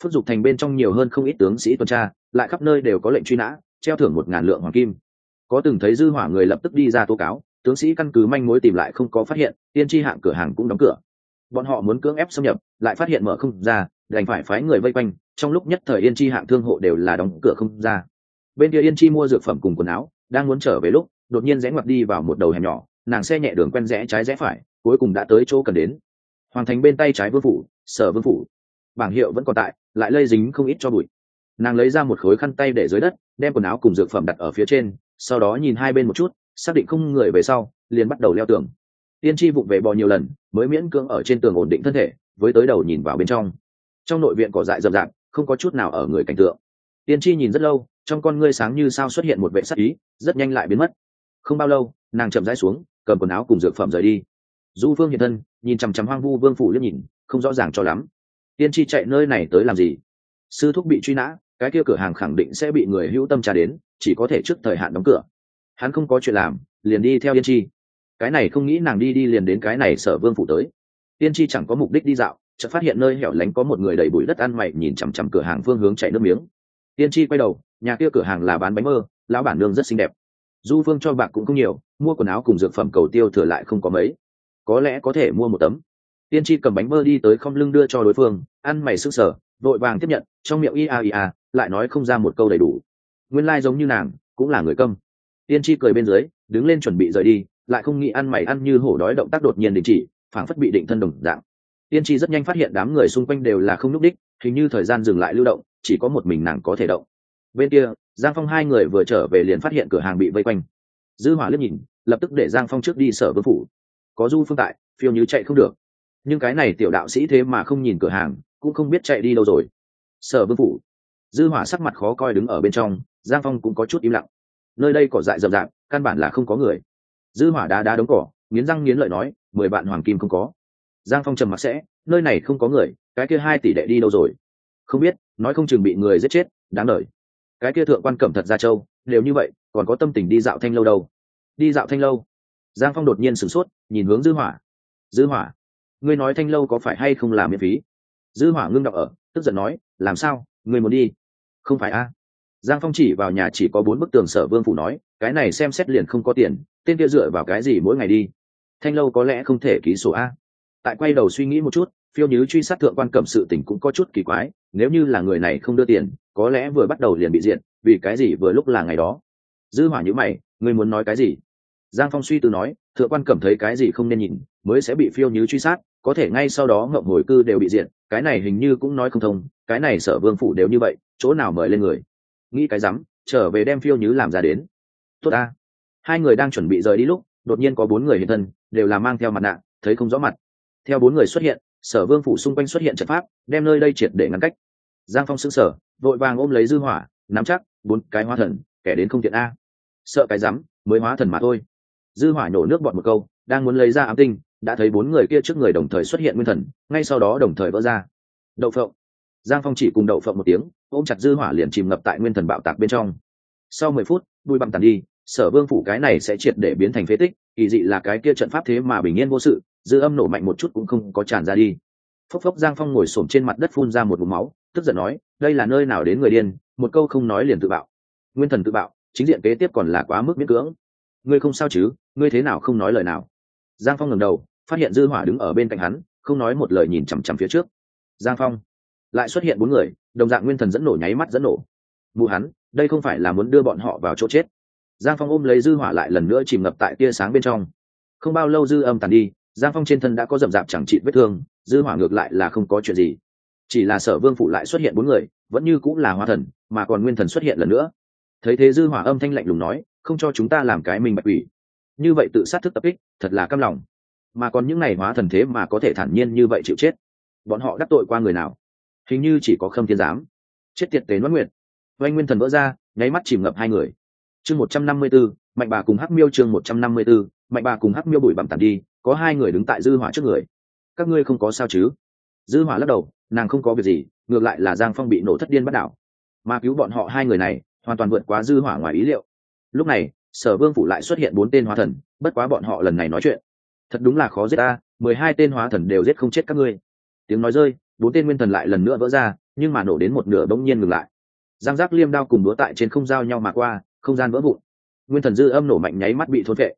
Speaker 1: Phước dục thành bên trong nhiều hơn không ít tướng sĩ tuần tra, lại khắp nơi đều có lệnh truy nã, treo thưởng một ngàn lượng hoàng kim. Có từng thấy dư hỏa người lập tức đi ra tố cáo, tướng sĩ căn cứ manh mối tìm lại không có phát hiện, tiên tri hạng cửa hàng cũng đóng cửa. Bọn họ muốn cưỡng ép xâm nhập, lại phát hiện mở không ra, đành phải phái người vây quanh, trong lúc nhất thời yên chi hạng thương hộ đều là đóng cửa không ra. Bên kia yên chi mua dược phẩm cùng quần áo, đang muốn trở về lúc, đột nhiên rẽ ngoặt đi vào một đầu hẻm nhỏ, nàng xe nhẹ đường quen rẽ trái rẽ phải, cuối cùng đã tới chỗ cần đến hoàng thành bên tay trái vương phủ, sở vương phủ. Bảng hiệu vẫn còn tại, lại lây dính không ít cho bụi. Nàng lấy ra một khối khăn tay để dưới đất, đem quần áo cùng dược phẩm đặt ở phía trên, sau đó nhìn hai bên một chút, xác định không người về sau, liền bắt đầu leo tường. Tiên tri vụng về bò nhiều lần, mới miễn cưỡng ở trên tường ổn định thân thể, với tới đầu nhìn vào bên trong. Trong nội viện cỏ dại rậm rạp, không có chút nào ở người cảnh tượng. Tiên tri nhìn rất lâu, trong con ngươi sáng như sao xuất hiện một vệ sắc ý, rất nhanh lại biến mất. Không bao lâu, nàng chậm rãi xuống, cầm quần áo cùng dược phẩm rời đi. Du phương hiện thân nhìn chằm chằm hoang vu vương phủ liếc nhìn, không rõ ràng cho lắm. Tiên tri chạy nơi này tới làm gì? Sư thúc bị truy nã, cái kia cửa hàng khẳng định sẽ bị người hữu tâm trả đến, chỉ có thể trước thời hạn đóng cửa. Hắn không có chuyện làm, liền đi theo yên chi cái này không nghĩ nàng đi đi liền đến cái này sở vương phủ tới. Tiên tri chẳng có mục đích đi dạo, chợt phát hiện nơi hẻo lánh có một người đầy bụi đất ăn mày nhìn chằm chằm cửa hàng phương hướng chạy nước miếng. Tiên tri quay đầu, nhà kia cửa hàng là bán bánh mơ, lão bản nương rất xinh đẹp. Du phương cho bạc cũng không nhiều, mua quần áo cùng dược phẩm cầu tiêu thừa lại không có mấy có lẽ có thể mua một tấm. Tiên tri cầm bánh mơ đi tới không lưng đưa cho đối phương, ăn mày sức sở vội vàng tiếp nhận, trong miệng ia ia, lại nói không ra một câu đầy đủ. Nguyên lai、like、giống như nàng, cũng là người câm. Tiên tri cười bên dưới, đứng lên chuẩn bị rời đi, lại không nghĩ ăn mày ăn như hổ đói động tác đột nhiên đình chỉ, phảng phất bị định thân đồng dạng. Tiên tri rất nhanh phát hiện đám người xung quanh đều là không nhúc đích hình như thời gian dừng lại lưu động, chỉ có một mình nàng có thể động. Bên kia, giang phong hai người vừa trở về liền phát hiện cửa hàng bị vây quanh. Dư hỏa liếc nhìn, lập tức để giang phong trước đi sở vương phủ có du phương tại, phiêu như chạy không được. Nhưng cái này tiểu đạo sĩ thế mà không nhìn cửa hàng, cũng không biết chạy đi đâu rồi. Sở vương phủ, dư hỏa sắc mặt khó coi đứng ở bên trong, giang phong cũng có chút im lặng. Nơi đây cỏ dại rậm rạp, căn bản là không có người. Dư hỏa đá đá đống cỏ, nghiến răng nghiến lợi nói, mười bạn hoàng kim không có. Giang phong trầm mặc sẽ, nơi này không có người, cái kia hai tỷ đệ đi đâu rồi? Không biết, nói không chừng bị người giết chết, đáng đời. Cái kia thượng quan cẩm thật ra châu, đều như vậy, còn có tâm tình đi dạo thanh lâu đâu? Đi dạo thanh lâu? Giang phong đột nhiên sửng sốt, nhìn hướng dư hỏa. Dư hỏa, ngươi nói thanh lâu có phải hay không làm miễn phí? Dư hỏa ngưng đọc ở, tức giận nói, làm sao? Ngươi muốn đi? Không phải a. Giang phong chỉ vào nhà chỉ có bốn bức tường sở vương phủ nói, cái này xem xét liền không có tiền, tên kia dựa vào cái gì mỗi ngày đi? Thanh lâu có lẽ không thể ký sổ a. Tại quay đầu suy nghĩ một chút, phiêu nhứ truy sát thượng quan cẩm sự tình cũng có chút kỳ quái, nếu như là người này không đưa tiền, có lẽ vừa bắt đầu liền bị diện vì cái gì vừa lúc là ngày đó? Dư hỏa nhữ mày, ngươi muốn nói cái gì? Giang phong suy tư nói, thượng quan cảm thấy cái gì không nên nhìn, mới sẽ bị phiêu nhứ truy sát, có thể ngay sau đó ngậm hồi cư đều bị diện cái này hình như cũng nói không thông, cái này sở vương phủ đều như vậy, chỗ nào mời lên người? Nghĩ cái rắm, trở về đem phiêu nhứ làm ra đến. Tốt a hai người đang chuẩn bị rời đi lúc, đột nhiên có bốn người hiện thân, đều là mang theo mặt nạ, thấy không rõ mặt. Theo bốn người xuất hiện, sở vương phủ xung quanh xuất hiện trận pháp, đem nơi đây triệt để ngăn cách. Giang phong xứng sở vội vàng ôm lấy dư hỏa, nắm chắc, bốn cái hóa thần, kẻ đến không tiện a. Sợ cái rắm, mới hóa thần mà thôi dư hỏa nổ nước bọt một câu, đang muốn lấy ra ám tinh, đã thấy bốn người kia trước người đồng thời xuất hiện nguyên thần, ngay sau đó đồng thời vỡ ra. Đậu phộng. Giang phong chỉ cùng đậu phộng một tiếng, ôm chặt dư hỏa liền chìm ngập tại nguyên thần bạo tạc bên trong. Sau mười phút đuôi băng tàn đi, sở vương phủ cái này sẽ triệt để biến thành phế tích, kỳ dị là cái kia trận pháp thế mà bình yên vô sự, dư âm nổ mạnh một chút cũng không có tràn ra đi. Phốc phốc giang phong ngồi xổm trên mặt đất phun ra một vùng máu, tức giận nói, đây là nơi nào đến người điên, một câu không nói liền tự bạo. Nguyên thần tự bạo, chính diện kế tiếp còn là quá mức miễn cưỡng ngươi không sao chứ, ngươi thế nào không nói lời nào? Giang phong ngẩng đầu, phát hiện dư hỏa đứng ở bên cạnh hắn, không nói một lời nhìn chằm chằm phía trước. Giang phong lại xuất hiện bốn người, đồng dạng nguyên thần dẫn nổ, nháy mắt dẫn nổ. Vụ hắn, đây không phải là muốn đưa bọn họ vào chỗ chết. Giang phong ôm lấy dư hỏa lại lần nữa chìm ngập tại tia sáng bên trong. Không bao lâu dư âm tàn đi, giang phong trên thân đã có rậm rạp chẳng trị vết thương, dư hỏa ngược lại là không có chuyện gì. Chỉ là sở vương phụ lại xuất hiện bốn người, vẫn như cũng là hóa thần, mà còn nguyên thần xuất hiện lần nữa. Thấy thế dư hỏa âm thanh lạnh lùng nói không cho chúng ta làm cái mình bạch quỷ. Như vậy tự sát thức tập kích, thật là căm lòng. Mà còn những ngày hóa thần thế mà có thể thản nhiên như vậy chịu chết. Bọn họ đắc tội qua người nào? Hình như chỉ có khâm thiên giám. Chết tiệt tế noãn nguyệt. Oanh nguyên thần vỡ ra, nháy mắt chìm ngập hai người. Chương một trăm năm mươi b ố mạnh bà cùng hắc miêu chương một trăm năm mươi b ố mạnh bà cùng hắc miêu bụi bặm tàn đi, có hai người đứng tại dư hỏa trước người. Các ngươi không có sao chứ? Dư hỏa lắc đầu, nàng không có việc gì, ngược lại là giang phong bị nổ thất điên bắt đảo. Mà cứu bọn họ hai người này, hoàn toàn vượt quá dư hỏa ngoài ý liệu lúc này, sở vương phủ lại xuất hiện bốn tên hóa thần, bất quá bọn họ lần này nói chuyện. Thật đúng là khó giết ta, mười hai tên hóa thần đều giết không chết các ngươi. Tiếng nói rơi, bốn tên nguyên thần lại lần nữa vỡ ra, nhưng mà nổ đến một nửa bỗng nhiên ngừng lại. Giang giác liêm đao cùng đúa tại trên không giao nhau mà qua, không gian vỡ vụn. Nguyên thần dư âm nổ mạnh nháy mắt bị thốn vệ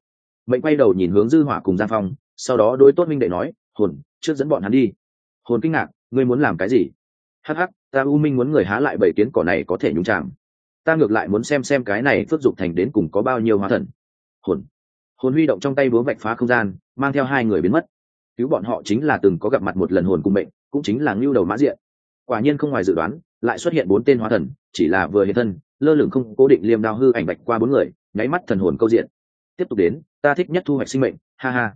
Speaker 1: mệnh quay đầu nhìn hướng dư hỏa cùng giang phong, sau đó đối tốt minh đệ nói, hồn, trước dẫn bọn hắn đi. Hồn kinh ngạc, ngươi muốn làm cái gì? Hắc hắc, ta u minh muốn người há lại bảy kiến cỏ này có thể nhúng chàng ta ngược lại muốn xem xem cái này phước dục thành đến cùng có bao nhiêu hóa thần. Hồn. Hồn huy động trong tay búa vạch phá không gian, mang theo hai người biến mất. Cứu bọn họ chính là từng có gặp mặt một lần hồn cùng mệnh, cũng chính là ngưu đầu mã diện. Quả nhiên không ngoài dự đoán, lại xuất hiện bốn tên hóa thần, chỉ là vừa hiện thân, lơ lửng không cố định liêm đao hư ảnh bạch qua bốn người, nháy mắt thần hồn câu diện. Tiếp tục đến, ta thích nhất thu hoạch sinh mệnh, ha ha.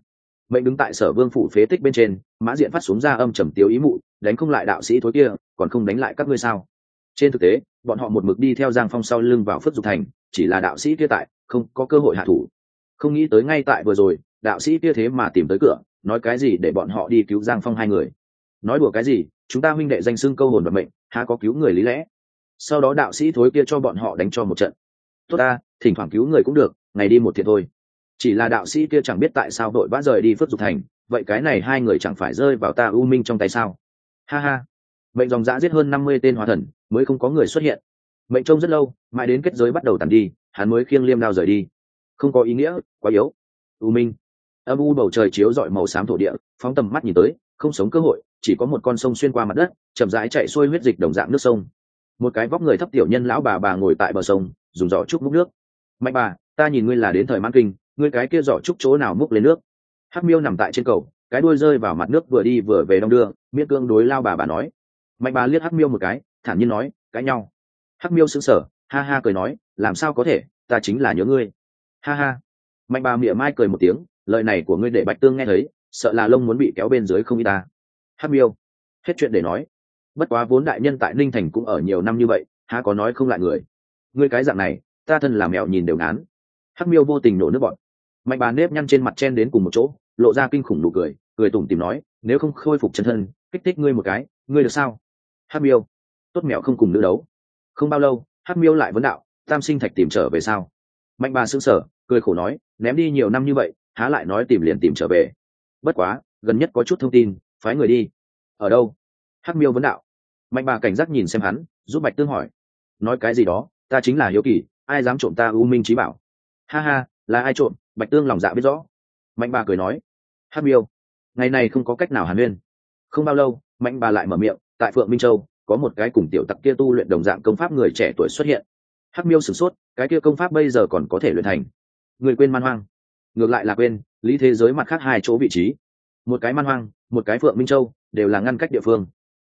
Speaker 1: Mệnh đứng tại sở vương phủ phế tích bên trên, mã diện phát xuống ra âm trầm tiếu ý mụ, đánh không lại đạo sĩ thối kia, còn không đánh lại các ngươi sao? Trên thực tế bọn họ một mực đi theo giang phong sau lưng vào phước dục thành, chỉ là đạo sĩ kia tại, không có cơ hội hạ thủ. Không nghĩ tới ngay tại vừa rồi, đạo sĩ kia thế mà tìm tới cửa, nói cái gì để bọn họ đi cứu giang phong hai người. Nói đùa cái gì, chúng ta huynh đệ danh xưng câu hồn vận mệnh, há có cứu người lý lẽ? Sau đó đạo sĩ thối kia cho bọn họ đánh cho một trận. Tốt ta, thỉnh thoảng cứu người cũng được, ngày đi một thiệt thôi. Chỉ là đạo sĩ kia chẳng biết tại sao đội vã rời đi phước dục thành, vậy cái này hai người chẳng phải rơi vào ta u minh trong tay sao? Ha ha mệnh dòng dã giết hơn năm mươi tên hóa thần, mới không có người xuất hiện. Mệnh trông rất lâu, mãi đến kết giới bắt đầu tàn đi, hắn mới khiêng liêm đao rời đi. Không có ý nghĩa, quá yếu. U minh. Âm u bầu trời chiếu dọi màu xám thổ địa, phóng tầm mắt nhìn tới, không sống cơ hội, chỉ có một con sông xuyên qua mặt đất, chậm rãi chạy xuôi huyết dịch đồng dạng nước sông. Một cái vóc người thấp tiểu nhân lão bà bà ngồi tại bờ sông, dùng giỏ trúc múc nước. Mạnh bà, ta nhìn ngươi là đến thời mãn kinh, ngươi cái kia giỏ trúc chỗ nào múc lên nước? Hắc miêu nằm tại trên cầu, cái đuôi rơi vào mặt nước vừa đi vừa về đong đưa miết cương đối lao bà bà nói mạnh bà liếc hắc miêu một cái, thản nhiên nói, cãi nhau. Hắc miêu sững sờ, ha ha cười nói, làm sao có thể, ta chính là nhớ ngươi. Ha ha. Mạnh bà mỉa mai cười một tiếng, lời này của ngươi để bạch tương nghe thấy, sợ là lông muốn bị kéo bên dưới không y ta. Hắc miêu, hết chuyện để nói. Bất quá vốn đại nhân tại ninh thành cũng ở nhiều năm như vậy, há có nói không lại người. Ngươi cái dạng này, ta thân là mẹo nhìn đều ngán. Hắc miêu vô tình nổ nước bọn mạnh bà nếp nhăn trên mặt chen đến cùng một chỗ, lộ ra kinh khủng nụ cười cười tủm tìm nói, nếu không khôi phục chân thân, kích thích ngươi một cái, ngươi được sao? Hắc miêu, tốt mẹo không cùng nữ đấu. Không bao lâu, hắc miêu lại vấn đạo, tam sinh thạch tìm trở về sao? Mạnh bà sững sờ, cười khổ nói, ném đi nhiều năm như vậy, há lại nói tìm liền tìm trở về. Bất quá, gần nhất có chút thông tin, phái người đi. Ở đâu? Hắc miêu vấn đạo. Mạnh bà cảnh giác nhìn xem hắn, giúp bạch tương hỏi, nói cái gì đó, ta chính là hiếu kỳ, ai dám trộm ta u minh trí bảo? Ha ha, là ai trộm? Bạch tương lòng dạ biết rõ. Mạnh bà cười nói, hắc miêu ngày này không có cách nào hàn huyên. Không bao lâu, mạnh bà lại mở miệng, tại phượng minh châu, có một cái cùng tiểu tặc kia tu luyện đồng dạng công pháp người trẻ tuổi xuất hiện. Hắc miêu sửng sốt, cái kia công pháp bây giờ còn có thể luyện thành. Người quên man hoang. Ngược lại là quên, lý thế giới mặt khác hai chỗ vị trí. Một cái man hoang, một cái phượng minh châu, đều là ngăn cách địa phương.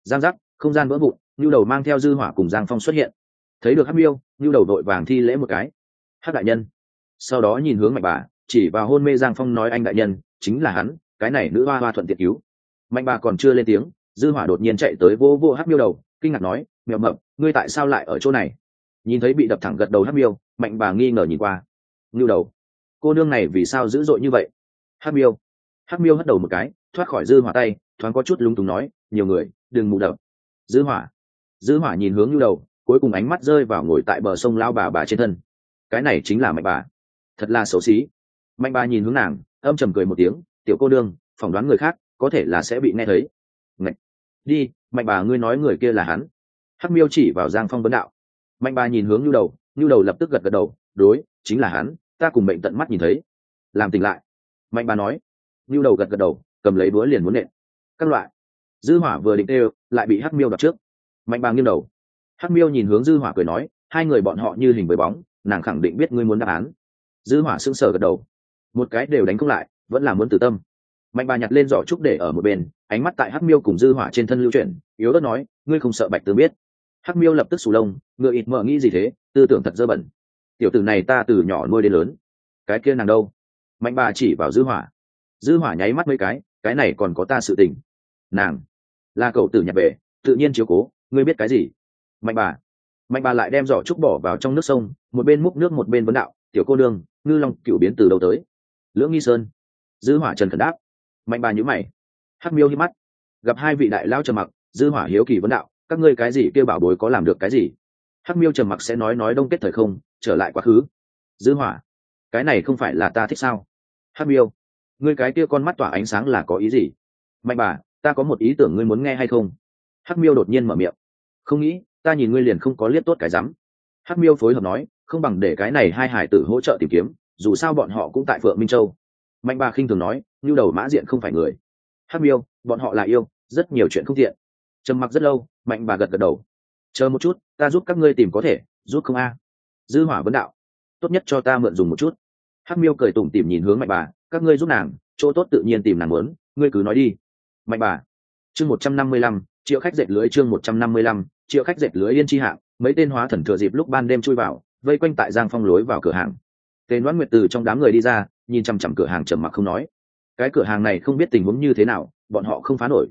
Speaker 1: Giang giác, không gian vỡ vụn, nhu đầu mang theo dư hỏa cùng giang phong xuất hiện. Thấy được hắc miêu, nhu đầu đội vàng thi lễ một cái. Hắc đại nhân. Sau đó nhìn hướng mạnh bà, chỉ vào hôn mê giang phong nói anh đại nhân, chính là hắn cái này nữ hoa hoa thuận tiện cứu. Mạnh bà còn chưa lên tiếng, dư hỏa đột nhiên chạy tới vô vô hắc miêu đầu, kinh ngạc nói, mèo mập, ngươi tại sao lại ở chỗ này? Nhìn thấy bị đập thẳng gật đầu hắc miêu, mạnh bà nghi ngờ nhìn qua. Ngưu đầu, cô nương này vì sao dữ dội như vậy? Hắc miêu hắc miêu hất đầu một cái, thoát khỏi dư hỏa tay, thoáng có chút lung túng nói, nhiều người, đừng mù đập. Dư hỏa dư hỏa nhìn hướng ngưu đầu, cuối cùng ánh mắt rơi vào ngồi tại bờ sông lao bà bà trên thân. Cái này chính là mạnh bà, thật là xấu xí. Mạnh bà nhìn hướng nàng, âm trầm cười một tiếng tiểu cô đương phỏng đoán người khác có thể là sẽ bị nghe thấy. Ngạch, đi mạnh bà ngươi nói người kia là hắn. Hắc miêu chỉ vào giang phong vấn đạo. Mạnh bà nhìn hướng nhu đầu nhu đầu lập tức gật gật đầu đối chính là hắn ta cùng mệnh tận mắt nhìn thấy. Làm tỉnh lại. Mạnh bà nói. Nhu đầu gật gật đầu cầm lấy búa liền muốn nện. Các loại. Dư hỏa vừa định đều lại bị hắc miêu đặt trước. Mạnh bà nghiêng đầu. Hắc miêu nhìn hướng dư hỏa cười nói hai người bọn họ như hình với bóng nàng khẳng định biết ngươi muốn đáp án. Dư hỏa sững sờ gật đầu. Một cái đều đánh không lại vẫn là muốn tử tâm. Mạnh bà nhặt lên giỏ trúc để ở một bên, ánh mắt tại hắc miêu cùng dư hỏa trên thân lưu chuyển, yếu ớt nói, ngươi không sợ bạch tướng biết? Hắc miêu lập tức sù lông, ngựa ít mở nghĩ gì thế, tư tưởng thật dơ bẩn. Tiểu tử này ta từ nhỏ nuôi đến lớn, cái kia nàng đâu? Mạnh bà chỉ vào dư hỏa. Dư hỏa nháy mắt mấy cái cái này còn có ta sự tình. Nàng? Là cậu tử nhặt về, tự nhiên chiếu cố, ngươi biết cái gì? Mạnh bà. Mạnh bà lại đem giỏ trúc bỏ vào trong nước sông, một bên múc nước một bên vấn đạo, tiểu cô đương ngư long cựu biến từ đâu tới? Lưỡng nghi sơn dư hỏa trần khẩn đáp. Mạnh bà như mày. Hắc miêu hí mắt. Gặp hai vị đại lao trầm mặc, dư hỏa hiếu kỳ vấn đạo, các ngươi cái gì kêu bảo bối có làm được cái gì? Hắc miêu trầm mặc sẽ nói nói đông kết thời không, trở lại quá khứ. Dư hỏa, cái này không phải là ta thích sao? Hắc miêu, ngươi cái kia con mắt tỏa ánh sáng là có ý gì? Mạnh bà, ta có một ý tưởng ngươi muốn nghe hay không? Hắc miêu đột nhiên mở miệng. Không nghĩ, ta nhìn ngươi liền không có liếc tốt cái rắm. Hắc miêu phối hợp nói, không bằng để cái này hai hải tử hỗ trợ tìm kiếm, dù sao bọn họ cũng tại phượng minh châu mạnh bà khinh thường nói như đầu mã diện không phải người. Hắc miêu, bọn họ là yêu, rất nhiều chuyện không tiện. Trầm mặc rất lâu, mạnh bà gật gật đầu. Chờ một chút, ta giúp các ngươi tìm có thể, giúp không a. Dư hỏa vấn đạo. Tốt nhất cho ta mượn dùng một chút. Hắc miêu cười tủm tỉm nhìn hướng mạnh bà các ngươi giúp nàng, chỗ tốt tự nhiên tìm nàng muốn, ngươi cứ nói đi. Mạnh bà chương một trăm năm mươi lăm, triệu khách dệt lưới chương một trăm năm mươi lăm, triệu khách dệt lưới yên chi hạng, mấy tên hóa thần thừa dịp lúc ban đêm chui vào, vây quanh tại giang phong lối vào cửa hàng. Tên đoán nguyệt từ trong đám người đi ra nhìn chằm chằm cửa hàng trầm mặc không nói. Cái cửa hàng này không biết tình huống như thế nào, bọn họ không phá nổi.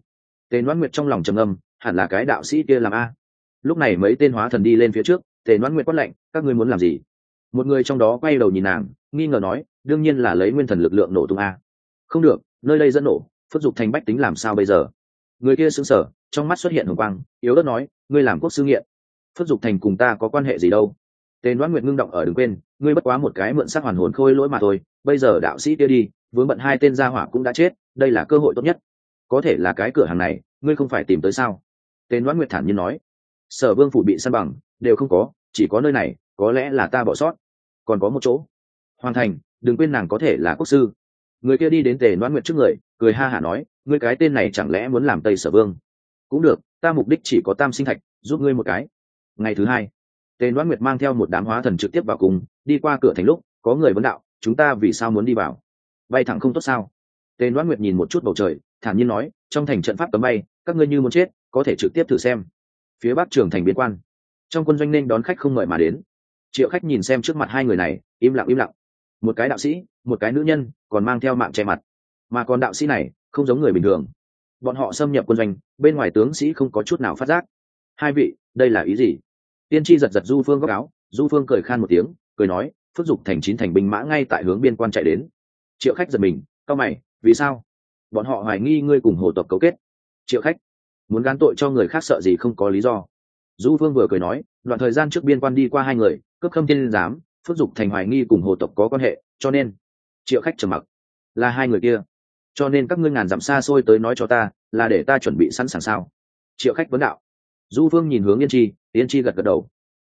Speaker 1: Tề đoán nguyệt trong lòng trầm âm hẳn là cái đạo sĩ kia làm a. Lúc này mấy tên hóa thần đi lên phía trước, tề đoán nguyệt quát lệnh các ngươi muốn làm gì? Một người trong đó quay đầu nhìn nàng, nghi ngờ nói, đương nhiên là lấy nguyên thần lực lượng nổ tung a. Không được, nơi đây dẫn nổ, phất dục thành bách tính làm sao bây giờ? Người kia sững sờ, trong mắt xuất hiện hồng quang, yếu đất nói, ngươi làm quốc sư nghiện. Phất dục thành cùng ta có quan hệ gì đâu? Tên đoán nguyệt ngưng động ở đừng quên, ngươi bất quá một cái mượn sắc hoàn hồn khôi lỗi mà thôi, bây giờ đạo sĩ kia đi, vướng bận hai tên gia hỏa cũng đã chết, đây là cơ hội tốt nhất. Có thể là cái cửa hàng này, ngươi không phải tìm tới sao? Tên đoán nguyệt thản nhiên nói. Sở vương phủ bị săn bằng, đều không có, chỉ có nơi này, có lẽ là ta bỏ sót. Còn có một chỗ. Hoàn thành, đừng quên nàng có thể là quốc sư. Người kia đi đến tề đoán nguyệt trước người, cười ha hả nói, ngươi cái tên này chẳng lẽ muốn làm tây sở vương? Cũng được, ta mục đích chỉ có tam sinh thạch, giúp ngươi một cái. Ngày thứ hai tề đoán nguyệt mang theo một đám hóa thần trực tiếp vào cùng, đi qua cửa thành lúc, có người vấn đạo, chúng ta vì sao muốn đi vào? Bay thẳng không tốt sao? Tề đoán nguyệt nhìn một chút bầu trời, thản nhiên nói, trong thành trận pháp cấm bay, các ngươi như muốn chết, có thể trực tiếp thử xem. Phía bắc trường thành biên quan. Trong quân doanh nên đón khách không mời mà đến. Triệu khách nhìn xem trước mặt hai người này, im lặng im lặng. Một cái đạo sĩ, một cái nữ nhân, còn mang theo mạng che mặt. Mà còn đạo sĩ này, không giống người bình thường. Bọn họ xâm nhập quân doanh, bên ngoài tướng sĩ không có chút nào phát giác. Hai vị, đây là ý gì? Tiên tri giật giật du phương góc áo, du phương cười khan một tiếng, cười nói, phước dục thành chín thành binh mã ngay tại hướng biên quan chạy đến. Triệu khách giật mình, cao mày, vì sao? Bọn họ hoài nghi ngươi cùng hồ tộc cấu kết. Triệu khách, muốn gán tội cho người khác sợ gì không có lý do. Du phương vừa cười nói, đoạn thời gian trước biên quan đi qua hai người, cướp khâm tiên giám, phước dục thành hoài nghi cùng hồ tộc có quan hệ, cho nên triệu khách trầm mặc, là hai người kia, cho nên các ngươi ngàn dặm xa xôi tới nói cho ta, là để ta chuẩn bị sẵn sàng sao? Triệu khách vấn đạo du phương nhìn hướng yên chi yên chi gật gật đầu.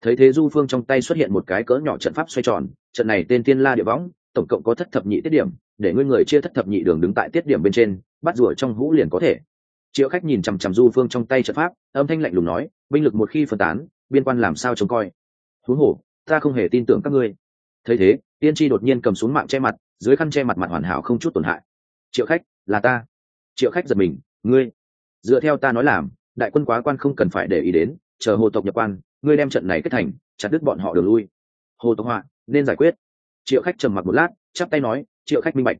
Speaker 1: Thấy thế du phương trong tay xuất hiện một cái cỡ nhỏ trận pháp xoay tròn, trận này tên tiên la địa võng, tổng cộng có thất thập nhị tiết điểm, để ngươi người chia thất thập nhị đường đứng tại tiết điểm bên trên, bắt rùa trong hũ liền có thể. Triệu khách nhìn chằm chằm du phương trong tay trận pháp, âm thanh lạnh lùng nói, binh lực một khi phân tán, biên quan làm sao trông coi. Thú hổ, ta không hề tin tưởng các ngươi. Thấy thế tiên tri đột nhiên cầm xuống mạng che mặt, dưới khăn che mặt mặt hoàn hảo không chút tổn hại. Triệu khách, là ta. Triệu khách giật mình, ngươi. Dựa theo ta nói làm đại quân quá quan không cần phải để ý đến, chờ hồ tộc nhập quan, ngươi đem trận này kết thành, chặt đứt bọn họ đường lui. Hồ tộc họa, nên giải quyết. Triệu khách trầm mặc một lát, chắp tay nói, triệu khách minh bạch.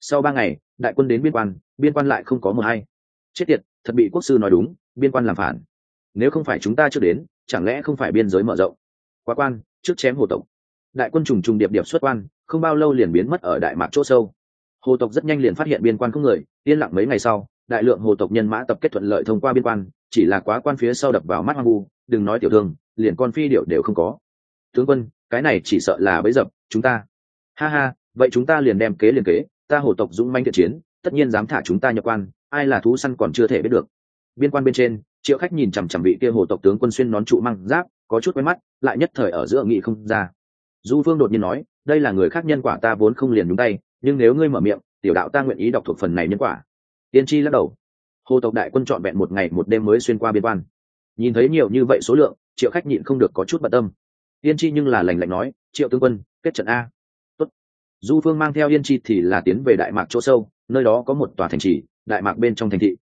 Speaker 1: Sau ba ngày, đại quân đến biên quan biên quan lại không có mờ hay. Chết tiệt, thật bị quốc sư nói đúng, biên quan làm phản. Nếu không phải chúng ta chưa đến, chẳng lẽ không phải biên giới mở rộng? Quá quan, trước chém hồ tộc. Đại quân trùng trùng điệp điệp xuất quan, không bao lâu liền biến mất ở đại mạc chỗ sâu. Hồ tộc rất nhanh liền phát hiện biên quan không người, yên lặng mấy ngày sau đại lượng hồ tộc nhân mã tập kết thuận lợi thông qua biên quan, chỉ là quá quan phía sau đập vào mắt hoang vu, đừng nói tiểu thương, liền con phi điệu đều không có. Tướng quân, cái này chỉ sợ là bấy dập, chúng ta. Ha ha, vậy chúng ta liền đem kế liền kế, ta hồ tộc dũng manh thiện chiến, tất nhiên dám thả chúng ta nhập quan, ai là thú săn còn chưa thể biết được. Biên quan bên trên, triệu khách nhìn chằm chằm vị kia hồ tộc tướng quân xuyên nón trụ măng giáp, có chút quen mắt, lại nhất thời ở giữa nghị không ra. Du phương đột nhiên nói, đây là người khác nhân quả ta vốn không liền nhúng tay, nhưng nếu ngươi mở miệng, tiểu đạo ta nguyện ý đọc thuộc phần này nhân quả tiên tri lắc đầu. Hồ tộc đại quân trọn vẹn một ngày một đêm mới xuyên qua biên quan. Nhìn thấy nhiều như vậy số lượng, triệu khách nhịn không được có chút bận tâm. Yên chi nhưng là lành lạnh nói, triệu tướng quân, kết trận a. Tốt. du phương mang theo yên chi thì là tiến về đại mạc chỗ sâu, nơi đó có một tòa thành trì, đại mạc bên trong thành thị.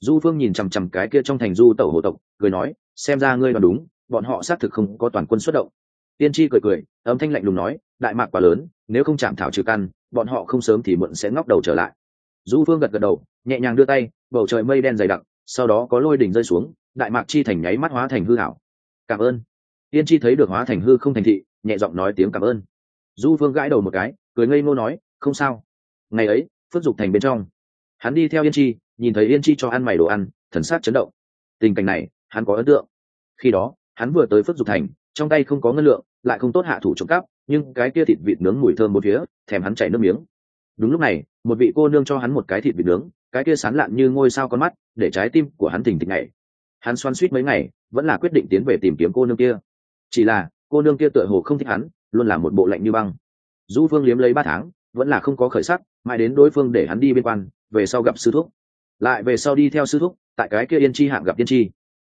Speaker 1: Du phương nhìn chằm chằm cái kia trong thành du tẩu hồ tộc, cười nói, xem ra ngươi đoán đúng, bọn họ xác thực không có toàn quân xuất động. Tiên tri cười cười, âm thanh lạnh lùng nói, đại mạc quá lớn, nếu không chạm thảo trừ căn, bọn họ không sớm thì muộn sẽ ngóc đầu trở lại du phương gật gật đầu, nhẹ nhàng đưa tay, bầu trời mây đen dày đặc, sau đó có lôi đỉnh rơi xuống, đại mạc chi thành nháy mắt hóa thành hư hảo cảm ơn. Yên chi thấy được hóa thành hư không thành thị, nhẹ giọng nói tiếng cảm ơn. Du phương gãi đầu một cái, cười ngây ngô nói, không sao. Ngày ấy, phước dục thành bên trong. Hắn đi theo yên chi, nhìn thấy yên chi cho ăn mày đồ ăn, thần sát chấn động. Tình cảnh này, hắn có ấn tượng. Khi đó, hắn vừa tới phước dục thành, trong tay không có ngân lượng, lại không tốt hạ thủ trộm cắp, nhưng cái kia thịt vịt nướng mùi thơm một phía, thèm hắn chảy nước miếng đúng lúc này, một vị cô nương cho hắn một cái thịt vịt nướng, cái kia sán lạn như ngôi sao con mắt, để trái tim của hắn thình thịch này hắn xoan suýt mấy ngày, vẫn là quyết định tiến về tìm kiếm cô nương kia. Chỉ là, cô nương kia tựa hồ không thích hắn, luôn là một bộ lạnh như băng. Du phương liếm lấy ba tháng, vẫn là không có khởi sắc, mãi đến đối phương để hắn đi bên quan, về sau gặp sư thúc. Lại về sau đi theo sư thúc, tại cái kia yên chi hạng gặp yên chi.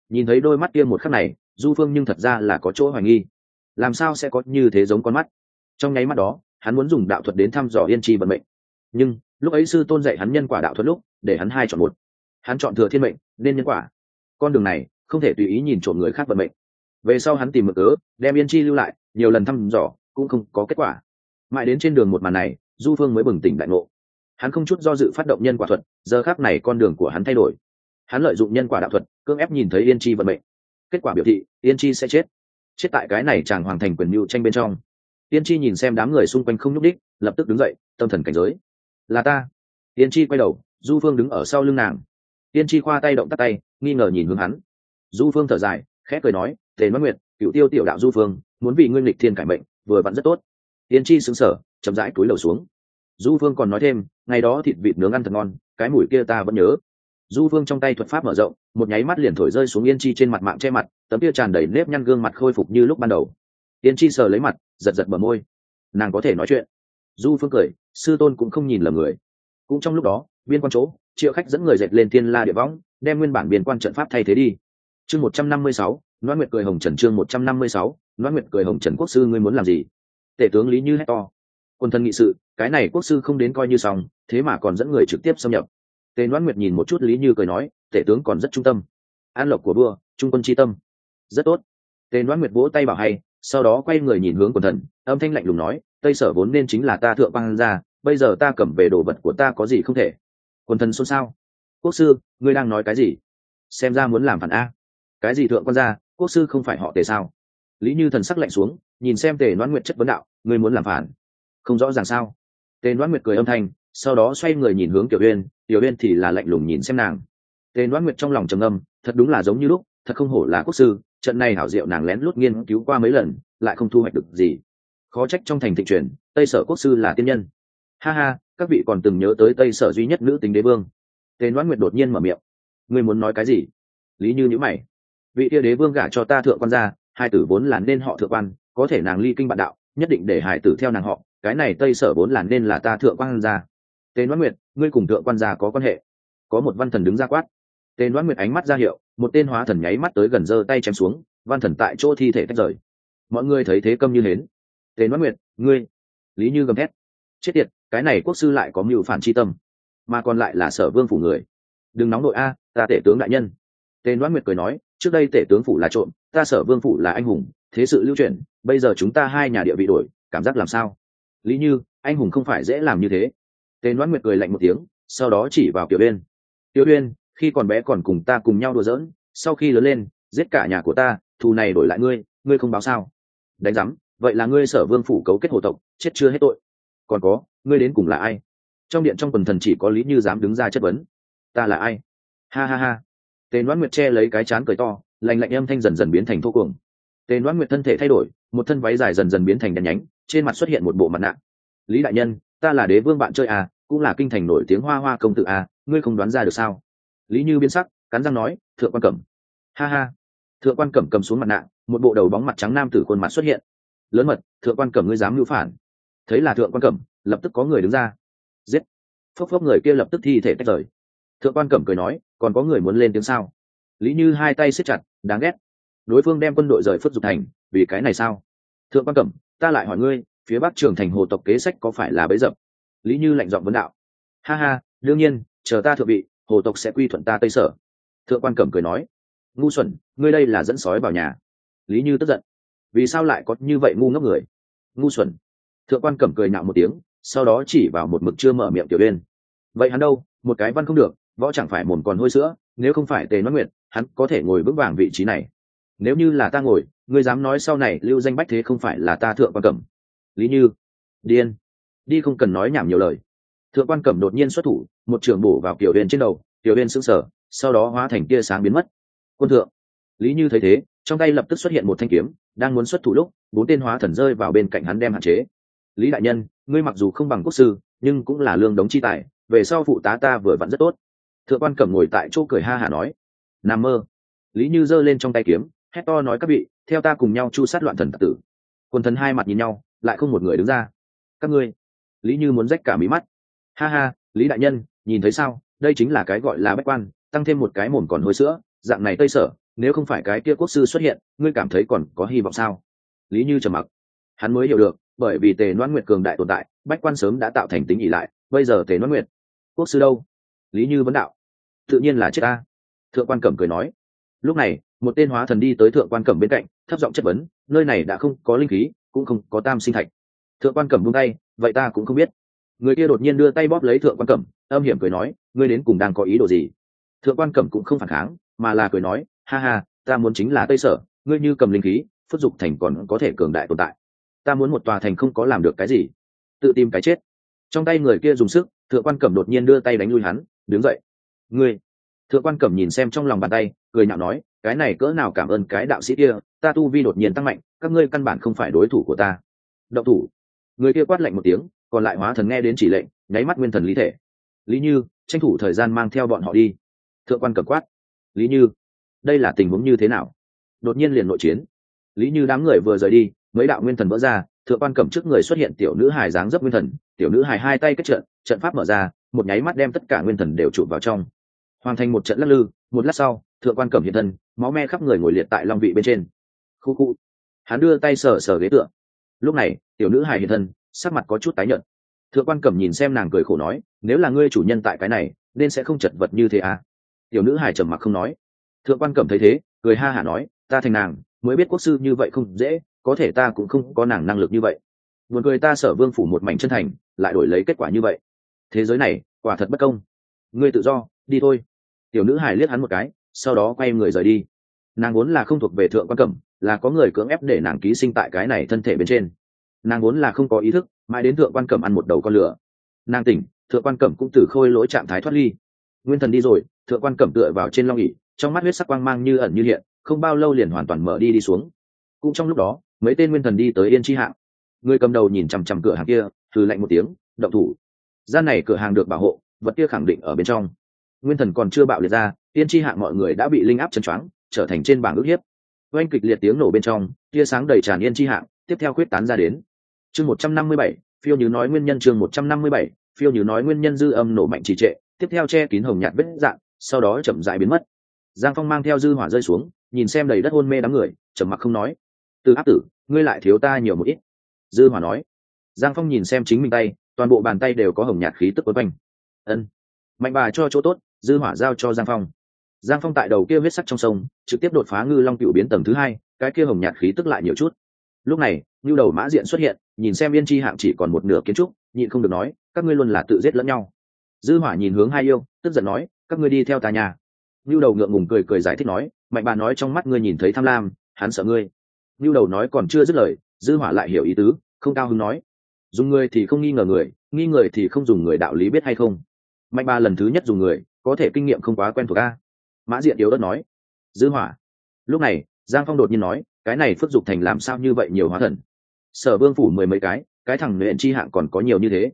Speaker 1: Nhìn thấy đôi mắt kia một khắc này du phương nhưng thật ra là có chỗ hoài nghi. Làm sao sẽ có như thế giống con mắt? Trong nháy mắt đó, hắn muốn dùng đạo thuật đến thăm dò yên chi vận mệnh nhưng, lúc ấy sư tôn dạy hắn nhân quả đạo thuật lúc, để hắn hai chọn một. Hắn chọn thừa thiên mệnh, nên nhân quả. Con đường này, không thể tùy ý nhìn trộm người khác vận mệnh. Về sau hắn tìm mực ớ đem yên chi lưu lại, nhiều lần thăm dò, cũng không có kết quả. Mãi đến trên đường một màn này, du phương mới bừng tỉnh đại ngộ. Hắn không chút do dự phát động nhân quả thuật, giờ khác này con đường của hắn thay đổi. Hắn lợi dụng nhân quả đạo thuật, cưỡng ép nhìn thấy yên chi vận mệnh. Kết quả biểu thị, yên chi sẽ chết. Chết tại cái này chàng hoàng thành quyền mưu tranh bên trong. Yên chi nhìn xem đám người xung quanh không nhúc đích lập tức đứng dậy, tâm thần cảnh giới là ta. Yên chi quay đầu, du phương đứng ở sau lưng nàng. Yên chi khoa tay động tắt tay, nghi ngờ nhìn hướng hắn. Du phương thở dài, khẽ cười nói, tề mất nguyệt, cựu tiêu tiểu đạo du phương, muốn vì nguyên lịch thiên cải mệnh, vừa vặn rất tốt. Yên chi xứng sở chậm rãi túi lầu xuống. Du phương còn nói thêm, ngày đó thịt vịt nướng ăn thật ngon, cái mùi kia ta vẫn nhớ. Du phương trong tay thuật pháp mở rộng, một nháy mắt liền thổi rơi xuống yên chi trên mặt mạng che mặt, tấm kia tràn đầy nếp nhăn gương mặt khôi phục như lúc ban đầu. Yên chi sờ lấy mặt, giật giật bờ môi. Nàng có thể nói chuyện du phương cười, sư tôn cũng không nhìn lầm người. Cũng trong lúc đó, biên quan chỗ, triệu khách dẫn người dệt lên tiên la địa võng, đem nguyên bản biên quan trận pháp thay thế đi. Chương một trăm năm mươi sáu loan nguyệt cười hồng trần chương một trăm năm mươi sáu loan nguyệt cười hồng trần quốc sư ngươi muốn làm gì? Tể tướng lý như hét to. Quân thân nghị sự, cái này quốc sư không đến coi như xong, thế mà còn dẫn người trực tiếp xâm nhập. Tề loan nguyệt nhìn một chút lý như cười nói, tể tướng còn rất trung tâm. An lộc của vua, trung quân tri tâm. Rất tốt. Tề loan nguyệt vỗ tay bảo hay, sau đó quay người nhìn hướng quần thần, âm thanh lạnh lùng nói tây sở vốn nên chính là ta thượng băng ra bây giờ ta cầm về đồ vật của ta có gì không thể? Quần thần xôn xao. Quốc sư, ngươi đang nói cái gì? Xem ra muốn làm phản a. Cái gì thượng quan gia, quốc sư không phải họ tề sao? Lý như thần sắc lạnh xuống, nhìn xem tề noãn nguyệt chất vấn đạo, ngươi muốn làm phản? Không rõ ràng sao? Tề noãn nguyệt cười âm thanh, sau đó xoay người nhìn hướng tiểu uyên tiểu uyên thì là lạnh lùng nhìn xem nàng. Tề noãn nguyệt trong lòng trầm âm thật đúng là giống như lúc, thật không hổ là quốc sư, trận này hảo diệu nàng lén lút nghiên cứu qua mấy lần, lại không thu hoạch được gì khó trách trong thành thị truyền, tây sở quốc sư là tiên nhân. Ha ha, các vị còn từng nhớ tới tây sở duy nhất nữ tính đế vương. Tề noãn nguyệt đột nhiên mở miệng. Ngươi muốn nói cái gì? Lý như nhữ mày. Vị tia đế vương gả cho ta thượng quan gia hai tử vốn là nên họ thượng quan, có thể nàng ly kinh bạn đạo, nhất định để hải tử theo nàng họ, cái này tây sở vốn là nên là ta thượng quan gia tề noãn nguyệt, ngươi cùng thượng quan gia có quan hệ? Có một văn thần đứng ra quát. Tề noãn nguyệt ánh mắt ra hiệu, một tên hóa thần nháy mắt tới gần giơ tay chém xuống, văn thần tại chỗ thi thể tách rời. Mọi người thấy thế câm như hến tề noãn nguyệt, ngươi, lý như gầm thét. Chết tiệt, cái này quốc sư lại có mưu phản chi tâm, mà còn lại là sở vương phủ người. Đừng nóng nội a, ta tể tướng đại nhân. Tề noãn nguyệt cười nói, trước đây tể tướng phủ là trộm, ta sở vương phủ là anh hùng, thế sự lưu truyền, bây giờ chúng ta hai nhà địa vị đổi, cảm giác làm sao? Lý như, anh hùng không phải dễ làm như thế. Tề noãn nguyệt cười lạnh một tiếng, sau đó chỉ vào tiểu uyên. Tiểu uyên, khi còn bé còn cùng ta cùng nhau đùa giỡn, sau khi lớn lên, giết cả nhà của ta, thù này đổi lại ngươi ngươi không báo sao? Đánh giám vậy là ngươi sở vương phủ cấu kết hồ tộc, chết chưa hết tội? Còn có, ngươi đến cùng là ai? Trong điện trong quần thần chỉ có lý như dám đứng ra chất vấn. Ta là ai? Ha ha ha. Tề đoán nguyệt che lấy cái chán cười to lành lạnh âm thanh dần dần biến thành thô cuồng. Tề đoán nguyệt thân thể thay đổi, một thân váy dài dần dần biến thành đèn nhánh, trên mặt xuất hiện một bộ mặt nạ. Lý đại nhân, ta là đế vương bạn chơi à cũng là kinh thành nổi tiếng hoa hoa công tử à ngươi không đoán ra được sao? Lý như biến sắc, cắn răng nói, thượng quan cẩm. Ha ha. Thượng quan cẩm cầm xuống mặt nạ, một bộ đầu bóng mặt trắng nam tử khuôn mặt xuất hiện lớn mật, thượng quan cẩm ngươi dám mưu phản. Thấy là thượng quan cẩm, lập tức có người đứng ra. Giết. Phốc phốc người kia lập tức thi thể tách rời. Thượng quan cẩm cười nói, còn có người muốn lên tiếng sao? Lý như hai tay siết chặt, đáng ghét. Đối phương đem quân đội rời phất dục thành, vì cái này sao? Thượng quan cẩm, ta lại hỏi ngươi, phía bắc trường thành hồ tộc kế sách có phải là bấy dập? Lý như lạnh giọng vấn đạo. Ha ha, đương nhiên, chờ ta thượng vị, hồ tộc sẽ quy thuận ta tây sở. Thượng quan cẩm cười nói. Ngu xuẩn, ngươi đây là dẫn sói vào nhà. Lý như tức giận vì sao lại có như vậy ngu ngốc người? Ngu xuẩn. Thượng quan cẩm cười nạo một tiếng, sau đó chỉ vào một mực chưa mở miệng tiểu bên. Vậy hắn đâu? Một cái văn không được, võ chẳng phải mồm còn hôi sữa, nếu không phải tề nói nguyện hắn có thể ngồi vững vàng vị trí này. Nếu như là ta ngồi, ngươi dám nói sau này lưu danh bách thế không phải là ta thượng quan cẩm. Lý như, điên. Đi không cần nói nhảm nhiều lời. Thượng quan cẩm đột nhiên xuất thủ, một trường bổ vào kiểu huyền trên đầu kiểu huyền sững sờ, sau đó hóa thành tia sáng biến mất. Quân thượng. Lý như thấy thế trong tay lập tức xuất hiện một thanh kiếm, đang muốn xuất thủ lúc, bốn tên hóa thần rơi vào bên cạnh hắn đem hạn chế. Lý đại nhân, ngươi mặc dù không bằng quốc sư, nhưng cũng là lương đống chi tài, về sau phụ tá ta vừa vặn rất tốt. Thượng quan cẩm ngồi tại chỗ cười ha hả nói. Nằm mơ. Lý như giơ lên trong tay kiếm, hét to nói các vị, theo ta cùng nhau chu sát loạn thần tạc tử. Quân thần hai mặt nhìn nhau, lại không một người đứng ra. Các ngươi? Lý như muốn rách cả mí mắt. Ha ha, lý đại nhân, nhìn thấy sao? Đây chính là cái gọi là bách quan, tăng thêm một cái mồm còn hôi sữa, dạng này tây sở nếu không phải cái kia quốc sư xuất hiện, ngươi cảm thấy còn có hy vọng sao? Lý như trầm mặc. Hắn mới hiểu được, bởi vì tề noan nguyệt cường đại tồn tại, bách quan sớm đã tạo thành tính ỉ lại, bây giờ tề noan nguyệt, quốc sư đâu? Lý như vấn đạo. Tự nhiên là chết ta. Thượng quan cẩm cười nói. Lúc này, một tên hóa thần đi tới thượng quan cẩm bên cạnh, thấp giọng chất vấn, nơi này đã không có linh khí, cũng không có tam sinh thạch. Thượng quan cẩm buông tay, vậy ta cũng không biết. Người kia đột nhiên đưa tay bóp lấy thượng quan cẩm, âm hiểm cười nói, ngươi đến cùng đang có ý đồ gì? Thượng quan cẩm cũng không phản kháng, mà là cười nói ha ha, ta muốn chính là tây sở, ngươi như cầm linh khí phất dục thành còn có thể cường đại tồn tại. Ta muốn một tòa thành không có làm được cái gì. Tự tìm cái chết. Trong tay người kia dùng sức, thượng quan cẩm đột nhiên đưa tay đánh lui hắn, đứng dậy. Ngươi. Thượng quan cẩm nhìn xem trong lòng bàn tay, cười nhạo nói, cái này cỡ nào cảm ơn cái đạo sĩ kia, ta tu vi đột nhiên tăng mạnh, các ngươi căn bản không phải đối thủ của ta. Động thủ. Người kia quát lạnh một tiếng, còn lại hóa thần nghe đến chỉ lệnh, nháy mắt nguyên thần lý thể. Lý như, tranh thủ thời gian mang theo bọn họ đi. Thượng quan cẩm quát. Lý như đây là tình huống như thế nào? Đột nhiên liền nội chiến. Lý như đám người vừa rời đi, mấy đạo nguyên thần vỡ ra, thượng quan cẩm trước người xuất hiện tiểu nữ hài dáng dấp nguyên thần, tiểu nữ hài hai tay kết trận trận pháp mở ra, một nháy mắt đem tất cả nguyên thần đều chụp vào trong. Hoàn thành một trận lắc lư, một lát sau, thượng quan cẩm hiện thân, máu me khắp người ngồi liệt tại long vị bên trên. Khu khu. Hắn đưa tay sờ sờ ghế tựa. Lúc này, tiểu nữ hài hiện thân, sắc mặt có chút tái nhợt. Thượng quan cẩm nhìn xem nàng cười khổ nói, nếu là ngươi chủ nhân tại cái này, nên sẽ không chật vật như thế à? Tiểu nữ hài trầm mặc không nói thượng quan cẩm thấy thế, cười ha hả nói, ta thành nàng, mới biết quốc sư như vậy không dễ, có thể ta cũng không có nàng năng lực như vậy. Buồn cười ta sở vương phủ một mảnh chân thành, lại đổi lấy kết quả như vậy. Thế giới này, quả thật bất công. Ngươi tự do, đi thôi. Tiểu nữ hải liếc hắn một cái, sau đó quay người rời đi. Nàng vốn là không thuộc về thượng quan cẩm, là có người cưỡng ép để nàng ký sinh tại cái này thân thể bên trên. Nàng vốn là không có ý thức, mãi đến thượng quan cẩm ăn một đầu con lửa. Nàng tỉnh, thượng quan cẩm cũng từ khôi lỗi trạng thái thoát ly. Nguyên thần đi rồi, thượng quan cẩm tựa vào trên long ỉ trong mắt huyết sắc quang mang như ẩn như hiện, không bao lâu liền hoàn toàn mở đi đi xuống. Cũng trong lúc đó, mấy tên nguyên thần đi tới yên chi hạng. Người cầm đầu nhìn chằm chằm cửa hàng kia thử lạnh một tiếng, động thủ. Gian này cửa hàng được bảo hộ, vật kia khẳng định ở bên trong. Nguyên thần còn chưa bạo liệt ra tiên chi hạng mọi người đã bị linh áp chân choáng, trở thành trên bảng ước hiếp. Oanh kịch liệt tiếng nổ bên trong, tia sáng đầy tràn yên chi hạng, tiếp theo quyết tán ra đến. Chương một trăm năm mươi bảy, phiêu như nói nguyên nhân chương một trăm năm mươi bảy, phiêu như nói nguyên nhân dư âm nổ mạnh trì trệ, tiếp theo che kín hồng nhạt vết dạng, sau đó chậm dại biến mất giang phong mang theo dư hỏa rơi xuống, nhìn xem đầy đất hôn mê đám người, trầm mặc không nói. Từ áp tử, ngươi lại thiếu ta nhiều một ít. Dư hỏa nói. Giang phong nhìn xem chính mình tay, toàn bộ bàn tay đều có hồng nhạt khí tức quấn quanh. Ân, mạnh bà cho chỗ tốt. Dư hỏa giao cho giang phong. Giang phong tại đầu kia huyết sắc trong sông, trực tiếp đột phá ngư long cựu biến tầng thứ hai, cái kia hồng nhạt khí tức lại nhiều chút. Lúc này như đầu mã diện xuất hiện, nhìn xem yên chi hạng chỉ còn một nửa kiến trúc, nhịn không được nói, các ngươi luôn là tự giết lẫn nhau. Dư hỏa nhìn hướng hai yêu, tức giận nói, các ngươi đi theo ta nhà. Nưu đầu ngượng ngùng cười cười giải thích nói, mạnh bà nói trong mắt ngươi nhìn thấy tham lam, hắn sợ ngươi. Nưu đầu nói còn chưa dứt lời, dư hỏa lại hiểu ý tứ, không cao hứng nói, dùng người thì không nghi ngờ người, nghi người thì không dùng người đạo lý biết hay không? Mạnh bà lần thứ nhất dùng người, có thể kinh nghiệm không quá quen thuộc a. Mã diện yếu đất nói, dư hỏa. Lúc này, giang phong đột nhiên nói, cái này phức dục thành làm sao như vậy nhiều hóa thần? Sở vương phủ mười mấy cái cái thằng luyện chi hạng còn có nhiều như thế.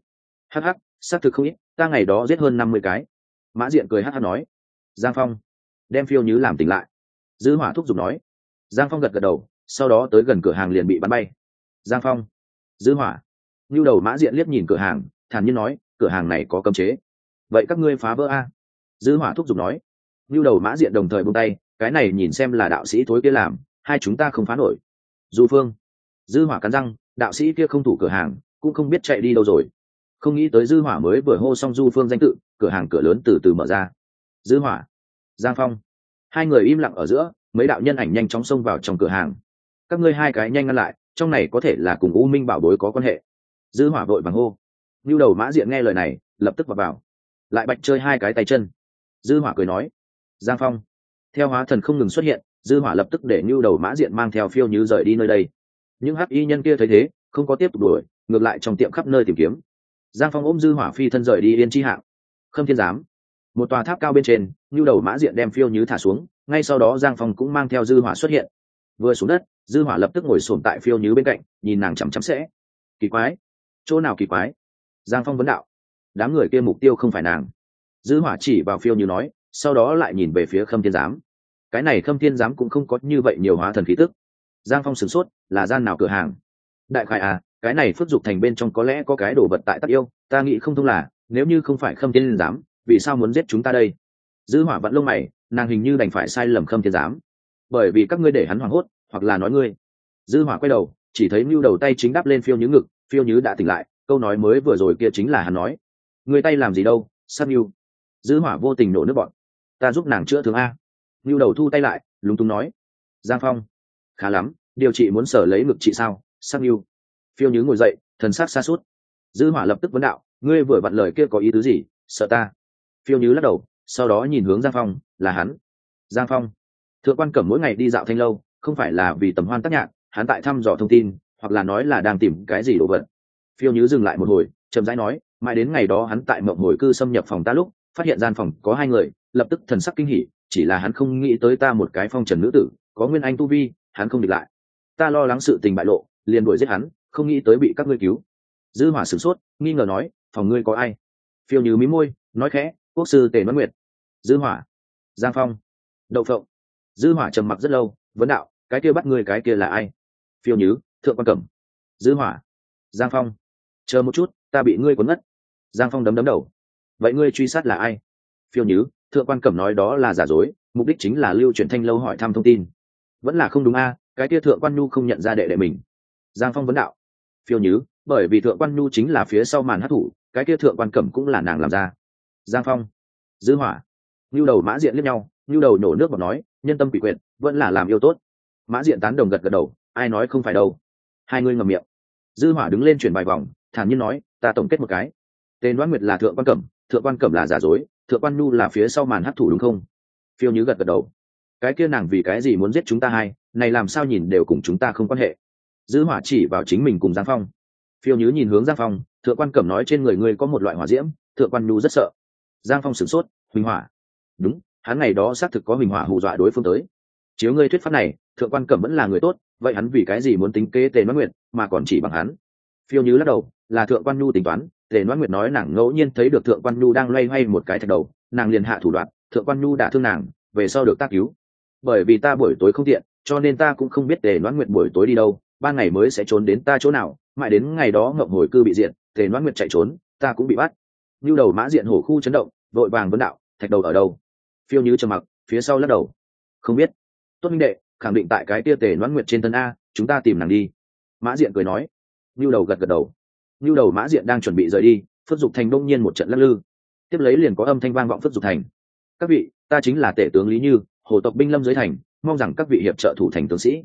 Speaker 1: Hh xác thực không ít, ta ngày đó giết hơn năm mươi cái. Mã diện cười hh nói, giang phong đem phiêu nhứ làm tỉnh lại. Dư hỏa thúc giục nói. Giang phong gật gật đầu, sau đó tới gần cửa hàng liền bị bắn bay. Giang phong. Dư hỏa. Như đầu mã diện liếc nhìn cửa hàng, thản nhiên nói, cửa hàng này có cấm chế. Vậy các ngươi phá vỡ a? Dư hỏa thúc giục nói. Như đầu mã diện đồng thời buông tay, cái này nhìn xem là đạo sĩ thối kia làm, hai chúng ta không phá nổi. Du phương. Dư hỏa cắn răng, đạo sĩ kia không thủ cửa hàng, cũng không biết chạy đi đâu rồi. Không nghĩ tới dư hỏa mới vừa hô xong du phương danh tự, cửa hàng cửa lớn từ từ mở ra. Dư hỏa giang phong. Hai người im lặng ở giữa, mấy đạo nhân ảnh nhanh chóng xông vào trong cửa hàng. Các ngươi hai cái nhanh ngăn lại, trong này có thể là cùng u minh bảo bối có quan hệ. Dư hỏa vội vàng hô. Lưu đầu mã diện nghe lời này, lập tức vào vào. Lại bạch chơi hai cái tay chân. Dư hỏa cười nói. Giang phong. Theo hóa thần không ngừng xuất hiện, dư hỏa lập tức để lưu đầu mã diện mang theo phiêu như rời đi nơi đây. Những hắc y nhân kia thấy thế, không có tiếp tục đuổi, ngược lại trong tiệm khắp nơi tìm kiếm. Giang phong ôm dư hỏa phi thân rời đi yên chi hạng. Khâm thiên giám một tòa tháp cao bên trên nhu đầu mã diện đem phiêu như thả xuống, ngay sau đó giang phong cũng mang theo dư hỏa xuất hiện. Vừa xuống đất, dư hỏa lập tức ngồi xổm tại phiêu như bên cạnh, nhìn nàng chằm chằm sẽ. Kỳ quái. Chỗ nào kỳ quái? Giang phong vấn đạo. Đám người kia mục tiêu không phải nàng. Dư hỏa chỉ vào phiêu như nói, sau đó lại nhìn về phía khâm thiên giám. Cái này khâm thiên giám cũng không có như vậy nhiều hóa thần khí tức. Giang phong sửng sốt, là gian nào cửa hàng? Đại khai à cái này phước dục thành bên trong có lẽ có cái đồ vật tại tắc yêu, ta nghĩ không thông là, nếu như không phải khâm thiên giám vì sao muốn giết chúng ta đây? Dư hỏa vẫn lông mày, nàng hình như đành phải sai lầm khâm thiên giám. Bởi vì các ngươi để hắn hoảng hốt, hoặc là nói ngươi. Dư hỏa quay đầu, chỉ thấy mưu đầu tay chính đắp lên phiêu nhứ ngực, phiêu nhứ đã tỉnh lại, câu nói mới vừa rồi kia chính là hắn nói. Người tay làm gì đâu, sắp mưu dư hỏa vô tình nổ nước bọn. Ta giúp nàng chữa thương a. Mưu đầu thu tay lại, lúng túng nói. Giang phong. Khá lắm, điều trị muốn sở lấy ngực chị sao, sắp mưu phiêu nhứ ngồi dậy, thần sắc xa suốt. Dư hỏa lập tức vấn đạo, ngươi vừa vặn lời kia có ý tứ gì, sợ ta phiêu nhứ lắc đầu, sau đó nhìn hướng giang phong, là hắn. Giang phong, thượng quan cẩm mỗi ngày đi dạo thanh lâu, không phải là vì tầm hoan tác nhạc, hắn tại thăm dò thông tin, hoặc là nói là đang tìm cái gì đồ vật. Phiêu nhứ dừng lại một hồi, chậm rãi nói, mãi đến ngày đó hắn tại mộng hồi cư xâm nhập phòng ta lúc, phát hiện gian phòng có hai người, lập tức thần sắc kinh hỉ, chỉ là hắn không nghĩ tới ta một cái phong trần nữ tử, có nguyên anh tu vi, hắn không địch lại. Ta lo lắng sự tình bại lộ, liền đuổi giết hắn, không nghĩ tới bị các ngươi cứu. Dư hỏa sửng sốt, nghi ngờ nói, phòng ngươi có ai? Phiêu nhứ mí môi, nói khẽ quốc sư tề Mẫn nguyệt, dư hỏa, giang phong, đậu phộng, dư hỏa trầm mặc rất lâu, vấn đạo, cái kia bắt ngươi cái kia là ai? Phiêu nhứ thượng quan cẩm, dư hỏa, giang phong, chờ một chút, ta bị ngươi quấn ngất. Giang phong đấm đấm đầu, vậy ngươi truy sát là ai? Phiêu nhứ thượng quan cẩm nói đó là giả dối, mục đích chính là lưu truyền thanh lâu hỏi thăm thông tin. Vẫn là không đúng a, cái kia thượng quan nhu không nhận ra đệ đệ mình. Giang phong vấn đạo, phiêu nhứ bởi vì thượng quan nhu chính là phía sau màn hát thủ cái kia thượng quan cẩm cũng là nàng làm ra giang phong, dư hỏa. Nhu đầu mã diện liếc nhau nhu đầu nổ nước mà nói, nhân tâm quỷ quyệt, vẫn là làm yêu tốt. Mã diện tán đồng gật gật đầu, ai nói không phải đâu. Hai người ngầm miệng. Dư hỏa đứng lên chuyển bài vòng, thản nhiên nói, ta tổng kết một cái. Tên đoán nguyệt là thượng quan cẩm, thượng quan cẩm là giả dối, thượng quan nhu là phía sau màn hấp thủ đúng không? Phiêu nhứ gật gật đầu. Cái kia nàng vì cái gì muốn giết chúng ta hai, này làm sao nhìn đều cùng chúng ta không quan hệ. Dư hỏa chỉ vào chính mình cùng giang phong. Phiêu nhứ nhìn hướng giang phong, thượng quan cẩm nói trên người ngươi có một loại hỏa diễm, thượng quan nhu rất sợ giang phong sửng sốt, huỳnh hỏa. Đúng, hắn ngày đó xác thực có huỳnh hỏa hù dọa đối phương tới. Chiếu ngươi thuyết pháp này, thượng quan cẩm vẫn là người tốt, vậy hắn vì cái gì muốn tính kế tề noãn nguyệt mà còn chỉ bằng hắn? Phiêu như lắc đầu, là thượng quan nhu tính toán, tề noãn nguyệt nói nàng ngẫu nhiên thấy được thượng quan nhu đang loay hoay một cái thạch đầu, nàng liền hạ thủ đoạn, thượng quan nhu đã thương nàng, về sau được tác cứu. Bởi vì ta buổi tối không tiện, cho nên ta cũng không biết tề noãn nguyệt buổi tối đi đâu, ban ngày mới sẽ trốn đến ta chỗ nào, mãi đến ngày đó ngậm hồi cư bị diện tề noãn nguyệt chạy trốn, ta cũng bị bắt. Như đầu mã diện hổ khu chấn động vội vàng vấn đạo, thạch đầu ở đâu? Phiêu như trầm mặc, phía sau lắc đầu. Không biết. Tốt minh đệ, khẳng định tại cái tia tề noãn nguyệt trên thân a, chúng ta tìm nàng đi. Mã diện cười nói. Nhu đầu gật gật đầu. Nhu đầu mã diện đang chuẩn bị rời đi phất dục thành đông nhiên một trận lắc lư. Tiếp lấy liền có âm thanh vang vọng phất dục thành. Các vị, ta chính là tể tướng lý như, hồ tộc binh lâm dưới thành, mong rằng các vị hiệp trợ thủ thành tướng sĩ.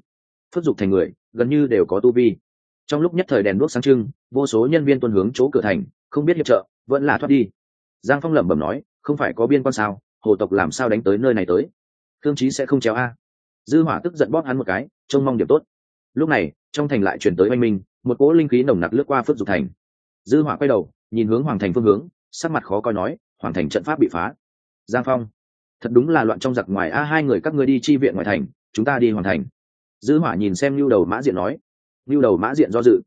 Speaker 1: Phất dục thành người, gần như đều có tu vi. Trong lúc nhất thời đèn đuốc sáng trưng, vô số nhân viên tuân hướng chỗ cửa thành, không biết hiệp trợ, vẫn là thoát đi giang phong lẩm bẩm nói, không phải có biên quan sao? Hồ tộc làm sao đánh tới nơi này tới? Thương chí sẽ không treo a. Dư hỏa tức giận bóp hắn một cái, trông mong điểm tốt. Lúc này, trong thành lại chuyển tới oanh minh, một cỗ linh khí nồng nặc lướt qua phước dục thành. Dư hỏa quay đầu, nhìn hướng hoàng thành phương hướng, sắc mặt khó coi nói, hoàng thành trận pháp bị phá. Giang phong, thật đúng là loạn trong giặc ngoài a, hai người các ngươi đi chi viện ngoại thành, chúng ta đi hoàng thành. Dư hỏa nhìn xem lưu đầu mã diện nói lưu đầu mã diện do dự.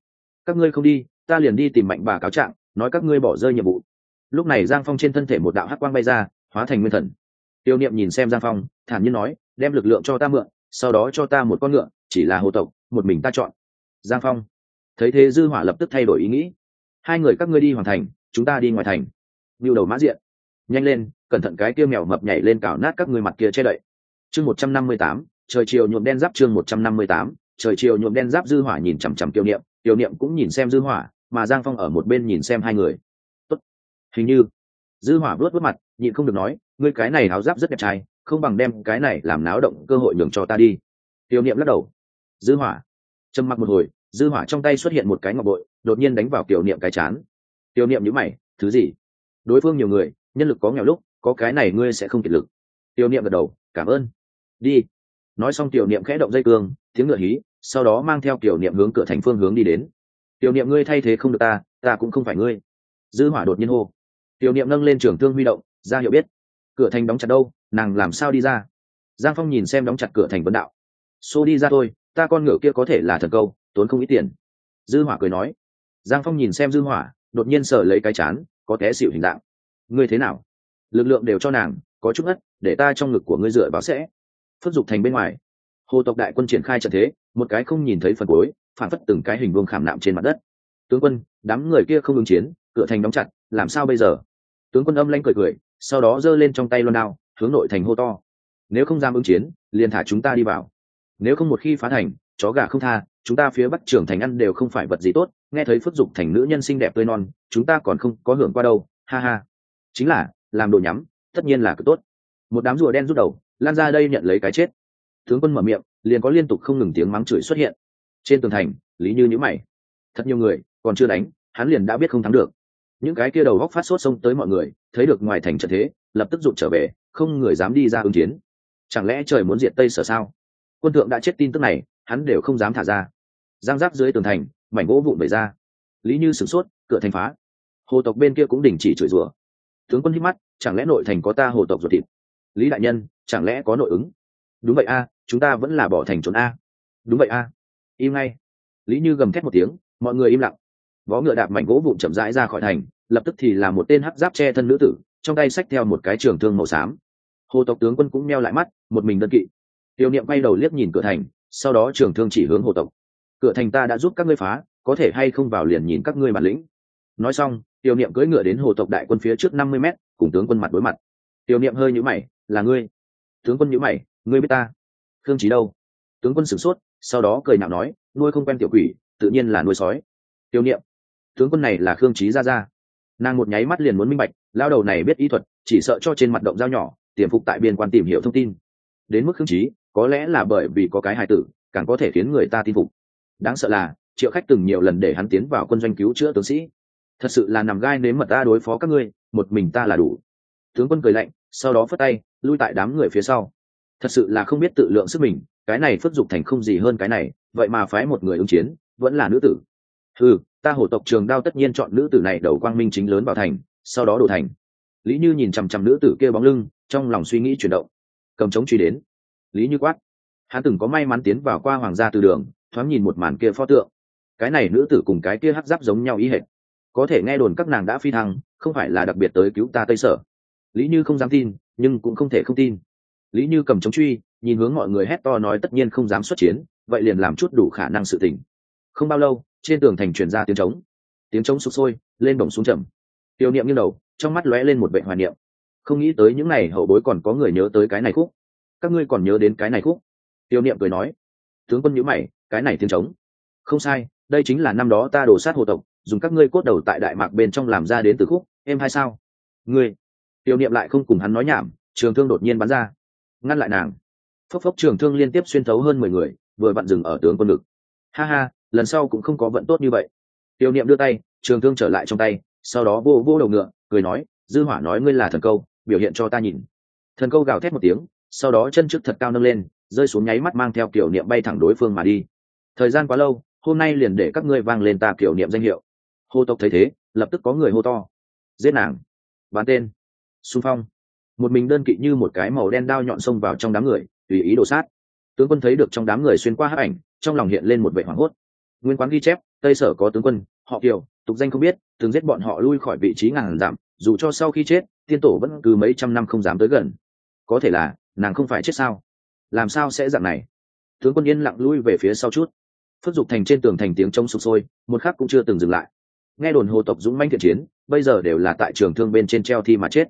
Speaker 1: Các ngươi không đi, ta liền đi tìm mạnh bà cáo trạng, nói các ngươi bỏ rơi nhiệm vụ lúc này giang phong trên thân thể một đạo hắc quang bay ra, hóa thành nguyên thần. Tiêu niệm nhìn xem giang phong, thản nhiên nói, đem lực lượng cho ta mượn, sau đó cho ta một con ngựa, chỉ là hồ tộc, một mình ta chọn. Giang phong thấy thế dư hỏa lập tức thay đổi ý nghĩ. Hai người các ngươi đi hoàn thành, chúng ta đi ngoài thành. Như đầu mã diện. Nhanh lên, cẩn thận cái kia mèo mập nhảy lên cào nát các người mặt kia che đậy. Chương một trăm năm mươi tám, trời chiều nhuộm đen giáp chương một trăm năm mươi tám, trời chiều nhuộm đen giáp dư hỏa nhìn chằm chằm tiêu niệm. Tiêu niệm cũng nhìn xem dư hỏa, mà giang phong ở một bên nhìn xem hai người hình như, dư hỏa vớt vớt mặt, nhịn không được nói, ngươi cái này áo giáp rất đẹp trai, không bằng đem cái này làm náo động cơ hội nhường cho ta đi. Tiểu niệm lắc đầu. Dư hỏa, trầm mặc một hồi, dư hỏa trong tay xuất hiện một cái ngọc bội, đột nhiên đánh vào tiểu niệm cái chán. Tiểu niệm nhíu mày, thứ gì? Đối phương nhiều người, nhân lực có nghèo lúc, có cái này ngươi sẽ không kiệt lực. Tiểu niệm gật đầu, cảm ơn. Đi. Nói xong tiểu niệm khẽ động dây cương, tiếng ngựa hí, sau đó mang theo tiểu niệm hướng cửa thành phương hướng đi đến. Tiểu niệm ngươi thay thế không được ta ta cũng không phải ngươi. Dư hỏa đột nhiên hô tiểu niệm nâng lên trường thương huy động, ra hiệu biết. Cửa thành đóng chặt đâu, nàng làm sao đi ra? Giang phong nhìn xem đóng chặt cửa thành vấn đạo. Xô đi ra thôi, ta con ngựa kia có thể là thần câu, tốn không ít tiền. Dư hỏa cười nói. Giang phong nhìn xem dư hỏa, đột nhiên sợ lấy cái chán, có té xịu hình dạng. Ngươi thế nào? Lực lượng đều cho nàng, có chút ngất, để ta trong ngực của ngươi dựa vào sẽ. Phất dục thành bên ngoài. Hồ tộc đại quân triển khai trận thế, một cái không nhìn thấy phần cuối, phản phất từng cái hình vuông khảm nạm trên mặt đất. Tướng quân, đám người kia không ứng chiến, cửa thành đóng chặt, làm sao bây giờ? Tướng quân âm lanh cười cười, sau đó giơ lên trong tay loan đao, hướng nội thành hô to. Nếu không dám ứng chiến, liền thả chúng ta đi vào. Nếu không một khi phá thành, chó gà không tha, chúng ta phía bắc trưởng thành ăn đều không phải vật gì tốt, nghe thấy phước dục thành nữ nhân xinh đẹp tươi non, chúng ta còn không có hưởng qua đâu, ha ha. Chính là, làm đồ nhắm, tất nhiên là cực tốt. Một đám rùa đen rút đầu, lan ra đây nhận lấy cái chết. Tướng quân mở miệng, liền có liên tục không ngừng tiếng mắng chửi xuất hiện. Trên tường thành, lý như nhữ mày. Thật nhiều người, còn chưa đánh, hắn liền đã biết không thắng được những cái kia đầu góc phát sốt xông tới mọi người, thấy được ngoài thành trận thế, lập tức rụt trở về, không người dám đi ra ứng chiến. Chẳng lẽ trời muốn diệt tây sở sao? Quân thượng đã chết tin tức này, hắn đều không dám thả ra. Giang giáp dưới tường thành, mảnh gỗ vụn về ra. Lý như sửng sốt, cửa thành phá. Hồ tộc bên kia cũng đình chỉ chửi rủa. Tướng quân hít mắt, chẳng lẽ nội thành có ta, hồ tộc ruột thịt? Lý đại nhân, chẳng lẽ có nội ứng? Đúng vậy a, chúng ta vẫn là bỏ thành trốn a. Đúng vậy a. Im ngay. Lý như gầm thét một tiếng, mọi người im lặng vó ngựa đạp mảnh gỗ vụn chậm rãi ra khỏi thành, lập tức thì là một tên hắc giáp che thân nữ tử, trong tay xách theo một cái trường thương màu xám. Hồ tộc tướng quân cũng meo lại mắt, một mình đơn kỵ. Tiểu niệm quay đầu liếc nhìn cửa thành, sau đó trường thương chỉ hướng hồ tộc. Cửa thành ta đã giúp các ngươi phá, có thể hay không vào liền nhìn các ngươi bản lĩnh. Nói xong tiểu niệm cưỡi ngựa đến hồ tộc đại quân phía trước năm mươi mét, cùng tướng quân mặt đối mặt. Tiểu niệm hơi nhũ mày, là ngươi? Tướng quân nhũ mày, ngươi biết ta? Khương trí đâu? Tướng quân sửng sốt, sau đó cười nhạo nói, nuôi không quen tiểu quỷ, tự nhiên là nuôi sói. Tiểu niệm tướng quân này là khương trí ra ra nàng một nháy mắt liền muốn minh bạch, lao đầu này biết ý thuật, chỉ sợ cho trên mặt động dao nhỏ, tiềm phục tại biên quan tìm hiểu thông tin. Đến mức khương trí có lẽ là bởi vì có cái hài tử, càng có thể khiến người ta tin phục. Đáng sợ là, triệu khách từng nhiều lần để hắn tiến vào quân doanh cứu chữa tướng sĩ. Thật sự là nằm gai nếm mật ta đối phó các ngươi, một mình ta là đủ. Tướng quân cười lạnh, sau đó phất tay, lui tại đám người phía sau. Thật sự là không biết tự lượng sức mình, cái này phất dục thành không gì hơn cái này, vậy mà phái một người ứng chiến, vẫn là nữ tử. Ừ ta hổ tộc trường đao tất nhiên chọn nữ tử này đầu quang minh chính lớn vào thành, sau đó đổ thành. Lý như nhìn chằm chằm nữ tử kia bóng lưng, trong lòng suy nghĩ chuyển động. Cầm trống truy đến. Lý như quát. Hắn từng có may mắn tiến vào qua hoàng gia từ đường, thoáng nhìn một màn kia pho tượng. Cái này nữ tử cùng cái kia hắc giáp giống nhau ý hệt. Có thể nghe đồn các nàng đã phi thăng, không phải là đặc biệt tới cứu ta tây sở. Lý như không dám tin, nhưng cũng không thể không tin. Lý như cầm chống truy, nhìn hướng mọi người hét to nói tất nhiên không dám xuất chiến, vậy liền làm chút đủ khả năng sự tình. Không bao lâu trên tường thành truyền ra tiếng trống. Tiếng trống sụp sôi, lên bổng xuống trầm. Tiêu niệm như đầu, trong mắt lóe lên một vệ hoài niệm. Không nghĩ tới những ngày hậu bối còn có người nhớ tới cái này khúc. Các ngươi còn nhớ đến cái này khúc? Tiêu niệm cười nói. Tướng quân nhữ mày, cái này tiếng trống. Không sai, đây chính là năm đó ta đổ sát hồ tộc, dùng các ngươi cốt đầu tại đại mạc bên trong làm ra đến từ khúc, em hay sao? Ngươi. Tiêu niệm lại không cùng hắn nói nhảm, trường thương đột nhiên bắn ra. Ngăn lại nàng. Phốc phốc trường thương liên tiếp xuyên thấu hơn mười người, vừa vặn dừng ở tướng quân ngực. Ha ha lần sau cũng không có vận tốt như vậy. Tiêu niệm đưa tay, trường thương trở lại trong tay, sau đó vô vô đầu ngựa, cười nói, dư hỏa nói ngươi là thần câu, biểu hiện cho ta nhìn. Thần câu gào thét một tiếng, sau đó chân trước thật cao nâng lên, rơi xuống nháy mắt mang theo kiểu niệm bay thẳng đối phương mà đi. Thời gian quá lâu, hôm nay liền để các ngươi vang lên ta kiểu niệm danh hiệu. Hô tộc thấy thế, lập tức có người hô to, giết nàng! Bán tên! Xung phong! Một mình đơn kỵ như một cái màu đen đao nhọn xông vào trong đám người, tùy ý đổ sát. Tướng quân thấy được trong đám người xuyên qua hấp ảnh, trong lòng hiện lên một vệ hoảng hốt nguyên quán ghi chép, tây sở có tướng quân, họ kiều, tục danh không biết, từng giết bọn họ lui khỏi vị trí ngàn giảm dù cho sau khi chết, tiên tổ vẫn cứ mấy trăm năm không dám tới gần. Có thể là, nàng không phải chết sao? Làm sao sẽ dạng này? Tướng quân yên lặng lui về phía sau chút. Phước dục thành trên tường thành tiếng trống sụp sôi, một khắc cũng chưa từng dừng lại. Nghe đồn hồ tộc dũng manh thiện chiến, bây giờ đều là tại trường thương bên trên treo thi mà chết.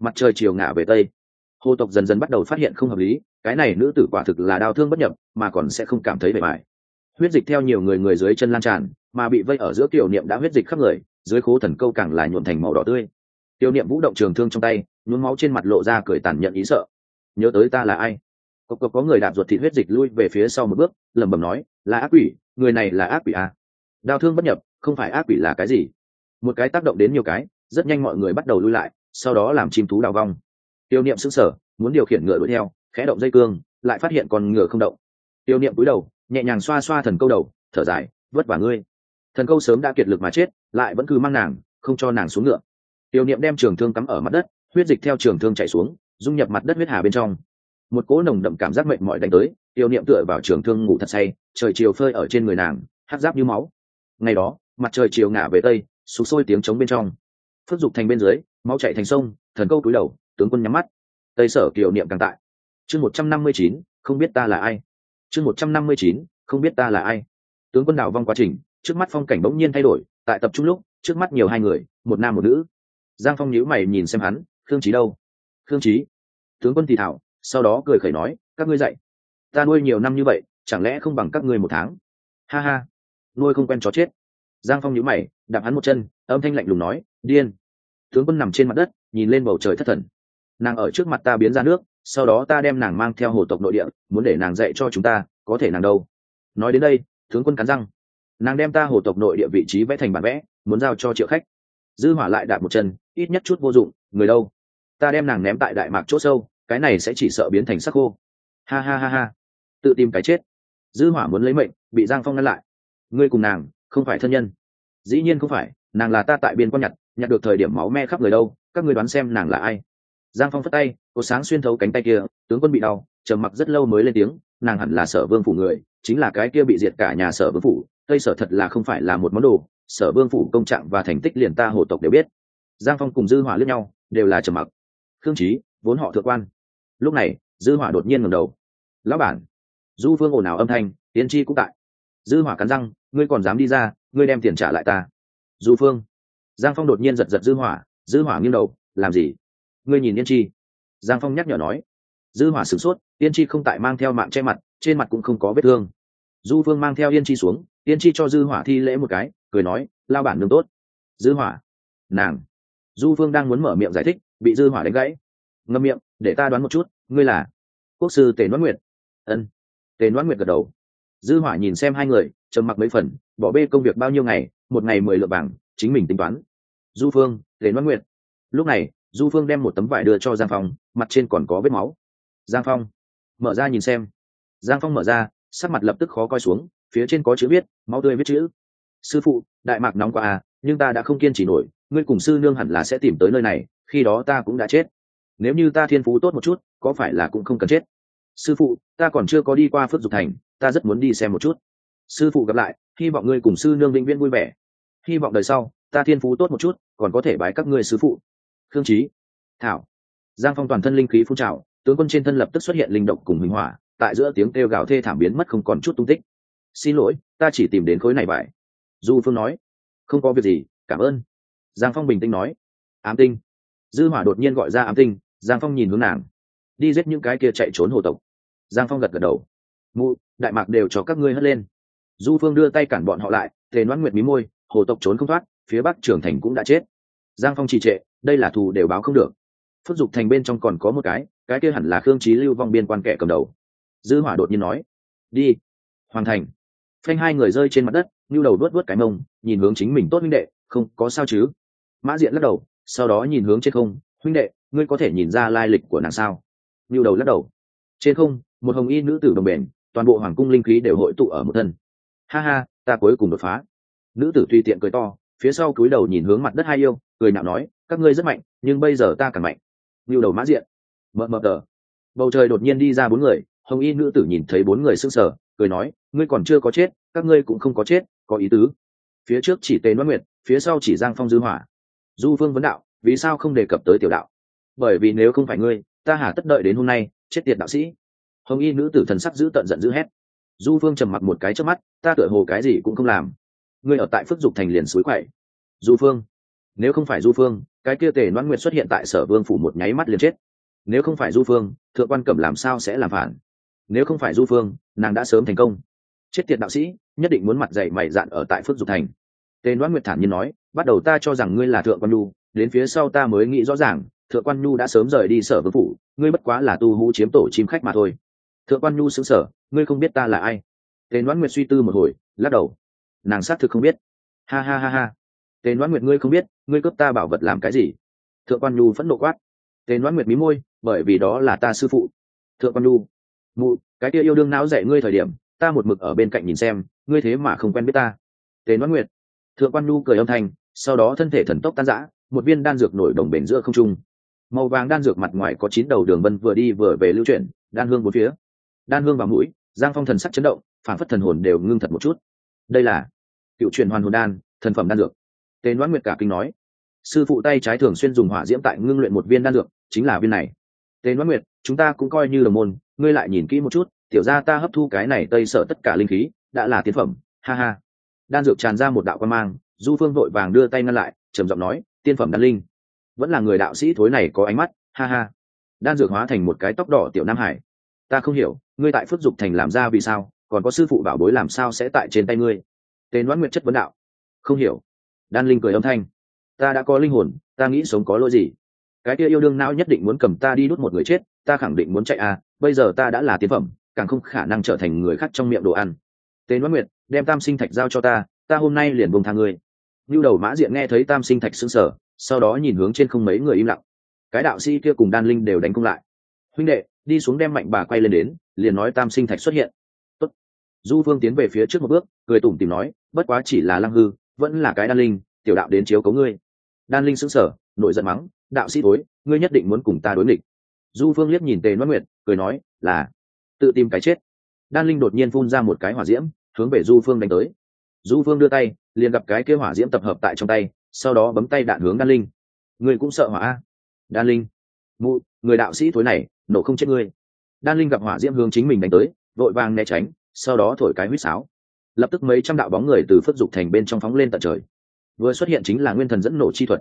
Speaker 1: Mặt trời chiều ngả về tây. Hồ tộc dần dần bắt đầu phát hiện không hợp lý, cái này nữ tử quả thực là đau thương bất nhập, mà còn sẽ không cảm thấy bề mại huyết dịch theo nhiều người người dưới chân lan tràn, mà bị vây ở giữa kiểu niệm đã huyết dịch khắp người, dưới khố thần câu càng là nhuộn thành màu đỏ tươi. Tiểu niệm vũ động trường thương trong tay, nhuốm máu trên mặt lộ ra cười tàn nhận ý sợ. Nhớ tới ta là ai? Cộc cộc có người đạp ruột thịt huyết dịch lui về phía sau một bước, lẩm bẩm nói, là ác quỷ, người này là ác quỷ à. đau thương bất nhập, không phải ác quỷ là cái gì? Một cái tác động đến nhiều cái, rất nhanh mọi người bắt đầu lui lại, sau đó làm chim thú đào vong. Tiêu niệm sững sở muốn điều khiển ngựa đuổi theo, khẽ động dây cương, lại phát hiện con ngựa không động. Tiêu niệm cúi đầu nhẹ nhàng xoa xoa thần câu đầu, thở dài, vất vả ngươi. Thần câu sớm đã kiệt lực mà chết, lại vẫn cứ mang nàng, không cho nàng xuống ngựa. Tiêu niệm đem trường thương cắm ở mặt đất, huyết dịch theo trường thương chạy xuống, dung nhập mặt đất huyết hà bên trong. Một cỗ nồng đậm cảm giác mệt mỏi đánh tới tiêu niệm tựa vào trường thương ngủ thật say, trời chiều phơi ở trên người nàng hát giáp như máu. Ngày đó, mặt trời chiều ngả về tây, sụp sôi tiếng trống bên trong. Phước dục thành bên dưới, máu chạy thành sông, thần câu cúi đầu, tướng quân nhắm mắt. Tây sở kiểu niệm càng tại. Chương một trăm năm mươi chín, không biết ta là ai chương một trăm năm mươi chín, không biết ta là ai. Tướng quân đảo vong quá trình, trước mắt phong cảnh bỗng nhiên thay đổi, tại tập trung lúc, trước mắt nhiều hai người, một nam một nữ. Giang phong nhíu mày nhìn xem hắn, khương trí đâu? Khương trí tướng quân thì thảo, sau đó cười khẩy nói, các ngươi dạy, ta nuôi nhiều năm như vậy, chẳng lẽ không bằng các ngươi một tháng? Ha ha, nuôi không quen chó chết. Giang phong nhíu mày, đạp hắn một chân, âm thanh lạnh lùng nói, điên. Tướng quân nằm trên mặt đất, nhìn lên bầu trời thất thần. Nàng ở trước mặt ta biến ra nước sau đó ta đem nàng mang theo hồ tộc nội địa, muốn để nàng dạy cho chúng ta, có thể nàng đâu? Nói đến đây, tướng quân cắn răng. Nàng đem ta hồ tộc nội địa vị trí vẽ thành bản vẽ, muốn giao cho triệu khách. Dư hỏa lại đạp một chân, ít nhất chút vô dụng, người đâu? Ta đem nàng ném tại đại mạc chỗ sâu, cái này sẽ chỉ sợ biến thành sắc khô. Ha ha ha ha. Tự tìm cái chết. Dư hỏa muốn lấy mệnh, bị giang phong ngăn lại. Ngươi cùng nàng, không phải thân nhân. Dĩ nhiên không phải, nàng là ta tại biên quan nhặt nhặt được thời điểm máu me khắp người đâu, các ngươi đoán xem nàng là ai? Giang phong phất tay có sáng xuyên thấu cánh tay kia, tướng quân bị đau, trầm mặc rất lâu mới lên tiếng, nàng hẳn là sở vương phủ người, chính là cái kia bị diệt cả nhà sở vương phủ tây sở thật là không phải là một món đồ, sở vương phủ công trạng và thành tích liền ta hồ tộc đều biết. Giang phong cùng dư hỏa lướt nhau, đều là trầm mặc. Khương trí vốn họ thượng quan. Lúc này, dư hỏa đột nhiên ngẩng đầu. Lão bản. Du phương ồn ào âm thanh, tiên tri cũng tại. Dư hỏa cắn răng, ngươi còn dám đi ra, ngươi đem tiền trả lại ta. Du phương giang phong đột nhiên giật giật dư hỏa dư hỏa nghiêng đầu, làm gì? Ngươi nhìn yên chi giang phong nhắc nhở nói dư hỏa sửng sốt yên chi không tại mang theo mạng che mặt trên mặt cũng không có vết thương du phương mang theo yên chi xuống yên chi cho dư hỏa thi lễ một cái cười nói lao bản nương tốt dư hỏa nàng du phương đang muốn mở miệng giải thích bị dư hỏa đánh gãy ngâm miệng để ta đoán một chút ngươi là quốc sư tề đoán nguyệt ân tề đoán nguyệt gật đầu dư hỏa nhìn xem hai người trầm mặc mấy phần bỏ bê công việc bao nhiêu ngày một ngày mười lượng vàng chính mình tính toán du phương tề đoán nguyệt lúc này du phương đem một tấm vải đưa cho giang phong, mặt trên còn có vết máu. Giang phong, mở ra nhìn xem. Giang phong mở ra, sắc mặt lập tức khó coi xuống, phía trên có chữ viết, máu tươi viết chữ. Sư phụ, đại mạc nóng quá à nhưng ta đã không kiên trì nổi, ngươi cùng sư nương hẳn là sẽ tìm tới nơi này, khi đó ta cũng đã chết. Nếu như ta thiên phú tốt một chút, có phải là cũng không cần chết. Sư phụ, ta còn chưa có đi qua phước dục thành, ta rất muốn đi xem một chút. Sư phụ gặp lại, hy vọng ngươi cùng sư nương vĩnh viễn vui vẻ. Hy vọng đời sau, ta thiên phú tốt một chút, còn có thể bái các ngươi sư phụ khương trí, thảo, giang phong toàn thân linh khí phun trào, tướng quân trên thân lập tức xuất hiện linh động cùng minh hỏa tại giữa tiếng kêu gào thê thảm biến mất không còn chút tung tích. xin lỗi, ta chỉ tìm đến khối này vải du phương nói, không có việc gì, cảm ơn. giang phong bình tĩnh nói, ám tinh. dư hỏa đột nhiên gọi ra ám tinh, giang phong nhìn hướng nàng, đi giết những cái kia chạy trốn hồ tộc. giang phong gật gật đầu, mụ, đại mạc đều cho các ngươi hất lên. du phương đưa tay cản bọn họ lại, thề noãn nguyệt mí môi, hồ tộc trốn không thoát, phía bắc trưởng thành cũng đã chết. giang phong trì trệ đây là thù đều báo không được. Phước dục thành bên trong còn có một cái cái kia hẳn là khương trí lưu vong biên quan kẻ cầm đầu. Dư hỏa đột nhiên nói, đi hoàn thành. Phanh hai người rơi trên mặt đất như đầu vớt vớt cái mông, nhìn hướng chính mình tốt huynh đệ, không, có sao chứ? Mã diện lắc đầu, sau đó nhìn hướng trên không, huynh đệ, ngươi có thể nhìn ra lai lịch của nàng sao? Như đầu lắc đầu, trên không, một hồng y nữ tử đồng bền, toàn bộ hoàng cung linh khí đều hội tụ ở một thân. Ha ha, ta cuối cùng đột phá. Nữ tử tùy tiện cười to, phía sau cúi đầu nhìn hướng mặt đất hai yêu cười nhạo nói, các ngươi rất mạnh, nhưng bây giờ ta càng mạnh. Ngưu đầu mã diện. Mờ mờ tờ. Bầu trời đột nhiên đi ra bốn người, hồng y nữ tử nhìn thấy bốn người s ư n g sở cười nói, ngươi còn chưa có chết, các ngươi cũng không có chết, có ý tứ. Phía trước chỉ tên đoán nguyệt, phía sau chỉ giang phong dư hỏa. Du phương vấn đạo, vì sao không đề cập tới tiểu đạo? Bởi vì nếu không phải ngươi, ta hà tất đợi đến hôm nay, chết tiệt đạo sĩ. Hồng y nữ tử thần sắc giữ tận giận dữ hét. Du phương trầm mặt một cái trước mắt, ta tựa hồ cái gì cũng không làm. Ngươi ở tại phước dục thành liền suối quậy. Du phương nếu không phải du phương, cái kia tề loan nguyệt xuất hiện tại sở vương phủ một nháy mắt liền chết. Nếu không phải du phương, thượng quan cẩm làm sao sẽ làm phản? Nếu không phải du phương, nàng đã sớm thành công. Chết tiệt đạo sĩ, nhất định muốn mặt dày mày dạn ở tại phước dục thành. Tề loan nguyệt thản nhiên nói, bắt đầu ta cho rằng ngươi là thượng quan nhu, đến phía sau ta mới nghĩ rõ ràng, thượng quan nhu đã sớm rời đi sở vương phủ, ngươi bất quá là tu hú chiếm tổ chim khách mà thôi. Thượng quan nhu xứng sở ngươi không biết ta là ai. Tề loan nguyệt suy tư một hồi, lắc đầu. Nàng xác thực không biết. Ha ha ha ha tề noãn nguyệt ngươi không biết, ngươi cướp ta bảo vật làm cái gì? Thượng quan nhu phẫn nộ quát. Tề noãn nguyệt mí môi, bởi vì đó là ta sư phụ. Thượng quan nhu, mụ, cái kia yêu đương não dạy ngươi thời điểm, ta một mực ở bên cạnh nhìn xem, ngươi thế mà không quen biết ta. Tề noãn nguyệt, thượng quan nhu cười âm thanh, sau đó thân thể thần tốc tan rã, một viên đan dược nổi đồng bền giữa không trung. Màu vàng đan dược mặt ngoài có chín đầu đường vân vừa đi vừa về lưu chuyển, đan hương bốn phía. Đan hương vào mũi, giang phong thần sắc chấn động, phản phất thần hồn đều ngưng thật một chút. Đây là cựu truyền hoàn hồn đan, thần phẩm đan dược tề noãn nguyệt cả kinh nói, sư phụ tay trái thường xuyên dùng hỏa diễm tại ngưng luyện một viên đan dược, chính là viên này. Tề noãn nguyệt, chúng ta cũng coi như là môn, ngươi lại nhìn kỹ một chút, tiểu ra ta hấp thu cái này tây sợ tất cả linh khí, đã là tiến phẩm, ha ha. Đan dược tràn ra một đạo quan mang, du phương vội vàng đưa tay ngăn lại, trầm giọng nói, tiên phẩm đan linh. Vẫn là người đạo sĩ thối này có ánh mắt, ha ha. Đan dược hóa thành một cái tóc đỏ tiểu nam hải. Ta không hiểu, ngươi tại phước dục thành làm ra vì sao, còn có sư phụ bảo bối làm sao sẽ tại trên tay ngươi? Tên đoán nguyệt chất vấn đạo, không hiểu đan linh cười âm thanh. Ta đã có linh hồn ta nghĩ sống có lỗi gì? Cái kia yêu đương não nhất định muốn cầm ta đi đút một người chết ta khẳng định muốn chạy à bây giờ ta đã là tiến phẩm càng không khả năng trở thành người khác trong miệng đồ ăn. Tên đoán nguyệt đem tam sinh thạch giao cho ta ta hôm nay liền buông thang ngươi. Như đầu mã diện nghe thấy tam sinh thạch sững sờ, sau đó nhìn hướng trên không mấy người im lặng. Cái đạo sĩ kia cùng đan linh đều đánh công lại. Huynh đệ đi xuống đem mạnh bà quay lên đến liền nói tam sinh thạch xuất hiện. Tốt. du phương tiến về phía trước một bước cười tủm tìm nói bất quá chỉ là lăng hư vẫn là cái đan linh, tiểu đạo đến chiếu cấu ngươi. Đan linh sững sờ nội giận mắng, đạo sĩ tối ngươi nhất định muốn cùng ta đối nghịch. Du phương liếc nhìn tề nói nguyệt, cười nói, là, tự tìm cái chết. Đan linh đột nhiên phun ra một cái hỏa diễm, hướng về du phương đánh tới. Du phương đưa tay, liền gặp cái kêu hỏa diễm tập hợp tại trong tay, sau đó bấm tay đạn hướng đan linh. Ngươi cũng sợ hỏa đan linh, mụ, người đạo sĩ thối này, nổ không chết ngươi. Đan linh gặp hỏa diễm hướng chính mình đánh tới, vội vàng né tránh, sau đó thổi cái huýt sáo lập tức mấy trăm đạo bóng người từ phất dục thành bên trong phóng lên tận trời. Vừa xuất hiện chính là nguyên thần dẫn nổ chi thuật.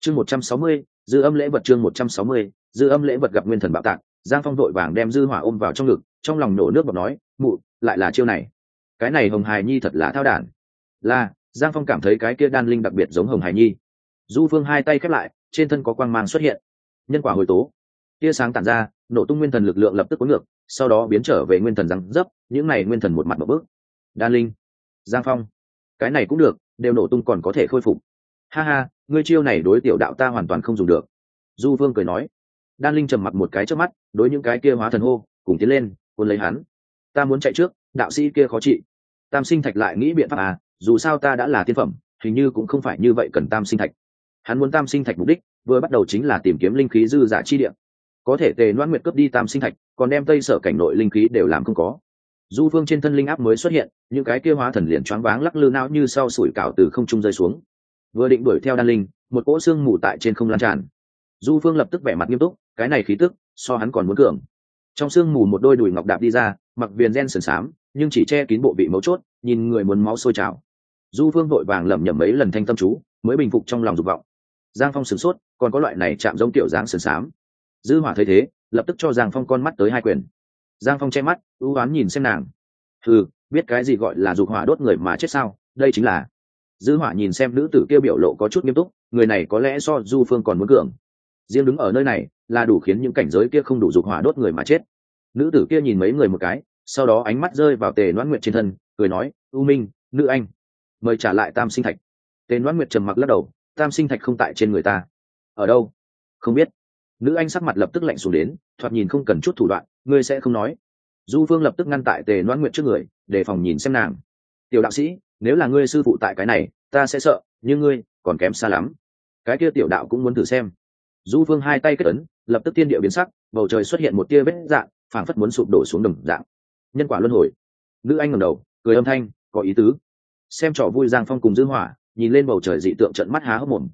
Speaker 1: Chương một trăm sáu mươi, dư âm lễ vật chương một trăm sáu mươi, dư âm lễ vật gặp nguyên thần bạo tạc, giang phong vội vàng đem dư hỏa ôm vào trong ngực, trong lòng nổ nước bọt nói, mụ, lại là chiêu này. Cái này hồng hài nhi thật là thao đản. Là, giang phong cảm thấy cái kia đan linh đặc biệt giống hồng hài nhi. Du phương hai tay khép lại, trên thân có quang mang xuất hiện. Nhân quả hồi tố. Tia sáng tản ra, nổ tung nguyên thần lực lượng lập tức cuốn ngược, sau đó biến trở về nguyên thần răng dấp, những này nguyên thần một mặt một bước đan linh, giang phong. Cái này cũng được, đều nổ tung còn có thể khôi phục. Ha ha, ngươi chiêu này đối tiểu đạo ta hoàn toàn không dùng được. Du Vương cười nói. Đan linh trầm mặc một cái trước mắt, đối những cái kia hóa thần hô, cùng tiến lên, cuốn lấy hắn. Ta muốn chạy trước, đạo sĩ kia khó trị. Tam sinh thạch lại nghĩ biện pháp à dù sao ta đã là tiên phẩm, hình như cũng không phải như vậy cần tam sinh thạch. Hắn muốn tam sinh thạch mục đích, vừa bắt đầu chính là tìm kiếm linh khí dư giả chi địa. Có thể tề loan nguyệt cướp đi tam sinh thạch, còn đem tây sở cảnh nội linh khí đều làm không có du phương trên thân linh áp mới xuất hiện, những cái kia hóa thần liền choáng váng lắc lư não như sau sủi cảo từ không trung rơi xuống. Vừa định đuổi theo đan linh, một cỗ xương mù tại trên không lan tràn. Du phương lập tức vẻ mặt nghiêm túc, cái này khí tức, so hắn còn muốn cường. Trong xương mù một đôi đùi ngọc đạp đi ra, mặc viền gen sườn xám, nhưng chỉ che kín bộ vị mấu chốt, nhìn người muốn máu sôi trào. Du phương vội vàng lẩm nhẩm mấy lần thanh tâm chú, mới bình phục trong lòng dục vọng. Giang phong sửng sốt, còn có loại này chạm giống kiểu dáng sườn xám. Dư hỏa thấy thế, lập tức cho giang phong con mắt tới hai quyền giang phong che mắt, ưu oán nhìn xem nàng. Ừ biết cái gì gọi là dục hỏa đốt người mà chết sao? Đây chính là. Dư hỏa nhìn xem nữ tử kia biểu lộ có chút nghiêm túc, người này có lẽ so du phương còn muốn cường. Riêng đứng ở nơi này, là đủ khiến những cảnh giới kia không đủ dục hỏa đốt người mà chết. Nữ tử kia nhìn mấy người một cái, sau đó ánh mắt rơi vào tề noãn nguyệt trên thân, cười nói, u minh, nữ anh, mời trả lại tam sinh thạch. Tề noãn nguyệt trầm mặc lắc đầu, tam sinh thạch không tại trên người ta. Ở đâu? Không biết. Nữ anh sắc mặt lập tức lạnh xuống đến, thoạt nhìn không cần chút thủ đoạn ngươi sẽ không nói. Du phương lập tức ngăn tại tề noãn nguyện trước người để phòng nhìn xem nàng. Tiểu đạo sĩ, nếu là ngươi sư phụ tại cái này, ta sẽ sợ, nhưng ngươi còn kém xa lắm. Cái kia tiểu đạo cũng muốn thử xem. Du phương hai tay kết ấn, lập tức tiên địa biến sắc, bầu trời xuất hiện một tia vết dạng, phảng phất muốn sụp đổ xuống đồng dạng. Nhân quả luân hồi. Nữ anh ngầm đầu, cười âm thanh, có ý tứ. Xem trò vui giang phong cùng dư hỏa, nhìn lên bầu trời dị tượng trận mắt há hốc mồm.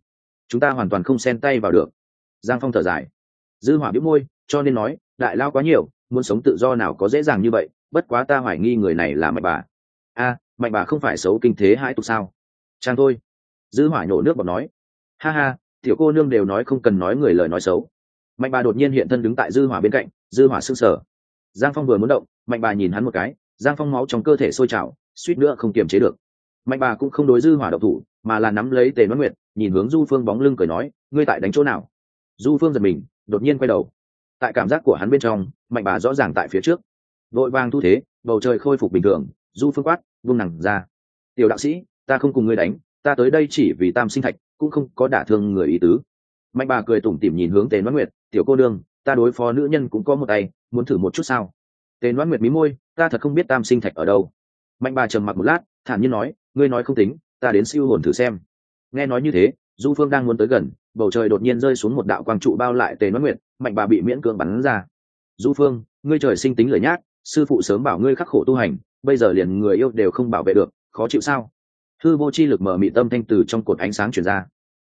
Speaker 1: Chúng ta hoàn toàn không xen tay vào được. Giang phong thở dài. Dư hỏa biếu môi, cho nên nói, đại lao quá nhiều muốn sống tự do nào có dễ dàng như vậy, bất quá ta hoài nghi người này là mạnh bà. A, mạnh bà không phải xấu kinh thế hãi tục sao? Chàng thôi. Dư hỏa nhổ nước bọt nói. Ha ha, tiểu cô nương đều nói không cần nói người lời nói xấu. Mạnh bà đột nhiên hiện thân đứng tại dư hỏa bên cạnh, dư hỏa sưng sở giang phong vừa muốn động, mạnh bà nhìn hắn một cái, giang phong máu trong cơ thể sôi trào, suýt nữa không kiềm chế được. Mạnh bà cũng không đối dư hỏa độc thủ, mà là nắm lấy tề noãn nguyệt, nhìn hướng du phương bóng lưng cười nói, ngươi tại đánh chỗ nào? Du phương giật mình, đột nhiên quay đầu tại cảm giác của hắn bên trong, mạnh bà rõ ràng tại phía trước. Vội vàng thu thế, bầu trời khôi phục bình thường, du phương quát, vung nặng ra. Tiểu đạo sĩ, ta không cùng ngươi đánh, ta tới đây chỉ vì tam sinh thạch, cũng không có đả thương người ý tứ. Mạnh bà cười tủm tỉm nhìn hướng tề noãn nguyệt, tiểu cô đương ta đối phó nữ nhân cũng có một tay, muốn thử một chút sao? Tề noãn nguyệt mí môi, ta thật không biết tam sinh thạch ở đâu. Mạnh bà trầm mặc một lát, thản nhiên nói, ngươi nói không tính, ta đến siêu hồn thử xem. Nghe nói như thế du phương đang muốn tới gần bầu trời đột nhiên rơi xuống một đạo quang trụ bao lại tề nói nguyệt mạnh bà bị miễn cưỡng bắn ra. Du phương ngươi trời sinh tính lời nhát, sư phụ sớm bảo ngươi khắc khổ tu hành bây giờ liền người yêu đều không bảo vệ được khó chịu sao? Thư vô chi lực mở mị tâm thanh từ trong cột ánh sáng chuyển ra.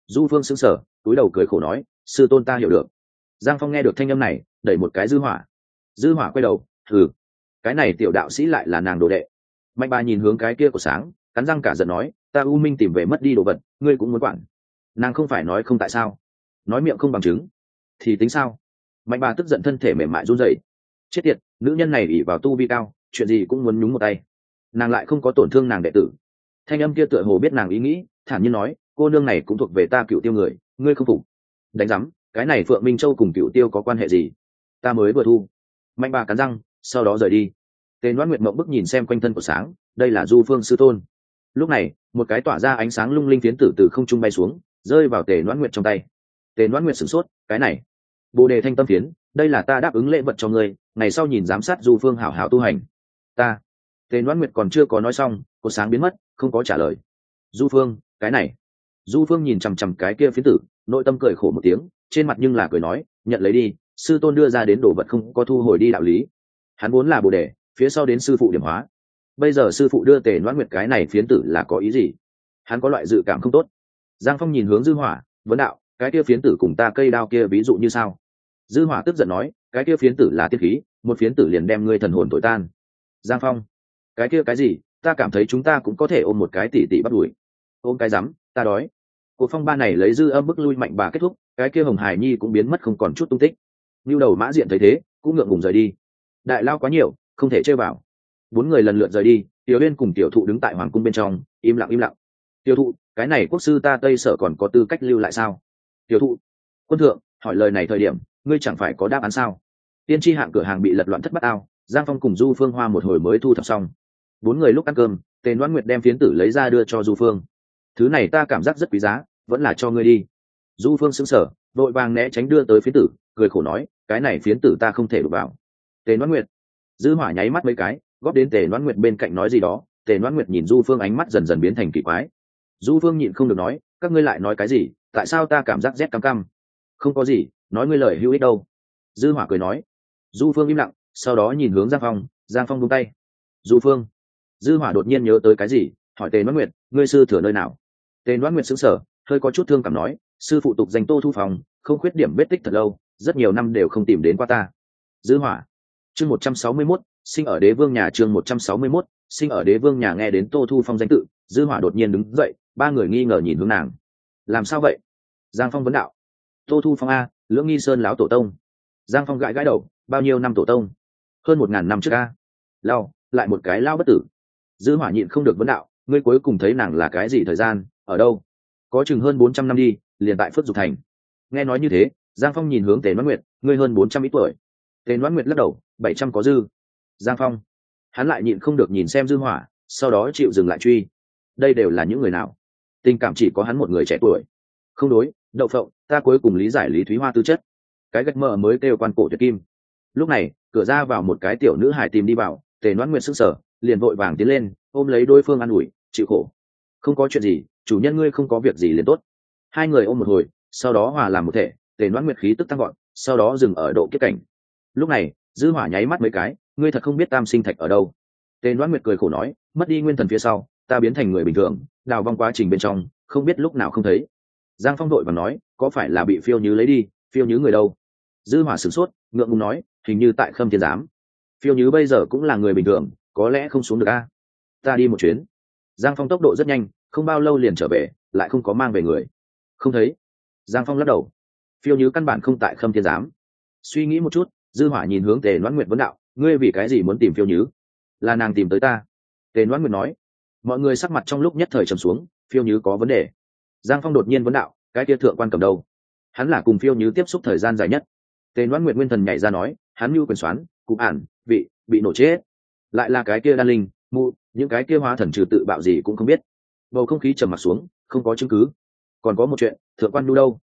Speaker 1: Du phương sững sờ túi đầu cười khổ nói sư tôn ta hiểu được. Giang phong nghe được thanh âm này đẩy một cái dư hỏa. Dư hỏa quay đầu thử cái này tiểu đạo sĩ lại là nàng đồ đệ. Mạnh bà nhìn hướng cái kia của sáng cắn răng cả giận nói ta u minh tìm về mất đi đồ vật ngươi cũng muốn quản nàng không phải nói không tại sao? Nói miệng không bằng chứng. Thì tính sao? Mạnh bà tức giận thân thể mềm mại run rẩy. Chết tiệt, nữ nhân này ỉ vào tu vi cao, chuyện gì cũng muốn nhúng một tay. Nàng lại không có tổn thương nàng đệ tử. Thanh âm kia tựa hồ biết nàng ý nghĩ, thản nhiên nói, cô nương này cũng thuộc về ta cựu tiêu người, ngươi không phục. Đánh giám cái này phượng minh châu cùng cựu tiêu có quan hệ gì? Ta mới vừa thu. Mạnh bà cắn răng, sau đó rời đi. Tên đoán nguyệt mộng bức nhìn xem quanh thân của sáng, đây là du phương sư tôn. Lúc này, một cái tỏa ra ánh sáng lung linh tiến tử từ không trung bay xuống rơi vào tề đoán nguyệt trong tay. Tề đoán nguyệt sửng sốt, cái này, bồ đề thanh tâm phiến, đây là ta đáp ứng lễ vật cho ngươi, ngày sau nhìn giám sát du phương hảo hảo tu hành. Ta, tề đoán nguyệt còn chưa có nói xong cô sáng biến mất, không có trả lời. Du phương, cái này. Du phương nhìn chằm chằm cái kia phiến tử, nội tâm cười khổ một tiếng, trên mặt nhưng là cười nói, nhận lấy đi, sư tôn đưa ra đến đồ vật không có thu hồi đi đạo lý. Hắn vốn là bồ đề, phía sau đến sư phụ điểm hóa. Bây giờ sư phụ đưa tề noãn nguyệt cái này phiến tử là có ý gì? Hắn có loại dự cảm không tốt giang phong nhìn hướng dư hỏa, vấn đạo, cái kia phiến tử cùng ta cây đao kia ví dụ như sao? Dư hỏa tức giận nói, cái kia phiến tử là tiết khí, một phiến tử liền đem ngươi thần hồn tội tan. Giang phong, cái kia cái gì? Ta cảm thấy chúng ta cũng có thể ôm một cái tỷ tỷ bắt đuổi. Ôm cái rắm, ta đói. Cuộc phong ba này lấy dư âm bức lui mạnh bà kết thúc, cái kia hồng hải nhi cũng biến mất không còn chút tung tích. Như đầu mã diện thấy thế, cũng ngượng ngùng rời đi. Đại lao quá nhiều, không thể chơi vào. Bốn người lần lượt rời đi, tiểu uyên cùng tiểu thụ đứng tại hoàng cung bên trong, im lặng im lặng tiểu thụ, cái này quốc sư ta tây sở còn có tư cách lưu lại sao? Tiểu thụ, quân thượng, hỏi lời này thời điểm, ngươi chẳng phải có đáp án sao? Tiên tri hạng cửa hàng bị lật loạn thất bát ao, giang phong cùng du phương hoa một hồi mới thu thập xong. Bốn người lúc ăn cơm, tề đoan nguyệt đem phiến tử lấy ra đưa cho du phương. Thứ này ta cảm giác rất quý giá, vẫn là cho ngươi đi. Du phương xứng sở đội vàng né tránh đưa tới phiến tử, cười khổ nói, cái này phiến tử ta không thể đụng vào. Tề đoan nguyệt, dư hỏa nháy mắt mấy cái, góp đến tề đoan nguyệt bên cạnh nói gì đó. Tề đoan nguyệt nhìn du phương ánh mắt dần dần biến thành kỳ quái du phương nhịn không được nói các ngươi lại nói cái gì? Tại sao ta cảm giác rét cam cam không có gì nói ngươi lời hữu ích đâu. Dư hỏa cười nói. Du phương im lặng sau đó nhìn hướng giang phong giang phong buông tay. Du phương dư hỏa đột nhiên nhớ tới cái gì hỏi tề đoan nguyệt ngươi sư thừa nơi nào? Tề đoan nguyệt sững sờ hơi có chút thương cảm nói sư phụ tục danh tô thu phòng không khuyết điểm vết tích thật lâu rất nhiều năm đều không tìm đến qua ta. Dư hỏa. Chương một trăm sáu mươi 161, sinh ở đế vương nhà chương một trăm sáu mươi 161, sinh ở đế vương nhà nghe đến tô thu phong danh tự dư hỏa đột nhiên đứng dậy ba người nghi ngờ nhìn hướng nàng. Làm sao vậy? Giang phong vấn đạo. Tô thu phong a, lưỡng nghi sơn láo tổ tông. Giang phong gãi gãi đầu, bao nhiêu năm tổ tông? Hơn một ngàn năm trước a. Lao, lại một cái lao bất tử. Dư hỏa nhịn không được vấn đạo, ngươi cuối cùng thấy nàng là cái gì thời gian, ở đâu? Có chừng hơn bốn trăm năm đi, liền tại phước dục thành. Nghe nói như thế, giang phong nhìn hướng tề noãn nguyệt, ngươi hơn bốn trăm ít tuổi. Tề noãn nguyệt lắc đầu, bảy trăm có dư. Giang phong. Hắn lại nhịn không được nhìn xem dư hỏa, sau đó chịu dừng lại truy. Đây đều là những người nào? Tình cảm chỉ có hắn một người trẻ tuổi. Không đối, đậu phộng, ta cuối cùng lý giải lý thúy hoa tư chất. Cái gạch mờ mới kêu quan cổ tuyệt kim. Lúc này, cửa ra vào một cái tiểu nữ hải tìm đi vào, tề noãn nguyệt sức sở liền vội vàng tiến lên, ôm lấy đối phương an ủi, chịu khổ. Không có chuyện gì, chủ nhân ngươi không có việc gì liền tốt. Hai người ôm một hồi, sau đó hòa làm một thể, tề noãn nguyệt khí tức tăng gọn sau đó dừng ở độ kiếp cảnh. Lúc này, dư hỏa nháy mắt mấy cái, ngươi thật không biết tam sinh thạch ở đâu. Tề noãn nguyệt cười khổ nói, mất đi nguyên thần phía sau, ta biến thành người bình thường đào vong quá trình bên trong, không biết lúc nào không thấy. Giang phong đội và nói, có phải là bị phiêu nhứ lấy đi, phiêu nhứ người đâu? Dư hỏa sửng sốt, ngượng ngùng nói, hình như tại khâm thiên giám. Phiêu nhứ bây giờ cũng là người bình thường, có lẽ không xuống được a. Ta đi một chuyến. Giang phong tốc độ rất nhanh, không bao lâu liền trở về, lại không có mang về người. Không thấy. Giang phong lắc đầu. Phiêu như căn bản không tại khâm thiên giám. Suy nghĩ một chút, dư hỏa nhìn hướng tề noãn nguyệt vấn đạo, ngươi vì cái gì muốn tìm phiêu nhứ là nàng tìm tới ta. Tề noãn nguyệt nói mọi người sắc mặt trong lúc nhất thời trầm xuống phiêu nhứ có vấn đề. Giang phong đột nhiên vấn đạo cái kia thượng quan cầm đầu, hắn là cùng phiêu nhứ tiếp xúc thời gian dài nhất. Tề đoán nguyện nguyên thần nhảy ra nói hắn mưu quyền xoán cụ ản vị bị nổ chết. Lại là cái kia đan linh mụ những cái kia hóa thần trừ tự bạo gì cũng không biết. Bầu không khí trầm mặt xuống không có chứng cứ. Còn có một chuyện thượng quan nhu đâu?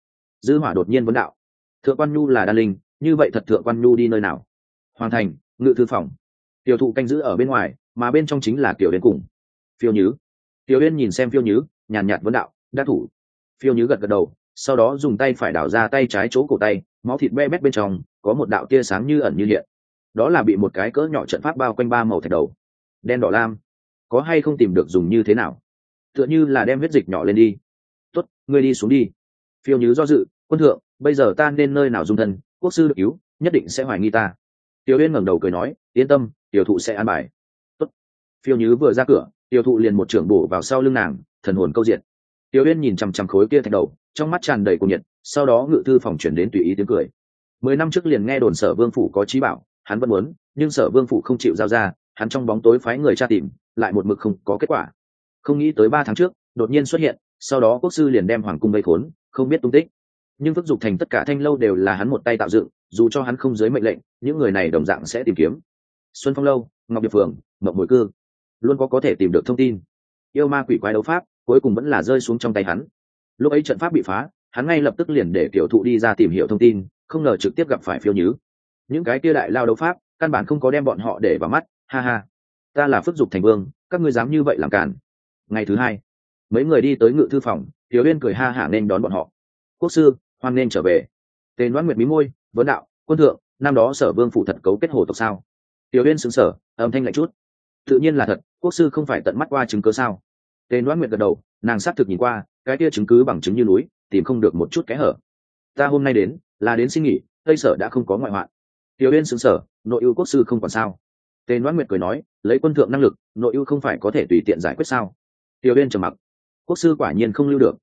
Speaker 1: Dư hỏa đột nhiên vấn đạo thượng quan nhu là đan linh như vậy thật thượng quan nhu đi nơi nào? Hoàng thành ngự thư phòng. Tiểu thụ canh giữ ở bên ngoài mà bên trong chính là tiểu đến cùng phiêu nhứ. Tiểu uyên nhìn xem phiêu nhứ, nhàn nhạt vấn đạo đã thủ. Phiêu nhứ gật gật đầu, sau đó dùng tay phải đảo ra tay trái chỗ cổ tay, máu thịt be bét bên trong, có một đạo tia sáng như ẩn như hiện. Đó là bị một cái cỡ nhỏ trận pháp bao quanh ba màu thạch đầu. Đen, đỏ, lam. Có hay không tìm được dùng như thế nào? Tựa như là đem huyết dịch nhỏ lên đi. Tốt, ngươi đi xuống đi. Phiêu nhứ do dự, quân thượng, bây giờ ta nên nơi nào dung thân? Quốc sư được cứu, nhất định sẽ hoài nghi ta. Tiểu uyên ngẩng đầu cười nói, yên tâm, tiểu thụ sẽ an bài. Tốt. phiêu nhứ vừa ra cửa tiểu thụ liền một trưởng bổ vào sau lưng nàng, thần hồn câu diện tiểu uyên nhìn chằm chằm khối kia thạch đầu, trong mắt tràn đầy cuồng nhiệt, sau đó ngự thư phòng chuyển đến tùy ý tiếng cười. Mười năm trước liền nghe đồn sở vương phủ có trí bảo, hắn vẫn muốn, nhưng sở vương phủ không chịu giao ra, hắn trong bóng tối phái người tra tìm, lại một mực không có kết quả. Không nghĩ tới ba tháng trước, đột nhiên xuất hiện, sau đó quốc sư liền đem hoàng cung gây khốn, không biết tung tích. Nhưng phức dục thành tất cả thanh lâu đều là hắn một tay tạo dựng, dù cho hắn không dưới mệnh lệnh, những người này đồng dạng sẽ tìm kiếm. Xuân phong lâu, ngọc điệp phường mộng mồi cư luôn có có thể tìm được thông tin. Yêu ma quỷ quái đấu pháp, cuối cùng vẫn là rơi xuống trong tay hắn. Lúc ấy trận pháp bị phá, hắn ngay lập tức liền để tiểu thụ đi ra tìm hiểu thông tin, không ngờ trực tiếp gặp phải phiêu nhứ. Những cái kia đại lao đấu pháp, căn bản không có đem bọn họ để vào mắt, ha ha. Ta là phức dục thành vương, các ngươi dám như vậy làm cản ngày thứ hai, mấy người đi tới ngự thư phòng, tiểu uyên cười ha hả nên đón bọn họ. Quốc sư, hoan nên trở về. Tên đoán nguyệt mí môi, vấn đạo, quân thượng, năm đó sở vương phụ thật cấu kết hồ tộc sao? Tiểu uyên xứng sở âm thanh lạnh chút tự nhiên là thật, quốc sư không phải tận mắt qua chứng cớ sao? Tên đoán nguyệt gật đầu, nàng xác thực nhìn qua, cái kia chứng cứ bằng chứng như núi, tìm không được một chút kẽ hở. Ta hôm nay đến, là đến xin nghỉ, tây sở đã không có ngoại hoạn. Tiểu uyên xứng sở nội ưu quốc sư không còn sao. Tên đoán nguyệt cười nói, lấy quân thượng năng lực, nội ưu không phải có thể tùy tiện giải quyết sao? Tiểu uyên trầm mặc. Quốc sư quả nhiên không lưu được.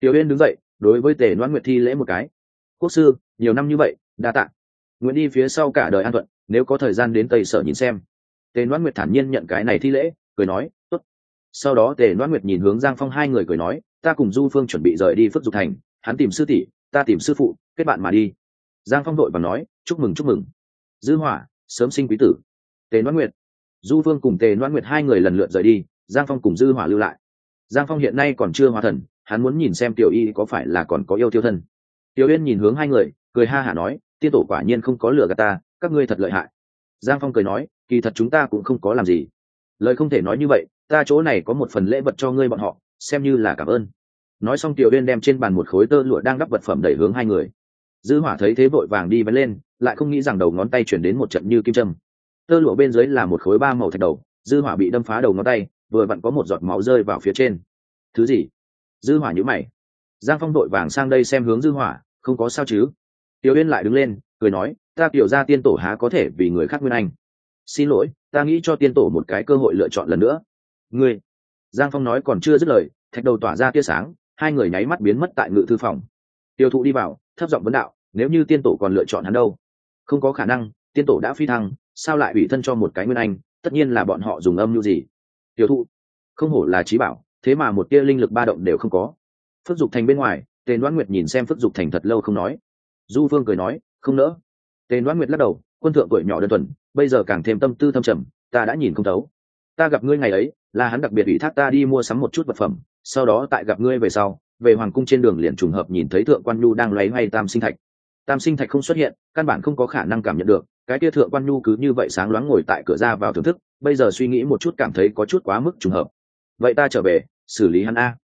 Speaker 1: Tiểu uyên đứng dậy, đối với tề đoán nguyệt thi lễ một cái. Quốc sư, nhiều năm như vậy, đa tạ. Nguyện đi phía sau cả đời an thuận, nếu có thời gian đến tây sở nhìn xem tề đoán nguyệt thản nhiên nhận cái này thi lễ, cười nói, tốt. Sau đó tề đoán nguyệt nhìn hướng giang phong hai người cười nói, ta cùng du phương chuẩn bị rời đi phước dục thành, hắn tìm sư tỷ, ta tìm sư phụ, kết bạn mà đi. Giang phong đội và nói, chúc mừng chúc mừng. Dư hỏa, sớm sinh quý tử. Tề đoán nguyệt, du phương cùng tề đoán nguyệt hai người lần lượt rời đi, giang phong cùng dư hỏa lưu lại. Giang phong hiện nay còn chưa hóa thần, hắn muốn nhìn xem tiểu y có phải là còn có yêu tiêu thân. Tiểu yên nhìn hướng hai người, cười ha hả nói, tiên tổ quả nhiên không có lừa gạt ta, các ngươi thật lợi hại. Giang phong cười nói kỳ thật chúng ta cũng không có làm gì. Lời không thể nói như vậy, ta chỗ này có một phần lễ vật cho ngươi bọn họ, xem như là cảm ơn. Nói xong tiểu uyên đem trên bàn một khối tơ lụa đang đắp vật phẩm đẩy hướng hai người. Dư hỏa thấy thế vội vàng đi vấn lên, lại không nghĩ rằng đầu ngón tay chuyển đến một trận như kim châm. Tơ lụa bên dưới là một khối ba màu thạch đầu, dư hỏa bị đâm phá đầu ngón tay, vừa vặn có một giọt máu rơi vào phía trên. Thứ gì? Dư hỏa nhíu mày. Giang phong đội vàng sang đây xem hướng dư hỏa, không có sao chứ? Tiểu uyên lại đứng lên, cười nói, ta tiểu gia tiên tổ há có thể vì người khác nguyên anh? Xin lỗi, ta nghĩ cho tiên tổ một cái cơ hội lựa chọn lần nữa. Ngươi, giang phong nói còn chưa dứt lời, thạch đầu tỏa ra tia sáng, hai người nháy mắt biến mất tại ngự thư phòng. Tiêu thụ đi vào, thấp giọng vấn đạo, nếu như tiên tổ còn lựa chọn hắn đâu? Không có khả năng, tiên tổ đã phi thăng, sao lại ủy thân cho một cái nguyên anh, tất nhiên là bọn họ dùng âm như gì? Tiêu thụ, không hổ là trí bảo, thế mà một tia linh lực ba động đều không có. Phước dục thành bên ngoài tên đoán nguyệt nhìn xem phước dục thành thật lâu không nói. Du phương cười nói, không nỡ. Tên đoán nguyệt lắc đầu, quân thượng tuổi nhỏ đơn thuần bây giờ càng thêm tâm tư thâm trầm, ta đã nhìn không thấu. Ta gặp ngươi ngày ấy, là hắn đặc biệt ủy thác ta đi mua sắm một chút vật phẩm, sau đó tại gặp ngươi về sau, về hoàng cung trên đường liền trùng hợp nhìn thấy thượng quan nhu đang loay hoay tam sinh thạch. Tam sinh thạch không xuất hiện, căn bản không có khả năng cảm nhận được, cái kia thượng quan nhu cứ như vậy sáng loáng ngồi tại cửa ra vào thưởng thức, bây giờ suy nghĩ một chút cảm thấy có chút quá mức trùng hợp. Vậy ta trở về, xử lý hắn a.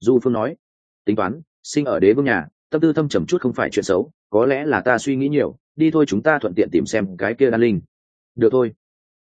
Speaker 1: Du phương nói. Tính toán, sinh ở đế vương nhà, tâm tư thâm trầm chút không phải chuyện xấu, có lẽ là ta suy nghĩ nhiều, đi thôi chúng ta thuận tiện tìm xem cái kia đan linh được thôi.